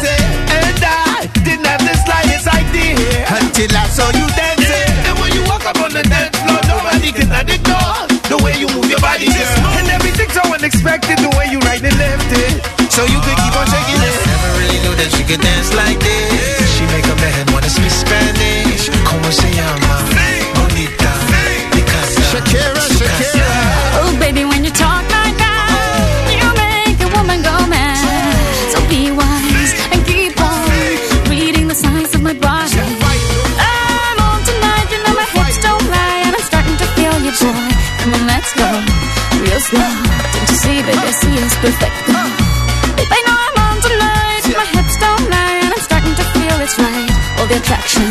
Saw you dancing. And when you walk up on the dance floor, nobody can ignore the door the way you move your body, girl. And everything's so unexpected, the way you right and left it. So you could keep on shaking it. Never really knew that she could dance like this. She make a man wanna speak Spanish. Como se llama? Bonita. Shakira, Shakira. Real slow. Don't you see, baby, I see it's perfect. Babe, I know I'm on tonight, my hips don't lie, and I'm starting to feel it's right. All the attraction,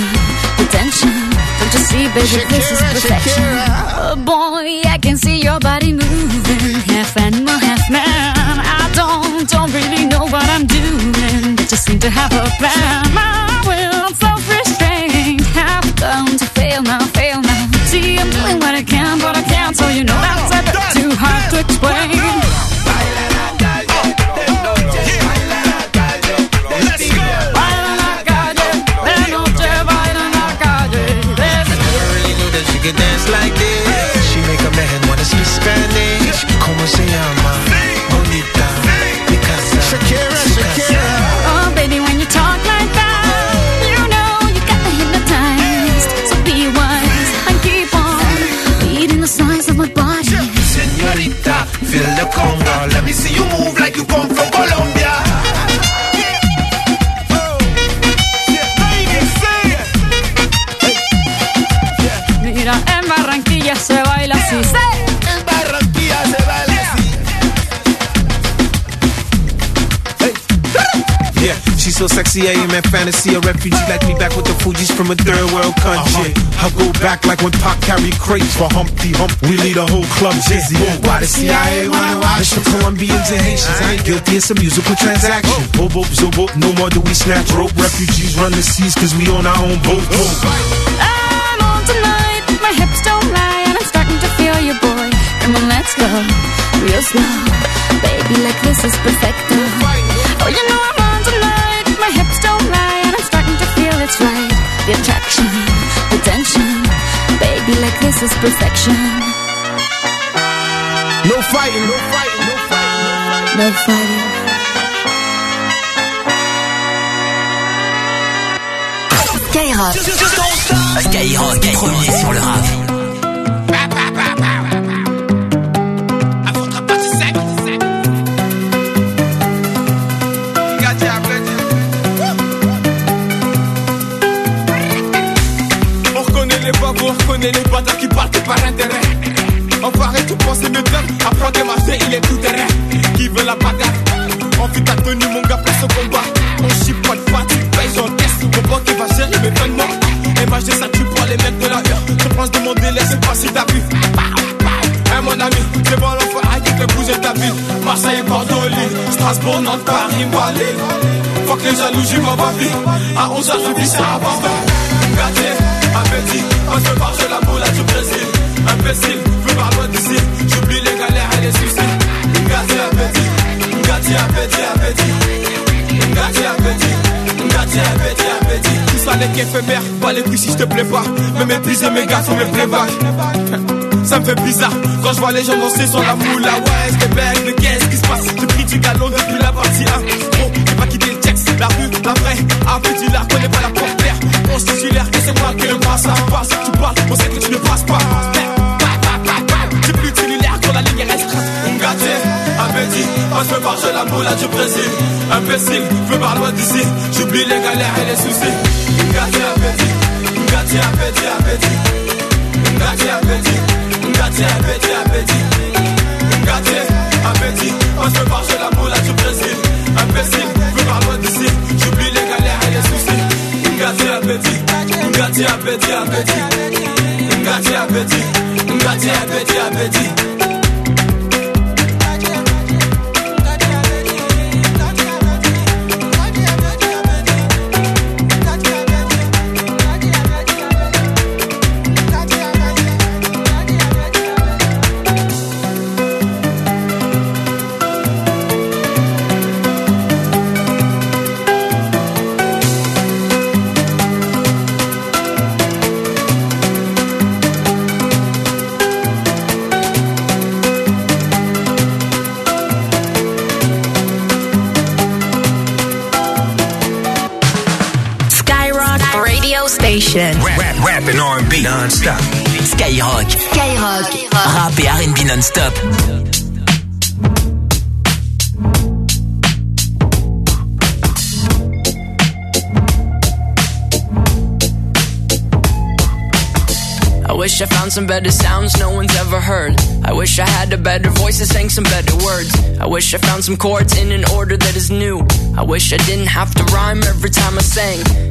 the tension. Don't you see, baby, this is Shakira, perfection. Shakira. Oh boy, I can see your body moving, half animal, half man. I don't, don't really know what I'm doing, but just seem to have a plan. My will, self-restraint, have come to fail now, fail now. See, I'm doing what I can, but I can't, so you know that's a explain. Baila la calle, de noche baila en la calle. There's Never really knew that she could dance like this. She make up her head wanna speak Spanish. Como se llama? Conga. Let me see She's so sexy, I am at fantasy. A refugee like me back with the Fuji's from a third world country. Uh-huh. I go back like when Pac carried crates for Humpty Hump. We lead a whole club dizzy. Why the CIA wanna watch the Colombians and Haitians? I ain't guilty, it's a musical transaction. Boop, boop, zo, boop, no more do we snatch rope. Refugees run the seas cause we own our own boat. I'm on tonight, my hips don't lie, and I'm starting to feel you, boy. Come on, let's go, real slow. Baby, like this is perfect. Oh, you know it's right. The attraction, the tension. Baby, like this is perfection. No fighting, no fighting, no fighting. No fighting. Skyrock. Skyrock, premier sur le rap. Reconnaît les bâtards qui partent par intérêt. Paraît tout penser me donne, apprends que ma fée il est tout terrain. Qui veut la bagarre? Fait ta tenue, mon gars, place au combat. On chie pas de pas, tu payes, j'encaisse. Mon banque qui va gérer mes paiements. MHD, ça tue pas les mecs de la heure. Je pense de mon délai, c'est pas si t'as vu. Hein, mon ami, c'est bon l'enfant, qui fait bouger ta ville. Marseille, Bordeaux, Lille, Strasbourg, Nantes, Paris, Malais. Faut que les jaloux, j'y vais ma vie. À 11h, je vis ça avant. Gâté, appétit, quand je marche la boule du Brésil. Imbécile, veux par loin d'ici. J'oublie les galères et les soucis. Gâté, appétit, gâté, appétit, appétit. Gâté, appétit, gâté, appétit, appétit. Tout ça n'est qu'éphémère, pas les couilles si je te plais pas. Me mépriser mes gars, faut me prévoir. Ça me fait bizarre quand je vois les gens danser sur la moula. Ouais, c'est bête, mais qu'est-ce qui se passe? J'ai pris du galon depuis la partie 1. Bon, j'ai pas quitté le texte, la rue, la vraie. Tu la connais pas la porte-terre. Se titulaire et c'est moi qui le passe. Ça passe, tu parles, on sait que tu ne passes pas. J'ai plus de cellulaire quand la ligne est restreinte. Gâté, appétit, quand je me marche la moula du Brésil. Imbécile, je me loin d'ici. J'oublie les galères et les soucis. Gâté, appétit, gâté, appétit, appétit. Gâté, appétit. Gâté, appétit, appétit. Gâté, appétit. Quand je marche la moula du Brésil. Imbécile, veux par loin d'ici. Gâté, appétit. Gâté, appétit, appétit. Gâté, appétit. Gâté, appétit, appétit. Station. Rap, rap and R&B non-stop. Skyrock. Skyrock. Rap et R&B non-stop. I wish I found some better sounds no one's ever heard. I wish I had a better voice that sang some better words. I wish I found some chords in an order that is new. I wish I didn't have to rhyme every time I sang.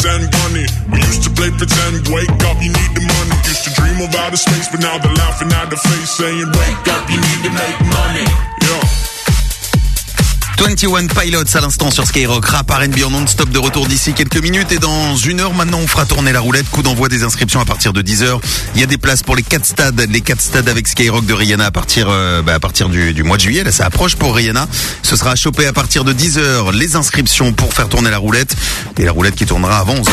Pretend bunny. We used to play pretend, wake up, you need the money. Used to dream of outer space, but now they're laughing at the face, saying, Wake up, you need to make money. Yeah. 21 Pilots à l'instant sur Skyrock, rap R&B en non-stop de retour d'ici quelques minutes et dans une heure maintenant on fera tourner la roulette, coup d'envoi des inscriptions à partir de 10h. Il y a des places pour les 4 stades, les 4 stades avec Skyrock de Rihanna à partir, euh, bah, à partir du, mois de juillet, là ça approche pour Rihanna. Ce sera à choper à partir de 10h les inscriptions pour faire tourner la roulette et la roulette qui tournera avant 11h.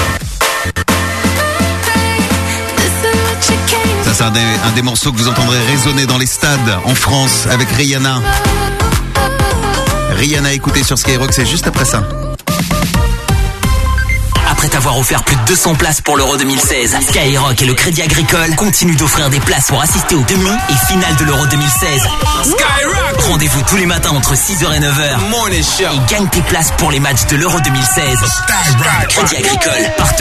Ça c'est un des morceaux que vous entendrez résonner dans les stades en France avec Rihanna. Rihanna écoutez sur Skyrock, c'est juste après ça. Après t'avoir offert plus de 200 places pour l'Euro 2016, Skyrock et le Crédit Agricole continuent d'offrir des places pour assister aux demi et finales de l'Euro 2016. Skyrock Rendez-vous tous les matins entre 6h et 9h. Et gagne tes places pour les matchs de l'Euro 2016. Crédit Agricole,